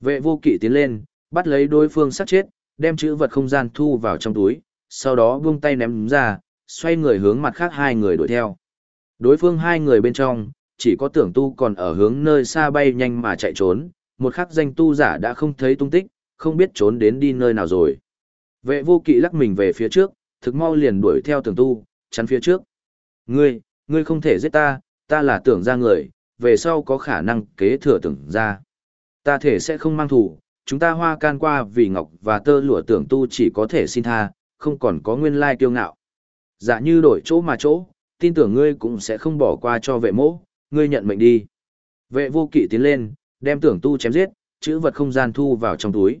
Vệ vô kỵ tiến lên, bắt lấy đối phương sát chết, đem chữ vật không gian thu vào trong túi, sau đó buông tay ném ra, xoay người hướng mặt khác hai người đuổi theo. Đối phương hai người bên trong, chỉ có tưởng tu còn ở hướng nơi xa bay nhanh mà chạy trốn, một khắc danh tu giả đã không thấy tung tích, không biết trốn đến đi nơi nào rồi. Vệ vô kỵ lắc mình về phía trước, thực mau liền đuổi theo tưởng tu, chắn phía trước. Ngươi, ngươi không thể giết ta, ta là tưởng ra người, về sau có khả năng kế thừa tưởng ra. Ta thể sẽ không mang thủ, chúng ta hoa can qua vì ngọc và tơ lụa tưởng tu chỉ có thể xin tha, không còn có nguyên lai kiêu ngạo. Dạ như đổi chỗ mà chỗ, tin tưởng ngươi cũng sẽ không bỏ qua cho vệ mỗ, ngươi nhận mệnh đi. Vệ vô kỵ tiến lên, đem tưởng tu chém giết, chữ vật không gian thu vào trong túi.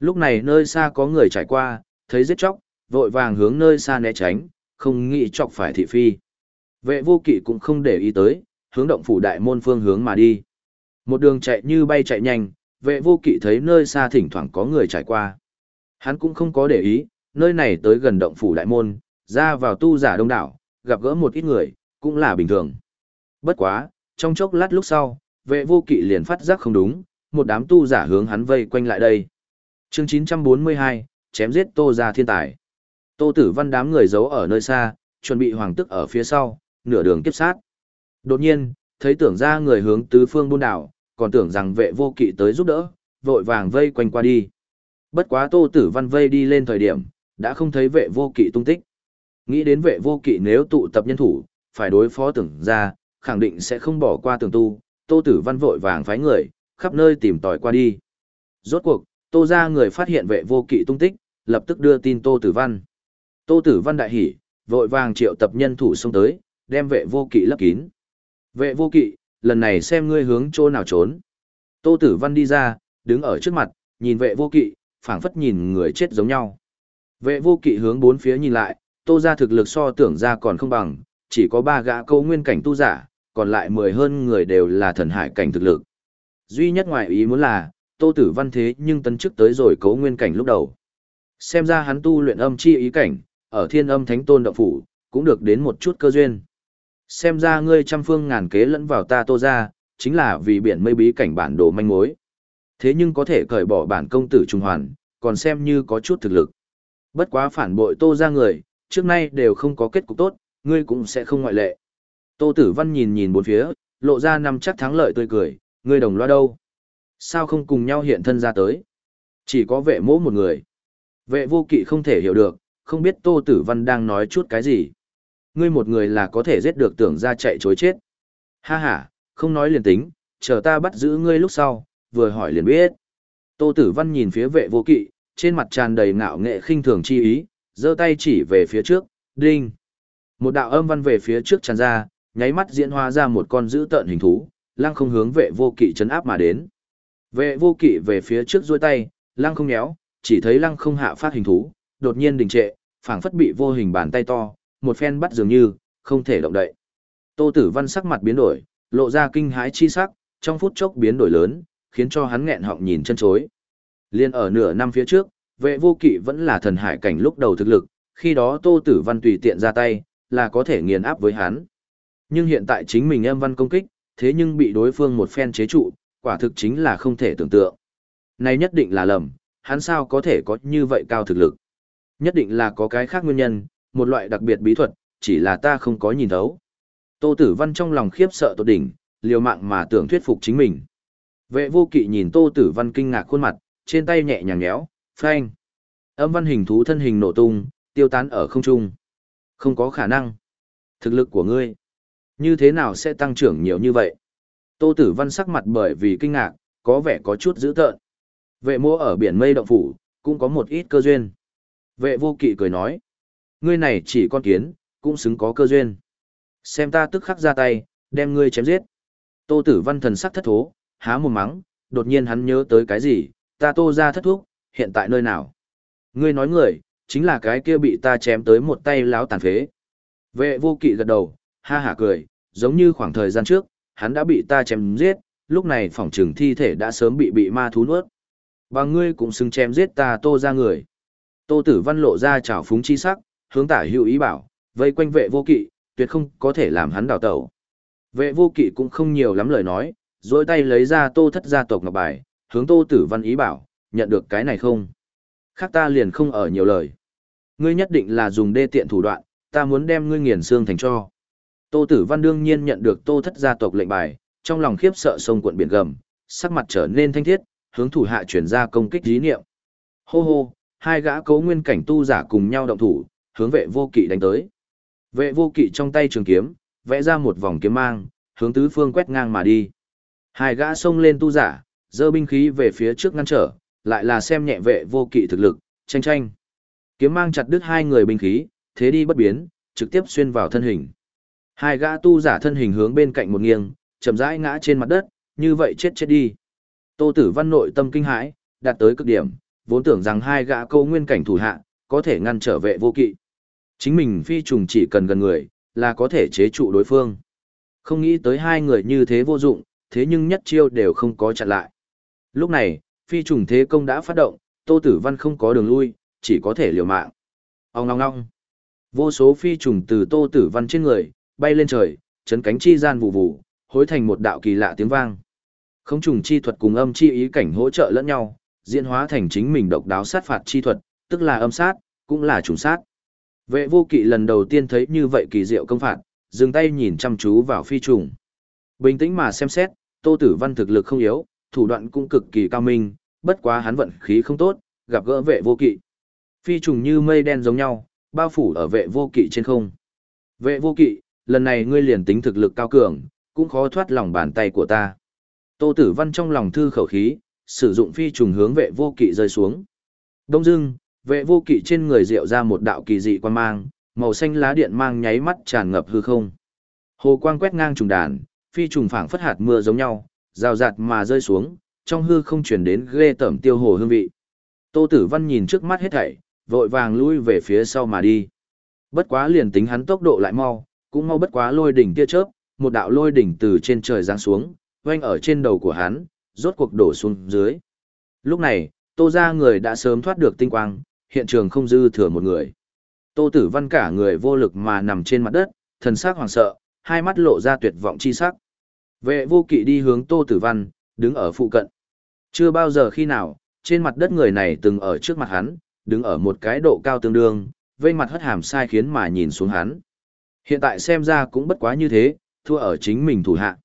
Lúc này nơi xa có người trải qua, thấy giết chóc, vội vàng hướng nơi xa né tránh, không nghĩ chọc phải thị phi. Vệ vô kỵ cũng không để ý tới, hướng động phủ đại môn phương hướng mà đi. Một đường chạy như bay chạy nhanh, vệ vô kỵ thấy nơi xa thỉnh thoảng có người trải qua. Hắn cũng không có để ý, nơi này tới gần động phủ đại môn, ra vào tu giả đông đảo, gặp gỡ một ít người, cũng là bình thường. Bất quá, trong chốc lát lúc sau, vệ vô kỵ liền phát giác không đúng, một đám tu giả hướng hắn vây quanh lại đây. chương 942, chém giết tô gia thiên tài. Tô tử văn đám người giấu ở nơi xa, chuẩn bị hoàng tức ở phía sau, nửa đường kiếp sát. Đột nhiên, thấy tưởng ra người hướng tứ phương buôn đảo, còn tưởng rằng vệ vô kỵ tới giúp đỡ, vội vàng vây quanh qua đi. Bất quá tô tử văn vây đi lên thời điểm, đã không thấy vệ vô kỵ tung tích. Nghĩ đến vệ vô kỵ nếu tụ tập nhân thủ, phải đối phó tưởng ra, khẳng định sẽ không bỏ qua tưởng tu, tô tử văn vội vàng phái người, khắp nơi tìm tòi qua đi. Rốt cuộc, tô ra người phát hiện vệ vô kỵ tung tích, lập tức đưa tin tô tử văn. Tô tử văn đại hỉ, vội vàng triệu tập nhân thủ xông tới, đem vệ vô kỵ lấp kín. Vệ vô kỵ, lần này xem ngươi hướng chỗ nào trốn. Tô tử văn đi ra, đứng ở trước mặt, nhìn vệ vô kỵ, phảng phất nhìn người chết giống nhau. Vệ vô kỵ hướng bốn phía nhìn lại, tô ra thực lực so tưởng ra còn không bằng, chỉ có ba gã câu nguyên cảnh tu giả, còn lại mười hơn người đều là thần hải cảnh thực lực. Duy nhất ngoại ý muốn là, tô tử văn thế nhưng tấn chức tới rồi cấu nguyên cảnh lúc đầu. Xem ra hắn tu luyện âm chi ý cảnh, ở thiên âm thánh tôn động phủ, cũng được đến một chút cơ duyên. Xem ra ngươi trăm phương ngàn kế lẫn vào ta tô ra, chính là vì biển mây bí cảnh bản đồ manh mối. Thế nhưng có thể cởi bỏ bản công tử trung hoàn, còn xem như có chút thực lực. Bất quá phản bội tô ra người, trước nay đều không có kết cục tốt, ngươi cũng sẽ không ngoại lệ. Tô Tử Văn nhìn nhìn bốn phía, lộ ra năm chắc thắng lợi tươi cười, ngươi đồng loa đâu? Sao không cùng nhau hiện thân ra tới? Chỉ có vệ mỗ một người. Vệ vô kỵ không thể hiểu được, không biết Tô Tử Văn đang nói chút cái gì. Ngươi một người là có thể giết được tưởng ra chạy chối chết. Ha ha, không nói liền tính, chờ ta bắt giữ ngươi lúc sau, vừa hỏi liền biết. Tô Tử Văn nhìn phía vệ vô kỵ, trên mặt tràn đầy ngạo nghệ khinh thường chi ý, giơ tay chỉ về phía trước, đinh. Một đạo âm văn về phía trước tràn ra, nháy mắt diễn hóa ra một con dữ tợn hình thú, lăng không hướng vệ vô kỵ chấn áp mà đến. Vệ vô kỵ về phía trước duỗi tay, lăng không nhéo, chỉ thấy lăng không hạ phát hình thú, đột nhiên đình trệ, phảng phất bị vô hình bàn tay to, một phen bắt dường như, không thể động đậy. Tô Tử Văn sắc mặt biến đổi, lộ ra kinh hãi chi sắc, trong phút chốc biến đổi lớn, khiến cho hắn nghẹn họng nhìn chân chối. Liên ở nửa năm phía trước, vệ vô kỵ vẫn là thần hải cảnh lúc đầu thực lực, khi đó Tô Tử Văn tùy tiện ra tay, là có thể nghiền áp với hắn. Nhưng hiện tại chính mình em văn công kích, thế nhưng bị đối phương một phen chế trụ, quả thực chính là không thể tưởng tượng. Này nhất định là lầm, hắn sao có thể có như vậy cao thực lực. Nhất định là có cái khác nguyên nhân, một loại đặc biệt bí thuật, chỉ là ta không có nhìn thấu. Tô Tử Văn trong lòng khiếp sợ tột đỉnh, liều mạng mà tưởng thuyết phục chính mình. Vệ vô kỵ nhìn Tô Tử Văn kinh ngạc khuôn mặt, trên tay nhẹ nhàng nhéo, phanh. Âm văn hình thú thân hình nổ tung, tiêu tán ở không trung. Không có khả năng. Thực lực của ngươi, như thế nào sẽ tăng trưởng nhiều như vậy? Tô Tử Văn sắc mặt bởi vì kinh ngạc, có vẻ có chút dữ tợn. Vệ mô ở biển mây động phủ, cũng có một ít cơ duyên. Vệ vô kỵ cười nói, ngươi này chỉ con kiến, cũng xứng có cơ duyên. Xem ta tức khắc ra tay, đem ngươi chém giết. Tô Tử Văn thần sắc thất thố, há mồm mắng, đột nhiên hắn nhớ tới cái gì, ta tô ra thất thuốc, hiện tại nơi nào? Ngươi nói người, chính là cái kia bị ta chém tới một tay láo tàn phế. Vệ vô kỵ gật đầu, ha hả cười, giống như khoảng thời gian trước, hắn đã bị ta chém giết, lúc này phỏng trường thi thể đã sớm bị bị ma thú nuốt. Và ngươi cũng xứng chém giết ta tô ra người. Tô tử văn lộ ra trào phúng chi sắc, hướng tả hữu ý bảo, vây quanh vệ vô kỵ, tuyệt không có thể làm hắn đào tẩu. Vệ vô kỵ cũng không nhiều lắm lời nói, dối tay lấy ra tô thất gia tộc ngọc bài, hướng tô tử văn ý bảo, nhận được cái này không? Khác ta liền không ở nhiều lời. Ngươi nhất định là dùng đê tiện thủ đoạn, ta muốn đem ngươi nghiền xương thành cho. Tô Tử Văn đương nhiên nhận được Tô Thất gia tộc lệnh bài, trong lòng khiếp sợ sông cuộn biển gầm, sắc mặt trở nên thanh thiết, hướng thủ hạ chuyển ra công kích dí niệm. Hô hô, hai gã cấu nguyên cảnh tu giả cùng nhau động thủ, hướng vệ vô kỵ đánh tới. Vệ vô kỵ trong tay trường kiếm, vẽ ra một vòng kiếm mang, hướng tứ phương quét ngang mà đi. Hai gã xông lên tu giả, giơ binh khí về phía trước ngăn trở, lại là xem nhẹ vệ vô kỵ thực lực, tranh tranh. Kiếm mang chặt đứt hai người binh khí, thế đi bất biến, trực tiếp xuyên vào thân hình. Hai gã tu giả thân hình hướng bên cạnh một nghiêng, chậm rãi ngã trên mặt đất, như vậy chết chết đi. Tô Tử Văn nội tâm kinh hãi, đạt tới cực điểm, vốn tưởng rằng hai gã câu nguyên cảnh thủ hạ, có thể ngăn trở vệ vô kỵ. Chính mình phi trùng chỉ cần gần người, là có thể chế trụ đối phương. Không nghĩ tới hai người như thế vô dụng, thế nhưng nhất chiêu đều không có chặn lại. Lúc này, phi trùng thế công đã phát động, Tô Tử Văn không có đường lui, chỉ có thể liều mạng. Ông ngong ngong. Vô số phi trùng từ Tô Tử Văn trên người, bay lên trời, chấn cánh chi gian vụ vụ, hối thành một đạo kỳ lạ tiếng vang. Không trùng chi thuật cùng âm chi ý cảnh hỗ trợ lẫn nhau, diễn hóa thành chính mình độc đáo sát phạt chi thuật, tức là âm sát, cũng là trùng sát. Vệ vô kỵ lần đầu tiên thấy như vậy kỳ diệu công phạt, dừng tay nhìn chăm chú vào phi trùng. Bình tĩnh mà xem xét, Tô Tử Văn thực lực không yếu, thủ đoạn cũng cực kỳ cao minh, bất quá hắn vận khí không tốt, gặp gỡ vệ vô kỵ. Phi trùng như mây đen giống nhau, bao phủ ở vệ vô kỵ trên không. Vệ vô kỵ, lần này ngươi liền tính thực lực cao cường, cũng khó thoát lòng bàn tay của ta. Tô Tử Văn trong lòng thư khẩu khí, sử dụng phi trùng hướng vệ vô kỵ rơi xuống. Đông dưng, vệ vô kỵ trên người rượu ra một đạo kỳ dị quan mang, màu xanh lá điện mang nháy mắt tràn ngập hư không. Hồ quang quét ngang trùng đàn, phi trùng phảng phất hạt mưa giống nhau, rào rạt mà rơi xuống, trong hư không truyền đến ghê tẩm tiêu hồ hương vị. Tô Tử Văn nhìn trước mắt hết thảy, vội vàng lui về phía sau mà đi. Bất quá liền tính hắn tốc độ lại mau, cũng mau bất quá lôi đỉnh tia chớp, một đạo lôi đỉnh từ trên trời giáng xuống, quanh ở trên đầu của hắn, rốt cuộc đổ xuống dưới. Lúc này, Tô gia người đã sớm thoát được tinh quang, hiện trường không dư thừa một người. Tô Tử Văn cả người vô lực mà nằm trên mặt đất, thần sắc hoảng sợ, hai mắt lộ ra tuyệt vọng chi sắc. Vệ vô kỵ đi hướng Tô Tử Văn, đứng ở phụ cận. Chưa bao giờ khi nào, trên mặt đất người này từng ở trước mặt hắn, đứng ở một cái độ cao tương đương, vây mặt hất hàm sai khiến mà nhìn xuống hắn. Hiện tại xem ra cũng bất quá như thế, thua ở chính mình thủ hạ.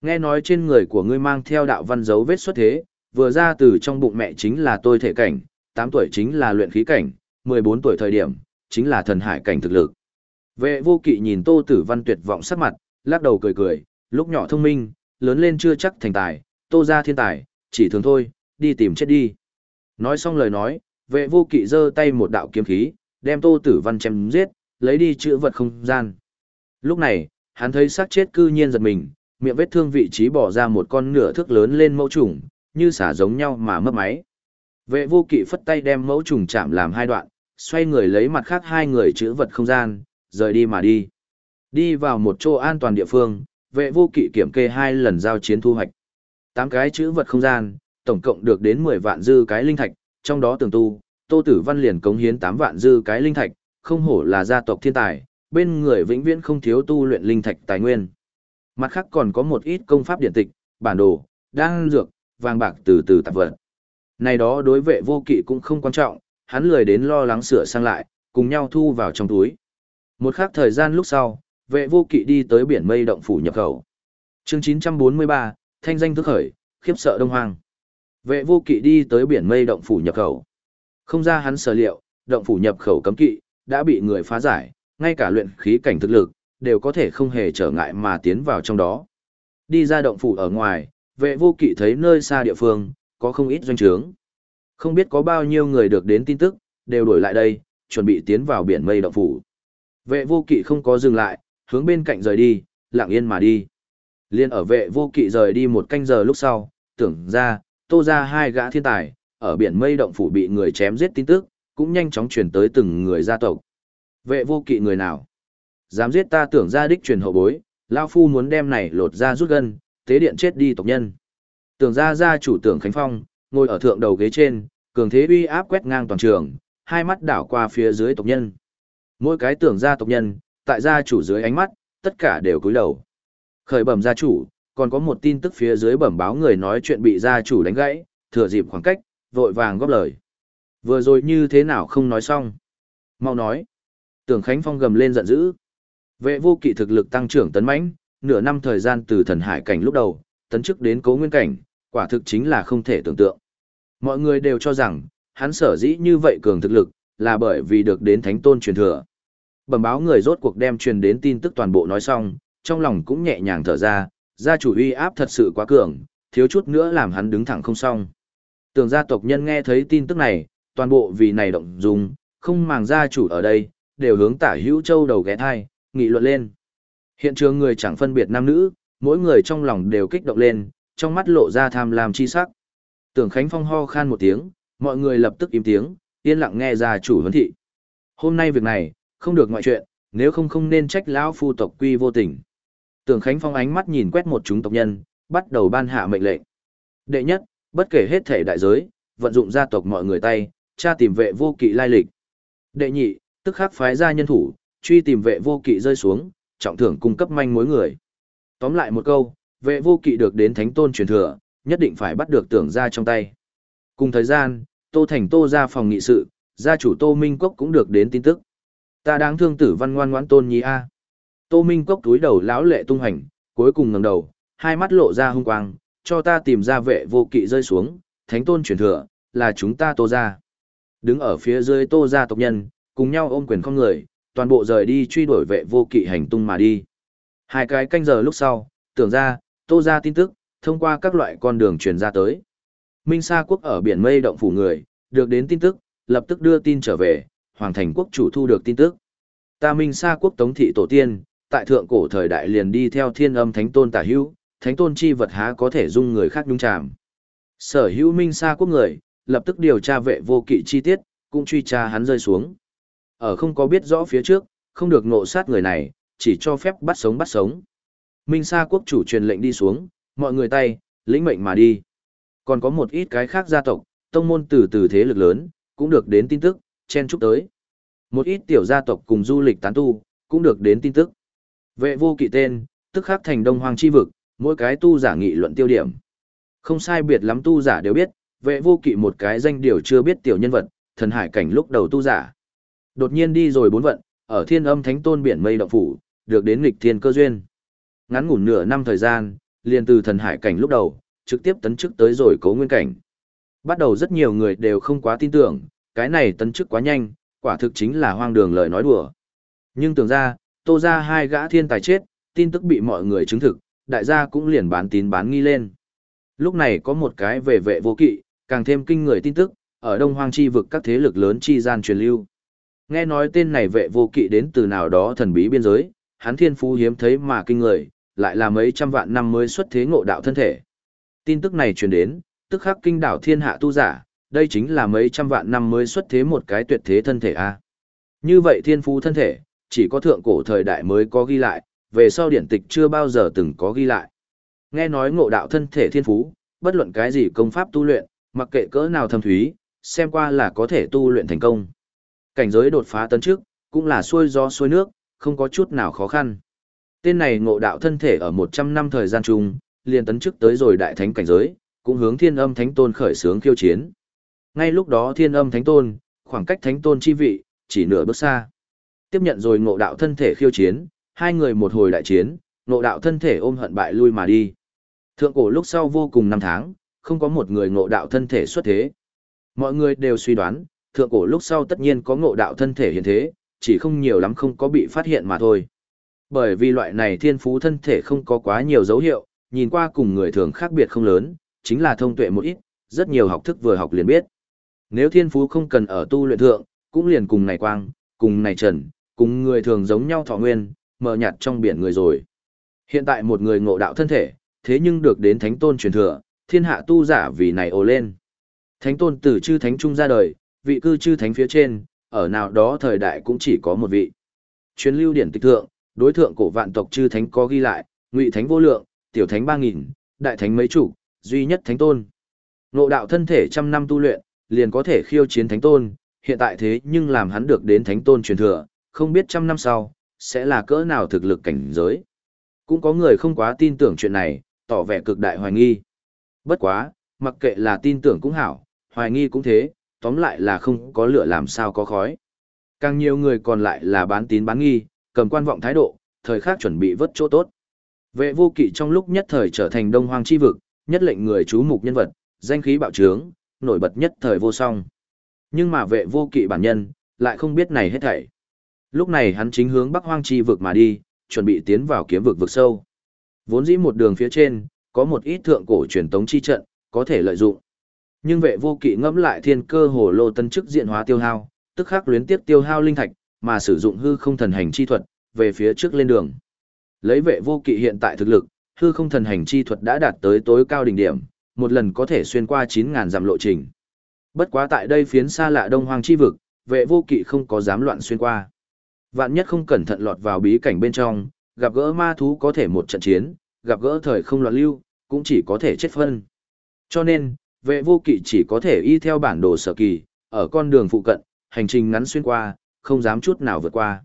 Nghe nói trên người của ngươi mang theo đạo văn dấu vết xuất thế, vừa ra từ trong bụng mẹ chính là tôi thể cảnh, 8 tuổi chính là luyện khí cảnh, 14 tuổi thời điểm, chính là thần hải cảnh thực lực. Vệ vô kỵ nhìn Tô Tử Văn tuyệt vọng sắc mặt, lắc đầu cười cười, lúc nhỏ thông minh, lớn lên chưa chắc thành tài, Tô ra thiên tài, chỉ thường thôi, đi tìm chết đi. Nói xong lời nói, vệ vô kỵ giơ tay một đạo kiếm khí, đem Tô Tử Văn chém giết, lấy đi chữ vật không gian. Lúc này, hắn thấy xác chết cư nhiên giật mình, miệng vết thương vị trí bỏ ra một con nửa thước lớn lên mẫu trùng, như xả giống nhau mà mất máy. Vệ vô kỵ phất tay đem mẫu trùng chạm làm hai đoạn, xoay người lấy mặt khác hai người chữ vật không gian, rời đi mà đi. Đi vào một chỗ an toàn địa phương, vệ vô kỵ kiểm kê hai lần giao chiến thu hoạch. Tám cái chữ vật không gian, tổng cộng được đến 10 vạn dư cái linh thạch, trong đó tường tu, Tô Tử Văn liền cống hiến 8 vạn dư cái linh thạch, không hổ là gia tộc thiên tài, bên người vĩnh viễn không thiếu tu luyện linh thạch tài nguyên. Mặt khác còn có một ít công pháp điện tịch, bản đồ, đan dược, vàng bạc từ từ tạp vật. Này đó đối vệ vô kỵ cũng không quan trọng, hắn lười đến lo lắng sửa sang lại, cùng nhau thu vào trong túi. Một khắc thời gian lúc sau, vệ vô kỵ đi tới biển mây động phủ nhập khẩu. chương 943, thanh danh thức khởi, khiếp sợ đông hoang. Vệ vô kỵ đi tới biển mây động phủ nhập khẩu. Không ra hắn sở liệu, động phủ nhập khẩu cấm kỵ, đã bị người phá giải, ngay cả luyện khí cảnh thực lực, đều có thể không hề trở ngại mà tiến vào trong đó. Đi ra động phủ ở ngoài, vệ vô kỵ thấy nơi xa địa phương, có không ít doanh trướng. Không biết có bao nhiêu người được đến tin tức, đều đổi lại đây, chuẩn bị tiến vào biển mây động phủ. Vệ vô kỵ không có dừng lại, hướng bên cạnh rời đi, lặng yên mà đi. Liên ở vệ vô kỵ rời đi một canh giờ lúc sau, tưởng ra, tô ra hai gã thiên tài, ở biển mây động phủ bị người chém giết tin tức, cũng nhanh chóng truyền tới từng người gia tộc. Vệ vô kỵ người nào? Dám giết ta tưởng ra đích truyền hậu bối, Lao Phu muốn đem này lột ra rút gân, tế điện chết đi tộc nhân. Tưởng ra gia chủ tưởng Khánh Phong, ngồi ở thượng đầu ghế trên, cường thế uy áp quét ngang toàn trường, hai mắt đảo qua phía dưới tộc nhân. Mỗi cái tưởng ra tộc nhân, tại gia chủ dưới ánh mắt, tất cả đều cúi đầu. Khởi bẩm gia chủ, còn có một tin tức phía dưới bẩm báo người nói chuyện bị gia chủ đánh gãy, thừa dịp khoảng cách, vội vàng góp lời. Vừa rồi như thế nào không nói xong? Mau nói. Tưởng Khánh Phong gầm lên giận dữ. Vệ vô kỵ thực lực tăng trưởng tấn mãnh, nửa năm thời gian từ thần hải cảnh lúc đầu, tấn chức đến Cố nguyên cảnh, quả thực chính là không thể tưởng tượng. Mọi người đều cho rằng, hắn sở dĩ như vậy cường thực lực, là bởi vì được đến thánh tôn truyền thừa. Bẩm báo người rốt cuộc đem truyền đến tin tức toàn bộ nói xong, trong lòng cũng nhẹ nhàng thở ra, gia chủ uy áp thật sự quá cường, thiếu chút nữa làm hắn đứng thẳng không xong. Tưởng gia tộc nhân nghe thấy tin tức này, toàn bộ vì này động dung, không màng gia chủ ở đây, đều hướng tả hữu châu đầu ghé thai, nghị luận lên. Hiện trường người chẳng phân biệt nam nữ, mỗi người trong lòng đều kích động lên, trong mắt lộ ra tham lam chi sắc. Tưởng Khánh Phong ho khan một tiếng, mọi người lập tức im tiếng, yên lặng nghe gia chủ huấn thị. Hôm nay việc này, không được ngoại chuyện, nếu không không nên trách lão phu tộc quy vô tình. Tưởng Khánh Phong ánh mắt nhìn quét một chúng tộc nhân, bắt đầu ban hạ mệnh lệnh. Đệ nhất, bất kể hết thể đại giới, vận dụng gia tộc mọi người tay, tra tìm vệ vô kỵ lai lịch. Đệ nhị, tức khắc phái ra nhân thủ, truy tìm vệ vô kỵ rơi xuống, trọng thưởng cung cấp manh mối người. Tóm lại một câu, vệ vô kỵ được đến thánh tôn truyền thừa, nhất định phải bắt được tưởng ra trong tay. Cùng thời gian, Tô Thành Tô ra phòng nghị sự, gia chủ Tô Minh Cốc cũng được đến tin tức. Ta đáng thương tử văn ngoan ngoãn tôn nhi a. Tô Minh Cốc túi đầu lão lệ tung hành, cuối cùng ngẩng đầu, hai mắt lộ ra hung quang, cho ta tìm ra vệ vô kỵ rơi xuống, thánh tôn truyền thừa, là chúng ta Tô ra. Đứng ở phía dưới Tô gia tộc nhân, cùng nhau ôm quyền không người, toàn bộ rời đi truy đuổi vệ vô kỵ hành tung mà đi. Hai cái canh giờ lúc sau, tưởng ra, Tô ra tin tức, thông qua các loại con đường truyền ra tới. Minh Sa quốc ở biển mây động phủ người, được đến tin tức, lập tức đưa tin trở về, Hoàng thành quốc chủ thu được tin tức. Ta Minh Sa quốc tống thị tổ tiên, tại thượng cổ thời đại liền đi theo thiên âm thánh tôn tả hữu, thánh tôn chi vật há có thể dung người khác nhung chạm. Sở hữu Minh Sa quốc người, lập tức điều tra vệ vô kỵ chi tiết, cũng truy tra hắn rơi xuống. Ở không có biết rõ phía trước, không được ngộ sát người này, chỉ cho phép bắt sống bắt sống. Minh Sa quốc chủ truyền lệnh đi xuống, mọi người tay, lĩnh mệnh mà đi. Còn có một ít cái khác gia tộc, tông môn từ từ thế lực lớn, cũng được đến tin tức, chen chúc tới. Một ít tiểu gia tộc cùng du lịch tán tu, cũng được đến tin tức. Vệ vô kỵ tên, tức khắc thành đông hoang chi vực, mỗi cái tu giả nghị luận tiêu điểm. Không sai biệt lắm tu giả đều biết, vệ vô kỵ một cái danh điều chưa biết tiểu nhân vật, thần hải cảnh lúc đầu tu giả. Đột nhiên đi rồi bốn vận, ở thiên âm thánh tôn biển mây động phủ, được đến nghịch thiên cơ duyên. Ngắn ngủn nửa năm thời gian, liền từ thần hải cảnh lúc đầu, trực tiếp tấn chức tới rồi cố nguyên cảnh. Bắt đầu rất nhiều người đều không quá tin tưởng, cái này tấn chức quá nhanh, quả thực chính là hoang đường lời nói đùa. Nhưng tưởng ra, tô ra hai gã thiên tài chết, tin tức bị mọi người chứng thực, đại gia cũng liền bán tín bán nghi lên. Lúc này có một cái về vệ vô kỵ, càng thêm kinh người tin tức, ở Đông Hoang chi vực các thế lực lớn chi gian truyền lưu. Nghe nói tên này vệ vô kỵ đến từ nào đó thần bí biên giới, hắn thiên phú hiếm thấy mà kinh người, lại là mấy trăm vạn năm mới xuất thế ngộ đạo thân thể. Tin tức này truyền đến, tức khắc kinh đảo thiên hạ tu giả, đây chính là mấy trăm vạn năm mới xuất thế một cái tuyệt thế thân thể a. Như vậy thiên phú thân thể, chỉ có thượng cổ thời đại mới có ghi lại, về sau điển tịch chưa bao giờ từng có ghi lại. Nghe nói ngộ đạo thân thể thiên phú, bất luận cái gì công pháp tu luyện, mặc kệ cỡ nào thâm thúy, xem qua là có thể tu luyện thành công. Cảnh giới đột phá tấn trước, cũng là xuôi gió xuôi nước, không có chút nào khó khăn. Tên này ngộ đạo thân thể ở 100 năm thời gian chung, liền tấn chức tới rồi đại thánh cảnh giới, cũng hướng thiên âm thánh tôn khởi sướng khiêu chiến. Ngay lúc đó thiên âm thánh tôn, khoảng cách thánh tôn chi vị, chỉ nửa bước xa. Tiếp nhận rồi ngộ đạo thân thể khiêu chiến, hai người một hồi đại chiến, ngộ đạo thân thể ôm hận bại lui mà đi. Thượng cổ lúc sau vô cùng năm tháng, không có một người ngộ đạo thân thể xuất thế. Mọi người đều suy đoán, thượng cổ lúc sau tất nhiên có ngộ đạo thân thể hiện thế, chỉ không nhiều lắm không có bị phát hiện mà thôi. Bởi vì loại này thiên phú thân thể không có quá nhiều dấu hiệu, nhìn qua cùng người thường khác biệt không lớn, chính là thông tuệ một ít, rất nhiều học thức vừa học liền biết. Nếu thiên phú không cần ở tu luyện thượng, cũng liền cùng này quang, cùng này trần, cùng người thường giống nhau thọ nguyên, mờ nhạt trong biển người rồi. Hiện tại một người ngộ đạo thân thể, thế nhưng được đến thánh tôn truyền thừa, thiên hạ tu giả vì này ồ lên. Thánh tôn từ chư thánh trung ra đời, vị cư chư thánh phía trên, ở nào đó thời đại cũng chỉ có một vị. Truyền lưu điển tịch thượng, đối thượng cổ vạn tộc chư thánh có ghi lại, ngụy thánh vô lượng, tiểu thánh ba nghìn, đại thánh mấy chủ, duy nhất thánh tôn. Ngộ đạo thân thể trăm năm tu luyện, liền có thể khiêu chiến thánh tôn, hiện tại thế nhưng làm hắn được đến thánh tôn truyền thừa, không biết trăm năm sau, sẽ là cỡ nào thực lực cảnh giới. Cũng có người không quá tin tưởng chuyện này, tỏ vẻ cực đại hoài nghi. Bất quá, mặc kệ là tin tưởng cũng hảo, hoài nghi cũng thế, tóm lại là không có lửa làm sao có khói. Càng nhiều người còn lại là bán tín bán nghi, cầm quan vọng thái độ, thời khắc chuẩn bị vớt chỗ tốt. Vệ vô kỵ trong lúc nhất thời trở thành đông hoang chi vực, nhất lệnh người chú mục nhân vật, danh khí bạo trướng, nổi bật nhất thời vô song. Nhưng mà vệ vô kỵ bản nhân, lại không biết này hết thảy. Lúc này hắn chính hướng bắc hoang chi vực mà đi, chuẩn bị tiến vào kiếm vực vực sâu. Vốn dĩ một đường phía trên, có một ít thượng cổ truyền tống chi trận, có thể lợi dụng. Nhưng vệ vô kỵ ngẫm lại thiên cơ hồ lô tân chức diện hóa tiêu hao, tức khắc luyến tiếp tiêu hao linh thạch, mà sử dụng hư không thần hành chi thuật, về phía trước lên đường. Lấy vệ vô kỵ hiện tại thực lực, hư không thần hành chi thuật đã đạt tới tối cao đỉnh điểm, một lần có thể xuyên qua 9.000 dặm lộ trình. Bất quá tại đây phiến xa lạ đông hoang chi vực, vệ vô kỵ không có dám loạn xuyên qua. Vạn nhất không cẩn thận lọt vào bí cảnh bên trong, gặp gỡ ma thú có thể một trận chiến, gặp gỡ thời không loạn lưu, cũng chỉ có thể chết phân. Cho nên, vệ vô kỵ chỉ có thể y theo bản đồ sở kỳ, ở con đường phụ cận, hành trình ngắn xuyên qua, không dám chút nào vượt qua.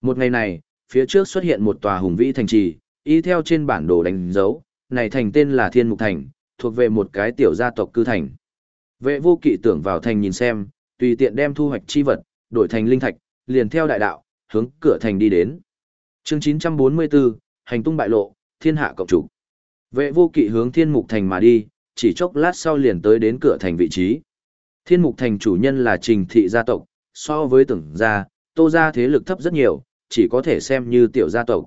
Một ngày này, phía trước xuất hiện một tòa hùng vĩ thành trì, y theo trên bản đồ đánh dấu, này thành tên là Thiên Mục Thành, thuộc về một cái tiểu gia tộc cư thành. Vệ vô kỵ tưởng vào thành nhìn xem, tùy tiện đem thu hoạch chi vật, đổi thành linh thạch, liền theo đại đạo, hướng cửa thành đi đến. Chương 944, hành tung bại lộ, thiên hạ cộng chủ. Vệ vô kỵ hướng thiên mục thành mà đi, chỉ chốc lát sau liền tới đến cửa thành vị trí. Thiên mục thành chủ nhân là trình thị gia tộc, so với tưởng gia, tô gia thế lực thấp rất nhiều, chỉ có thể xem như tiểu gia tộc.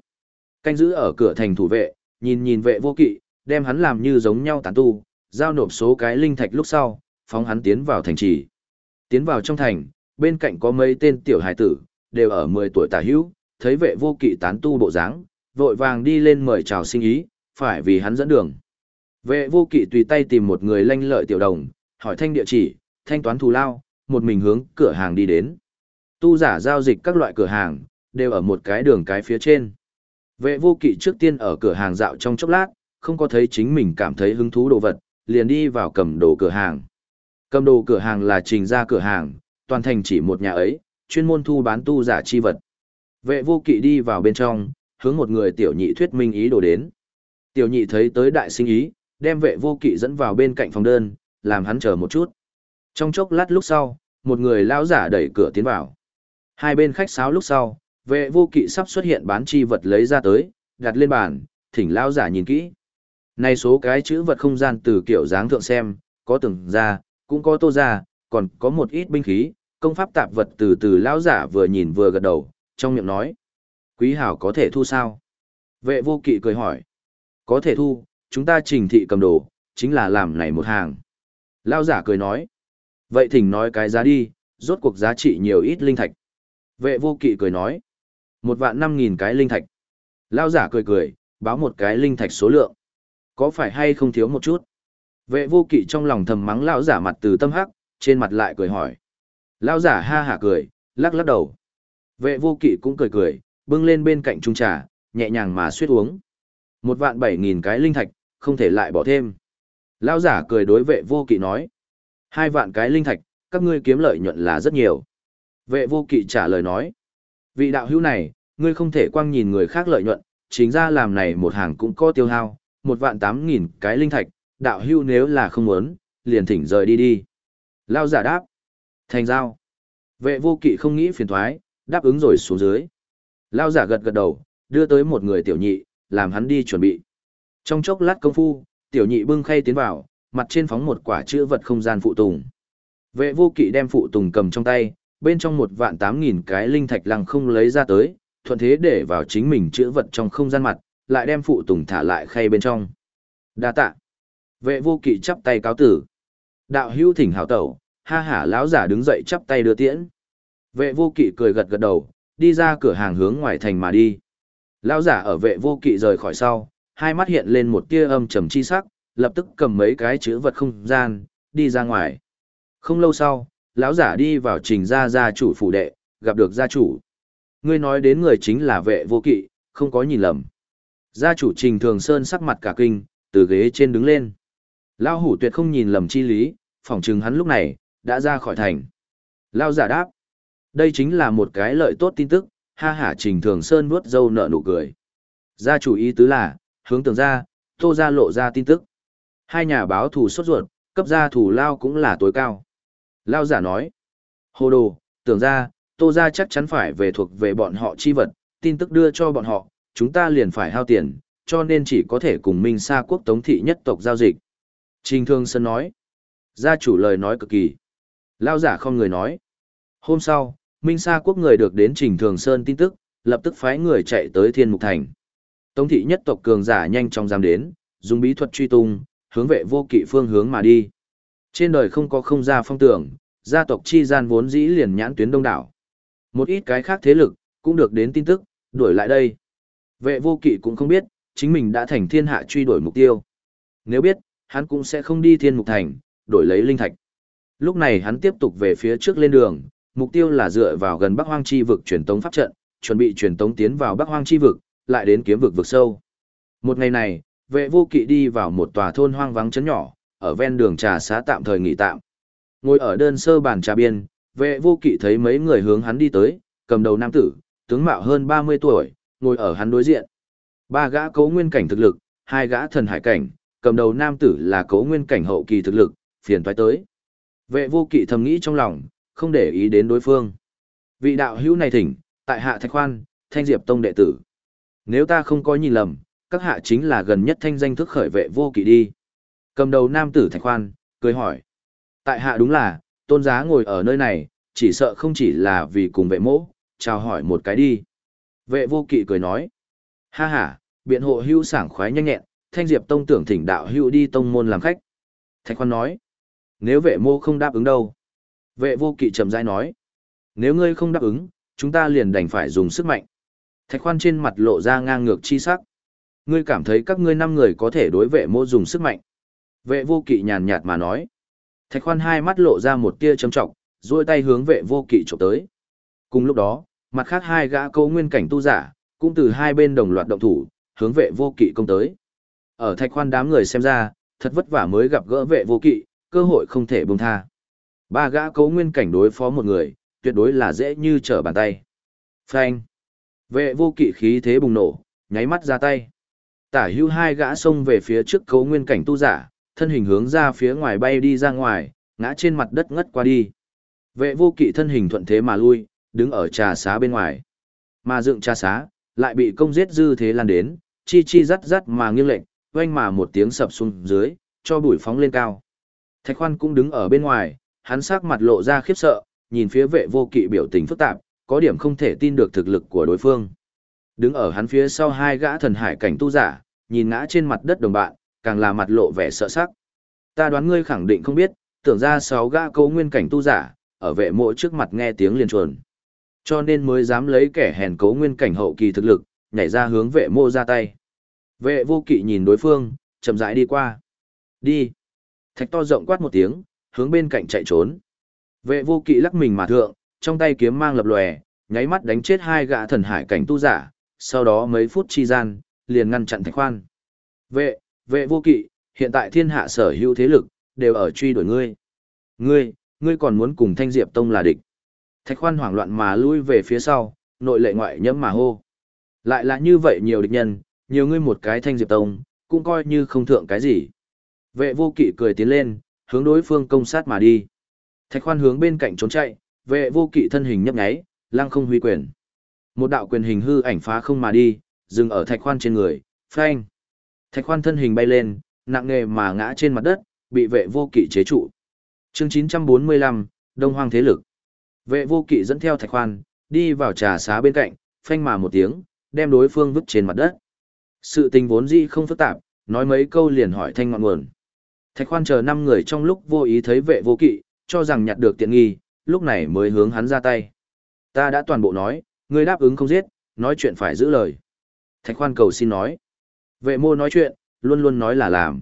Canh giữ ở cửa thành thủ vệ, nhìn nhìn vệ vô kỵ, đem hắn làm như giống nhau tán tu, giao nộp số cái linh thạch lúc sau, phóng hắn tiến vào thành trì. Tiến vào trong thành, bên cạnh có mấy tên tiểu hải tử, đều ở 10 tuổi tả hữu, thấy vệ vô kỵ tán tu bộ dáng, vội vàng đi lên mời chào sinh ý, phải vì hắn dẫn đường. Vệ vô kỵ tùy tay tìm một người lanh lợi tiểu đồng, hỏi thanh địa chỉ, thanh toán thù lao, một mình hướng cửa hàng đi đến. Tu giả giao dịch các loại cửa hàng, đều ở một cái đường cái phía trên. Vệ vô kỵ trước tiên ở cửa hàng dạo trong chốc lát, không có thấy chính mình cảm thấy hứng thú đồ vật, liền đi vào cầm đồ cửa hàng. Cầm đồ cửa hàng là trình ra cửa hàng, toàn thành chỉ một nhà ấy, chuyên môn thu bán tu giả chi vật. Vệ vô kỵ đi vào bên trong, hướng một người tiểu nhị thuyết minh ý đồ đến. Tiểu nhị thấy tới đại sinh ý, đem vệ vô kỵ dẫn vào bên cạnh phòng đơn, làm hắn chờ một chút. Trong chốc lát lúc sau, một người lão giả đẩy cửa tiến vào. Hai bên khách sáo lúc sau, vệ vô kỵ sắp xuất hiện bán chi vật lấy ra tới, đặt lên bàn, thỉnh lão giả nhìn kỹ. Này số cái chữ vật không gian từ kiểu dáng thượng xem, có từng ra, cũng có tô ra, còn có một ít binh khí, công pháp tạp vật từ từ lão giả vừa nhìn vừa gật đầu, trong miệng nói. Quý hảo có thể thu sao? Vệ vô kỵ cười hỏi. Có thể thu, chúng ta trình thị cầm đồ, chính là làm này một hàng. Lão giả cười nói. Vậy thỉnh nói cái giá đi, rốt cuộc giá trị nhiều ít linh thạch. Vệ vô kỵ cười nói. Một vạn năm nghìn cái linh thạch. Lão giả cười cười, báo một cái linh thạch số lượng. Có phải hay không thiếu một chút? Vệ vô kỵ trong lòng thầm mắng lão giả mặt từ tâm hắc, trên mặt lại cười hỏi. Lão giả ha hả cười, lắc lắc đầu. Vệ vô kỵ cũng cười cười, bưng lên bên cạnh trung trà, nhẹ nhàng mà suýt uống. Một vạn bảy nghìn cái linh thạch, không thể lại bỏ thêm. Lão giả cười đối vệ vô kỵ nói. Hai vạn cái linh thạch, các ngươi kiếm lợi nhuận là rất nhiều. Vệ vô kỵ trả lời nói. Vị đạo hữu này, ngươi không thể quang nhìn người khác lợi nhuận, chính ra làm này một hàng cũng có tiêu hao, một vạn tám nghìn cái linh thạch, đạo hữu nếu là không muốn, liền thỉnh rời đi đi. Lao giả đáp. Thành giao. Vệ vô kỵ không nghĩ phiền thoái, đáp ứng rồi xuống dưới. Lao giả gật gật đầu, đưa tới một người tiểu nhị, làm hắn đi chuẩn bị. Trong chốc lát công phu, tiểu nhị bưng khay tiến vào, mặt trên phóng một quả chữ vật không gian phụ tùng. Vệ vô kỵ đem phụ tùng cầm trong tay, bên trong một vạn tám nghìn cái linh thạch lăng không lấy ra tới, thuận thế để vào chính mình chữ vật trong không gian mặt, lại đem phụ tùng thả lại khay bên trong. Đa tạ. Vệ vô kỵ chắp tay cáo tử. Đạo hữu thỉnh hảo tẩu, ha hả lão giả đứng dậy chắp tay đưa tiễn. Vệ vô kỵ cười gật gật đầu, đi ra cửa hàng hướng ngoài thành mà đi. Lão giả ở vệ vô kỵ rời khỏi sau, hai mắt hiện lên một tia âm trầm chi sắc, lập tức cầm mấy cái chữ vật không gian, đi ra ngoài. Không lâu sau, lão giả đi vào trình gia gia chủ phủ đệ, gặp được gia chủ. Ngươi nói đến người chính là vệ vô kỵ, không có nhìn lầm. Gia chủ trình thường sơn sắc mặt cả kinh, từ ghế trên đứng lên. Lao hủ tuyệt không nhìn lầm chi lý, phỏng chừng hắn lúc này, đã ra khỏi thành. Lao giả đáp. Đây chính là một cái lợi tốt tin tức, ha hả trình thường sơn vuốt dâu nợ nụ cười. Gia chủ ý tứ là, hướng tường ra, tô ra lộ ra tin tức. Hai nhà báo thù sốt ruột, cấp gia thủ lao cũng là tối cao. Lao giả nói. Hồ đồ, tưởng ra, tô ra chắc chắn phải về thuộc về bọn họ chi vật, tin tức đưa cho bọn họ, chúng ta liền phải hao tiền, cho nên chỉ có thể cùng Minh Sa quốc tống thị nhất tộc giao dịch. Trình Thương Sơn nói. Gia chủ lời nói cực kỳ. Lao giả không người nói. Hôm sau, Minh Sa quốc người được đến Trình Thường Sơn tin tức, lập tức phái người chạy tới Thiên Mục Thành. Tống thị nhất tộc cường giả nhanh chóng giam đến, dùng bí thuật truy tung, hướng vệ vô kỵ phương hướng mà đi. Trên đời không có không gia phong tưởng, gia tộc chi gian vốn dĩ liền nhãn tuyến đông đảo. Một ít cái khác thế lực, cũng được đến tin tức, đuổi lại đây. Vệ vô kỵ cũng không biết, chính mình đã thành thiên hạ truy đuổi mục tiêu. Nếu biết, hắn cũng sẽ không đi thiên mục thành, đổi lấy linh thạch. Lúc này hắn tiếp tục về phía trước lên đường, mục tiêu là dựa vào gần Bắc Hoang Chi vực truyền tống pháp trận, chuẩn bị truyền tống tiến vào Bắc Hoang Chi vực, lại đến kiếm vực vực sâu. Một ngày này, vệ vô kỵ đi vào một tòa thôn hoang vắng chấn nhỏ, ở ven đường trà xá tạm thời nghỉ tạm. Ngồi ở đơn sơ bàn trà biên, vệ vô kỵ thấy mấy người hướng hắn đi tới, cầm đầu nam tử, tướng mạo hơn 30 tuổi, ngồi ở hắn đối diện. Ba gã cấu nguyên cảnh thực lực, hai gã thần hải cảnh, cầm đầu nam tử là cấu nguyên cảnh hậu kỳ thực lực, phiền toái tới. Vệ vô kỵ thầm nghĩ trong lòng, không để ý đến đối phương. Vị đạo hữu này thỉnh, tại hạ thạch khoan, thanh diệp tông đệ tử. Nếu ta không có nhìn lầm, các hạ chính là gần nhất thanh danh thức khởi vệ vô kỵ đi. Cầm đầu nam tử thạch khoan, cười hỏi. Tại hạ đúng là, tôn giá ngồi ở nơi này, chỉ sợ không chỉ là vì cùng vệ mỗ, chào hỏi một cái đi. Vệ vô kỵ cười nói. Ha ha, biện hộ hưu sảng khoái nhanh nhẹn, thanh diệp tông tưởng thỉnh đạo hưu đi tông môn làm khách. Thạch khoan nói. Nếu vệ mô không đáp ứng đâu. Vệ vô kỵ trầm rãi nói. Nếu ngươi không đáp ứng, chúng ta liền đành phải dùng sức mạnh. Thạch khoan trên mặt lộ ra ngang ngược chi sắc. Ngươi cảm thấy các ngươi năm người có thể đối vệ mô dùng sức mạnh. Vệ vô kỵ nhàn nhạt mà nói. Thạch khoan hai mắt lộ ra một tia trầm trọng, duỗi tay hướng vệ vô kỵ chụp tới. Cùng lúc đó, mặt khác hai gã Cố nguyên cảnh tu giả, cũng từ hai bên đồng loạt động thủ, hướng vệ vô kỵ công tới. Ở thạch khoan đám người xem ra, thật vất vả mới gặp gỡ vệ vô kỵ, cơ hội không thể buông tha. Ba gã cấu nguyên cảnh đối phó một người, tuyệt đối là dễ như trở bàn tay. Phanh. Vệ vô kỵ khí thế bùng nổ, nháy mắt ra tay. Tả hưu hai gã xông về phía trước cấu nguyên cảnh tu giả, thân hình hướng ra phía ngoài bay đi ra ngoài, ngã trên mặt đất ngất qua đi. Vệ vô kỵ thân hình thuận thế mà lui, đứng ở trà xá bên ngoài. Mà dựng trà xá, lại bị công giết dư thế lan đến, chi chi rắt rắt mà nghiêng lệnh, oanh mà một tiếng sập xuống dưới, cho bụi phóng lên cao. Thạch khoan cũng đứng ở bên ngoài, hắn sắc mặt lộ ra khiếp sợ, nhìn phía vệ vô kỵ biểu tình phức tạp, có điểm không thể tin được thực lực của đối phương. Đứng ở hắn phía sau hai gã thần hải cảnh tu giả, nhìn ngã trên mặt đất đồng bạn, càng là mặt lộ vẻ sợ sắc. Ta đoán ngươi khẳng định không biết, tưởng ra sáu gã cấu nguyên cảnh tu giả, ở vệ mộ trước mặt nghe tiếng liền chuồn. Cho nên mới dám lấy kẻ hèn cấu nguyên cảnh hậu kỳ thực lực, nhảy ra hướng vệ mộ ra tay. Vệ vô kỵ nhìn đối phương, chậm rãi đi qua. Đi. Thạch to rộng quát một tiếng, hướng bên cạnh chạy trốn. Vệ vô kỵ lắc mình mà thượng, trong tay kiếm mang lập lòe, nháy mắt đánh chết hai gã thần hải cảnh tu giả, sau đó mấy phút chi gian, liền ngăn chặn thạch khoan. Vệ, vệ vô kỵ, hiện tại thiên hạ sở hữu thế lực, đều ở truy đuổi ngươi. Ngươi, ngươi còn muốn cùng thanh diệp tông là địch. Thạch khoan hoảng loạn mà lui về phía sau, nội lệ ngoại nhẫm mà hô. Lại là như vậy nhiều địch nhân, nhiều ngươi một cái thanh diệp tông, cũng coi như không thượng cái gì. Vệ vô kỵ cười tiến lên, hướng đối phương công sát mà đi. Thạch khoan hướng bên cạnh trốn chạy, vệ vô kỵ thân hình nhấp nháy, lăng không huy quyền. Một đạo quyền hình hư ảnh phá không mà đi, dừng ở thạch khoan trên người, phanh. Thạch khoan thân hình bay lên, nặng nề mà ngã trên mặt đất, bị vệ vô kỵ chế trụ. Chương 945, Đông Hoang Thế Lực. Vệ vô kỵ dẫn theo thạch khoan, đi vào trà xá bên cạnh, phanh mà một tiếng, đem đối phương vứt trên mặt đất. Sự tình vốn dĩ không phức tạp, nói mấy câu liền hỏi thanh ngọn nguồn. Thạch khoan chờ năm người trong lúc vô ý thấy vệ vô kỵ, cho rằng nhặt được tiện nghi, lúc này mới hướng hắn ra tay. Ta đã toàn bộ nói, ngươi đáp ứng không giết, nói chuyện phải giữ lời. Thạch khoan cầu xin nói. Vệ mô nói chuyện, luôn luôn nói là làm.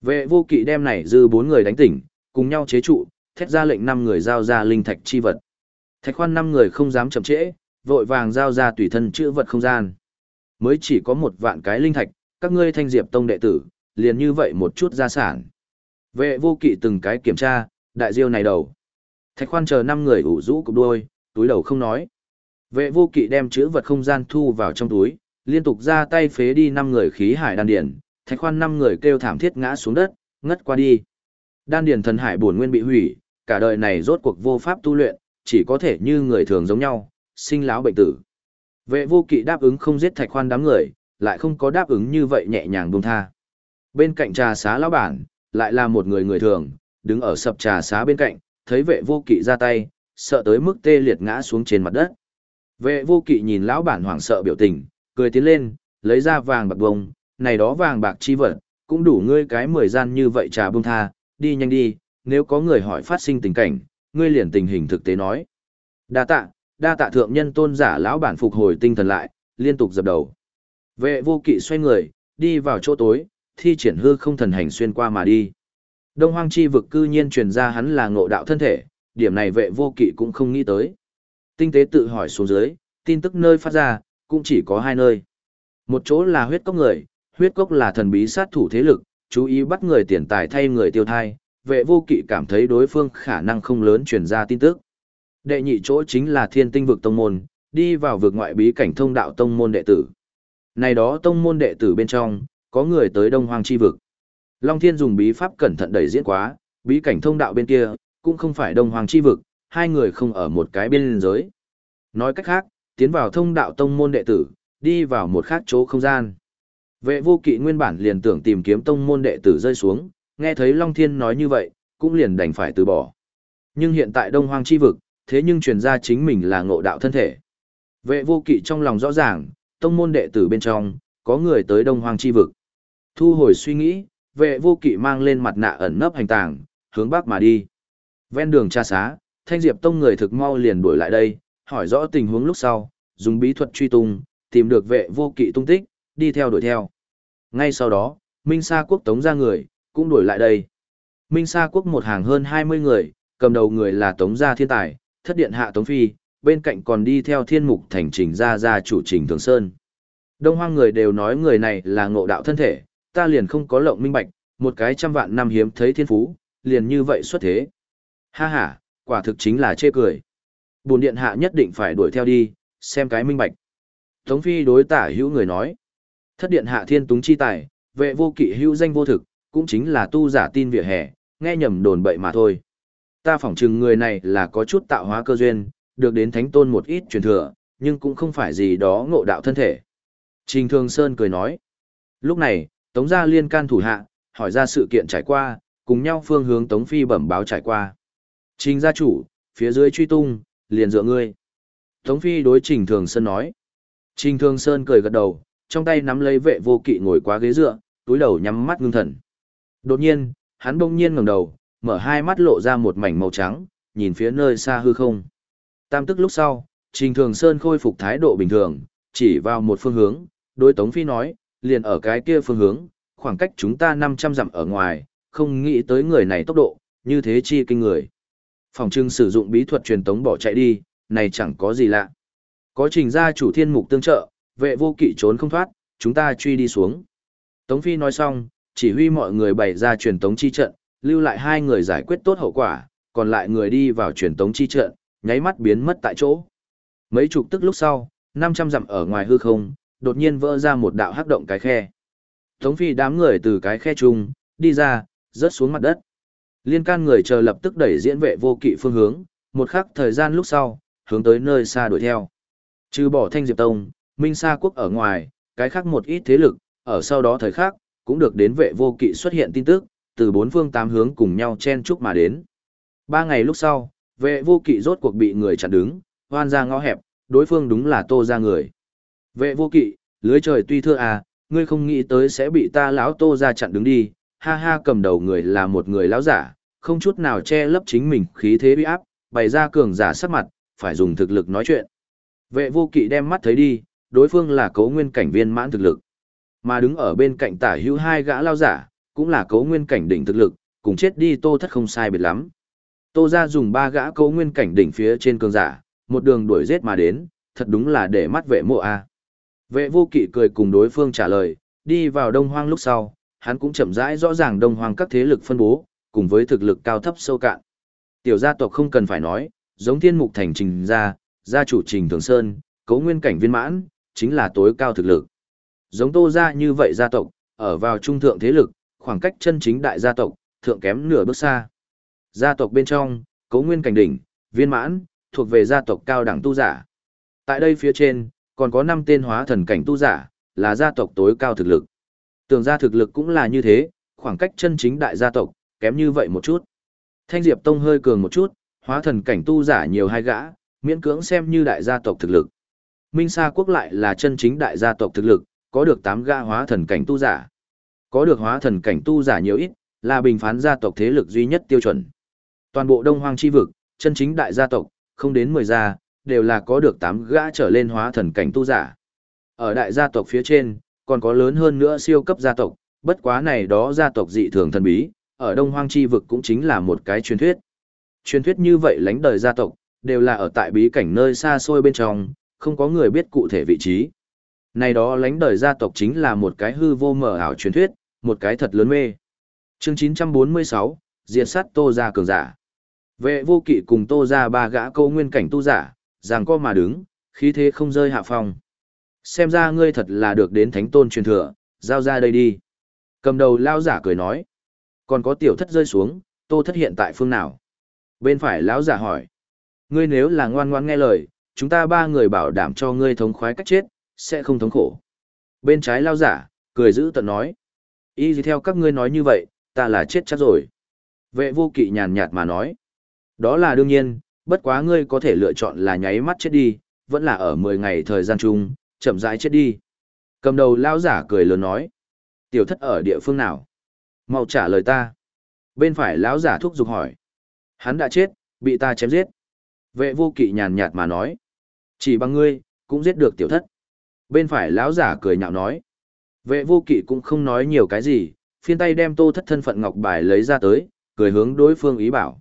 Vệ vô kỵ đem này dư bốn người đánh tỉnh, cùng nhau chế trụ, thét ra lệnh năm người giao ra linh thạch chi vật. Thạch khoan năm người không dám chậm trễ, vội vàng giao ra tùy thân chữ vật không gian. Mới chỉ có một vạn cái linh thạch, các ngươi thanh diệp tông đệ tử, liền như vậy một chút gia sản. Vệ vô kỵ từng cái kiểm tra, đại diêu này đầu. Thạch khoan chờ năm người ủ rũ cục đuôi, túi đầu không nói. Vệ vô kỵ đem chữ vật không gian thu vào trong túi, liên tục ra tay phế đi năm người khí hải đan điển, thạch khoan năm người kêu thảm thiết ngã xuống đất, ngất qua đi. Đan điển thần hải bổn nguyên bị hủy, cả đời này rốt cuộc vô pháp tu luyện, chỉ có thể như người thường giống nhau, sinh lão bệnh tử. Vệ vô kỵ đáp ứng không giết thạch khoan đám người, lại không có đáp ứng như vậy nhẹ nhàng buông tha. Bên cạnh trà xá lão bản, lại là một người người thường, đứng ở sập trà xá bên cạnh, thấy vệ vô kỵ ra tay, sợ tới mức tê liệt ngã xuống trên mặt đất. Vệ vô kỵ nhìn lão bản hoảng sợ biểu tình, cười tiến lên, lấy ra vàng bạc bông, này đó vàng bạc chi vật, cũng đủ ngươi cái mười gian như vậy trà bông tha, đi nhanh đi, nếu có người hỏi phát sinh tình cảnh, ngươi liền tình hình thực tế nói. Đa tạ, đa tạ thượng nhân tôn giả lão bản phục hồi tinh thần lại, liên tục dập đầu. Vệ vô kỵ xoay người, đi vào chỗ tối, thi triển hư không thần hành xuyên qua mà đi. Đông hoang chi vực cư nhiên truyền ra hắn là ngộ đạo thân thể, điểm này vệ vô kỵ cũng không nghĩ tới. Tinh tế tự hỏi xuống dưới, tin tức nơi phát ra, cũng chỉ có hai nơi. Một chỗ là huyết cốc người, huyết cốc là thần bí sát thủ thế lực, chú ý bắt người tiền tài thay người tiêu thai, vệ vô kỵ cảm thấy đối phương khả năng không lớn truyền ra tin tức. Đệ nhị chỗ chính là thiên tinh vực tông môn, đi vào vực ngoại bí cảnh thông đạo tông môn đệ tử. Này đó tông môn đệ tử bên trong, có người tới đông hoang chi vực. Long Thiên dùng bí pháp cẩn thận đẩy diễn quá, bí cảnh thông đạo bên kia, cũng không phải đông hoàng chi vực, hai người không ở một cái bên giới. Nói cách khác, tiến vào thông đạo tông môn đệ tử, đi vào một khác chỗ không gian. Vệ vô kỵ nguyên bản liền tưởng tìm kiếm tông môn đệ tử rơi xuống, nghe thấy Long Thiên nói như vậy, cũng liền đành phải từ bỏ. Nhưng hiện tại đông hoang chi vực, thế nhưng truyền ra chính mình là ngộ đạo thân thể. Vệ vô kỵ trong lòng rõ ràng, tông môn đệ tử bên trong, có người tới đông hoang chi vực. Thu hồi suy nghĩ, vệ vô kỵ mang lên mặt nạ ẩn nấp hành tàng, hướng bắc mà đi. Ven đường tra xá, thanh diệp tông người thực mau liền đuổi lại đây, hỏi rõ tình huống lúc sau, dùng bí thuật truy tung, tìm được vệ vô kỵ tung tích, đi theo đuổi theo. Ngay sau đó, Minh Sa quốc tống ra người, cũng đuổi lại đây. Minh Sa quốc một hàng hơn 20 người, cầm đầu người là tống gia thiên tài, thất điện hạ tống phi, bên cạnh còn đi theo thiên mục thành trình gia gia chủ trình thường sơn. Đông hoang người đều nói người này là ngộ đạo thân thể, ta liền không có lộng minh bạch, một cái trăm vạn năm hiếm thấy thiên phú, liền như vậy xuất thế. Ha ha, quả thực chính là chê cười. Bồn điện hạ nhất định phải đuổi theo đi, xem cái minh bạch. Tống phi đối tả hữu người nói. Thất điện hạ thiên túng chi tài, vệ vô kỵ hữu danh vô thực, cũng chính là tu giả tin vỉa hè, nghe nhầm đồn bậy mà thôi. Ta phỏng chừng người này là có chút tạo hóa cơ duyên, được đến thánh tôn một ít truyền thừa, nhưng cũng không phải gì đó ngộ đạo thân thể. Trình Thường Sơn cười nói. Lúc này, Tống gia liên can thủ hạ, hỏi ra sự kiện trải qua, cùng nhau phương hướng Tống Phi bẩm báo trải qua. Trình gia chủ, phía dưới truy tung, liền dựa ngươi. Tống Phi đối Trình Thường Sơn nói. Trình Thường Sơn cười gật đầu, trong tay nắm lấy vệ vô kỵ ngồi qua ghế dựa, túi đầu nhắm mắt ngưng thần. Đột nhiên, hắn bỗng nhiên ngẩng đầu, mở hai mắt lộ ra một mảnh màu trắng, nhìn phía nơi xa hư không. Tam tức lúc sau, Trình Thường Sơn khôi phục thái độ bình thường, chỉ vào một phương hướng, đối Tống Phi nói, liền ở cái kia phương hướng, khoảng cách chúng ta 500 dặm ở ngoài, không nghĩ tới người này tốc độ, như thế chi kinh người. Phòng trưng sử dụng bí thuật truyền tống bỏ chạy đi, này chẳng có gì lạ. Có trình ra chủ thiên mục tương trợ, vệ vô kỵ trốn không thoát, chúng ta truy đi xuống. Tống Phi nói xong, chỉ huy mọi người bày ra truyền tống chi trận, lưu lại hai người giải quyết tốt hậu quả, còn lại người đi vào truyền tống chi trận, nháy mắt biến mất tại chỗ. Mấy chục tức lúc sau, 500 dặm ở ngoài hư không, đột nhiên vỡ ra một đạo hắc động cái khe. Tống Phi đám người từ cái khe chung, đi ra, rớt xuống mặt đất. Liên can người chờ lập tức đẩy diễn vệ vô kỵ phương hướng, một khắc thời gian lúc sau, hướng tới nơi xa đuổi theo. Trừ bỏ Thanh Diệp Tông, Minh Sa Quốc ở ngoài, cái khác một ít thế lực, ở sau đó thời khác, cũng được đến vệ vô kỵ xuất hiện tin tức, từ bốn phương tám hướng cùng nhau chen chúc mà đến. Ba ngày lúc sau, vệ vô kỵ rốt cuộc bị người chặn đứng, hoan ra ngõ hẹp, đối phương đúng là tô ra người. Vệ vô kỵ, lưới trời tuy thưa à, ngươi không nghĩ tới sẽ bị ta lão tô ra chặn đứng đi, ha ha cầm đầu người là một người lão giả, không chút nào che lấp chính mình khí thế bị áp, bày ra cường giả sắc mặt, phải dùng thực lực nói chuyện. Vệ vô kỵ đem mắt thấy đi, đối phương là cấu nguyên cảnh viên mãn thực lực. Mà đứng ở bên cạnh tả hữu hai gã lao giả, cũng là cấu nguyên cảnh đỉnh thực lực, cùng chết đi tô thất không sai biệt lắm. Tô ra dùng ba gã cấu nguyên cảnh đỉnh phía trên cường giả, một đường đuổi giết mà đến, thật đúng là để mắt vệ mộ a. Vệ vô kỵ cười cùng đối phương trả lời, đi vào đông hoang lúc sau, hắn cũng chậm rãi rõ ràng đông hoang các thế lực phân bố, cùng với thực lực cao thấp sâu cạn. Tiểu gia tộc không cần phải nói, giống thiên mục thành trình gia, gia chủ trình thường sơn, cấu nguyên cảnh viên mãn, chính là tối cao thực lực. Giống tô gia như vậy gia tộc, ở vào trung thượng thế lực, khoảng cách chân chính đại gia tộc, thượng kém nửa bước xa. Gia tộc bên trong, cấu nguyên cảnh đỉnh, viên mãn, thuộc về gia tộc cao đẳng tu giả. Tại đây phía trên, còn có 5 tên hóa thần cảnh tu giả, là gia tộc tối cao thực lực. tường gia thực lực cũng là như thế, khoảng cách chân chính đại gia tộc, kém như vậy một chút. Thanh Diệp Tông hơi cường một chút, hóa thần cảnh tu giả nhiều hai gã, miễn cưỡng xem như đại gia tộc thực lực. Minh Sa Quốc lại là chân chính đại gia tộc thực lực, có được 8 gã hóa thần cảnh tu giả. Có được hóa thần cảnh tu giả nhiều ít, là bình phán gia tộc thế lực duy nhất tiêu chuẩn. Toàn bộ Đông Hoang chi vực, chân chính đại gia tộc, không đến 10 gia, đều là có được 8 gã trở lên hóa thần cảnh tu giả. Ở đại gia tộc phía trên, còn có lớn hơn nữa siêu cấp gia tộc, bất quá này đó gia tộc dị thường thần bí, ở Đông Hoang chi vực cũng chính là một cái truyền thuyết. Truyền thuyết như vậy lánh đời gia tộc, đều là ở tại bí cảnh nơi xa xôi bên trong, không có người biết cụ thể vị trí. Này đó lánh đời gia tộc chính là một cái hư vô mở ảo truyền thuyết, một cái thật lớn mê. Chương 946, diệt sát Tô gia cường giả. Vệ vô kỵ cùng Tô gia ba gã câu nguyên cảnh tu giả, ràng co mà đứng, khí thế không rơi hạ phong. Xem ra ngươi thật là được đến thánh tôn truyền thừa, giao ra đây đi. Cầm đầu lao giả cười nói. Còn có tiểu thất rơi xuống, tô thất hiện tại phương nào? Bên phải lão giả hỏi. Ngươi nếu là ngoan ngoan nghe lời, chúng ta ba người bảo đảm cho ngươi thống khoái cách chết, sẽ không thống khổ. Bên trái lao giả, cười giữ tận nói. Y gì theo các ngươi nói như vậy, ta là chết chắc rồi. Vệ vô kỵ nhàn nhạt mà nói. Đó là đương nhiên, bất quá ngươi có thể lựa chọn là nháy mắt chết đi, vẫn là ở 10 ngày thời gian chung, chậm rãi chết đi. Cầm đầu lao giả cười lớn nói. Tiểu thất ở địa phương nào? Mau trả lời ta. Bên phải lão giả thúc giục hỏi. Hắn đã chết, bị ta chém giết. Vệ vô kỵ nhàn nhạt mà nói. Chỉ bằng ngươi, cũng giết được tiểu thất. Bên phải lão giả cười nhạo nói. Vệ vô kỵ cũng không nói nhiều cái gì, phiên tay đem tô thất thân phận ngọc bài lấy ra tới, cười hướng đối phương ý bảo.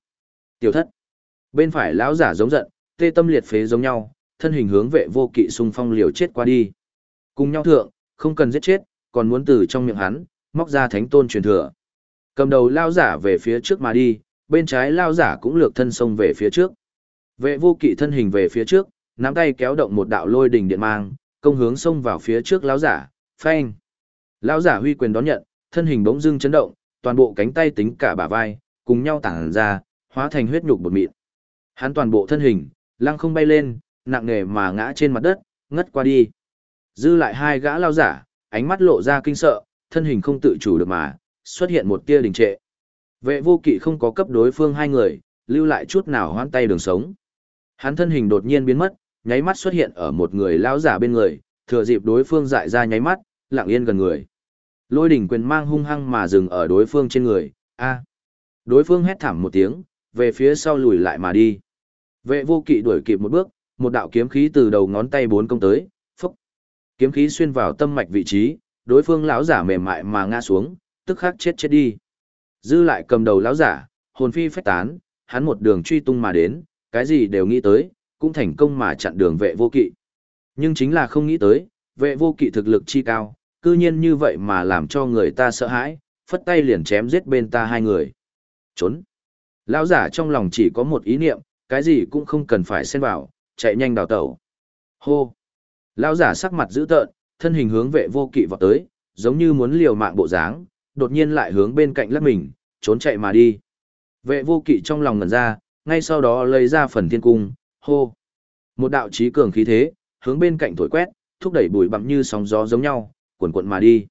Tiểu thất. Bên phải lão giả giống giận, tê tâm liệt phế giống nhau, thân hình hướng vệ vô kỵ xung phong liều chết qua đi. Cùng nhau thượng, không cần giết chết, còn muốn từ trong miệng hắn, móc ra thánh tôn truyền thừa. Cầm đầu lao giả về phía trước mà đi, bên trái lao giả cũng lược thân sông về phía trước. Vệ vô kỵ thân hình về phía trước, nắm tay kéo động một đạo lôi đỉnh điện mang, công hướng xông vào phía trước lao giả, phanh. Lao giả huy quyền đón nhận, thân hình bỗng dưng chấn động, toàn bộ cánh tay tính cả bả vai, cùng nhau tản ra, hóa thành huyết nhục bột mịn. Hắn toàn bộ thân hình, lăng không bay lên, nặng nề mà ngã trên mặt đất, ngất qua đi. Dư lại hai gã lao giả, ánh mắt lộ ra kinh sợ, thân hình không tự chủ được mà, xuất hiện một tia đình trệ. Vệ vô kỵ không có cấp đối phương hai người, lưu lại chút nào hoãn tay đường sống. Hắn thân hình đột nhiên biến mất, nháy mắt xuất hiện ở một người lão giả bên người, thừa dịp đối phương dại ra nháy mắt, lặng yên gần người. Lôi đỉnh quyền mang hung hăng mà dừng ở đối phương trên người, a. Đối phương hét thảm một tiếng, về phía sau lùi lại mà đi. Vệ vô kỵ đuổi kịp một bước, một đạo kiếm khí từ đầu ngón tay bốn công tới, phốc. Kiếm khí xuyên vào tâm mạch vị trí, đối phương lão giả mềm mại mà ngã xuống, tức khắc chết chết đi. Dư lại cầm đầu lão giả, hồn phi phách tán, hắn một đường truy tung mà đến, cái gì đều nghĩ tới, cũng thành công mà chặn đường vệ vô kỵ. Nhưng chính là không nghĩ tới, vệ vô kỵ thực lực chi cao, cư nhiên như vậy mà làm cho người ta sợ hãi, phất tay liền chém giết bên ta hai người. Trốn. Lão giả trong lòng chỉ có một ý niệm, cái gì cũng không cần phải xen vào, chạy nhanh đào tẩu. Hô. Lão giả sắc mặt dữ tợn, thân hình hướng vệ vô kỵ vọt tới, giống như muốn liều mạng bộ dáng, đột nhiên lại hướng bên cạnh lắc mình, trốn chạy mà đi. Vệ vô kỵ trong lòng ngẩn ra, ngay sau đó lấy ra phần thiên cung, hô. Một đạo trí cường khí thế, hướng bên cạnh thổi quét, thúc đẩy bụi bặm như sóng gió giống nhau, cuộn cuộn mà đi.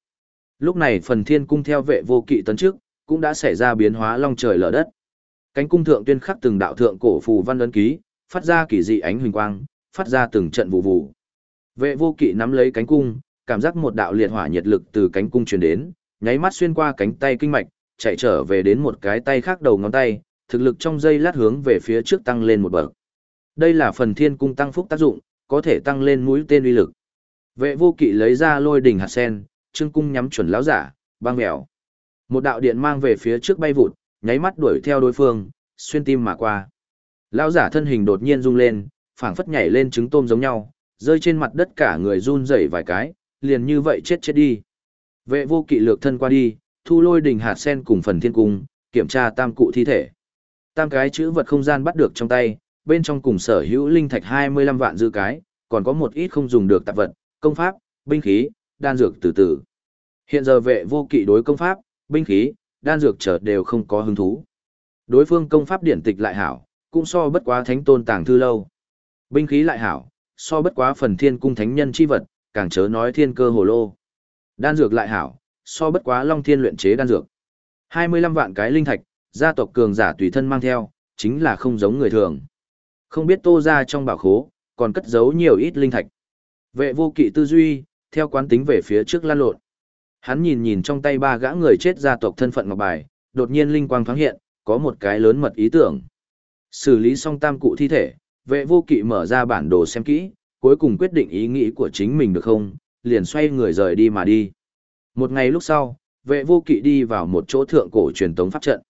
Lúc này phần thiên cung theo vệ vô kỵ tấn trước, cũng đã xảy ra biến hóa long trời lở đất. Cánh cung thượng tuyên khắc từng đạo thượng cổ phù văn ấn ký, phát ra kỳ dị ánh huỳnh quang, phát ra từng trận vụ vụ. Vệ vô kỵ nắm lấy cánh cung, cảm giác một đạo liệt hỏa nhiệt lực từ cánh cung truyền đến, nháy mắt xuyên qua cánh tay kinh mạch, chạy trở về đến một cái tay khác đầu ngón tay, thực lực trong dây lát hướng về phía trước tăng lên một bậc. Đây là phần thiên cung tăng phúc tác dụng, có thể tăng lên mũi tên uy lực. Vệ vô kỵ lấy ra lôi đỉnh hạt sen, trương cung nhắm chuẩn lão giả, băng mèo. Một đạo điện mang về phía trước bay vụt, nháy mắt đuổi theo đối phương, xuyên tim mà qua. Lão giả thân hình đột nhiên rung lên, phảng phất nhảy lên trứng tôm giống nhau, rơi trên mặt đất cả người run rẩy vài cái, liền như vậy chết chết đi. Vệ vô kỵ lược thân qua đi, thu lôi đỉnh hạt sen cùng phần thiên cung, kiểm tra tam cụ thi thể. Tam cái chữ vật không gian bắt được trong tay, bên trong cùng sở hữu linh thạch 25 vạn dư cái, còn có một ít không dùng được tạp vật, công pháp, binh khí, đan dược từ từ. Hiện giờ vệ vô kỵ đối công pháp, binh khí, đan dược trở đều không có hứng thú. Đối phương công pháp điển tịch lại hảo, cũng so bất quá thánh tôn tàng thư lâu. Binh khí lại hảo, so bất quá phần thiên cung thánh nhân chi vật, càng chớ nói thiên cơ hồ lô. Đan dược lại hảo, so bất quá long thiên luyện chế đan dược. 25 vạn cái linh thạch, gia tộc cường giả tùy thân mang theo, chính là không giống người thường. Không biết tô ra trong bảo khố, còn cất giấu nhiều ít linh thạch. Vệ vô kỵ tư duy, theo quán tính về phía trước lan lộn. Hắn nhìn nhìn trong tay ba gã người chết gia tộc thân phận ngọc bài, đột nhiên linh quang thoáng hiện, có một cái lớn mật ý tưởng. Xử lý xong tam cụ thi thể, vệ vô kỵ mở ra bản đồ xem kỹ, cuối cùng quyết định ý nghĩ của chính mình được không, liền xoay người rời đi mà đi. Một ngày lúc sau, vệ vô kỵ đi vào một chỗ thượng cổ truyền tống pháp trận.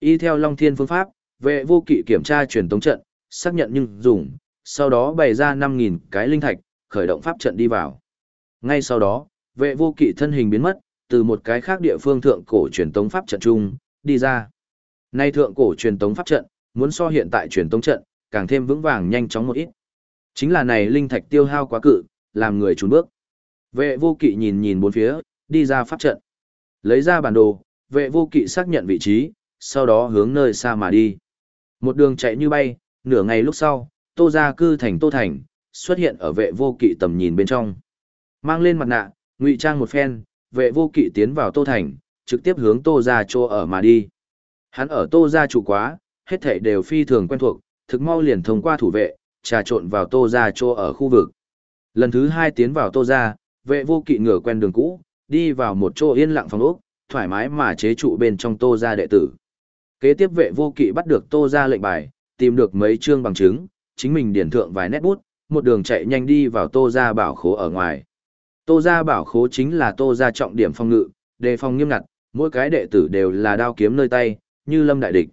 Y theo Long Thiên phương pháp, vệ vô kỵ kiểm tra truyền tống trận, xác nhận nhưng dùng, sau đó bày ra 5.000 cái linh thạch, khởi động pháp trận đi vào. Ngay sau đó, vệ vô kỵ thân hình biến mất, từ một cái khác địa phương thượng cổ truyền tống pháp trận chung, đi ra. Nay thượng cổ truyền tống pháp trận, muốn so hiện tại truyền tống trận, càng thêm vững vàng nhanh chóng một ít. Chính là này linh thạch tiêu hao quá cự, làm người trốn bước. Vệ vô kỵ nhìn nhìn bốn phía, đi ra pháp trận. Lấy ra bản đồ, vệ vô kỵ xác nhận vị trí, sau đó hướng nơi xa mà đi. Một đường chạy như bay, nửa ngày lúc sau, tô gia cư thành tô thành, xuất hiện ở vệ vô kỵ tầm nhìn bên trong. Mang lên mặt nạ, ngụy trang một phen, vệ vô kỵ tiến vào tô thành, trực tiếp hướng tô Ra chỗ ở mà đi. Hắn ở tô Ra chủ quá, hết thảy đều phi thường quen thuộc, thực mau liền thông qua thủ vệ, trà trộn vào tô Ra chỗ ở khu vực. Lần thứ hai tiến vào tô Ra, vệ vô kỵ ngửa quen đường cũ, đi vào một chỗ yên lặng phòng ốc, thoải mái mà chế trụ bên trong tô Ra đệ tử. Kế tiếp vệ vô kỵ bắt được tô Ra lệnh bài, tìm được mấy chương bằng chứng, chính mình điển thượng vài nét bút, một đường chạy nhanh đi vào tô Ra bảo khố ở ngoài. Tô gia bảo khố chính là tô gia trọng điểm phòng ngự, đề phòng nghiêm ngặt, mỗi cái đệ tử đều là đao kiếm nơi tay, như lâm đại địch.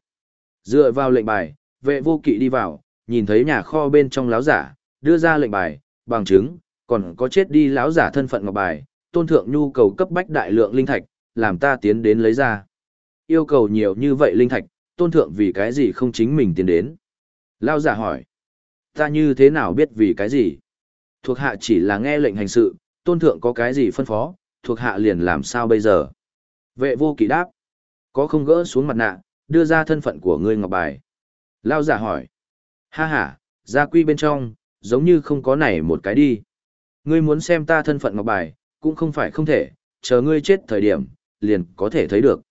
Dựa vào lệnh bài, vệ vô kỵ đi vào, nhìn thấy nhà kho bên trong láo giả, đưa ra lệnh bài, bằng chứng, còn có chết đi láo giả thân phận ngọc bài, tôn thượng nhu cầu cấp bách đại lượng linh thạch, làm ta tiến đến lấy ra. Yêu cầu nhiều như vậy linh thạch, tôn thượng vì cái gì không chính mình tiến đến. Lao giả hỏi, ta như thế nào biết vì cái gì? Thuộc hạ chỉ là nghe lệnh hành sự, tôn thượng có cái gì phân phó, thuộc hạ liền làm sao bây giờ? Vệ vô kỵ đáp, có không gỡ xuống mặt nạ, đưa ra thân phận của ngươi ngọc bài. Lao giả hỏi, ha ha, gia quy bên trong, giống như không có này một cái đi. Ngươi muốn xem ta thân phận ngọc bài, cũng không phải không thể, chờ ngươi chết thời điểm, liền có thể thấy được.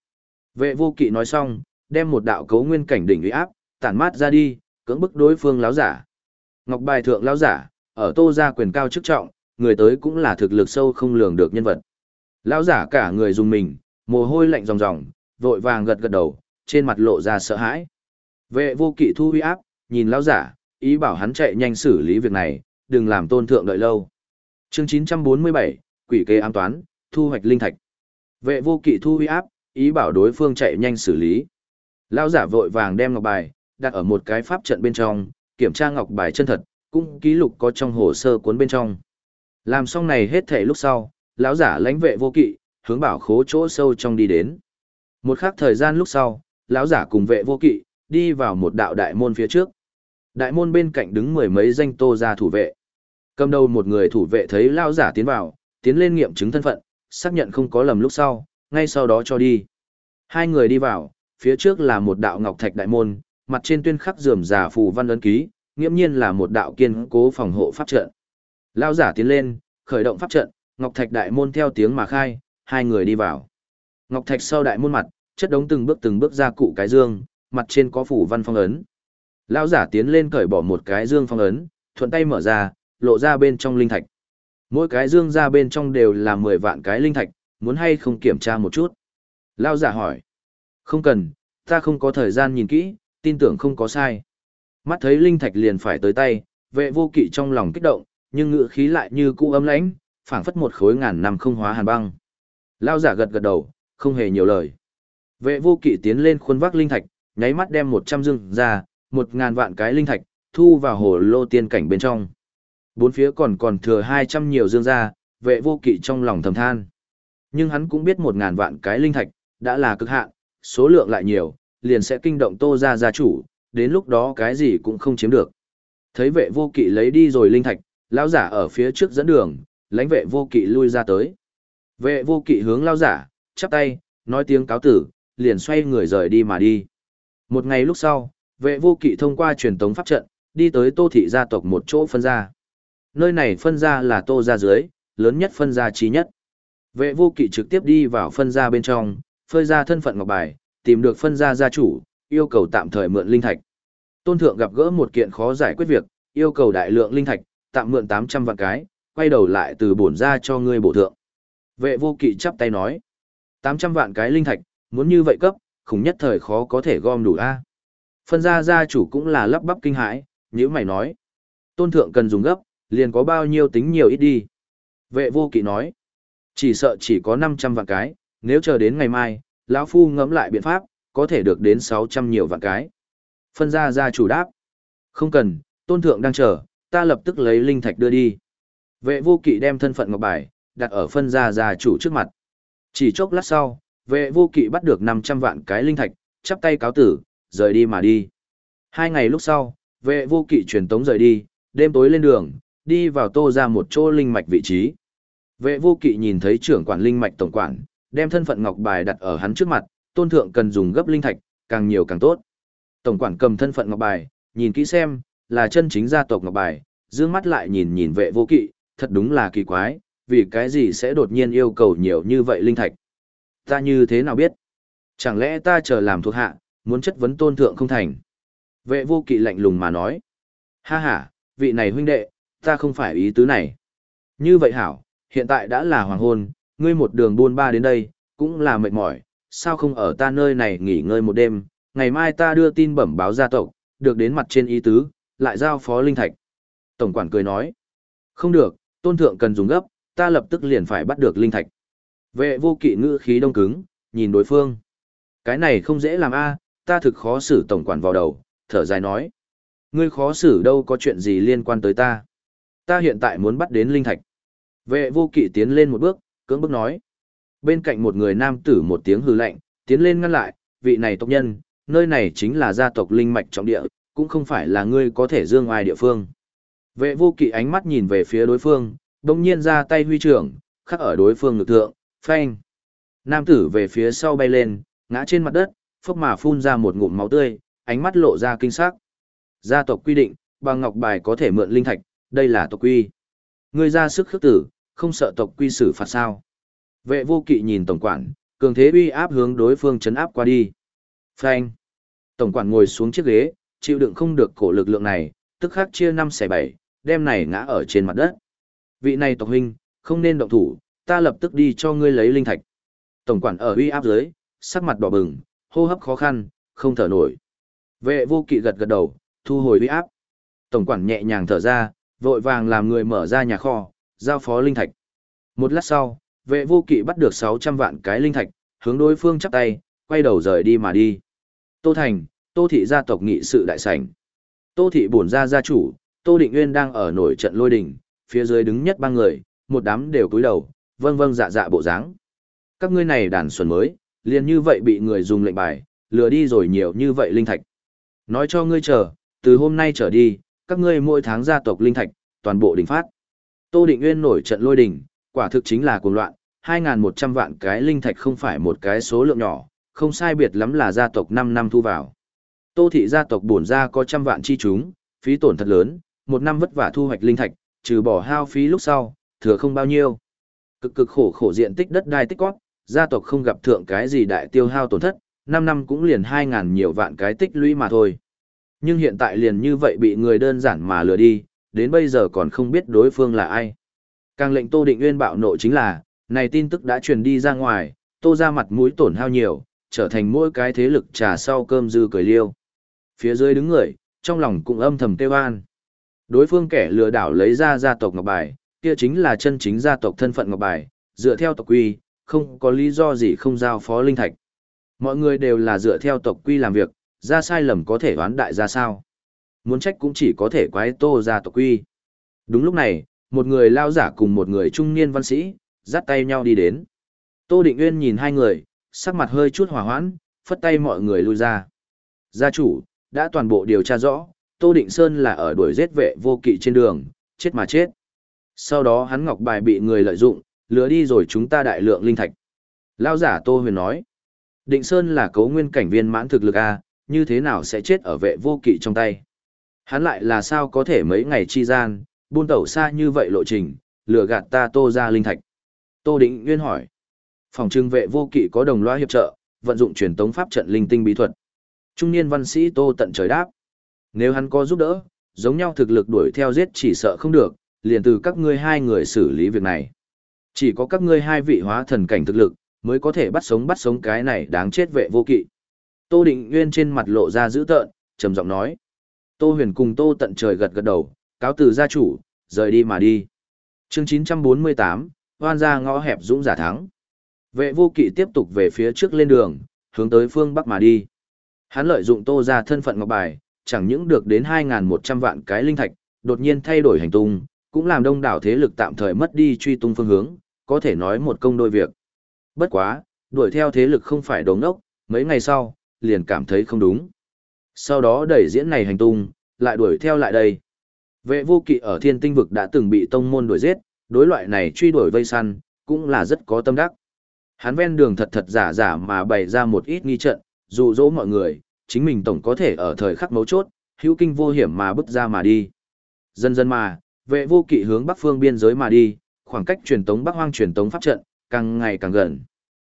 Vệ vô kỵ nói xong, đem một đạo cấu nguyên cảnh đỉnh uy áp, tản mát ra đi, cưỡng bức đối phương láo giả. Ngọc bài thượng láo giả, ở tô gia quyền cao chức trọng, người tới cũng là thực lực sâu không lường được nhân vật. Lão giả cả người dùng mình, mồ hôi lạnh ròng ròng, vội vàng gật gật đầu, trên mặt lộ ra sợ hãi. Vệ vô kỵ thu huy áp, nhìn lão giả, ý bảo hắn chạy nhanh xử lý việc này, đừng làm tôn thượng đợi lâu. Chương 947, quỷ kê ám toán, thu hoạch linh thạch. Vệ vô kỵ thu huy áp, ý bảo đối phương chạy nhanh xử lý. Lão giả vội vàng đem ngọc bài, đặt ở một cái pháp trận bên trong, kiểm tra ngọc bài chân thật, cũng ký lục có trong hồ sơ cuốn bên trong. Làm xong này hết thể lúc sau, lão giả lãnh vệ vô kỵ, hướng bảo khố chỗ sâu trong đi đến. Một khắc thời gian lúc sau, lão giả cùng vệ vô kỵ, đi vào một đạo đại môn phía trước. Đại môn bên cạnh đứng mười mấy danh tô gia thủ vệ. Cầm đầu một người thủ vệ thấy lão giả tiến vào, tiến lên nghiệm chứng thân phận, xác nhận không có lầm lúc sau, ngay sau đó cho đi. Hai người đi vào, phía trước là một đạo ngọc thạch đại môn, mặt trên tuyên khắc rườm rà phù văn ấn ký, nghiễm nhiên là một đạo kiên cố phòng hộ pháp trận. Lão giả tiến lên, khởi động pháp trận, ngọc thạch đại môn theo tiếng mà khai, hai người đi vào. Ngọc thạch sau đại môn mặt, chất đống từng bước từng bước ra cụ cái dương, mặt trên có phủ văn phong ấn. Lão giả tiến lên cởi bỏ một cái dương phong ấn, thuận tay mở ra, lộ ra bên trong linh thạch. Mỗi cái dương ra bên trong đều là 10 vạn cái linh thạch, muốn hay không kiểm tra một chút. Lão giả hỏi. Không cần, ta không có thời gian nhìn kỹ, tin tưởng không có sai. Mắt thấy linh thạch liền phải tới tay, vệ vô kỵ trong lòng kích động, nhưng ngữ khí lại như cũ ấm lãnh, phảng phất một khối ngàn năm không hóa hàn băng. Lão giả gật gật đầu, không hề nhiều lời. Vệ vô kỵ tiến lên khuôn vác linh thạch, nháy mắt đem 100 dương ra, một ngàn vạn cái linh thạch, thu vào hồ lô tiên cảnh bên trong. Bốn phía còn còn thừa 200 nhiều dương ra, vệ vô kỵ trong lòng thầm than. Nhưng hắn cũng biết một ngàn vạn cái linh thạch, đã là cực hạn, số lượng lại nhiều, liền sẽ kinh động tô ra gia chủ, đến lúc đó cái gì cũng không chiếm được. Thấy vệ vô kỵ lấy đi rồi linh thạch, lão giả ở phía trước dẫn đường, lãnh vệ vô kỵ lui ra tới. Vệ vô kỵ hướng lão giả, chắp tay, nói tiếng cáo tử, liền xoay người rời đi mà đi. Một ngày lúc sau, vệ vô kỵ thông qua truyền tống pháp trận, đi tới tô thị gia tộc một chỗ phân gia. Nơi này phân gia là tô gia dưới, lớn nhất phân gia trí nhất. Vệ vô kỵ trực tiếp đi vào phân gia bên trong, phơi ra thân phận ngọc bài, tìm được phân gia gia chủ, yêu cầu tạm thời mượn linh thạch. Tôn thượng gặp gỡ một kiện khó giải quyết việc, yêu cầu đại lượng linh thạch, tạm mượn 800 vạn cái, quay đầu lại từ bổn ra cho ngươi bổ thượng. Vệ vô kỵ chắp tay nói, 800 vạn cái linh thạch, muốn như vậy cấp, khủng nhất thời khó có thể gom đủ a. Phân gia gia chủ cũng là lắp bắp kinh hãi, nếu mày nói. Tôn thượng cần dùng gấp, liền có bao nhiêu tính nhiều ít đi. Vệ vô kỵ nói, chỉ sợ chỉ có 500 vạn cái, nếu chờ đến ngày mai, lão Phu ngẫm lại biện pháp, có thể được đến 600 nhiều vạn cái. Phân gia gia chủ đáp, không cần, tôn thượng đang chờ, ta lập tức lấy linh thạch đưa đi. Vệ vô kỵ đem thân phận ngọc bài, đặt ở phân gia gia chủ trước mặt. Chỉ chốc lát sau, vệ vô kỵ bắt được 500 vạn cái linh thạch, chắp tay cáo tử, rời đi mà đi. Hai ngày lúc sau, vệ vô kỵ truyền tống rời đi, đêm tối lên đường, đi vào tô ra một chỗ linh mạch vị trí. Vệ vô kỵ nhìn thấy trưởng quản linh mạch tổng quản, đem thân phận ngọc bài đặt ở hắn trước mặt, tôn thượng cần dùng gấp linh thạch, càng nhiều càng tốt. Tổng quản cầm thân phận ngọc bài, nhìn kỹ xem, là chân chính gia tộc ngọc bài, dương mắt lại nhìn nhìn vệ vô kỵ, thật đúng là kỳ quái, vì cái gì sẽ đột nhiên yêu cầu nhiều như vậy linh thạch. Ta như thế nào biết? Chẳng lẽ ta chờ làm thuộc hạ, muốn chất vấn tôn thượng không thành? Vệ vô kỵ lạnh lùng mà nói. Ha ha, vị này huynh đệ, ta không phải ý tứ này. Như vậy hảo, hiện tại đã là hoàng hôn, ngươi một đường buôn ba đến đây, cũng là mệt mỏi, sao không ở ta nơi này nghỉ ngơi một đêm, ngày mai ta đưa tin bẩm báo gia tộc, được đến mặt trên ý tứ, lại giao phó linh thạch. Tổng quản cười nói, không được, tôn thượng cần dùng gấp, ta lập tức liền phải bắt được linh thạch. Vệ vô kỵ ngữ khí đông cứng, nhìn đối phương. Cái này không dễ làm a, ta thực khó xử tổng quản vào đầu, thở dài nói. Ngươi khó xử đâu có chuyện gì liên quan tới ta. Ta hiện tại muốn bắt đến linh thạch. Vệ vô kỵ tiến lên một bước, cưỡng bức nói. Bên cạnh một người nam tử một tiếng hư lạnh, tiến lên ngăn lại, vị này tộc nhân, nơi này chính là gia tộc linh mạch trọng địa, cũng không phải là ngươi có thể dương ai địa phương. Vệ vô kỵ ánh mắt nhìn về phía đối phương, đồng nhiên ra tay huy trưởng, khắc ở đối phương ngực thượng, phanh. Nam tử về phía sau bay lên, ngã trên mặt đất, phốc mà phun ra một ngụm máu tươi, ánh mắt lộ ra kinh sắc. Gia tộc quy định, bằng ngọc bài có thể mượn linh thạch, đây là tộc quy. ngươi ra sức khước tử, không sợ tộc quy xử phạt sao. Vệ vô kỵ nhìn tổng quản, cường thế uy áp hướng đối phương chấn áp qua đi. Phanh. Tổng quản ngồi xuống chiếc ghế, chịu đựng không được cổ lực lượng này, tức khắc chia năm xẻ bảy, đem này ngã ở trên mặt đất. Vị này tộc huynh, không nên động thủ, ta lập tức đi cho ngươi lấy linh thạch. Tổng quản ở uy áp dưới, sắc mặt đỏ bừng, hô hấp khó khăn, không thở nổi. Vệ vô kỵ gật gật đầu, thu hồi uy áp. Tổng quản nhẹ nhàng thở ra, vội vàng làm người mở ra nhà kho, giao phó linh thạch. Một lát sau, vệ vô kỵ bắt được 600 vạn cái linh thạch, hướng đối phương chắp tay, quay đầu rời đi mà đi. Tô Thành, Tô Thị gia tộc nghị sự đại sảnh. Tô Thị bổn gia gia chủ, Tô Định Nguyên đang ở nổi trận lôi đình, phía dưới đứng nhất ba người, một đám đều cúi đầu, vâng vâng dạ dạ bộ dáng. Các ngươi này đàn xuẩn mới, liền như vậy bị người dùng lệnh bài, lừa đi rồi nhiều như vậy linh thạch. Nói cho ngươi chờ, từ hôm nay trở đi, các ngươi mỗi tháng gia tộc linh thạch, toàn bộ đỉnh phát. Tô Định Nguyên nổi trận lôi đình, quả thực chính là cuồng loạn, 2.100 vạn cái linh thạch không phải một cái số lượng nhỏ, không sai biệt lắm là gia tộc 5 năm thu vào. Tô thị gia tộc bổn ra có trăm vạn chi chúng, phí tổn thật lớn, một năm vất vả thu hoạch linh thạch, trừ bỏ hao phí lúc sau, thừa không bao nhiêu. Cực cực khổ khổ diện tích đất đai tích góp, gia tộc không gặp thượng cái gì đại tiêu hao tổn thất, 5 năm cũng liền 2.000 nhiều vạn cái tích lũy mà thôi. Nhưng hiện tại liền như vậy bị người đơn giản mà lừa đi, đến bây giờ còn không biết đối phương là ai. Càng lệnh Tô Định Nguyên bạo nộ chính là, này tin tức đã truyền đi ra ngoài, Tô ra mặt mũi tổn hao nhiều, trở thành mỗi cái thế lực trà sau cơm dư cười liêu. Phía dưới đứng người, trong lòng cũng âm thầm kêu an. Đối phương kẻ lừa đảo lấy ra gia tộc ngọc bài, kia chính là chân chính gia tộc thân phận ngọc bài, dựa theo tộc quy, không có lý do gì không giao phó linh thạch. Mọi người đều là dựa theo tộc quy làm việc, ra sai lầm có thể oán đại ra sao. Muốn trách cũng chỉ có thể quái tô ra tộc quy. Đúng lúc này, một người lao giả cùng một người trung niên văn sĩ, dắt tay nhau đi đến. Tô Định Nguyên nhìn hai người, sắc mặt hơi chút hòa hoãn, phất tay mọi người lui ra. Gia chủ, đã toàn bộ điều tra rõ, Tô Định Sơn là ở đuổi giết vệ vô kỵ trên đường, chết mà chết. Sau đó hắn ngọc bài bị người lợi dụng, lừa đi rồi chúng ta đại lượng linh thạch. Lao giả Tô Huyền nói, Định Sơn là cấu nguyên cảnh viên mãn thực lực A, như thế nào sẽ chết ở vệ vô kỵ trong tay. Hắn lại là sao có thể mấy ngày chi gian, buôn tẩu xa như vậy lộ trình, lừa gạt ta Tô ra linh thạch. Tô Định Nguyên hỏi, phòng trưng vệ vô kỵ có đồng loa hiệp trợ, vận dụng truyền tống pháp trận linh tinh bí thuật. Trung niên văn sĩ Tô tận trời đáp. Nếu hắn có giúp đỡ, giống nhau thực lực đuổi theo giết chỉ sợ không được, liền từ các ngươi hai người xử lý việc này. Chỉ có các ngươi hai vị hóa thần cảnh thực lực, mới có thể bắt sống bắt sống cái này đáng chết vệ vô kỵ. Tô Định Nguyên trên mặt lộ ra dữ tợn, trầm giọng nói. Tô Huyền cùng Tô tận trời gật gật đầu, cáo từ gia chủ, rời đi mà đi. Chương 948, hoan ra ngõ hẹp dũng giả thắng. Vệ vô kỵ tiếp tục về phía trước lên đường, hướng tới phương Bắc mà đi. Hắn lợi dụng tô ra thân phận ngọc bài, chẳng những được đến 2.100 vạn cái linh thạch, đột nhiên thay đổi hành tung, cũng làm đông đảo thế lực tạm thời mất đi truy tung phương hướng, có thể nói một công đôi việc. Bất quá, đuổi theo thế lực không phải đống đốc, mấy ngày sau, liền cảm thấy không đúng. Sau đó đẩy diễn này hành tung, lại đuổi theo lại đây. Vệ vô kỵ ở thiên tinh vực đã từng bị tông môn đuổi giết, đối loại này truy đuổi vây săn, cũng là rất có tâm đắc. Hắn ven đường thật thật giả giả mà bày ra một ít nghi trận, dụ dỗ mọi người, chính mình tổng có thể ở thời khắc mấu chốt, hữu kinh vô hiểm mà bước ra mà đi. Dần dần mà, vệ vô kỵ hướng bắc phương biên giới mà đi, khoảng cách truyền tống bắc hoang truyền tống pháp trận, càng ngày càng gần.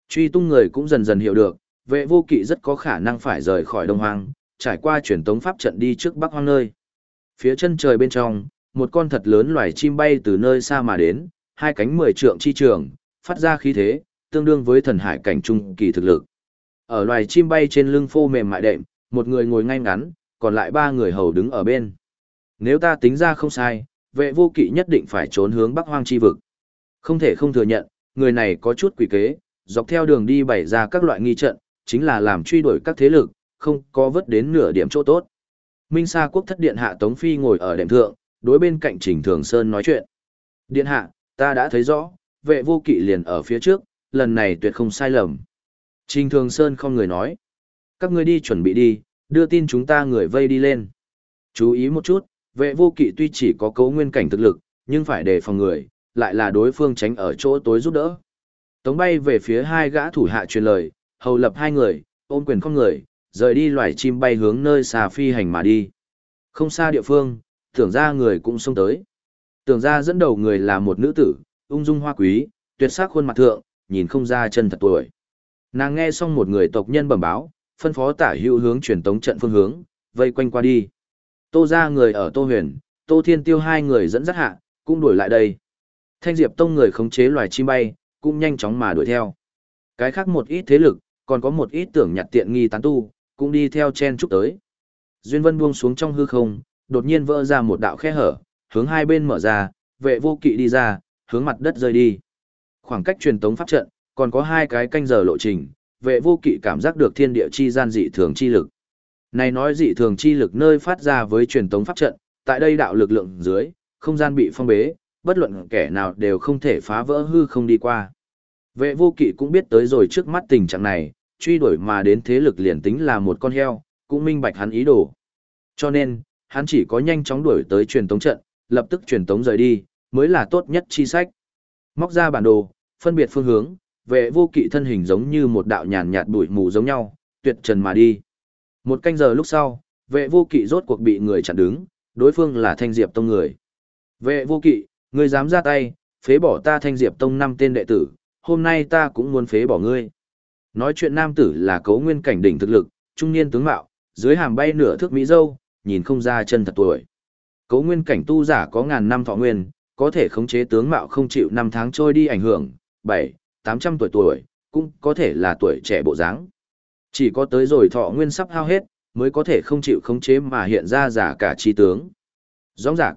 Truy tung người cũng dần dần hiểu được, vệ vô kỵ rất có khả năng phải rời khỏi đông hoang, trải qua truyền tống pháp trận đi trước bắc hoang nơi. Phía chân trời bên trong, một con thật lớn loài chim bay từ nơi xa mà đến, hai cánh mười trượng chi trường, phát ra khí thế, tương đương với thần hải cảnh trung kỳ thực lực. Ở loài chim bay trên lưng phô mềm mại đệm, một người ngồi ngay ngắn, còn lại ba người hầu đứng ở bên. Nếu ta tính ra không sai, vệ vô kỵ nhất định phải trốn hướng bắc hoang chi vực. Không thể không thừa nhận, người này có chút quỷ kế, dọc theo đường đi bày ra các loại nghi trận, chính là làm truy đuổi các thế lực, không có vớt đến nửa điểm chỗ tốt. Minh Sa quốc thất điện hạ Tống Phi ngồi ở đệm thượng, đối bên cạnh Trình Thường Sơn nói chuyện. Điện hạ, ta đã thấy rõ, vệ vô kỵ liền ở phía trước, lần này tuyệt không sai lầm. Trình Thường Sơn không người nói. Các ngươi đi chuẩn bị đi, đưa tin chúng ta người vây đi lên. Chú ý một chút, vệ vô kỵ tuy chỉ có cấu nguyên cảnh thực lực, nhưng phải đề phòng người, lại là đối phương tránh ở chỗ tối giúp đỡ. Tống bay về phía hai gã thủ hạ truyền lời, hầu lập hai người, ôm quyền không người, rời đi loài chim bay hướng nơi xa phi hành mà đi. Không xa địa phương, tưởng ra người cũng xông tới. Tưởng ra dẫn đầu người là một nữ tử, ung dung hoa quý, tuyệt sắc khuôn mặt thượng, nhìn không ra chân thật tuổi. Nàng nghe xong một người tộc nhân bẩm báo, phân phó tả hữu hướng truyền tống trận phương hướng, vây quanh qua đi. Tô ra người ở Tô Huyền, Tô Thiên Tiêu hai người dẫn dắt hạ, cũng đuổi lại đây. Thanh Diệp Tông người khống chế loài chim bay, cũng nhanh chóng mà đuổi theo. Cái khác một ít thế lực, còn có một ít tưởng nhặt tiện nghi tán tu, cũng đi theo chen chúc tới. Duyên Vân buông xuống trong hư không, đột nhiên vỡ ra một đạo khe hở, hướng hai bên mở ra, vệ vô kỵ đi ra, hướng mặt đất rơi đi. Khoảng cách truyền tống pháp trận, còn có hai cái canh giờ lộ trình, vệ vô kỵ cảm giác được thiên địa chi gian dị thường chi lực. Này nói dị thường chi lực nơi phát ra với truyền tống pháp trận, tại đây đạo lực lượng dưới, không gian bị phong bế, bất luận kẻ nào đều không thể phá vỡ hư không đi qua. Vệ vô kỵ cũng biết tới rồi trước mắt tình trạng này, truy đuổi mà đến thế lực liền tính là một con heo, cũng minh bạch hắn ý đồ. Cho nên, hắn chỉ có nhanh chóng đuổi tới truyền tống trận, lập tức truyền tống rời đi, mới là tốt nhất chi sách. Móc ra bản đồ, phân biệt phương hướng, vệ vô kỵ thân hình giống như một đạo nhàn nhạt bụi mù giống nhau, tuyệt trần mà đi. Một canh giờ lúc sau, vệ vô kỵ rốt cuộc bị người chặn đứng, đối phương là thanh diệp tông người. Vệ vô kỵ, ngươi dám ra tay, phế bỏ ta thanh diệp tông năm tên đệ tử, hôm nay ta cũng muốn phế bỏ ngươi. Nói chuyện nam tử là cấu nguyên cảnh đỉnh thực lực, trung niên tướng mạo, dưới hàm bay nửa thước mỹ dâu, nhìn không ra chân thật tuổi. Cấu nguyên cảnh tu giả có ngàn năm thọ nguyên, có thể khống chế tướng mạo không chịu năm tháng trôi đi ảnh hưởng, bảy, tám trăm tuổi tuổi, cũng có thể là tuổi trẻ bộ dáng. Chỉ có tới rồi thọ nguyên sắp hao hết, mới có thể không chịu khống chế mà hiện ra giả cả chi tướng. Rõ ràng,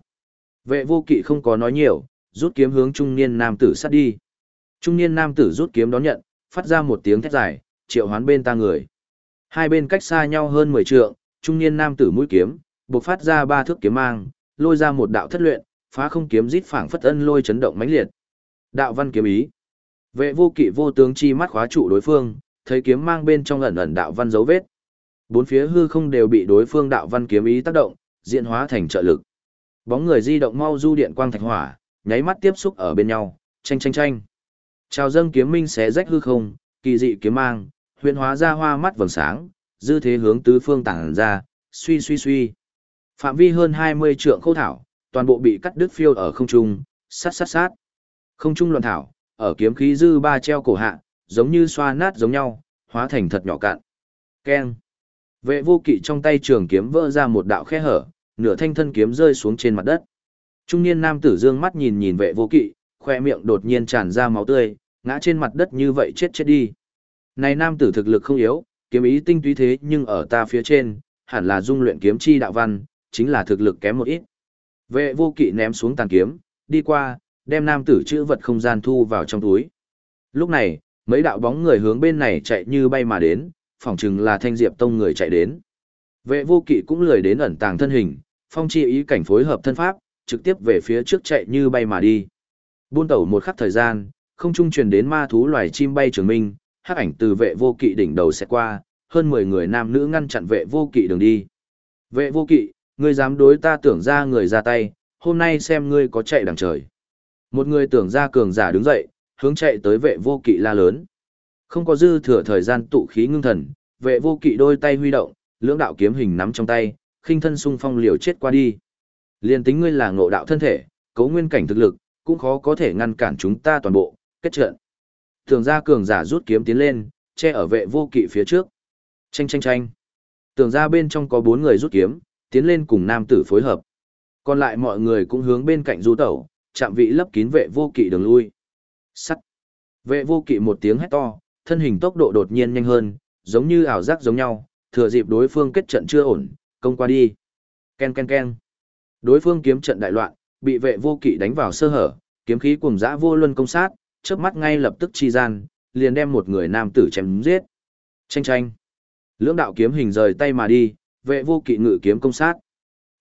vệ vô kỵ không có nói nhiều, rút kiếm hướng trung niên nam tử sát đi. Trung niên nam tử rút kiếm đón nhận, phát ra một tiếng thét dài, triệu hoán bên ta người. Hai bên cách xa nhau hơn 10 trượng, trung niên nam tử mũi kiếm, bộc phát ra ba thước kiếm mang, lôi ra một đạo thất luyện, phá không kiếm rít phảng phất ân lôi chấn động mãnh liệt. Đạo văn kiếm ý. Vệ vô kỵ vô tướng chi mắt khóa trụ đối phương, thấy kiếm mang bên trong ẩn ẩn đạo văn dấu vết. Bốn phía hư không đều bị đối phương đạo văn kiếm ý tác động, diễn hóa thành trợ lực. Bóng người di động mau du điện quang thạch hỏa, nháy mắt tiếp xúc ở bên nhau, tranh tranh tranh. Chào dâng kiếm minh xé rách hư không, kỳ dị kiếm mang, huyền hóa ra hoa mắt vầng sáng, dư thế hướng tứ phương tản ra, suy suy suy. Phạm vi hơn 20 trượng khâu thảo, toàn bộ bị cắt đứt phiêu ở không trung, sát sát sát. Không trung loạn thảo, ở kiếm khí dư ba treo cổ hạ, giống như xoa nát giống nhau, hóa thành thật nhỏ cạn. Keng. Vệ vô kỵ trong tay trường kiếm vỡ ra một đạo khe hở, nửa thanh thân kiếm rơi xuống trên mặt đất. Trung niên nam tử dương mắt nhìn nhìn vệ vô kỵ, khoe miệng đột nhiên tràn ra máu tươi, ngã trên mặt đất như vậy chết chết đi. Này nam tử thực lực không yếu, kiếm ý tinh túy thế nhưng ở ta phía trên, hẳn là dung luyện kiếm chi đạo văn, chính là thực lực kém một ít. Vệ vô kỵ ném xuống tàn kiếm, đi qua, đem nam tử chữ vật không gian thu vào trong túi. Lúc này, mấy đạo bóng người hướng bên này chạy như bay mà đến, phỏng chừng là thanh diệp tông người chạy đến. Vệ vô kỵ cũng lười đến ẩn tàng thân hình, phong chi ý cảnh phối hợp thân pháp, trực tiếp về phía trước chạy như bay mà đi. Buôn tẩu một khắc thời gian, không trung truyền đến ma thú loài chim bay trường minh, hắc ảnh từ vệ vô kỵ đỉnh đầu sẽ qua, hơn 10 người nam nữ ngăn chặn vệ vô kỵ đường đi. Vệ vô kỵ, ngươi dám đối ta tưởng ra người ra tay, hôm nay xem ngươi có chạy đằng trời. Một người tưởng ra cường giả đứng dậy, hướng chạy tới vệ vô kỵ la lớn. Không có dư thừa thời gian tụ khí ngưng thần, vệ vô kỵ đôi tay huy động, lưỡng đạo kiếm hình nắm trong tay, khinh thân xung phong liều chết qua đi. Liên tính ngươi là ngộ đạo thân thể, cấu nguyên cảnh thực lực, cũng khó có thể ngăn cản chúng ta toàn bộ, kết trận. Tưởng ra cường giả rút kiếm tiến lên, che ở vệ vô kỵ phía trước. Chanh chanh chanh. Tưởng ra bên trong có bốn người rút kiếm, tiến lên cùng nam tử phối hợp. Còn lại mọi người cũng hướng bên cạnh du tẩu, chạm vị lấp kín vệ vô kỵ đường lui. Sắt. Vệ vô kỵ một tiếng hét to, thân hình tốc độ đột nhiên nhanh hơn, giống như ảo giác giống nhau, thừa dịp đối phương kết trận chưa ổn, công qua đi. Ken ken ken. Đối phương kiếm trận đại loạn, bị vệ vô kỵ đánh vào sơ hở, kiếm khí cùng dã vô luân công sát, chớp mắt ngay lập tức chi gian, liền đem một người nam tử chém giết. Tranh tranh. Lưỡng đạo kiếm hình rời tay mà đi, vệ vô kỵ ngự kiếm công sát.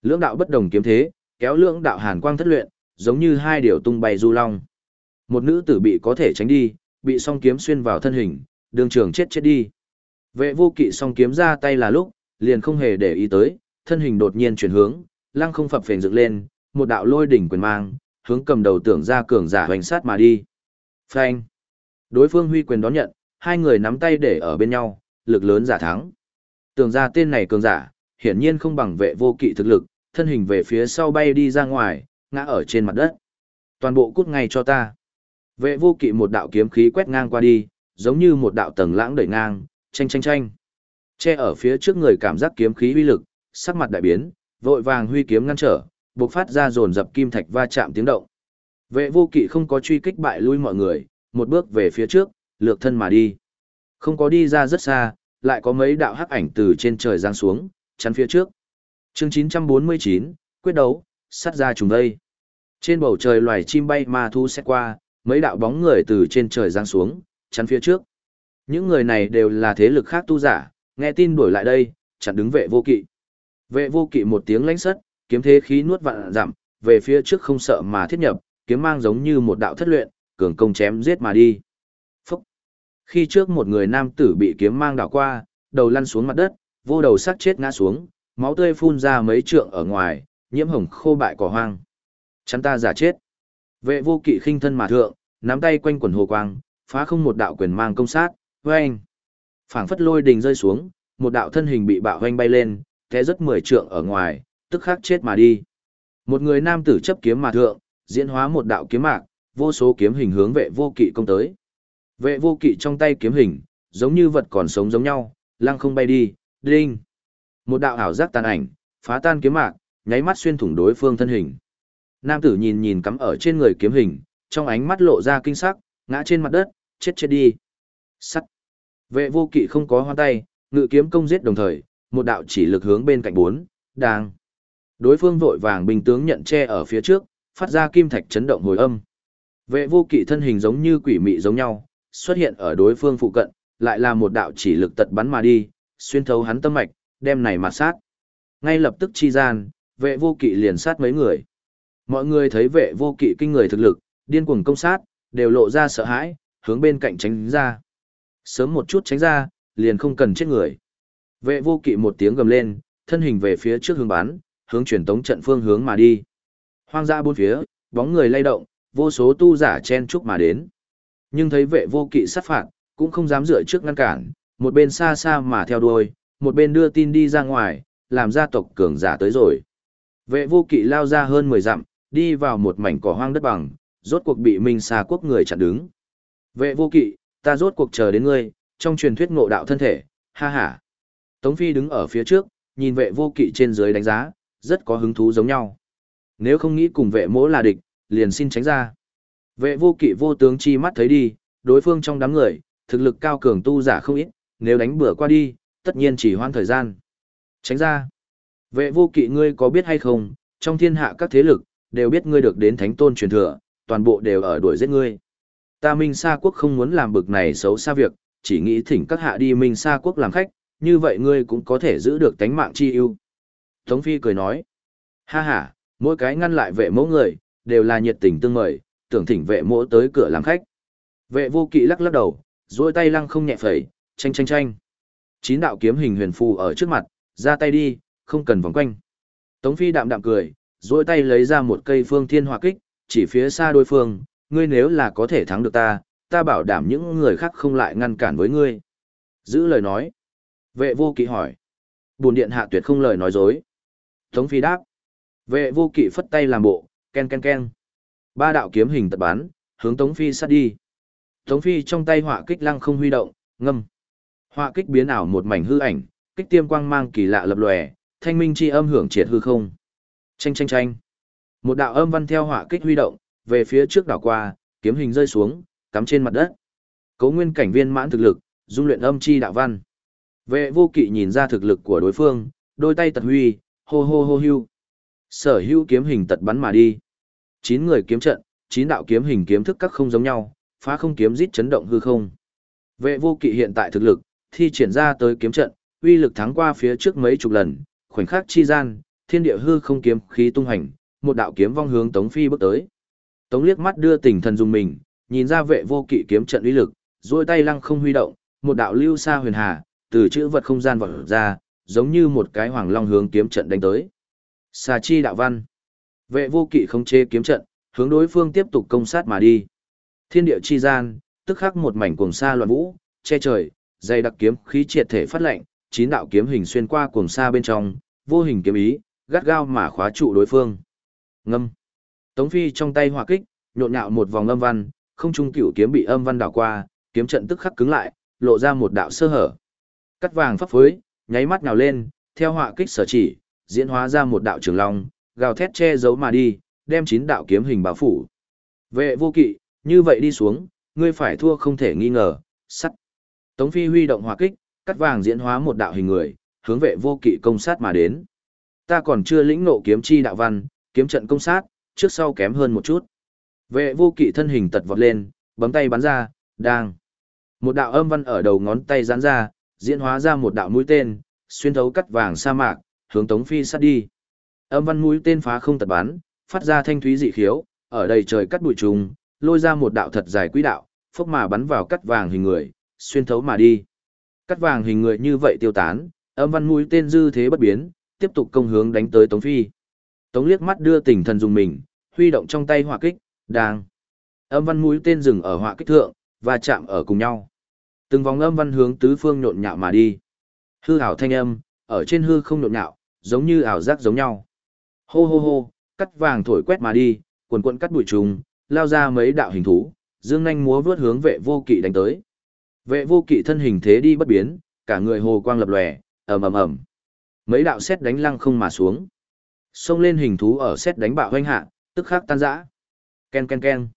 Lưỡng đạo bất đồng kiếm thế, kéo lưỡng đạo hàn quang thất luyện, giống như hai điều tung bay du long. Một nữ tử bị có thể tránh đi, bị song kiếm xuyên vào thân hình, đường trường chết chết đi. Vệ vô kỵ song kiếm ra tay là lúc, liền không hề để ý tới, thân hình đột nhiên chuyển hướng, lăng không phập phền dựng lên, một đạo lôi đỉnh quyền mang, hướng cầm đầu tưởng ra cường giả hoành sát mà đi. Phanh. Đối phương huy quyền đón nhận, hai người nắm tay để ở bên nhau, lực lớn giả thắng. Tưởng ra tên này cường giả, hiển nhiên không bằng vệ vô kỵ thực lực, thân hình về phía sau bay đi ra ngoài, ngã ở trên mặt đất. Toàn bộ cút ngay cho ta. Vệ vô kỵ một đạo kiếm khí quét ngang qua đi, giống như một đạo tầng lãng đẩy ngang, tranh tranh tranh. Che ở phía trước người cảm giác kiếm khí uy lực, sắc mặt đại biến, vội vàng huy kiếm ngăn trở, bộc phát ra dồn dập kim thạch va chạm tiếng động. Vệ vô kỵ không có truy kích bại lui mọi người, một bước về phía trước, lược thân mà đi. Không có đi ra rất xa, lại có mấy đạo hắc ảnh từ trên trời giáng xuống, chắn phía trước. Chương 949, quyết đấu, sắt ra trùng đây. Trên bầu trời loài chim bay ma thu xét qua, mấy đạo bóng người từ trên trời giáng xuống, chắn phía trước. Những người này đều là thế lực khác tu giả, nghe tin đuổi lại đây, chặn đứng vệ vô kỵ. Vệ vô kỵ một tiếng lãnh sắt, kiếm thế khí nuốt vạn giảm, về phía trước không sợ mà thiết nhập, kiếm mang giống như một đạo thất luyện, cường công chém giết mà đi. Phúc! Khi trước một người nam tử bị kiếm mang đảo qua, đầu lăn xuống mặt đất, vô đầu sắc chết ngã xuống, máu tươi phun ra mấy trượng ở ngoài, nhiễm hồng khô bại cỏ hoang. Chắn ta giả chết. Vệ vô kỵ khinh thân mà thượng, nắm tay quanh quần hồ quang, phá không một đạo quyền mang công sát, hoanh. Phảng phất lôi đình rơi xuống, một đạo thân hình bị bạo hoanh bay lên, té rất mười trượng ở ngoài, tức khắc chết mà đi. Một người nam tử chấp kiếm mà thượng, diễn hóa một đạo kiếm mạc, vô số kiếm hình hướng vệ vô kỵ công tới. Vệ vô kỵ trong tay kiếm hình, giống như vật còn sống giống nhau, lăng không bay đi, đinh. Một đạo ảo giác tàn ảnh, phá tan kiếm mạc, nháy mắt xuyên thủng đối phương thân hình. Nam tử nhìn nhìn cắm ở trên người kiếm hình, trong ánh mắt lộ ra kinh sắc, ngã trên mặt đất, chết chết đi. Sắt. Vệ vô kỵ không có hoa tay, ngự kiếm công giết đồng thời, một đạo chỉ lực hướng bên cạnh bốn, đang. Đối phương vội vàng bình tướng nhận che ở phía trước, phát ra kim thạch chấn động hồi âm. Vệ vô kỵ thân hình giống như quỷ mị giống nhau, xuất hiện ở đối phương phụ cận, lại là một đạo chỉ lực tật bắn mà đi, xuyên thấu hắn tâm mạch, đem này mà sát. Ngay lập tức chi gian, vệ vô kỵ liền sát mấy người. Mọi người thấy vệ vô kỵ kinh người thực lực, điên cuồng công sát, đều lộ ra sợ hãi, hướng bên cạnh tránh ra. Sớm một chút tránh ra, liền không cần chết người. Vệ vô kỵ một tiếng gầm lên, thân hình về phía trước hướng bán, hướng truyền tống trận phương hướng mà đi. Hoang dã bốn phía, bóng người lay động, vô số tu giả chen chúc mà đến. Nhưng thấy vệ vô kỵ sát phạt, cũng không dám dựa trước ngăn cản, một bên xa xa mà theo đuôi, một bên đưa tin đi ra ngoài, làm gia tộc cường giả tới rồi. Vệ vô kỵ lao ra hơn 10 dặm, đi vào một mảnh cỏ hoang đất bằng, rốt cuộc bị Minh Sa quốc người chặn đứng. Vệ vô kỵ, ta rốt cuộc chờ đến ngươi, trong truyền thuyết ngộ đạo thân thể, ha ha. Tống Phi đứng ở phía trước, nhìn vệ vô kỵ trên dưới đánh giá, rất có hứng thú giống nhau. Nếu không nghĩ cùng vệ mỗ là địch, liền xin tránh ra. Vệ vô kỵ vô tướng chi mắt thấy đi, đối phương trong đám người, thực lực cao cường tu giả không ít, nếu đánh bừa qua đi, tất nhiên chỉ hoan thời gian. Tránh ra. Vệ vô kỵ ngươi có biết hay không, trong thiên hạ các thế lực, đều biết ngươi được đến thánh tôn truyền thừa, toàn bộ đều ở đuổi giết ngươi. Ta Minh Sa quốc không muốn làm bực này xấu xa việc, chỉ nghĩ thỉnh các hạ đi Minh Sa quốc làm khách, như vậy ngươi cũng có thể giữ được tánh mạng chi ưu. Tống Phi cười nói, ha ha, mỗi cái ngăn lại vệ mẫu người, đều là nhiệt tình tương mời, tưởng thỉnh vệ mẫu tới cửa làm khách. Vệ vô kỵ lắc lắc đầu, duỗi tay lăng không nhẹ phẩy, tranh tranh tranh. Chín đạo kiếm hình huyền phù ở trước mặt, ra tay đi, không cần vòng quanh. Tống Phi đạm đạm cười, duỗi tay lấy ra một cây phương thiên hỏa kích, chỉ phía xa đối phương, ngươi nếu là có thể thắng được ta, ta bảo đảm những người khác không lại ngăn cản với ngươi. Giữ lời nói. Vệ vô kỵ hỏi. Bùn điện hạ tuyệt không lời nói dối. Tống Phi đáp. Vệ vô kỵ phất tay làm bộ, ken ken ken. Ba đạo kiếm hình tật bán, hướng Tống Phi sát đi. Tống Phi trong tay hỏa kích lăng không huy động, ngâm. hỏa kích biến ảo một mảnh hư ảnh, kích tiêm quang mang kỳ lạ lập lòe, thanh minh chi âm hưởng triệt hư không. Chanh chanh chanh. Một đạo âm văn theo hỏa kích huy động, về phía trước đảo qua, kiếm hình rơi xuống, cắm trên mặt đất. Cấu nguyên cảnh viên mãn thực lực, dung luyện âm chi đạo văn. Vệ vô kỵ nhìn ra thực lực của đối phương, đôi tay tật huy, hô hô hô hưu. Sở hưu kiếm hình tật bắn mà đi. Chín người kiếm trận, chín đạo kiếm hình kiếm thức các không giống nhau, phá không kiếm giết chấn động hư không. Vệ vô kỵ hiện tại thực lực, thi triển ra tới kiếm trận, uy lực thắng qua phía trước mấy chục lần, khoảnh khắc chi gian, thiên địa hư không kiếm khí tung hành, một đạo kiếm vong hướng Tống Phi bước tới. Tống liếc mắt đưa tình thần dùng mình, nhìn ra vệ vô kỵ kiếm trận uy lực, duỗi tay lăng không huy động, một đạo lưu xa huyền hà, từ chữ vật không gian vọt ra, giống như một cái hoàng long hướng kiếm trận đánh tới. Xà chi đạo văn. Vệ vô kỵ không chế kiếm trận, hướng đối phương tiếp tục công sát mà đi. Thiên địa chi gian, tức khắc một mảnh cuồng sa loạn vũ, che trời, dày đặc kiếm khí triệt thể phát lệnh, chín đạo kiếm hình xuyên qua cuồng sa bên trong, vô hình kiếm ý, gắt gao mà khóa trụ đối phương. Ngâm. Tống Phi trong tay hỏa kích, nhộn nhạo một vòng âm văn, không trung cửu kiếm bị âm văn đảo qua, kiếm trận tức khắc cứng lại, lộ ra một đạo sơ hở. Cắt vàng pháp phối, nháy mắt nhào lên, theo họa kích sở chỉ, diễn hóa ra một đạo trường long, gào thét che giấu mà đi, đem chín đạo kiếm hình bao phủ. Vệ vô kỵ, như vậy đi xuống, ngươi phải thua không thể nghi ngờ, sắt. Tống Phi huy động hỏa kích, cắt vàng diễn hóa một đạo hình người, hướng vệ vô kỵ công sát mà đến. Ta còn chưa lĩnh nộ kiếm chi đạo văn, kiếm trận công sát, trước sau kém hơn một chút. Vệ vô kỵ thân hình tật vọt lên, bấm tay bắn ra, đang. Một đạo âm văn ở đầu ngón tay giãn ra, diễn hóa ra một đạo mũi tên, xuyên thấu cắt vàng sa mạc, hướng Tống Phi sát đi. Âm văn mũi tên phá không tật bắn, phát ra thanh thúy dị khiếu, ở đầy trời cắt bụi trùng, lôi ra một đạo thật dài quỹ đạo, phốc mà bắn vào cắt vàng hình người, xuyên thấu mà đi. Cắt vàng hình người như vậy tiêu tán, âm văn mũi tên dư thế bất biến, tiếp tục công hướng đánh tới Tống Phi. Tống liếc mắt đưa tình thần dùng mình, huy động trong tay hỏa kích, đang. Âm văn mũi tên dừng ở hỏa kích thượng, và chạm ở cùng nhau. Từng vòng âm văn hướng tứ phương nhộn nhạo mà đi. Hư ảo thanh âm, ở trên hư không nhộn nhạo, giống như ảo giác giống nhau. Hô hô hô, cắt vàng thổi quét mà đi, quần quần cắt bụi trùng, lao ra mấy đạo hình thú, dương nhanh múa vướt hướng vệ vô kỵ đánh tới. Vệ vô kỵ thân hình thế đi bất biến, cả người hồ quang lập lòe, ầm ầm ầm. Mấy đạo xét đánh lăng không mà xuống. Xông lên hình thú ở xét đánh bạo hoanh hạ, tức khắc tan rã. Ken ken ken.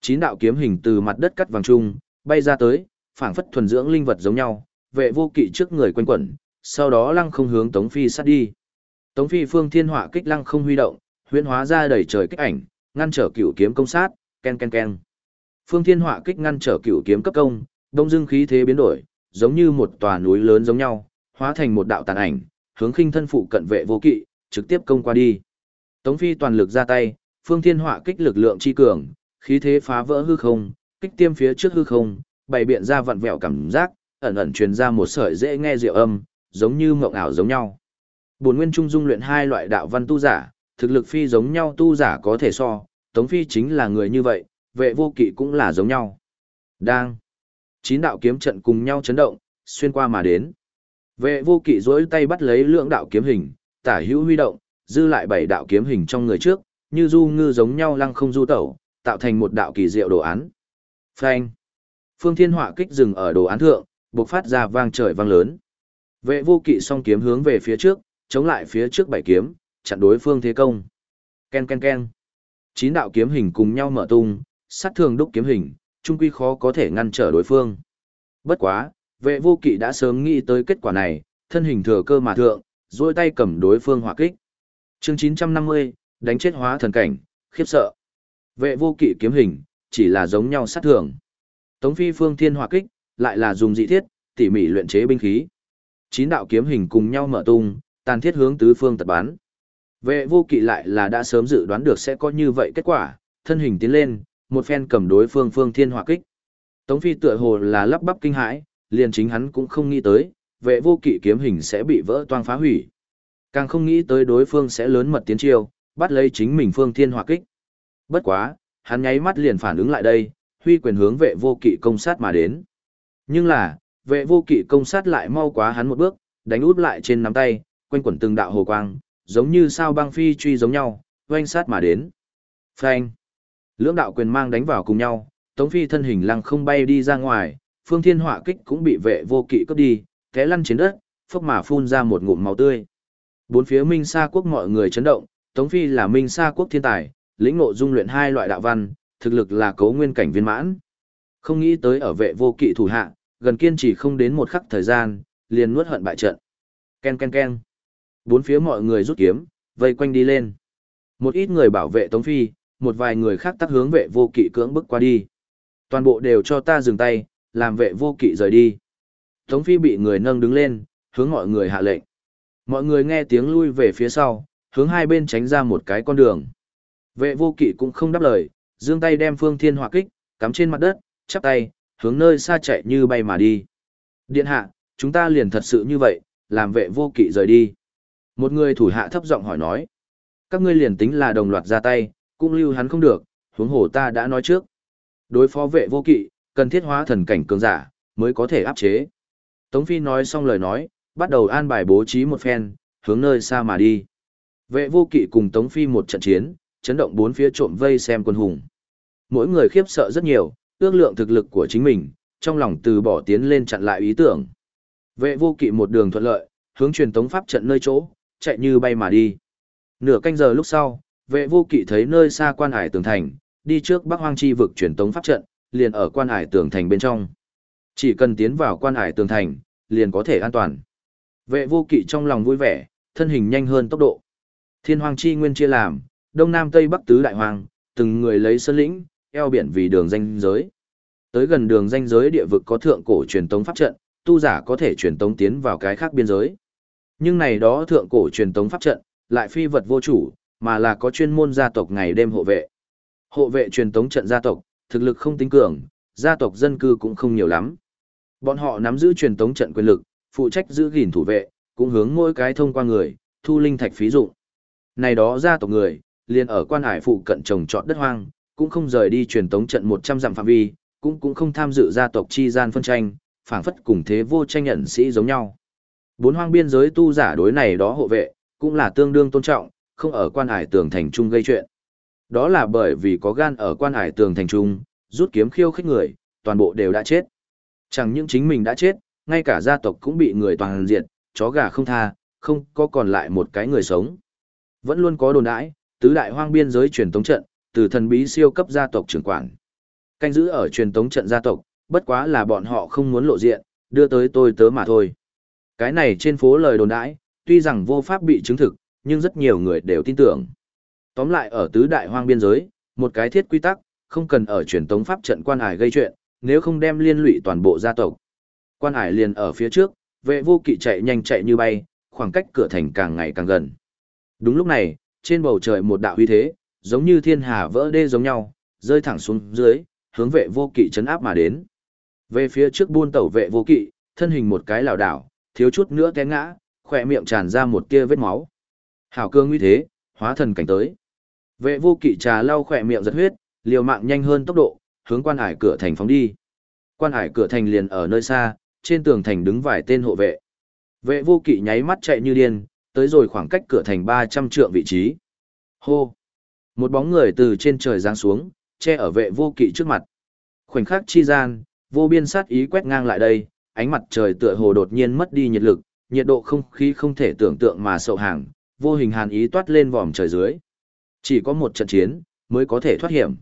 Chín đạo kiếm hình từ mặt đất cắt vàng trung, bay ra tới, phảng phất thuần dưỡng linh vật giống nhau, vệ vô kỵ trước người quanh quẩn, sau đó lăng không hướng Tống Phi sát đi. Tống Phi phương thiên hỏa kích lăng không huy động, huyễn hóa ra đầy trời kích ảnh, ngăn trở cửu kiếm công sát, ken ken ken. Phương thiên hỏa kích ngăn trở cửu kiếm cấp công, đông dương khí thế biến đổi, giống như một tòa núi lớn giống nhau, hóa thành một đạo tàn ảnh, hướng khinh thân phụ cận vệ vô kỵ, trực tiếp công qua đi. Tống Phi toàn lực ra tay, phương thiên hỏa kích lực lượng chi cường, khí thế phá vỡ hư không, kích tiêm phía trước hư không, bày biện ra vặn vẹo cảm giác, ẩn ẩn truyền ra một sợi dễ nghe diệu âm, giống như mộng ảo giống nhau. Bổn nguyên trung dung luyện hai loại đạo văn tu giả, thực lực phi giống nhau tu giả có thể so, Tống Phi chính là người như vậy, vệ vô kỵ cũng là giống nhau. Đang. Chín đạo kiếm trận cùng nhau chấn động, xuyên qua mà đến. Vệ vô kỵ dối tay bắt lấy lượng đạo kiếm hình, tả hữu huy động, dư lại bảy đạo kiếm hình trong người trước, như du ngư giống nhau lăng không du tẩu, tạo thành một đạo kỳ diệu đồ án. Phanh. Phương Thiên Họa kích dừng ở đồ án thượng, bộc phát ra vang trời vang lớn. Vệ vô kỵ song kiếm hướng về phía trước, chống lại phía trước bảy kiếm, chặn đối phương thế công. Ken ken ken. Chín đạo kiếm hình cùng nhau mở tung, sát thường đúc kiếm hình, trung quy khó có thể ngăn trở đối phương. Bất quá, vệ vô kỵ đã sớm nghĩ tới kết quả này, thân hình thừa cơ mà thượng, duỗi tay cầm đối phương hỏa kích. Chương 950, đánh chết hóa thần cảnh, khiếp sợ. Vệ vô kỵ kiếm hình, chỉ là giống nhau sát thường. Tống phi phương thiên hỏa kích, lại là dùng dị thiết, tỉ mỉ luyện chế binh khí. Chín đạo kiếm hình cùng nhau mở tung, tàn thiết hướng tứ phương tật bán. Vệ vô kỵ lại là đã sớm dự đoán được sẽ có như vậy kết quả, thân hình tiến lên, một phen cầm đối phương phương thiên hỏa kích. Tống phi tựa hồ là lắp bắp kinh hãi, liền chính hắn cũng không nghĩ tới, vệ vô kỵ kiếm hình sẽ bị vỡ toang phá hủy. Càng không nghĩ tới đối phương sẽ lớn mật tiến chiêu, bắt lấy chính mình phương thiên hỏa kích. Bất quá, hắn nháy mắt liền phản ứng lại đây, huy quyền hướng vệ vô kỵ công sát mà đến. Nhưng là, vệ vô kỵ công sát lại mau quá hắn một bước, đánh út lại trên nắm tay, quanh quẩn từng đạo hồ quang, giống như sao băng phi truy giống nhau, oanh sát mà đến. Phanh. Lưỡng đạo quyền mang đánh vào cùng nhau, Tống Phi thân hình lăng không bay đi ra ngoài, Phương Thiên Họa kích cũng bị vệ vô kỵ cướp đi, té lăn trên đất, phốc mà phun ra một ngụm máu tươi. Bốn phía Minh Sa quốc mọi người chấn động, Tống Phi là Minh Sa quốc thiên tài, lĩnh ngộ dung luyện hai loại đạo văn, thực lực là cấu nguyên cảnh viên mãn. Không nghĩ tới ở vệ vô kỵ thủ hạ, gần kiên trì không đến một khắc thời gian, liền nuốt hận bại trận. Ken ken ken. Bốn phía mọi người rút kiếm, vây quanh đi lên. Một ít người bảo vệ Tống Phi, một vài người khác tắt hướng vệ vô kỵ cưỡng bức qua đi. Toàn bộ đều cho ta dừng tay, làm vệ vô kỵ rời đi. Tống Phi bị người nâng đứng lên, hướng mọi người hạ lệnh. Mọi người nghe tiếng lui về phía sau, hướng hai bên tránh ra một cái con đường. Vệ vô kỵ cũng không đáp lời, giương tay đem phương thiên hỏa kích, cắm trên mặt đất, chắp tay, hướng nơi xa chạy như bay mà đi. Điện hạ, chúng ta liền thật sự như vậy, làm vệ vô kỵ rời đi. Một người thủ hạ thấp giọng hỏi nói. Các ngươi liền tính là đồng loạt ra tay, cũng lưu hắn không được, huống hồ ta đã nói trước. Đối phó vệ vô kỵ, cần thiết hóa thần cảnh cường giả, mới có thể áp chế. Tống Phi nói xong lời nói, bắt đầu an bài bố trí một phen, hướng nơi xa mà đi. Vệ vô kỵ cùng Tống Phi một trận chiến, chấn động bốn phía trộm vây xem quân hùng. Mỗi người khiếp sợ rất nhiều, ước lượng thực lực của chính mình, trong lòng từ bỏ tiến lên chặn lại ý tưởng. Vệ vô kỵ một đường thuận lợi, hướng truyền tống pháp trận nơi chỗ, chạy như bay mà đi. Nửa canh giờ lúc sau, vệ vô kỵ thấy nơi xa quan hải tường thành, đi trước bắc hoang chi vực truyền tống pháp trận, liền ở quan hải tường thành bên trong. Chỉ cần tiến vào quan hải tường thành, liền có thể an toàn. Vệ vô kỵ trong lòng vui vẻ, thân hình nhanh hơn tốc độ. Thiên hoàng chi nguyên chia làm, đông nam tây bắc tứ đại hoàng, từng người lấy sơn lĩnh, eo biển vì đường danh giới. Tới gần đường danh giới địa vực có thượng cổ truyền tống pháp trận, tu giả có thể truyền tống tiến vào cái khác biên giới. Nhưng này đó thượng cổ truyền tống pháp trận, lại phi vật vô chủ, mà là có chuyên môn gia tộc ngày đêm hộ vệ. Hộ vệ truyền tống trận gia tộc, thực lực không tính cường, gia tộc dân cư cũng không nhiều lắm. Bọn họ nắm giữ truyền tống trận quyền lực, phụ trách giữ gìn thủ vệ, cũng hướng mỗi cái thông qua người, thu linh thạch phí dụng. Này đó gia tộc người, liền ở quan hải phụ cận trồng trọt đất hoang, cũng không rời đi truyền tống trận 100 dặm phạm vi, cũng cũng không tham dự gia tộc chi gian phân tranh, phảng phất cùng thế vô tranh nhận sĩ giống nhau. Bốn hoang biên giới tu giả đối này đó hộ vệ, cũng là tương đương tôn trọng, không ở quan hải tường thành trung gây chuyện. Đó là bởi vì có gan ở quan hải tường thành trung, rút kiếm khiêu khích người, toàn bộ đều đã chết. Chẳng những chính mình đã chết, ngay cả gia tộc cũng bị người toàn diệt, chó gà không tha, không có còn lại một cái người sống. Vẫn luôn có đồn đãi, tứ đại hoang biên giới truyền tống trận, từ thần bí siêu cấp gia tộc trưởng quản. Canh giữ ở truyền tống trận gia tộc, bất quá là bọn họ không muốn lộ diện, đưa tới tôi tớ mà thôi. Cái này trên phố lời đồn đãi, tuy rằng vô pháp bị chứng thực, nhưng rất nhiều người đều tin tưởng. Tóm lại ở tứ đại hoang biên giới, một cái thiết quy tắc, không cần ở truyền tống pháp trận quan hải gây chuyện, nếu không đem liên lụy toàn bộ gia tộc. Quan hải liền ở phía trước, vệ vô kỵ chạy nhanh chạy như bay, khoảng cách cửa thành càng ngày càng gần. Đúng lúc này, trên bầu trời một đạo huy thế, giống như thiên hà vỡ đê giống nhau, rơi thẳng xuống dưới, hướng vệ vô kỵ chấn áp mà đến. Về phía trước buôn tẩu vệ vô kỵ, thân hình một cái lảo đảo, thiếu chút nữa té ngã, khỏe miệng tràn ra một tia vết máu. Hảo cương uy thế, hóa thần cảnh tới. Vệ vô kỵ trà lau khỏe miệng giật huyết, liều mạng nhanh hơn tốc độ, hướng quan hải cửa thành phóng đi. Quan hải cửa thành liền ở nơi xa, trên tường thành đứng vài tên hộ vệ. Vệ vô kỵ nháy mắt chạy như điên, tới rồi khoảng cách cửa thành 300 trượng vị trí. Hô! Một bóng người từ trên trời giáng xuống, che ở vệ vô kỵ trước mặt. Khoảnh khắc chi gian, vô biên sát ý quét ngang lại đây, ánh mặt trời tựa hồ đột nhiên mất đi nhiệt lực, nhiệt độ không khí không thể tưởng tượng mà sậu hàng, vô hình hàn ý toát lên vòm trời dưới. Chỉ có một trận chiến, mới có thể thoát hiểm.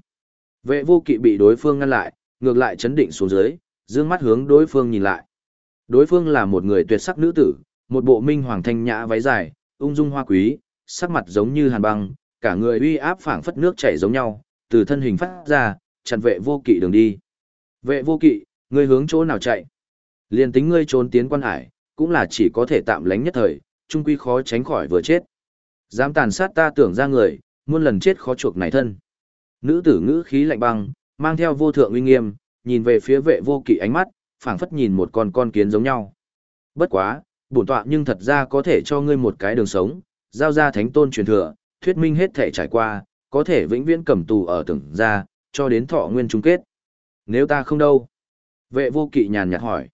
Vệ vô kỵ bị đối phương ngăn lại, ngược lại chấn định xuống dưới, dương mắt hướng đối phương nhìn lại. Đối phương là một người tuyệt sắc nữ tử, một bộ minh hoàng thanh nhã váy dài, ung dung hoa quý, sắc mặt giống như hàn băng, cả người uy áp phảng phất nước chảy giống nhau, từ thân hình phát ra, chặn vệ vô kỵ đường đi. Vệ vô kỵ, ngươi hướng chỗ nào chạy? Liên tính ngươi trốn tiến quan hải, cũng là chỉ có thể tạm lánh nhất thời, trung quy khó tránh khỏi vừa chết. Dám tàn sát ta tưởng ra người, muôn lần chết khó chuộc này thân. Nữ tử ngữ khí lạnh băng, mang theo vô thượng uy nghiêm, nhìn về phía vệ vô kỵ ánh mắt, phảng phất nhìn một con con kiến giống nhau. Bất quá, bổn tọa nhưng thật ra có thể cho ngươi một cái đường sống, giao ra thánh tôn truyền thừa, thuyết minh hết thể trải qua, có thể vĩnh viễn cầm tù ở tưởng ra, cho đến thọ nguyên chung kết. Nếu ta không đâu? Vệ vô kỵ nhàn nhạt hỏi.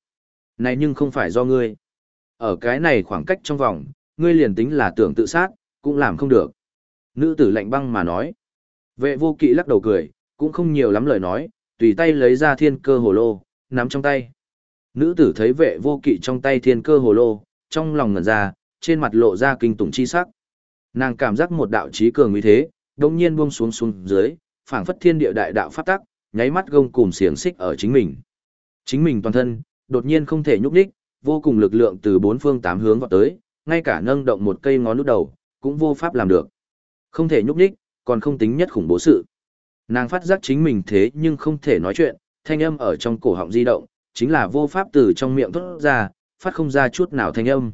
Này nhưng không phải do ngươi. Ở cái này khoảng cách trong vòng, ngươi liền tính là tưởng tự sát, cũng làm không được. Nữ tử lạnh băng mà nói. Vệ vô kỵ lắc đầu cười, cũng không nhiều lắm lời nói, tùy tay lấy ra thiên cơ hồ lô, nắm trong tay. Nữ tử thấy vệ vô kỵ trong tay thiên cơ hồ lô, trong lòng ngẩn ra, trên mặt lộ ra kinh tủng chi sắc. Nàng cảm giác một đạo trí cường uy thế, đồng nhiên buông xuống xuống dưới, phảng phất thiên địa đại đạo pháp tắc, nháy mắt gông cùng xiềng xích ở chính mình. Chính mình toàn thân, đột nhiên không thể nhúc nhích, vô cùng lực lượng từ bốn phương tám hướng vào tới, ngay cả nâng động một cây ngón nút đầu, cũng vô pháp làm được. Không thể nhúc nhích, còn không tính nhất khủng bố sự. Nàng phát giác chính mình thế nhưng không thể nói chuyện, thanh âm ở trong cổ họng di động, chính là vô pháp từ trong miệng thốt ra, phát không ra chút nào thanh âm.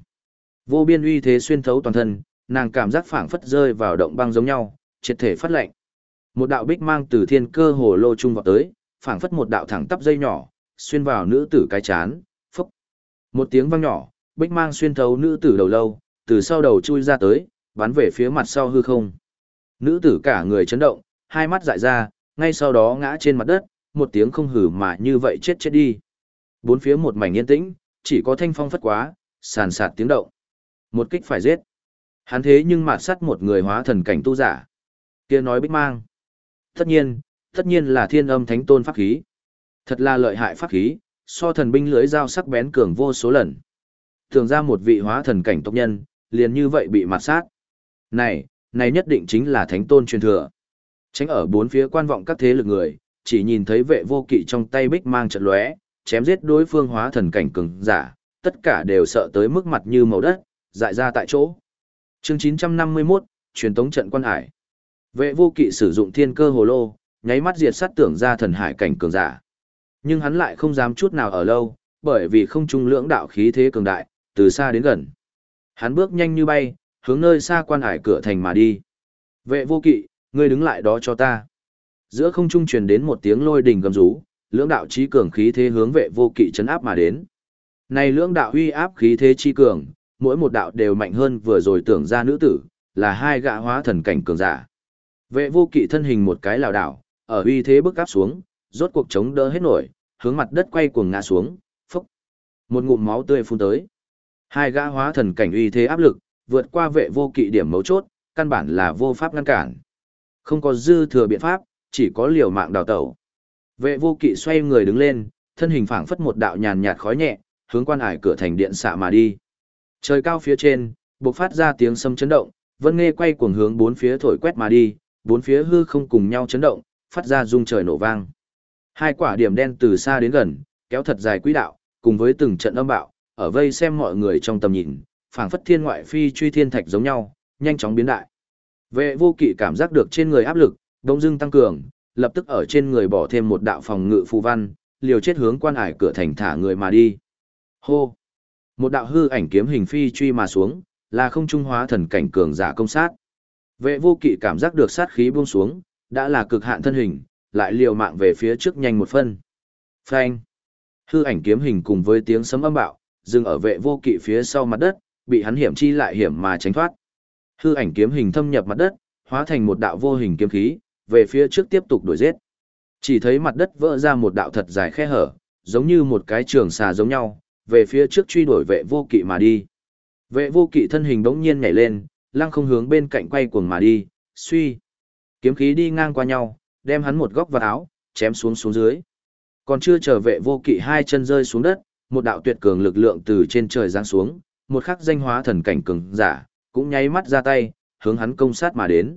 Vô biên uy thế xuyên thấu toàn thân, nàng cảm giác phảng phất rơi vào động băng giống nhau, triệt thể phát lạnh. Một đạo bích mang từ thiên cơ hồ lô trung vào tới, phảng phất một đạo thẳng tắp dây nhỏ, xuyên vào nữ tử cái chán, phốc. Một tiếng vang nhỏ, bích mang xuyên thấu nữ tử đầu lâu, từ sau đầu chui ra tới, bắn về phía mặt sau hư không. Nữ tử cả người chấn động, hai mắt dại ra, ngay sau đó ngã trên mặt đất, một tiếng không hử mà như vậy chết chết đi. Bốn phía một mảnh yên tĩnh, chỉ có thanh phong phất quá, sàn sạt tiếng động. Một kích phải giết. Hắn thế nhưng mà sắt một người hóa thần cảnh tu giả. kia nói bích mang. Tất nhiên, tất nhiên là thiên âm thánh tôn pháp khí. Thật là lợi hại pháp khí, so thần binh lưới dao sắc bén cường vô số lần. Thường ra một vị hóa thần cảnh tộc nhân, liền như vậy bị mặt sát. Này, này nhất định chính là thánh tôn truyền thừa. Tránh ở bốn phía quan vọng các thế lực người, chỉ nhìn thấy vệ vô kỵ trong tay bích mang trận lóe, chém giết đối phương hóa thần cảnh cường giả, tất cả đều sợ tới mức mặt như màu đất, dại ra tại chỗ. Chương 951, truyền tống trận quan hải. Vệ vô kỵ sử dụng thiên cơ hồ lô, nháy mắt diệt sát tưởng ra thần hải cảnh cường giả. Nhưng hắn lại không dám chút nào ở lâu, bởi vì không trung lưỡng đạo khí thế cường đại, từ xa đến gần. Hắn bước nhanh như bay, hướng nơi xa quan hải cửa thành mà đi. Vệ vô kỵ, ngươi đứng lại đó cho ta. Giữa không trung truyền đến một tiếng lôi đình gầm rú, lưỡng đạo trí cường khí thế hướng vệ vô kỵ chấn áp mà đến. Này lưỡng đạo huy áp khí thế chi cường, mỗi một đạo đều mạnh hơn vừa rồi tưởng ra nữ tử, là hai gã hóa thần cảnh cường giả. Vệ vô kỵ thân hình một cái lảo đảo, ở uy thế bức áp xuống, rốt cuộc chống đỡ hết nổi, hướng mặt đất quay cuồng ngã xuống, phốc. Một ngụm máu tươi phun tới. Hai gã hóa thần cảnh uy thế áp lực, vượt qua vệ vô kỵ điểm mấu chốt, căn bản là vô pháp ngăn cản. Không có dư thừa biện pháp, chỉ có liều mạng đào tẩu. Vệ vô kỵ xoay người đứng lên, thân hình phảng phất một đạo nhàn nhạt khói nhẹ, hướng quan ải cửa thành điện xạ mà đi. Trời cao phía trên, bộc phát ra tiếng sấm chấn động, vân nghe quay cuồng hướng bốn phía thổi quét mà đi, bốn phía hư không cùng nhau chấn động, phát ra rung trời nổ vang. Hai quả điểm đen từ xa đến gần, kéo thật dài quỹ đạo, cùng với từng trận âm bạo, ở vây xem mọi người trong tầm nhìn, phảng phất thiên ngoại phi truy thiên thạch giống nhau, nhanh chóng biến đại. Vệ vô kỵ cảm giác được trên người áp lực, đông dưng tăng cường, lập tức ở trên người bỏ thêm một đạo phòng ngự phù văn, liều chết hướng quan ải cửa thành thả người mà đi. Hô! Một đạo hư ảnh kiếm hình phi truy mà xuống, là không trung hóa thần cảnh cường giả công sát. Vệ vô kỵ cảm giác được sát khí buông xuống, đã là cực hạn thân hình, lại liều mạng về phía trước nhanh một phân. Phanh! Hư ảnh kiếm hình cùng với tiếng sấm âm bạo, dừng ở vệ vô kỵ phía sau mặt đất, bị hắn hiểm chi lại hiểm mà tránh thoát. Hư ảnh kiếm hình thâm nhập mặt đất, hóa thành một đạo vô hình kiếm khí, về phía trước tiếp tục đuổi giết. Chỉ thấy mặt đất vỡ ra một đạo thật dài khe hở, giống như một cái trường xà giống nhau, về phía trước truy đuổi vệ vô kỵ mà đi. Vệ vô kỵ thân hình đống nhiên nhảy lên, lăng không hướng bên cạnh quay cuồng mà đi, suy. Kiếm khí đi ngang qua nhau, đem hắn một góc vào áo, chém xuống xuống dưới. Còn chưa chờ vệ vô kỵ hai chân rơi xuống đất, một đạo tuyệt cường lực lượng từ trên trời giáng xuống, một khắc danh hóa thần cảnh cường giả, cũng nháy mắt ra tay, hướng hắn công sát mà đến.